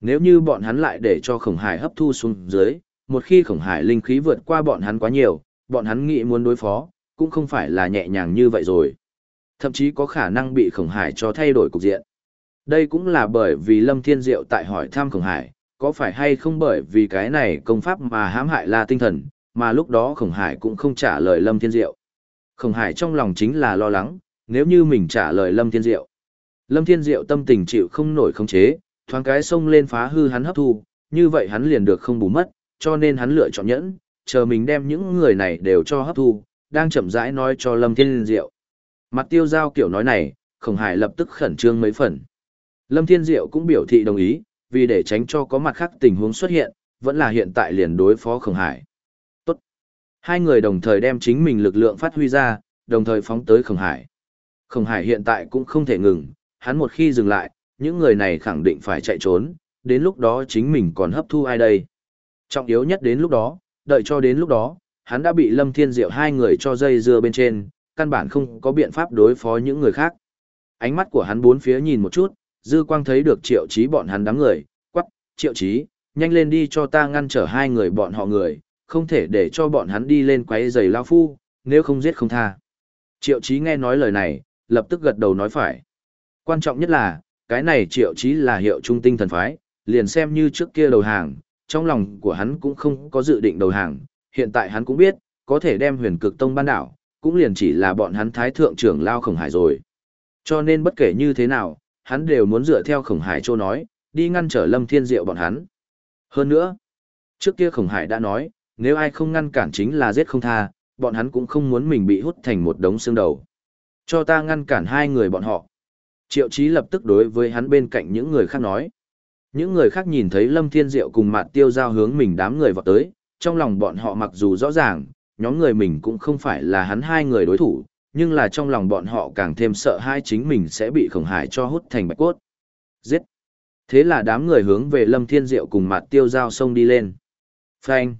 Nếu như bọn hắn lại để cho khổng hải hấp thu xuống dưới, một khi khổng hải linh khí vượt qua bọn hắn quá nhiều, bọn hắn nghĩ muốn đối phó, cũng không phải là nhẹ nhàng như vậy rồi. Thậm chí có khả năng bị khổng hải cho thay đổi cục diện. Đây cũng là bởi vì Lâm Thiên Diệu tại hỏi thăm khổng hải, có phải hay không bởi vì cái này công pháp mà hãm hại là tinh thần, mà lúc đó khổng hải cũng không trả lời Lâm Thiên Diệu. Khổng hải trong lòng chính là lo lắng, nếu như mình trả lời Lâm Thiên Diệu. Lâm Thiên Diệu tâm tình chịu không nổi khống chế, thoáng cái xông lên phá hư hắn hấp thu, như vậy hắn liền được không bù mất, cho nên hắn lựa chọn nhẫn, chờ mình đem những người này đều cho hấp thu, đang chậm rãi nói cho Lâm Thiên Diệu. Mặt tiêu giao kiểu nói này, khổng hải lập tức khẩn trương mấy phần. Lâm Thiên Diệu cũng biểu thị đồng ý, vì để tránh cho có mặt khác tình huống xuất hiện, vẫn là hiện tại liền đối phó khổng hải. Hai người đồng thời đem chính mình lực lượng phát huy ra, đồng thời phóng tới khổng hải. Khổng hải hiện tại cũng không thể ngừng, hắn một khi dừng lại, những người này khẳng định phải chạy trốn, đến lúc đó chính mình còn hấp thu ai đây. Trọng yếu nhất đến lúc đó, đợi cho đến lúc đó, hắn đã bị Lâm Thiên Diệu hai người cho dây dưa bên trên, căn bản không có biện pháp đối phó những người khác. Ánh mắt của hắn bốn phía nhìn một chút, dư quang thấy được triệu chí bọn hắn đám người, quắc, triệu chí, nhanh lên đi cho ta ngăn trở hai người bọn họ người, không thể để cho bọn hắn đi lên quấy giày lao phu, nếu không giết không tha. Triệu chí nghe nói lời này, lập tức gật đầu nói phải. Quan trọng nhất là, cái này triệu chí là hiệu trung tinh thần phái, liền xem như trước kia đầu hàng, trong lòng của hắn cũng không có dự định đầu hàng, hiện tại hắn cũng biết, có thể đem huyền cực tông ban đảo, cũng liền chỉ là bọn hắn thái thượng trưởng lao khổng hải rồi. Cho nên bất kể như thế nào, hắn đều muốn dựa theo khổng hải châu nói, đi ngăn trở lâm thiên diệu bọn hắn. Hơn nữa, trước kia khổng hải đã nói, nếu ai không ngăn cản chính là giết không tha, bọn hắn cũng không muốn mình bị hút thành một đống xương đầu. Cho ta ngăn cản hai người bọn họ. Triệu Chí lập tức đối với hắn bên cạnh những người khác nói. Những người khác nhìn thấy Lâm Thiên Diệu cùng Mạt Tiêu giao hướng mình đám người vào tới, trong lòng bọn họ mặc dù rõ ràng, nhóm người mình cũng không phải là hắn hai người đối thủ, nhưng là trong lòng bọn họ càng thêm sợ hai chính mình sẽ bị khổng hải cho hút thành bạch cốt. Giết! Thế là đám người hướng về Lâm Thiên Diệu cùng Mạt Tiêu Giao xông đi lên. Phanh!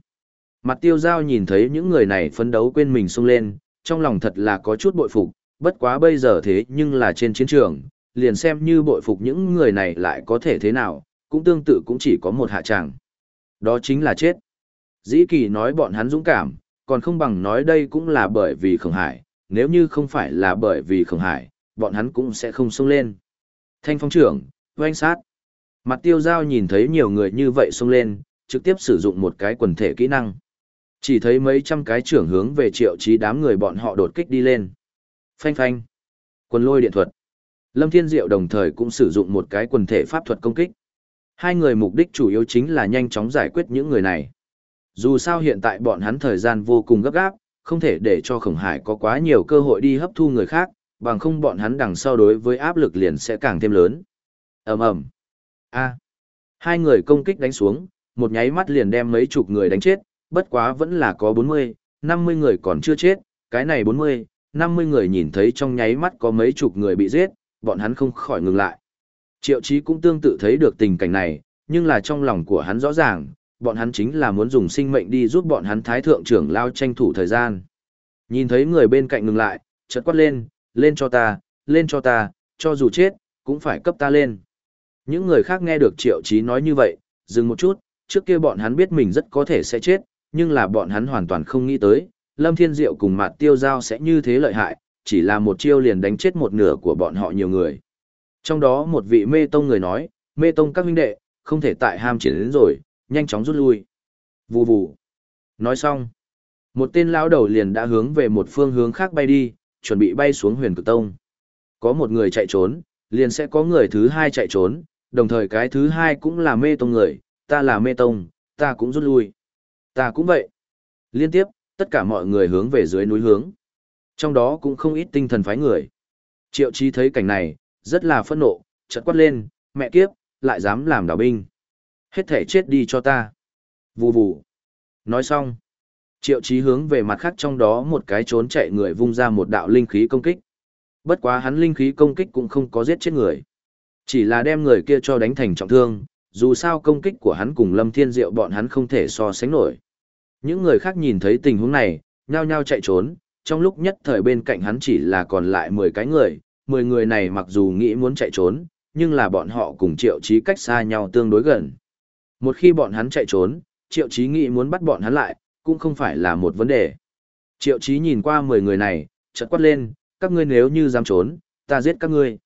Mặt Tiêu Giao nhìn thấy những người này phấn đấu quên mình sung lên, trong lòng thật là có chút bội phục, bất quá bây giờ thế nhưng là trên chiến trường, liền xem như bội phục những người này lại có thể thế nào, cũng tương tự cũng chỉ có một hạ tràng. Đó chính là chết. Dĩ kỳ nói bọn hắn dũng cảm, còn không bằng nói đây cũng là bởi vì khổng hải, nếu như không phải là bởi vì khổng hải, bọn hắn cũng sẽ không sung lên. Thanh phong trưởng, oanh sát. Mặt tiêu giao nhìn thấy nhiều người như vậy xông lên, trực tiếp sử dụng một cái quần thể kỹ năng. Chỉ thấy mấy trăm cái trưởng hướng về triệu trí đám người bọn họ đột kích đi lên. Phanh phanh. Quần lôi điện thuật. Lâm Thiên Diệu đồng thời cũng sử dụng một cái quần thể pháp thuật công kích. Hai người mục đích chủ yếu chính là nhanh chóng giải quyết những người này. Dù sao hiện tại bọn hắn thời gian vô cùng gấp gáp, không thể để cho khổng hải có quá nhiều cơ hội đi hấp thu người khác, bằng không bọn hắn đằng sau đối với áp lực liền sẽ càng thêm lớn. ầm ầm a Hai người công kích đánh xuống, một nháy mắt liền đem mấy chục người đánh chết, bất quá vẫn là có 40, 50 người còn chưa chết, cái này 40, 50 người nhìn thấy trong nháy mắt có mấy chục người bị giết, bọn hắn không khỏi ngừng lại. Triệu Chí cũng tương tự thấy được tình cảnh này, nhưng là trong lòng của hắn rõ ràng, bọn hắn chính là muốn dùng sinh mệnh đi giúp bọn hắn thái thượng trưởng lao tranh thủ thời gian. Nhìn thấy người bên cạnh ngừng lại, chợt quát lên, lên cho ta, lên cho ta, cho dù chết, cũng phải cấp ta lên. Những người khác nghe được Triệu Chí nói như vậy, dừng một chút, trước kia bọn hắn biết mình rất có thể sẽ chết, nhưng là bọn hắn hoàn toàn không nghĩ tới, Lâm Thiên Diệu cùng Mạt Tiêu Giao sẽ như thế lợi hại, chỉ là một chiêu liền đánh chết một nửa của bọn họ nhiều người. Trong đó một vị mê tông người nói, mê tông các huynh đệ, không thể tại ham chiến đến rồi, nhanh chóng rút lui. Vù vù. Nói xong, một tên lão đầu liền đã hướng về một phương hướng khác bay đi, chuẩn bị bay xuống huyền cực tông. Có một người chạy trốn, liền sẽ có người thứ hai chạy trốn, đồng thời cái thứ hai cũng là mê tông người, ta là mê tông, ta cũng rút lui. Ta cũng vậy. Liên tiếp, tất cả mọi người hướng về dưới núi hướng. Trong đó cũng không ít tinh thần phái người. Triệu Chi thấy cảnh này, rất là phẫn nộ, chợt quát lên, mẹ kiếp, lại dám làm đảo binh. Hết thể chết đi cho ta. Vù vù. Nói xong. Triệu Chí hướng về mặt khác trong đó một cái trốn chạy người vung ra một đạo linh khí công kích. Bất quá hắn linh khí công kích cũng không có giết chết người. Chỉ là đem người kia cho đánh thành trọng thương, dù sao công kích của hắn cùng Lâm Thiên Diệu bọn hắn không thể so sánh nổi. Những người khác nhìn thấy tình huống này, nhao nhao chạy trốn, trong lúc nhất thời bên cạnh hắn chỉ là còn lại 10 cái người, 10 người này mặc dù nghĩ muốn chạy trốn, nhưng là bọn họ cùng triệu chí cách xa nhau tương đối gần. Một khi bọn hắn chạy trốn, triệu chí nghĩ muốn bắt bọn hắn lại, cũng không phải là một vấn đề. Triệu chí nhìn qua 10 người này, chợt quát lên, các ngươi nếu như dám trốn, ta giết các ngươi.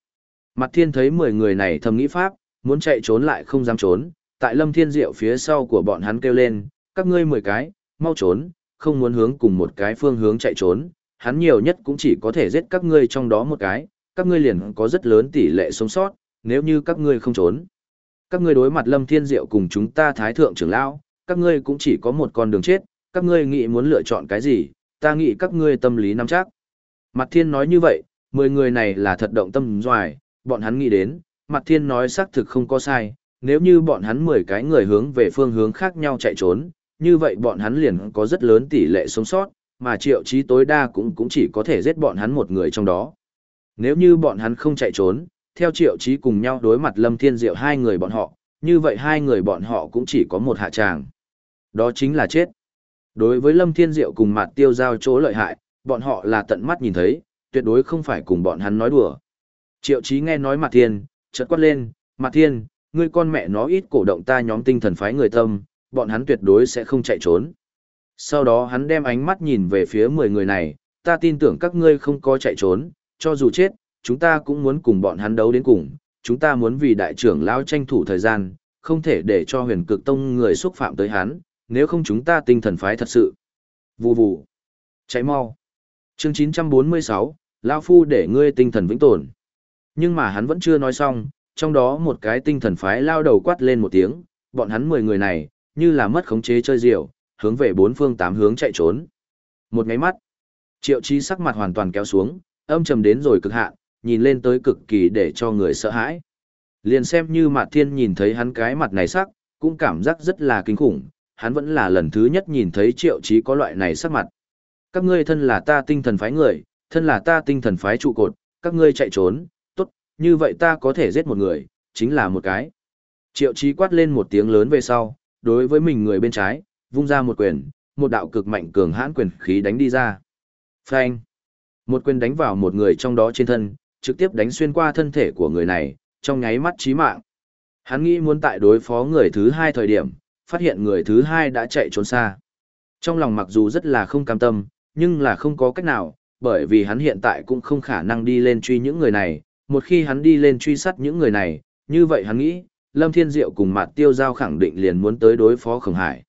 Mặt thiên thấy 10 người này thầm nghĩ pháp, muốn chạy trốn lại không dám trốn, tại lâm thiên diệu phía sau của bọn hắn kêu lên, các ngươi 10 cái, mau trốn, không muốn hướng cùng một cái phương hướng chạy trốn, hắn nhiều nhất cũng chỉ có thể giết các ngươi trong đó một cái, các ngươi liền có rất lớn tỷ lệ sống sót, nếu như các ngươi không trốn. Các ngươi đối mặt Lâm Thiên Diệu cùng chúng ta Thái Thượng trưởng lão, các ngươi cũng chỉ có một con đường chết, các ngươi nghĩ muốn lựa chọn cái gì, ta nghĩ các ngươi tâm lý nắm chắc. Mặt Thiên nói như vậy, mười người này là thật động tâm doài, bọn hắn nghĩ đến, Mặt Thiên nói xác thực không có sai, nếu như bọn hắn mười cái người hướng về phương hướng khác nhau chạy trốn, như vậy bọn hắn liền có rất lớn tỷ lệ sống sót, mà triệu chí tối đa cũng cũng chỉ có thể giết bọn hắn một người trong đó. Nếu như bọn hắn không chạy trốn, theo triệu chí cùng nhau đối mặt Lâm Thiên Diệu hai người bọn họ, như vậy hai người bọn họ cũng chỉ có một hạ tràng. Đó chính là chết. Đối với Lâm Thiên Diệu cùng mặt tiêu giao chỗ lợi hại, bọn họ là tận mắt nhìn thấy, tuyệt đối không phải cùng bọn hắn nói đùa. Triệu chí nghe nói mặt thiên, chợt quát lên, mặt thiên, ngươi con mẹ nó ít cổ động ta nhóm tinh thần phái người tâm, bọn hắn tuyệt đối sẽ không chạy trốn. Sau đó hắn đem ánh mắt nhìn về phía 10 người này, ta tin tưởng các ngươi không có chạy trốn, cho dù chết, chúng ta cũng muốn cùng bọn hắn đấu đến cùng, chúng ta muốn vì đại trưởng lão tranh thủ thời gian, không thể để cho huyền cực tông người xúc phạm tới hắn, nếu không chúng ta tinh thần phái thật sự. Vù vù. Cháy mau. Chương 946, lão Phu để ngươi tinh thần vĩnh tồn. Nhưng mà hắn vẫn chưa nói xong, trong đó một cái tinh thần phái lao đầu quát lên một tiếng, bọn hắn 10 người này, như là mất khống chế chơi diều, hướng về bốn phương tám hướng chạy trốn. Một cái mắt, triệu Chí sắc mặt hoàn toàn kéo xuống, âm trầm đến rồi cực hạn, nhìn lên tới cực kỳ để cho người sợ hãi. Liền xem như Mạc Thiên nhìn thấy hắn cái mặt này sắc, cũng cảm giác rất là kinh khủng, hắn vẫn là lần thứ nhất nhìn thấy triệu Chí có loại này sắc mặt. Các ngươi thân là ta tinh thần phái người, thân là ta tinh thần phái trụ cột, các ngươi chạy trốn, tốt, như vậy ta có thể giết một người, chính là một cái. Triệu Chí quát lên một tiếng lớn về sau, đối với mình người bên trái, vung ra một quyền, một đạo cực mạnh cường hãn quyền khí đánh đi ra. Phanh! Một quyền đánh vào một người trong đó trên thân, trực tiếp đánh xuyên qua thân thể của người này, trong nháy mắt chí mạng. Hắn nghĩ muốn tại đối phó người thứ hai thời điểm, phát hiện người thứ hai đã chạy trốn xa. Trong lòng mặc dù rất là không cam tâm, nhưng là không có cách nào, bởi vì hắn hiện tại cũng không khả năng đi lên truy những người này, một khi hắn đi lên truy sát những người này, như vậy hắn nghĩ, Lâm Thiên Diệu cùng Mạt Tiêu Giao khẳng định liền muốn tới đối phó Khổng Hải.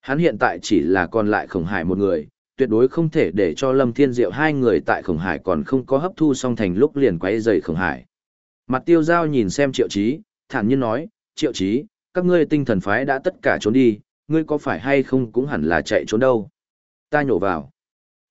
Hắn hiện tại chỉ là còn lại Khổng Hải một người, tuyệt đối không thể để cho Lâm Thiên Diệu hai người tại Khổng Hải còn không có hấp thu xong thành lúc liền quay dày Khổng Hải. Mặt tiêu giao nhìn xem triệu chí, thản nhiên nói, triệu chí, các ngươi tinh thần phái đã tất cả trốn đi, ngươi có phải hay không cũng hẳn là chạy trốn đâu. Ta nhổ vào.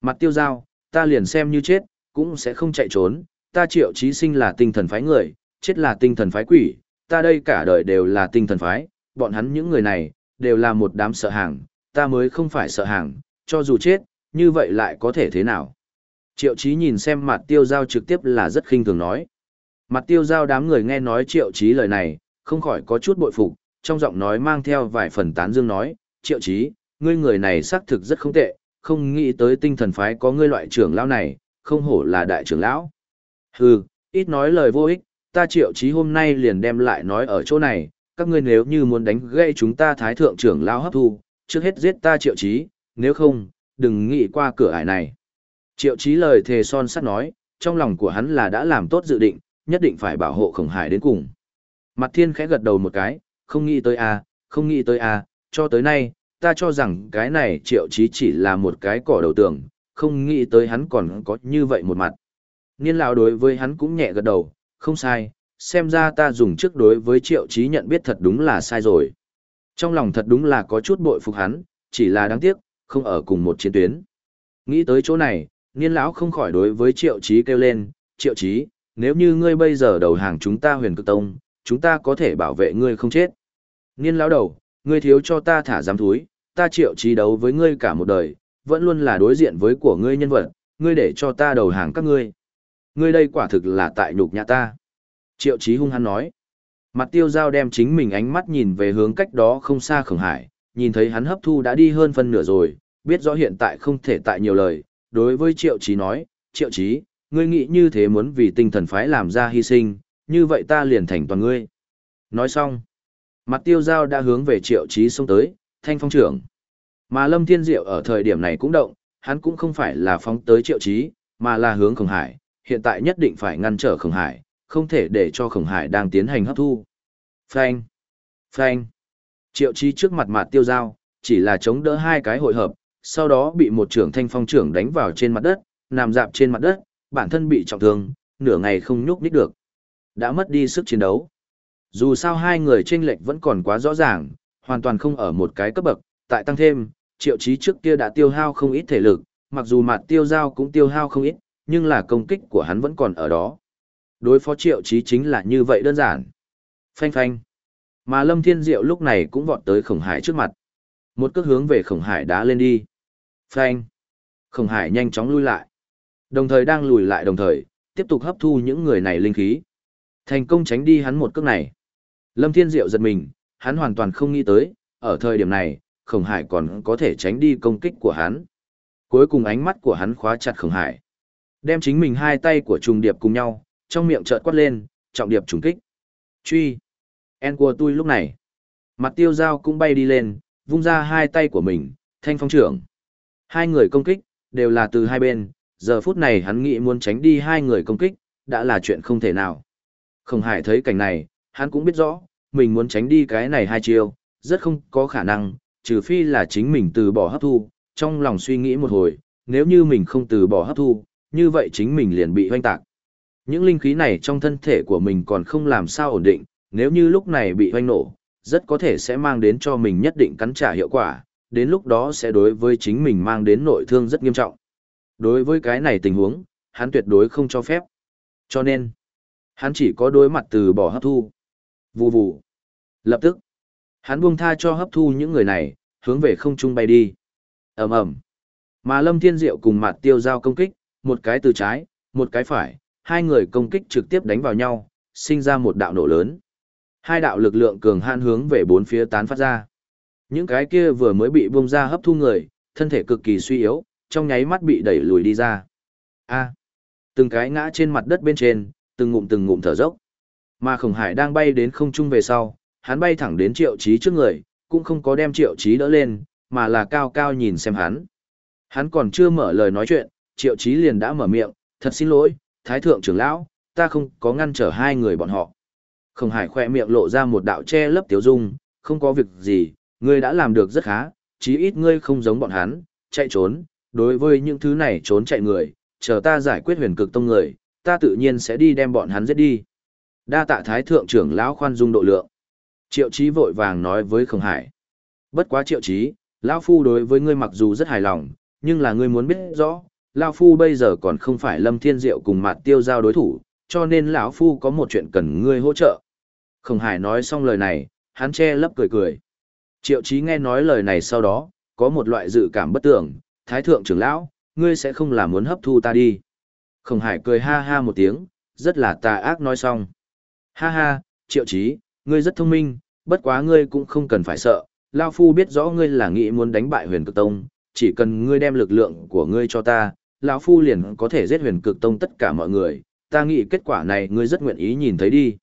Mặt tiêu giao, ta liền xem như chết, cũng sẽ không chạy trốn, ta triệu chí sinh là tinh thần phái người, chết là tinh thần phái quỷ, ta đây cả đời đều là tinh thần phái, bọn hắn những người này, đều là một đám sợ hàng, ta mới không phải sợ hàng, cho dù chết, như vậy lại có thể thế nào? Triệu Chí nhìn xem mặt tiêu giao trực tiếp là rất khinh thường nói. Mặt tiêu giao đám người nghe nói triệu Chí lời này, không khỏi có chút bội phục, trong giọng nói mang theo vài phần tán dương nói, triệu Chí, ngươi người này xác thực rất không tệ, không nghĩ tới tinh thần phái có ngươi loại trưởng lão này, không hổ là đại trưởng lão. Hừ, ít nói lời vô ích, ta triệu Chí hôm nay liền đem lại nói ở chỗ này, các ngươi nếu như muốn đánh gây chúng ta thái thượng trưởng lao hấp thu, trước hết giết ta triệu Chí, nếu không, đừng nghĩ qua cửa ải này. Triệu chí lời thề son sắt nói, trong lòng của hắn là đã làm tốt dự định, nhất định phải bảo hộ khổng hải đến cùng. Mặt thiên khẽ gật đầu một cái, không nghĩ tới à, không nghĩ tới à, cho tới nay, ta cho rằng cái này triệu chí chỉ là một cái cỏ đầu tường, không nghĩ tới hắn còn có như vậy một mặt. Niên lão đối với hắn cũng nhẹ gật đầu, không sai, xem ra ta dùng trước đối với triệu trí nhận biết thật đúng là sai rồi. Trong lòng thật đúng là có chút bội phục hắn, chỉ là đáng tiếc, không ở cùng một chiến tuyến. Nghĩ tới chỗ này, niên lão không khỏi đối với triệu trí kêu lên, triệu trí, nếu như ngươi bây giờ đầu hàng chúng ta huyền cực tông, chúng ta có thể bảo vệ ngươi không chết. Niên lão đầu, ngươi thiếu cho ta thả giám thúi, ta triệu trí đấu với ngươi cả một đời, vẫn luôn là đối diện với của ngươi nhân vật, ngươi để cho ta đầu hàng các ngươi. Ngươi đây quả thực là tại nhục nhã ta. Triệu chí hung hăng nói. Mặt tiêu giao đem chính mình ánh mắt nhìn về hướng cách đó không xa khổng hải, nhìn thấy hắn hấp thu đã đi hơn phân nửa rồi, biết rõ hiện tại không thể tại nhiều lời, đối với triệu Chí nói, triệu Chí, ngươi nghĩ như thế muốn vì tinh thần phái làm ra hy sinh, như vậy ta liền thành toàn ngươi. Nói xong, mặt tiêu giao đã hướng về triệu Chí xông tới, thanh phong trưởng. Mà Lâm Thiên Diệu ở thời điểm này cũng động, hắn cũng không phải là phóng tới triệu Chí, mà là hướng khổng hải, hiện tại nhất định phải ngăn trở khổng hải, không thể để cho khổng hải đang tiến hành hấp thu. Phanh! Phanh! Triệu Chí trước mặt mặt tiêu giao, chỉ là chống đỡ hai cái hội hợp, sau đó bị một trưởng thanh phong trưởng đánh vào trên mặt đất, nằm dạp trên mặt đất, bản thân bị trọng thương, nửa ngày không nhúc nhích được. Đã mất đi sức chiến đấu. Dù sao hai người chênh lệch vẫn còn quá rõ ràng, hoàn toàn không ở một cái cấp bậc, tại tăng thêm, triệu chí trước kia đã tiêu hao không ít thể lực, mặc dù mặt tiêu giao cũng tiêu hao không ít, nhưng là công kích của hắn vẫn còn ở đó. Đối phó triệu chí chính là như vậy đơn giản. Phanh phanh. Mà Lâm Thiên Diệu lúc này cũng vọt tới Khổng Hải trước mặt. Một cước hướng về Khổng Hải đá lên đi. Phanh. Khổng Hải nhanh chóng lui lại. Đồng thời đang lùi lại đồng thời, tiếp tục hấp thu những người này linh khí. Thành công tránh đi hắn một cước này. Lâm Thiên Diệu giật mình, hắn hoàn toàn không nghĩ tới, ở thời điểm này, Khổng Hải còn có thể tránh đi công kích của hắn. Cuối cùng ánh mắt của hắn khóa chặt Khổng Hải. Đem chính mình hai tay của trùng điệp cùng nhau, trong miệng chợt quát lên, trọng điệp trùng kích. Truy. En của tôi lúc này. Mặt tiêu dao cũng bay đi lên, vung ra hai tay của mình, thanh phong trưởng. Hai người công kích, đều là từ hai bên, giờ phút này hắn nghĩ muốn tránh đi hai người công kích, đã là chuyện không thể nào. Không Hải thấy cảnh này, hắn cũng biết rõ, mình muốn tránh đi cái này hai chiêu, rất không có khả năng, trừ phi là chính mình từ bỏ hấp thu, trong lòng suy nghĩ một hồi, nếu như mình không từ bỏ hấp thu, như vậy chính mình liền bị hoanh tạc. Những linh khí này trong thân thể của mình còn không làm sao ổn định, nếu như lúc này bị hoanh nổ, rất có thể sẽ mang đến cho mình nhất định cắn trả hiệu quả, đến lúc đó sẽ đối với chính mình mang đến nội thương rất nghiêm trọng. Đối với cái này tình huống, hắn tuyệt đối không cho phép. Cho nên, hắn chỉ có đối mặt từ bỏ hấp thu. Vù vù. Lập tức, hắn buông tha cho hấp thu những người này, hướng về không trung bay đi. ầm ầm Mà Lâm Thiên Diệu cùng mặt tiêu giao công kích, một cái từ trái, một cái phải, hai người công kích trực tiếp đánh vào nhau, sinh ra một đạo nổ lớn. Hai đạo lực lượng cường hạn hướng về bốn phía tán phát ra. Những cái kia vừa mới bị bung ra hấp thu người, thân thể cực kỳ suy yếu, trong nháy mắt bị đẩy lùi đi ra. A. từng cái ngã trên mặt đất bên trên, từng ngụm từng ngụm thở dốc. Mà Khổng Hải đang bay đến không trung về sau, hắn bay thẳng đến Triệu Chí trước người, cũng không có đem Triệu Chí đỡ lên, mà là cao cao nhìn xem hắn. Hắn còn chưa mở lời nói chuyện, Triệu Chí liền đã mở miệng, "Thật xin lỗi, Thái thượng trưởng lão, ta không có ngăn trở hai người bọn họ." Khổng Hải khoe miệng lộ ra một đạo che lấp tiếu dung, "Không có việc gì, ngươi đã làm được rất khá, chí ít ngươi không giống bọn hắn, chạy trốn, đối với những thứ này trốn chạy người, chờ ta giải quyết huyền cực tông người, ta tự nhiên sẽ đi đem bọn hắn giết đi. Đa tạ thái thượng trưởng lão khoan dung độ lượng. Triệu chí vội vàng nói với Khổng Hải. Bất quá triệu chí, lão phu đối với ngươi mặc dù rất hài lòng, nhưng là ngươi muốn biết rõ, lão phu bây giờ còn không phải lâm thiên diệu cùng mặt tiêu giao đối thủ, cho nên lão phu có một chuyện cần ngươi hỗ trợ. Khổng Hải nói xong lời này, hắn che lấp cười cười. Triệu chí nghe nói lời này sau đó, có một loại dự cảm bất tưởng, thái thượng trưởng lão, ngươi sẽ không là muốn hấp thu ta đi. Khổng hải cười ha ha một tiếng, rất là tà ác nói xong. Ha ha, triệu chí, ngươi rất thông minh, bất quá ngươi cũng không cần phải sợ, Lao Phu biết rõ ngươi là nghĩ muốn đánh bại huyền cực tông, chỉ cần ngươi đem lực lượng của ngươi cho ta, lão Phu liền có thể giết huyền cực tông tất cả mọi người, ta nghĩ kết quả này ngươi rất nguyện ý nhìn thấy đi.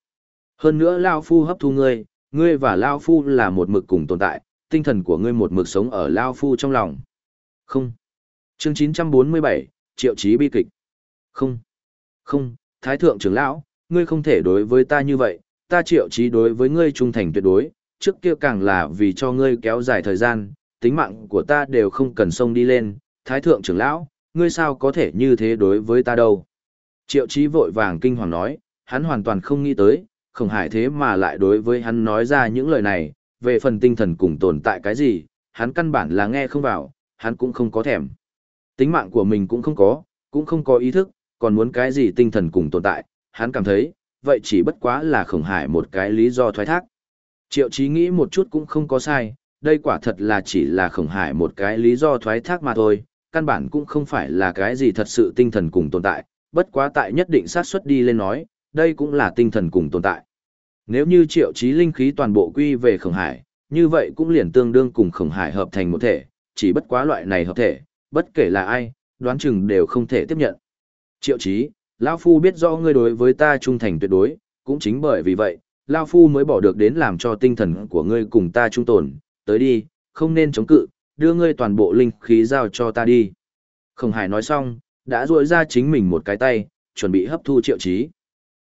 Hơn nữa Lao Phu hấp thu ngươi, ngươi và Lao Phu là một mực cùng tồn tại, tinh thần của ngươi một mực sống ở Lao Phu trong lòng. Không. Chương 947, Triệu Chí bi kịch. Không. Không, Thái Thượng trưởng lão, ngươi không thể đối với ta như vậy, ta Triệu Chí đối với ngươi trung thành tuyệt đối, trước kia càng là vì cho ngươi kéo dài thời gian, tính mạng của ta đều không cần xông đi lên, Thái Thượng trưởng lão, ngươi sao có thể như thế đối với ta đâu. Triệu Chí vội vàng kinh hoàng nói, hắn hoàn toàn không nghĩ tới, không hải thế mà lại đối với hắn nói ra những lời này, về phần tinh thần cùng tồn tại cái gì, hắn căn bản là nghe không vào, hắn cũng không có thèm. Tính mạng của mình cũng không có, cũng không có ý thức, còn muốn cái gì tinh thần cùng tồn tại, hắn cảm thấy, vậy chỉ bất quá là khổng hải một cái lý do thoái thác. Triệu chí nghĩ một chút cũng không có sai, đây quả thật là chỉ là khổng hải một cái lý do thoái thác mà thôi, căn bản cũng không phải là cái gì thật sự tinh thần cùng tồn tại, bất quá tại nhất định sát xuất đi lên nói, đây cũng là tinh thần cùng tồn tại. Nếu như triệu chí linh khí toàn bộ quy về khổng hải, như vậy cũng liền tương đương cùng khổng hải hợp thành một thể, chỉ bất quá loại này hợp thể, bất kể là ai, đoán chừng đều không thể tiếp nhận. Triệu chí, Lao Phu biết rõ ngươi đối với ta trung thành tuyệt đối, cũng chính bởi vì vậy, Lao Phu mới bỏ được đến làm cho tinh thần của ngươi cùng ta trung tồn, tới đi, không nên chống cự, đưa ngươi toàn bộ linh khí giao cho ta đi. Khổng Hải nói xong, đã duỗi ra chính mình một cái tay, chuẩn bị hấp thu triệu chí.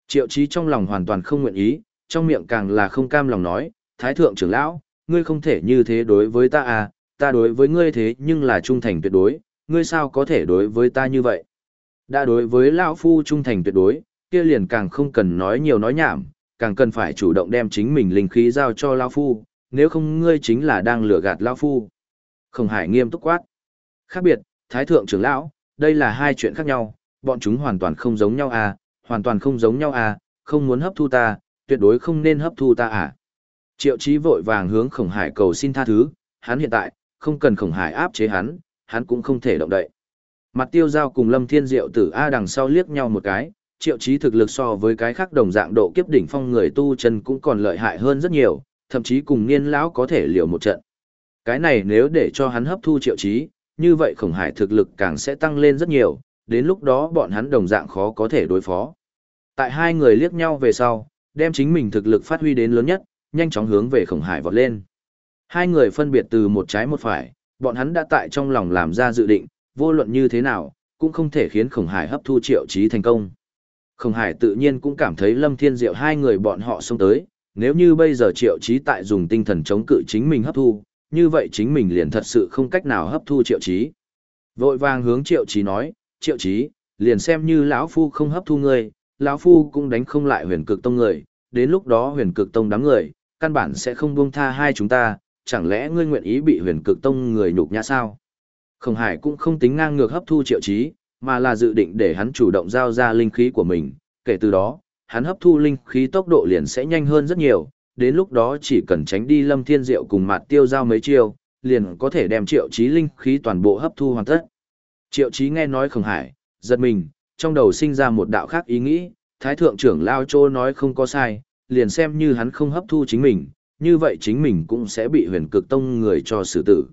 Triệu chí trong lòng hoàn toàn không nguyện ý, trong miệng càng là không cam lòng nói, Thái Thượng trưởng lão, ngươi không thể như thế đối với ta à, ta đối với ngươi thế nhưng là trung thành tuyệt đối, ngươi sao có thể đối với ta như vậy? Đã đối với lão phu trung thành tuyệt đối, kia liền càng không cần nói nhiều nói nhảm, càng cần phải chủ động đem chính mình linh khí giao cho lão phu, nếu không ngươi chính là đang lừa gạt lão phu. Khổng Hải nghiêm túc quát. Khác biệt, Thái thượng trưởng lão, đây là hai chuyện khác nhau, bọn chúng hoàn toàn không giống nhau à, hoàn toàn không giống nhau à, không muốn hấp thu ta, tuyệt đối không nên hấp thu ta à. Triệu Chí vội vàng hướng Khổng Hải cầu xin tha thứ, hắn hiện tại, không cần khổng hải áp chế hắn, hắn cũng không thể động đậy. Mặt tiêu giao cùng lâm thiên diệu tử A đằng sau liếc nhau một cái, triệu chí thực lực so với cái khác đồng dạng độ kiếp đỉnh phong người tu chân cũng còn lợi hại hơn rất nhiều, thậm chí cùng niên lão có thể liều một trận. Cái này nếu để cho hắn hấp thu triệu chí, như vậy khổng hải thực lực càng sẽ tăng lên rất nhiều, đến lúc đó bọn hắn đồng dạng khó có thể đối phó. Tại hai người liếc nhau về sau, đem chính mình thực lực phát huy đến lớn nhất, nhanh chóng hướng về khổng hải vọt lên. Hai người phân biệt từ một trái một phải, bọn hắn đã tại trong lòng làm ra dự định, vô luận như thế nào, cũng không thể khiến khổng hải hấp thu triệu chí thành công. Khổng hải tự nhiên cũng cảm thấy lâm thiên diệu hai người bọn họ xông tới, nếu như bây giờ triệu chí tại dùng tinh thần chống cự chính mình hấp thu, như vậy chính mình liền thật sự không cách nào hấp thu triệu chí. Vội vàng hướng triệu chí nói, triệu chí, liền xem như lão phu không hấp thu ngươi, lão phu cũng đánh không lại huyền cực tông người, đến lúc đó huyền cực tông đám người, căn bản sẽ không buông tha hai chúng ta, chẳng lẽ ngươi nguyện ý bị huyền cực tông người nhục nhã sao? Khổng Hải cũng không tính ngang ngược hấp thu triệu chí, mà là dự định để hắn chủ động giao ra linh khí của mình, kể từ đó, hắn hấp thu linh khí tốc độ liền sẽ nhanh hơn rất nhiều, đến lúc đó chỉ cần tránh đi Lâm Thiên Diệu cùng mặt tiêu giao mấy chiêu, liền có thể đem triệu chí linh khí toàn bộ hấp thu hoàn tất. Triệu chí nghe nói Khổng Hải, giật mình, trong đầu sinh ra một đạo khác ý nghĩ, Thái Thượng trưởng Lao Chô nói không có sai, liền xem như hắn không hấp thu chính mình, như vậy chính mình cũng sẽ bị huyền cực tông người cho xử tử.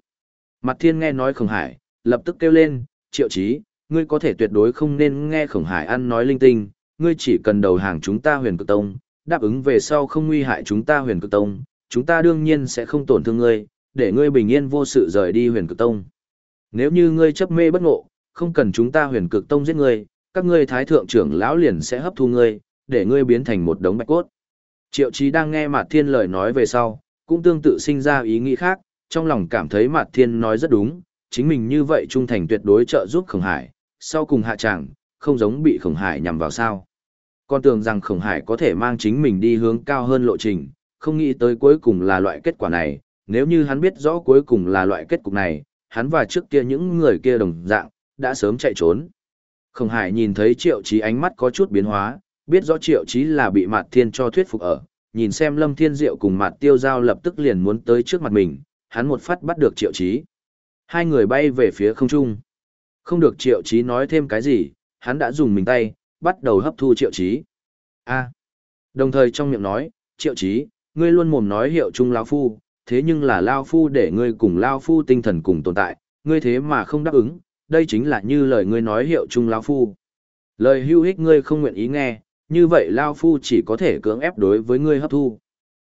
Mặt thiên nghe nói khổng hải, lập tức kêu lên, triệu chí, ngươi có thể tuyệt đối không nên nghe khổng hải ăn nói linh tinh, ngươi chỉ cần đầu hàng chúng ta huyền cực tông, đáp ứng về sau không nguy hại chúng ta huyền cực tông, chúng ta đương nhiên sẽ không tổn thương ngươi, để ngươi bình yên vô sự rời đi huyền cực tông. Nếu như ngươi chấp mê bất ngộ, không cần chúng ta huyền cực tông giết ngươi, các ngươi thái thượng trưởng lão liền sẽ hấp thu ngươi, để ngươi biến thành một đống bạch cốt. Triệu Chí đang nghe Mạt Thiên lời nói về sau, cũng tương tự sinh ra ý nghĩ khác, trong lòng cảm thấy Mạt Thiên nói rất đúng, chính mình như vậy trung thành tuyệt đối trợ giúp Khổng Hải, sau cùng hạ tràng, không giống bị Khổng Hải nhằm vào sao. Con tưởng rằng Khổng Hải có thể mang chính mình đi hướng cao hơn lộ trình, không nghĩ tới cuối cùng là loại kết quả này, nếu như hắn biết rõ cuối cùng là loại kết cục này, hắn và trước kia những người kia đồng dạng, đã sớm chạy trốn. Khổng Hải nhìn thấy Triệu Chí ánh mắt có chút biến hóa, biết rõ triệu chí là bị mạt thiên cho thuyết phục ở, nhìn xem lâm thiên diệu cùng mạt tiêu giao lập tức liền muốn tới trước mặt mình, hắn một phát bắt được triệu chí. Hai người bay về phía không trung. Không được triệu chí nói thêm cái gì, hắn đã dùng mình tay, bắt đầu hấp thu triệu chí. A. Đồng thời trong miệng nói, triệu chí, ngươi luôn mồm nói hiệu trung lao phu, thế nhưng là lao phu để ngươi cùng lao phu tinh thần cùng tồn tại, ngươi thế mà không đáp ứng, đây chính là như lời ngươi nói hiệu trung lao phu. Lời hưu hích ngươi không nguyện ý nghe, như vậy Lao Phu chỉ có thể cưỡng ép đối với ngươi hấp thu.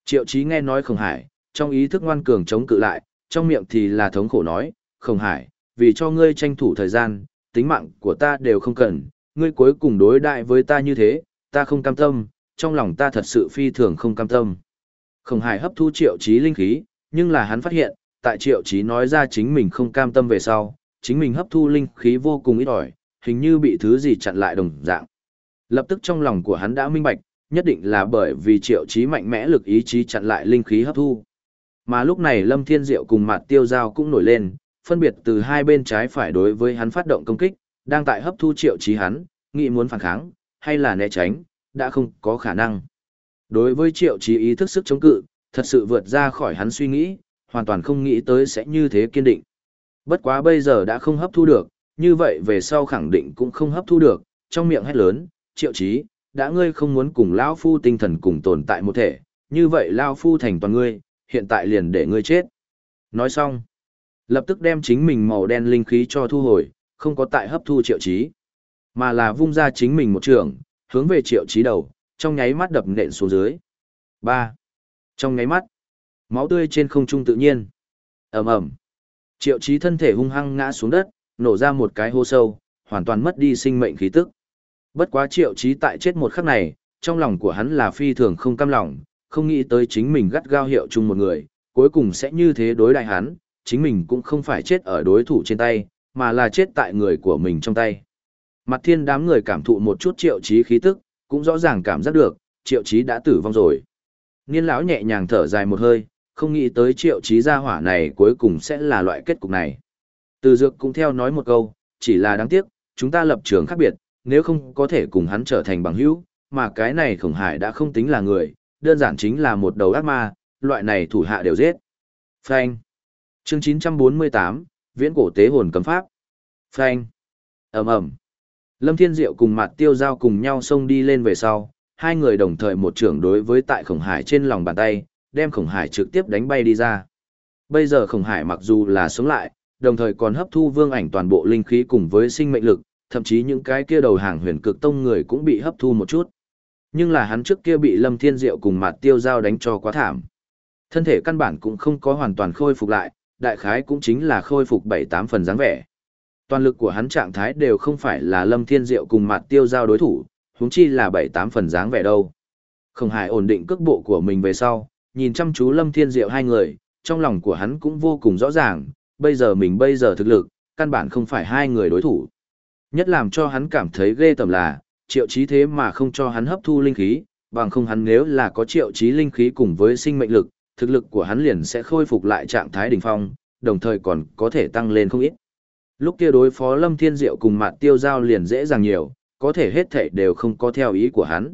Triệu Chí nghe nói Khổng Hải, trong ý thức ngoan cường chống cự lại, trong miệng thì là thống khổ nói, Khổng Hải, vì cho ngươi tranh thủ thời gian, tính mạng của ta đều không cần, ngươi cuối cùng đối đại với ta như thế, ta không cam tâm, trong lòng ta thật sự phi thường không cam tâm. Khổng Hải hấp thu Triệu Chí linh khí, nhưng là hắn phát hiện, tại Triệu Chí nói ra chính mình không cam tâm về sau, chính mình hấp thu linh khí vô cùng ít ỏi, hình như bị thứ gì chặn lại đồng dạng. Lập tức trong lòng của hắn đã minh bạch, nhất định là bởi vì triệu chí mạnh mẽ lực ý chí chặn lại linh khí hấp thu. Mà lúc này Lâm Thiên Diệu cùng Mạt tiêu giao cũng nổi lên, phân biệt từ hai bên trái phải đối với hắn phát động công kích, đang tại hấp thu triệu chí hắn, nghĩ muốn phản kháng, hay là né tránh, đã không có khả năng. Đối với triệu chí ý thức sức chống cự, thật sự vượt ra khỏi hắn suy nghĩ, hoàn toàn không nghĩ tới sẽ như thế kiên định. Bất quá bây giờ đã không hấp thu được, như vậy về sau khẳng định cũng không hấp thu được, trong miệng hét lớn, triệu chí, đã ngươi không muốn cùng lão phu tinh thần cùng tồn tại một thể, như vậy lão phu thành toàn ngươi, hiện tại liền để ngươi chết. Nói xong, lập tức đem chính mình màu đen linh khí cho thu hồi, không có tại hấp thu triệu chí, mà là vung ra chính mình một trường, hướng về triệu chí đầu, trong nháy mắt đập nện xuống dưới. ba, Trong nháy mắt, máu tươi trên không trung tự nhiên. ầm ầm, Triệu chí thân thể hung hăng ngã xuống đất, nổ ra một cái hô sâu, hoàn toàn mất đi sinh mệnh khí tức. Bất quá triệu trí tại chết một khắc này, trong lòng của hắn là phi thường không cam lòng, không nghĩ tới chính mình gắt gao hiệu chung một người, cuối cùng sẽ như thế đối đại hắn, chính mình cũng không phải chết ở đối thủ trên tay, mà là chết tại người của mình trong tay. Mặt thiên đám người cảm thụ một chút triệu trí khí tức, cũng rõ ràng cảm giác được, triệu trí đã tử vong rồi. Niên lão nhẹ nhàng thở dài một hơi, không nghĩ tới triệu trí gia hỏa này cuối cùng sẽ là loại kết cục này. Từ dược cũng theo nói một câu, chỉ là đáng tiếc, chúng ta lập trường khác biệt, nếu không có thể cùng hắn trở thành bằng hữu, mà cái này khổng hải đã không tính là người, đơn giản chính là một đầu ác ma, loại này thủ hạ đều giết. Frank. Chương 948, Viễn cổ tế hồn cấm pháp. Phanh. Ầm ầm. Lâm Thiên Diệu cùng Mạt tiêu giao cùng nhau xông đi lên về sau, hai người đồng thời một trưởng đối với tại khổng hải trên lòng bàn tay, đem khổng hải trực tiếp đánh bay đi ra. Bây giờ khổng hải mặc dù là sống lại, đồng thời còn hấp thu vương ảnh toàn bộ linh khí cùng với sinh mệnh lực, thậm chí những cái kia đầu hàng huyền cực tông người cũng bị hấp thu một chút. Nhưng là hắn trước kia bị Lâm Thiên Diệu cùng Mạt tiêu giao đánh cho quá thảm. Thân thể căn bản cũng không có hoàn toàn khôi phục lại, đại khái cũng chính là khôi phục 7-8 phần dáng vẻ. Toàn lực của hắn trạng thái đều không phải là Lâm Thiên Diệu cùng mặt tiêu giao đối thủ, huống chi là 7-8 phần dáng vẻ đâu. Không Hải ổn định cước bộ của mình về sau, nhìn chăm chú Lâm Thiên Diệu hai người, trong lòng của hắn cũng vô cùng rõ ràng, bây giờ mình bây giờ thực lực, căn bản không phải hai người đối thủ. Nhất làm cho hắn cảm thấy ghê tởm là, triệu chí thế mà không cho hắn hấp thu linh khí, bằng không hắn nếu là có triệu chí linh khí cùng với sinh mệnh lực, thực lực của hắn liền sẽ khôi phục lại trạng thái đỉnh phong, đồng thời còn có thể tăng lên không ít. Lúc kia đối phó Lâm Thiên Diệu cùng Mạt Tiêu Giao liền dễ dàng nhiều, có thể hết thảy đều không có theo ý của hắn.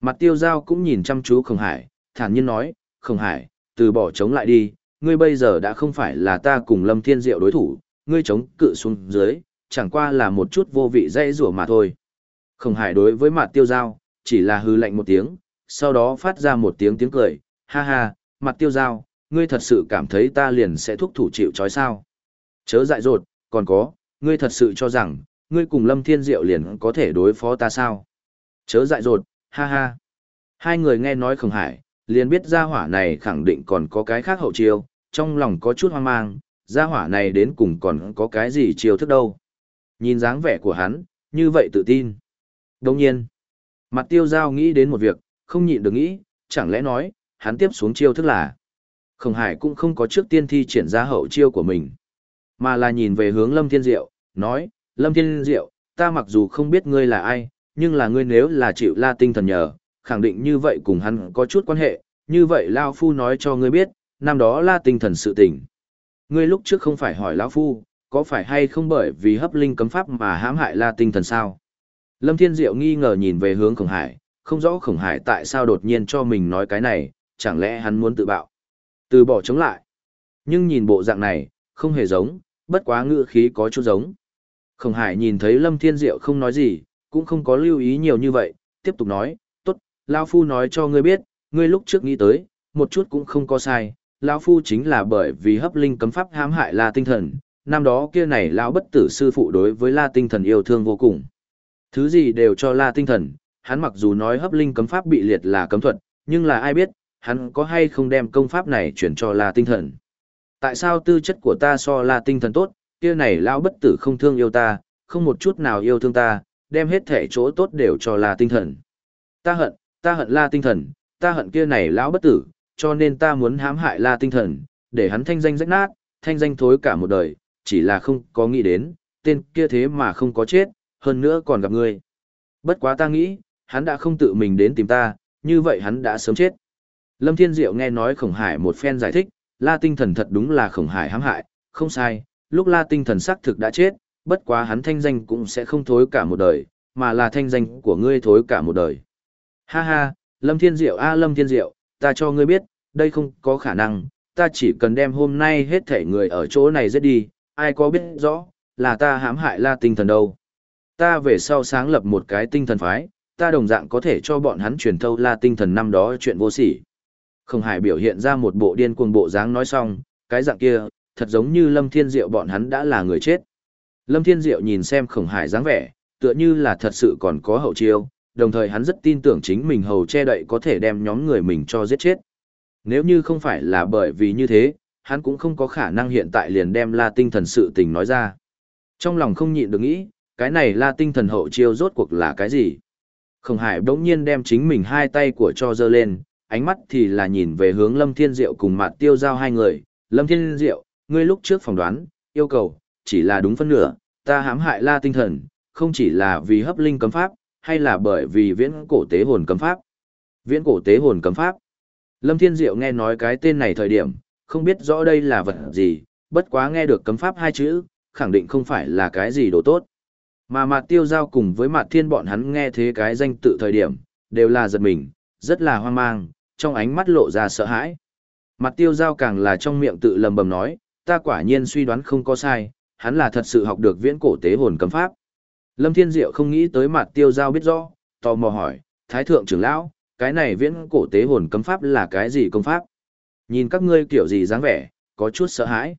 Mặt Tiêu Giao cũng nhìn chăm chú Khổng Hải, thản nhiên nói, Khổng Hải, từ bỏ chống lại đi, ngươi bây giờ đã không phải là ta cùng Lâm Thiên Diệu đối thủ, ngươi chống cự xuống dưới, chẳng qua là một chút vô vị dây rủa mà thôi. Khổng Hải đối với Mạt Tiêu Giao, chỉ là hư lạnh một tiếng, sau đó phát ra một tiếng tiếng cười, ha ha, Mặt Tiêu Giao, ngươi thật sự cảm thấy ta liền sẽ thúc thủ chịu trói sao. Chớ dại dột, còn có, ngươi thật sự cho rằng, ngươi cùng Lâm Thiên Diệu liền có thể đối phó ta sao? Chớ dại dột, ha ha. Hai người nghe nói Khổng Hải, liền biết gia hỏa này khẳng định còn có cái khác hậu chiêu, trong lòng có chút hoang mang, gia hỏa này đến cùng còn có cái gì chiêu thức đâu. Nhìn dáng vẻ của hắn, như vậy tự tin. Đồng nhiên, mặt tiêu giao nghĩ đến một việc, không nhịn được nghĩ, chẳng lẽ nói, hắn tiếp xuống chiêu thức là. Khổng Hải cũng không có trước tiên thi triển ra hậu chiêu của mình, mà là nhìn về hướng Lâm Thiên Diệu, nói, Lâm Thiên Diệu, ta mặc dù không biết ngươi là ai, nhưng là ngươi nếu là chịu la tinh thần nhờ, khẳng định như vậy cùng hắn có chút quan hệ, như vậy Lao Phu nói cho ngươi biết, năm đó la tinh thần sự tình. Ngươi lúc trước không phải hỏi lão Phu, có phải hay không bởi vì hấp linh cấm pháp mà hãm hại la tinh thần sao? Lâm Thiên Diệu nghi ngờ nhìn về hướng Khổng Hải, không rõ Khổng Hải tại sao đột nhiên cho mình nói cái này, chẳng lẽ hắn muốn tự bạo? Từ bỏ chống lại. Nhưng nhìn bộ dạng này, không hề giống, bất quá ngữ khí có chút giống. Khổng Hải nhìn thấy Lâm Thiên Diệu không nói gì, cũng không có lưu ý nhiều như vậy, tiếp tục nói, tốt, Lao Phu nói cho ngươi biết, ngươi lúc trước nghĩ tới, một chút cũng không có sai, Lao Phu chính là bởi vì hấp linh cấm pháp hãm hại La Tinh Thần, năm đó kia này Lão bất tử sư phụ đối với La Tinh Thần yêu thương vô cùng. Thứ gì đều cho La Tinh Thần, hắn mặc dù nói hấp linh cấm pháp bị liệt là cấm thuật, nhưng là ai biết, hắn có hay không đem công pháp này chuyển cho La Tinh Thần. Tại sao tư chất của ta so La Tinh Thần tốt, kia này Lão bất tử không thương yêu ta, không một chút nào yêu thương ta, đem hết thể chỗ tốt đều cho La Tinh Thần. Ta hận, ta hận La Tinh Thần, ta hận kia này Lão bất tử, cho nên ta muốn hãm hại La Tinh Thần, để hắn thanh danh rách nát, thanh danh thối cả một đời, chỉ là không có nghĩ đến, tên kia thế mà không có chết, hơn nữa còn gặp ngươi. Bất quá ta nghĩ, hắn đã không tự mình đến tìm ta, như vậy hắn đã sớm chết. Lâm Thiên Diệu nghe nói Khổng Hải một phen giải thích, La Tinh Thần thật đúng là Khổng Hải hãm hại, không sai, lúc La Tinh Thần xác thực đã chết, bất quá hắn thanh danh cũng sẽ không thối cả một đời, mà là thanh danh của ngươi thối cả một đời. Ha ha, Lâm Thiên Diệu a Lâm Thiên Diệu, ta cho ngươi biết, đây không có khả năng, ta chỉ cần đem hôm nay hết thể người ở chỗ này giết đi, ai có biết rõ, là ta hãm hại La Tinh Thần đâu. Ta về sau sáng lập một cái tinh thần phái, ta đồng dạng có thể cho bọn hắn truyền thâu La Tinh Thần năm đó chuyện vô sỉ. Không Hải biểu hiện ra một bộ điên cuồng bộ dáng nói xong, cái dạng kia, thật giống như Lâm Thiên Diệu bọn hắn đã là người chết. Lâm Thiên Diệu nhìn xem Khổng Hải dáng vẻ, tựa như là thật sự còn có hậu chiêu, đồng thời hắn rất tin tưởng chính mình hầu che đậy có thể đem nhóm người mình cho giết chết. Nếu như không phải là bởi vì như thế, hắn cũng không có khả năng hiện tại liền đem la tinh thần sự tình nói ra. Trong lòng không nhịn được nghĩ, cái này la tinh thần hậu chiêu rốt cuộc là cái gì? Khổng Hải bỗng nhiên đem chính mình hai tay của cho dơ lên, ánh mắt thì là nhìn về hướng Lâm Thiên Diệu cùng Mạt tiêu giao hai người. Lâm Thiên Diệu, ngươi lúc trước phỏng đoán, yêu cầu, chỉ là đúng phân nửa, ta hãm hại la tinh thần, không chỉ là vì hấp linh cấm pháp, hay là bởi vì viễn cổ tế hồn cấm pháp. Viễn cổ tế hồn cấm pháp. Lâm Thiên Diệu nghe nói cái tên này thời điểm, không biết rõ đây là vật gì, bất quá nghe được cấm pháp hai chữ, khẳng định không phải là cái gì đồ tốt. Mà mặt tiêu giao cùng với mặt thiên bọn hắn nghe thế cái danh tự thời điểm, đều là giật mình, rất là hoang mang, trong ánh mắt lộ ra sợ hãi. Mặt tiêu giao càng là trong miệng tự lầm bầm nói, ta quả nhiên suy đoán không có sai, hắn là thật sự học được viễn cổ tế hồn cấm pháp. Lâm Thiên Diệu không nghĩ tới mặt tiêu giao biết rõ, tò mò hỏi, Thái Thượng trưởng lão, cái này viễn cổ tế hồn cấm pháp là cái gì công pháp? Nhìn các ngươi kiểu gì dáng vẻ, có chút sợ hãi.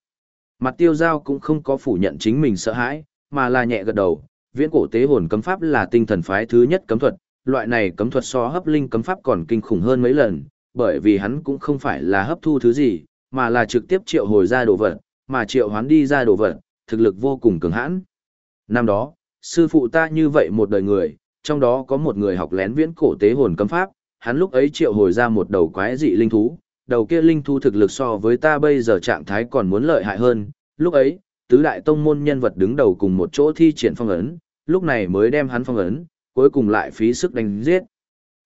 Mặt tiêu giao cũng không có phủ nhận chính mình sợ hãi, mà là nhẹ gật đầu, viễn cổ tế hồn cấm pháp là tinh thần phái thứ nhất cấm thuật, loại này cấm thuật so hấp linh cấm pháp còn kinh khủng hơn mấy lần, bởi vì hắn cũng không phải là hấp thu thứ gì, mà là trực tiếp triệu hồi ra đồ vật, mà triệu hoán đi ra đồ vật, thực lực vô cùng cường hãn. Năm đó, sư phụ ta như vậy một đời người, trong đó có một người học lén viễn cổ tế hồn cấm pháp, hắn lúc ấy triệu hồi ra một đầu quái dị linh thú, đầu kia linh thú thực lực so với ta bây giờ trạng thái còn muốn lợi hại hơn, lúc ấy, tứ đại tông môn nhân vật đứng đầu cùng một chỗ thi triển phong ấn, lúc này mới đem hắn phong ấn, cuối cùng lại phí sức đánh giết.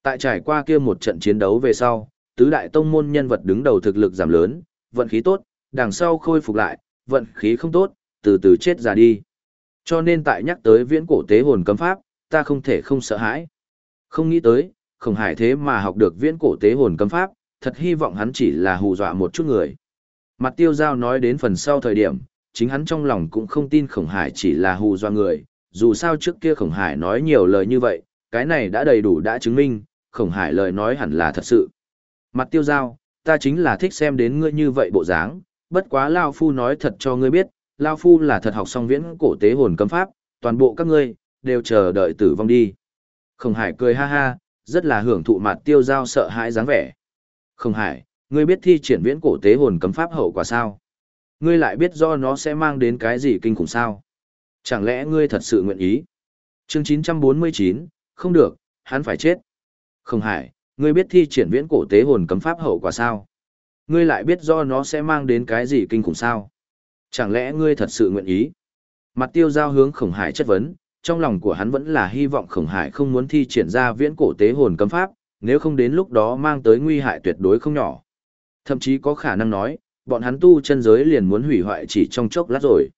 Tại trải qua kia một trận chiến đấu về sau, tứ đại tông môn nhân vật đứng đầu thực lực giảm lớn, vận khí tốt, đằng sau khôi phục lại, vận khí không tốt, từ từ chết ra đi. Cho nên tại nhắc tới viễn cổ tế hồn cấm pháp, ta không thể không sợ hãi. Không nghĩ tới, không hải thế mà học được viễn cổ tế hồn cấm pháp, thật hy vọng hắn chỉ là hù dọa một chút người. Mặt tiêu giao nói đến phần sau thời điểm, chính hắn trong lòng cũng không tin khổng hải chỉ là hù dọa người, dù sao trước kia khổng hải nói nhiều lời như vậy, cái này đã đầy đủ đã chứng minh, khổng hải lời nói hẳn là thật sự. Mặt tiêu giao, ta chính là thích xem đến ngươi như vậy bộ dáng, bất quá Lao Phu nói thật cho ngươi biết, Lao Phu là thật học xong viễn cổ tế hồn cấm pháp, toàn bộ các ngươi, đều chờ đợi tử vong đi. Khổng hải cười ha ha, rất là hưởng thụ mặt tiêu giao sợ hãi dáng vẻ. Khổng hải, ngươi biết thi triển viễn cổ tế hồn cấm pháp hậu quả sao? Ngươi lại biết do nó sẽ mang đến cái gì kinh khủng sao? Chẳng lẽ ngươi thật sự nguyện ý? Chương 949, không được, hắn phải chết. Khổng hải, ngươi biết thi triển viễn cổ tế hồn cấm pháp hậu quả sao? Ngươi lại biết do nó sẽ mang đến cái gì kinh khủng sao? Chẳng lẽ ngươi thật sự nguyện ý? Mặt tiêu giao hướng khổng hải chất vấn, trong lòng của hắn vẫn là hy vọng khổng hải không muốn thi triển ra viễn cổ tế hồn cấm pháp, nếu không đến lúc đó mang tới nguy hại tuyệt đối không nhỏ. Thậm chí có khả năng nói, bọn hắn tu chân giới liền muốn hủy hoại chỉ trong chốc lát rồi.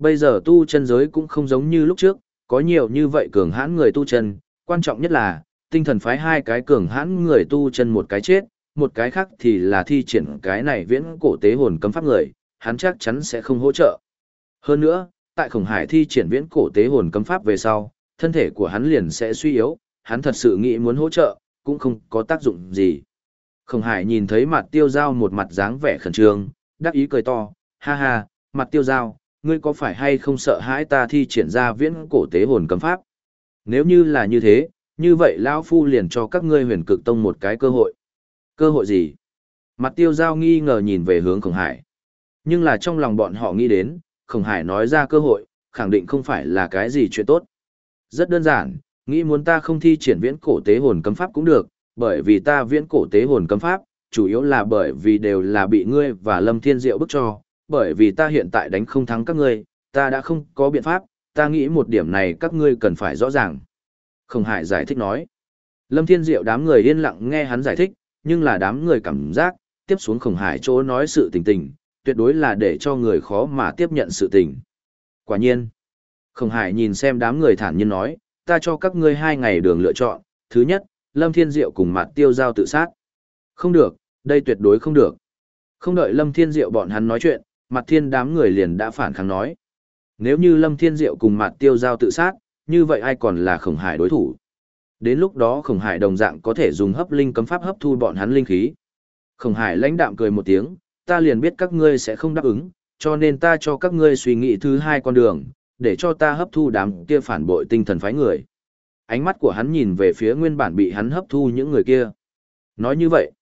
Bây giờ tu chân giới cũng không giống như lúc trước, có nhiều như vậy cường hãn người tu chân, quan trọng nhất là, tinh thần phái hai cái cường hãn người tu chân một cái chết, một cái khác thì là thi triển cái này viễn cổ tế hồn cấm pháp người, hắn chắc chắn sẽ không hỗ trợ. Hơn nữa, tại khổng hải thi triển viễn cổ tế hồn cấm pháp về sau, thân thể của hắn liền sẽ suy yếu, hắn thật sự nghĩ muốn hỗ trợ, cũng không có tác dụng gì. Khổng hải nhìn thấy mặt tiêu giao một mặt dáng vẻ khẩn trương, đắc ý cười to, ha ha, mặt tiêu giao, ngươi có phải hay không sợ hãi ta thi triển ra viễn cổ tế hồn cấm pháp? Nếu như là như thế, như vậy lão Phu liền cho các ngươi huyền cực tông một cái cơ hội. Cơ hội gì? Mặt tiêu giao nghi ngờ nhìn về hướng khổng hải. Nhưng là trong lòng bọn họ nghĩ đến, khổng hải nói ra cơ hội, khẳng định không phải là cái gì chuyện tốt. Rất đơn giản, nghĩ muốn ta không thi triển viễn cổ tế hồn cấm pháp cũng được, bởi vì ta viễn cổ tế hồn cấm pháp, chủ yếu là bởi vì đều là bị ngươi và Lâm Thiên Diệu bức cho, bởi vì ta hiện tại đánh không thắng các ngươi, ta đã không có biện pháp, ta nghĩ một điểm này các ngươi cần phải rõ ràng. Khổng Hải giải thích nói. Lâm Thiên Diệu đám người yên lặng nghe hắn giải thích, nhưng là đám người cảm giác, tiếp xuống Khổng Hải chỗ nói sự tình tình, tuyệt đối là để cho người khó mà tiếp nhận sự tình. Quả nhiên, Khổng Hải nhìn xem đám người thản nhiên nói, ta cho các ngươi hai ngày đường lựa chọn, thứ nhất, Lâm Thiên Diệu cùng mặt tiêu giao tự sát. Không được, đây tuyệt đối không được. Không đợi Lâm Thiên Diệu bọn hắn nói chuyện, mặt thiên đám người liền đã phản kháng nói. Nếu như Lâm Thiên Diệu cùng mặt tiêu giao tự sát, như vậy ai còn là khổng hải đối thủ. Đến lúc đó khổng hải đồng dạng có thể dùng hấp linh cấm pháp hấp thu bọn hắn linh khí. Khổng hải lãnh đạm cười một tiếng, ta liền biết các ngươi sẽ không đáp ứng, cho nên ta cho các ngươi suy nghĩ thứ hai con đường, để cho ta hấp thu đám kia phản bội tinh thần phái người. Ánh mắt của hắn nhìn về phía nguyên bản bị hắn hấp thu những người kia. Nói như vậy,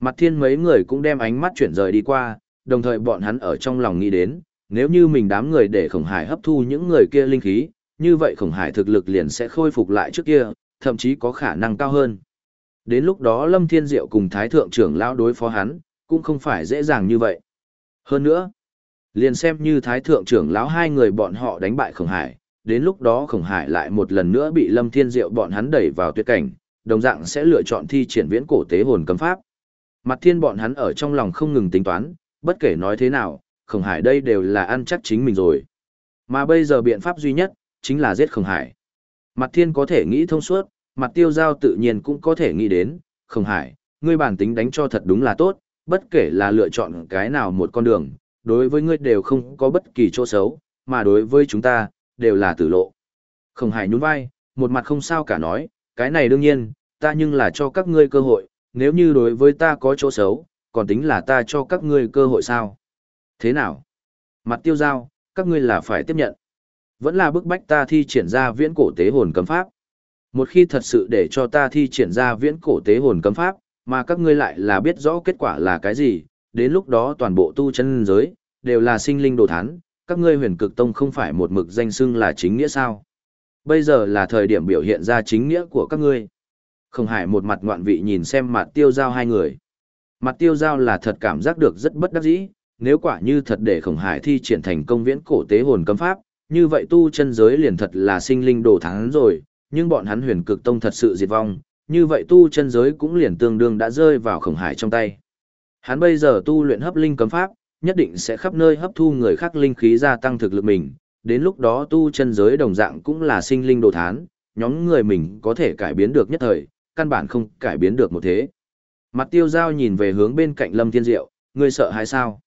mặt thiên mấy người cũng đem ánh mắt chuyển rời đi qua, đồng thời bọn hắn ở trong lòng nghĩ đến, nếu như mình đám người để khổng hải hấp thu những người kia linh khí, như vậy khổng hải thực lực liền sẽ khôi phục lại trước kia, thậm chí có khả năng cao hơn. Đến lúc đó Lâm Thiên Diệu cùng Thái Thượng trưởng lão đối phó hắn, cũng không phải dễ dàng như vậy. Hơn nữa, liền xem như Thái Thượng trưởng lão hai người bọn họ đánh bại khổng hải, đến lúc đó khổng hải lại một lần nữa bị Lâm Thiên Diệu bọn hắn đẩy vào tuyệt cảnh, đồng dạng sẽ lựa chọn thi triển viễn cổ tế hồn cấm pháp. Mặt thiên bọn hắn ở trong lòng không ngừng tính toán, bất kể nói thế nào, khổng hải đây đều là ăn chắc chính mình rồi. Mà bây giờ biện pháp duy nhất, chính là giết khổng hải. Mặt thiên có thể nghĩ thông suốt, mặt tiêu giao tự nhiên cũng có thể nghĩ đến, khổng hải, ngươi bản tính đánh cho thật đúng là tốt, bất kể là lựa chọn cái nào một con đường, đối với ngươi đều không có bất kỳ chỗ xấu, mà đối với chúng ta, đều là tử lộ. Khổng hải nhún vai, một mặt không sao cả nói, cái này đương nhiên, ta nhưng là cho các ngươi cơ hội, nếu như đối với ta có chỗ xấu, còn tính là ta cho các ngươi cơ hội sao? Thế nào? Mặt tiêu giao, các ngươi là phải tiếp nhận. Vẫn là bức bách ta thi triển ra viễn cổ tế hồn cấm pháp. Một khi thật sự để cho ta thi triển ra viễn cổ tế hồn cấm pháp, mà các ngươi lại là biết rõ kết quả là cái gì, đến lúc đó toàn bộ tu chân giới, đều là sinh linh đồ thán, các ngươi huyền cực tông không phải một mực danh xưng là chính nghĩa sao. Bây giờ là thời điểm biểu hiện ra chính nghĩa của các ngươi. Không hải một mặt ngoạn vị nhìn xem mặt tiêu giao hai người. Mặt tiêu giao là thật cảm giác được rất bất đắc dĩ, nếu quả như thật để khổng hải thi triển thành công viễn cổ tế hồn cấm pháp, như vậy tu chân giới liền thật là sinh linh đồ thắng rồi, nhưng bọn hắn huyền cực tông thật sự diệt vong, như vậy tu chân giới cũng liền tương đương đã rơi vào khổng hải trong tay. Hắn bây giờ tu luyện hấp linh cấm pháp, nhất định sẽ khắp nơi hấp thu người khác linh khí gia tăng thực lực mình, đến lúc đó tu chân giới đồng dạng cũng là sinh linh đồ thán, nhóm người mình có thể cải biến được nhất thời, căn bản không cải biến được một thế. Mặt tiêu giao nhìn về hướng bên cạnh Lâm Thiên Diệu, ngươi sợ hay sao?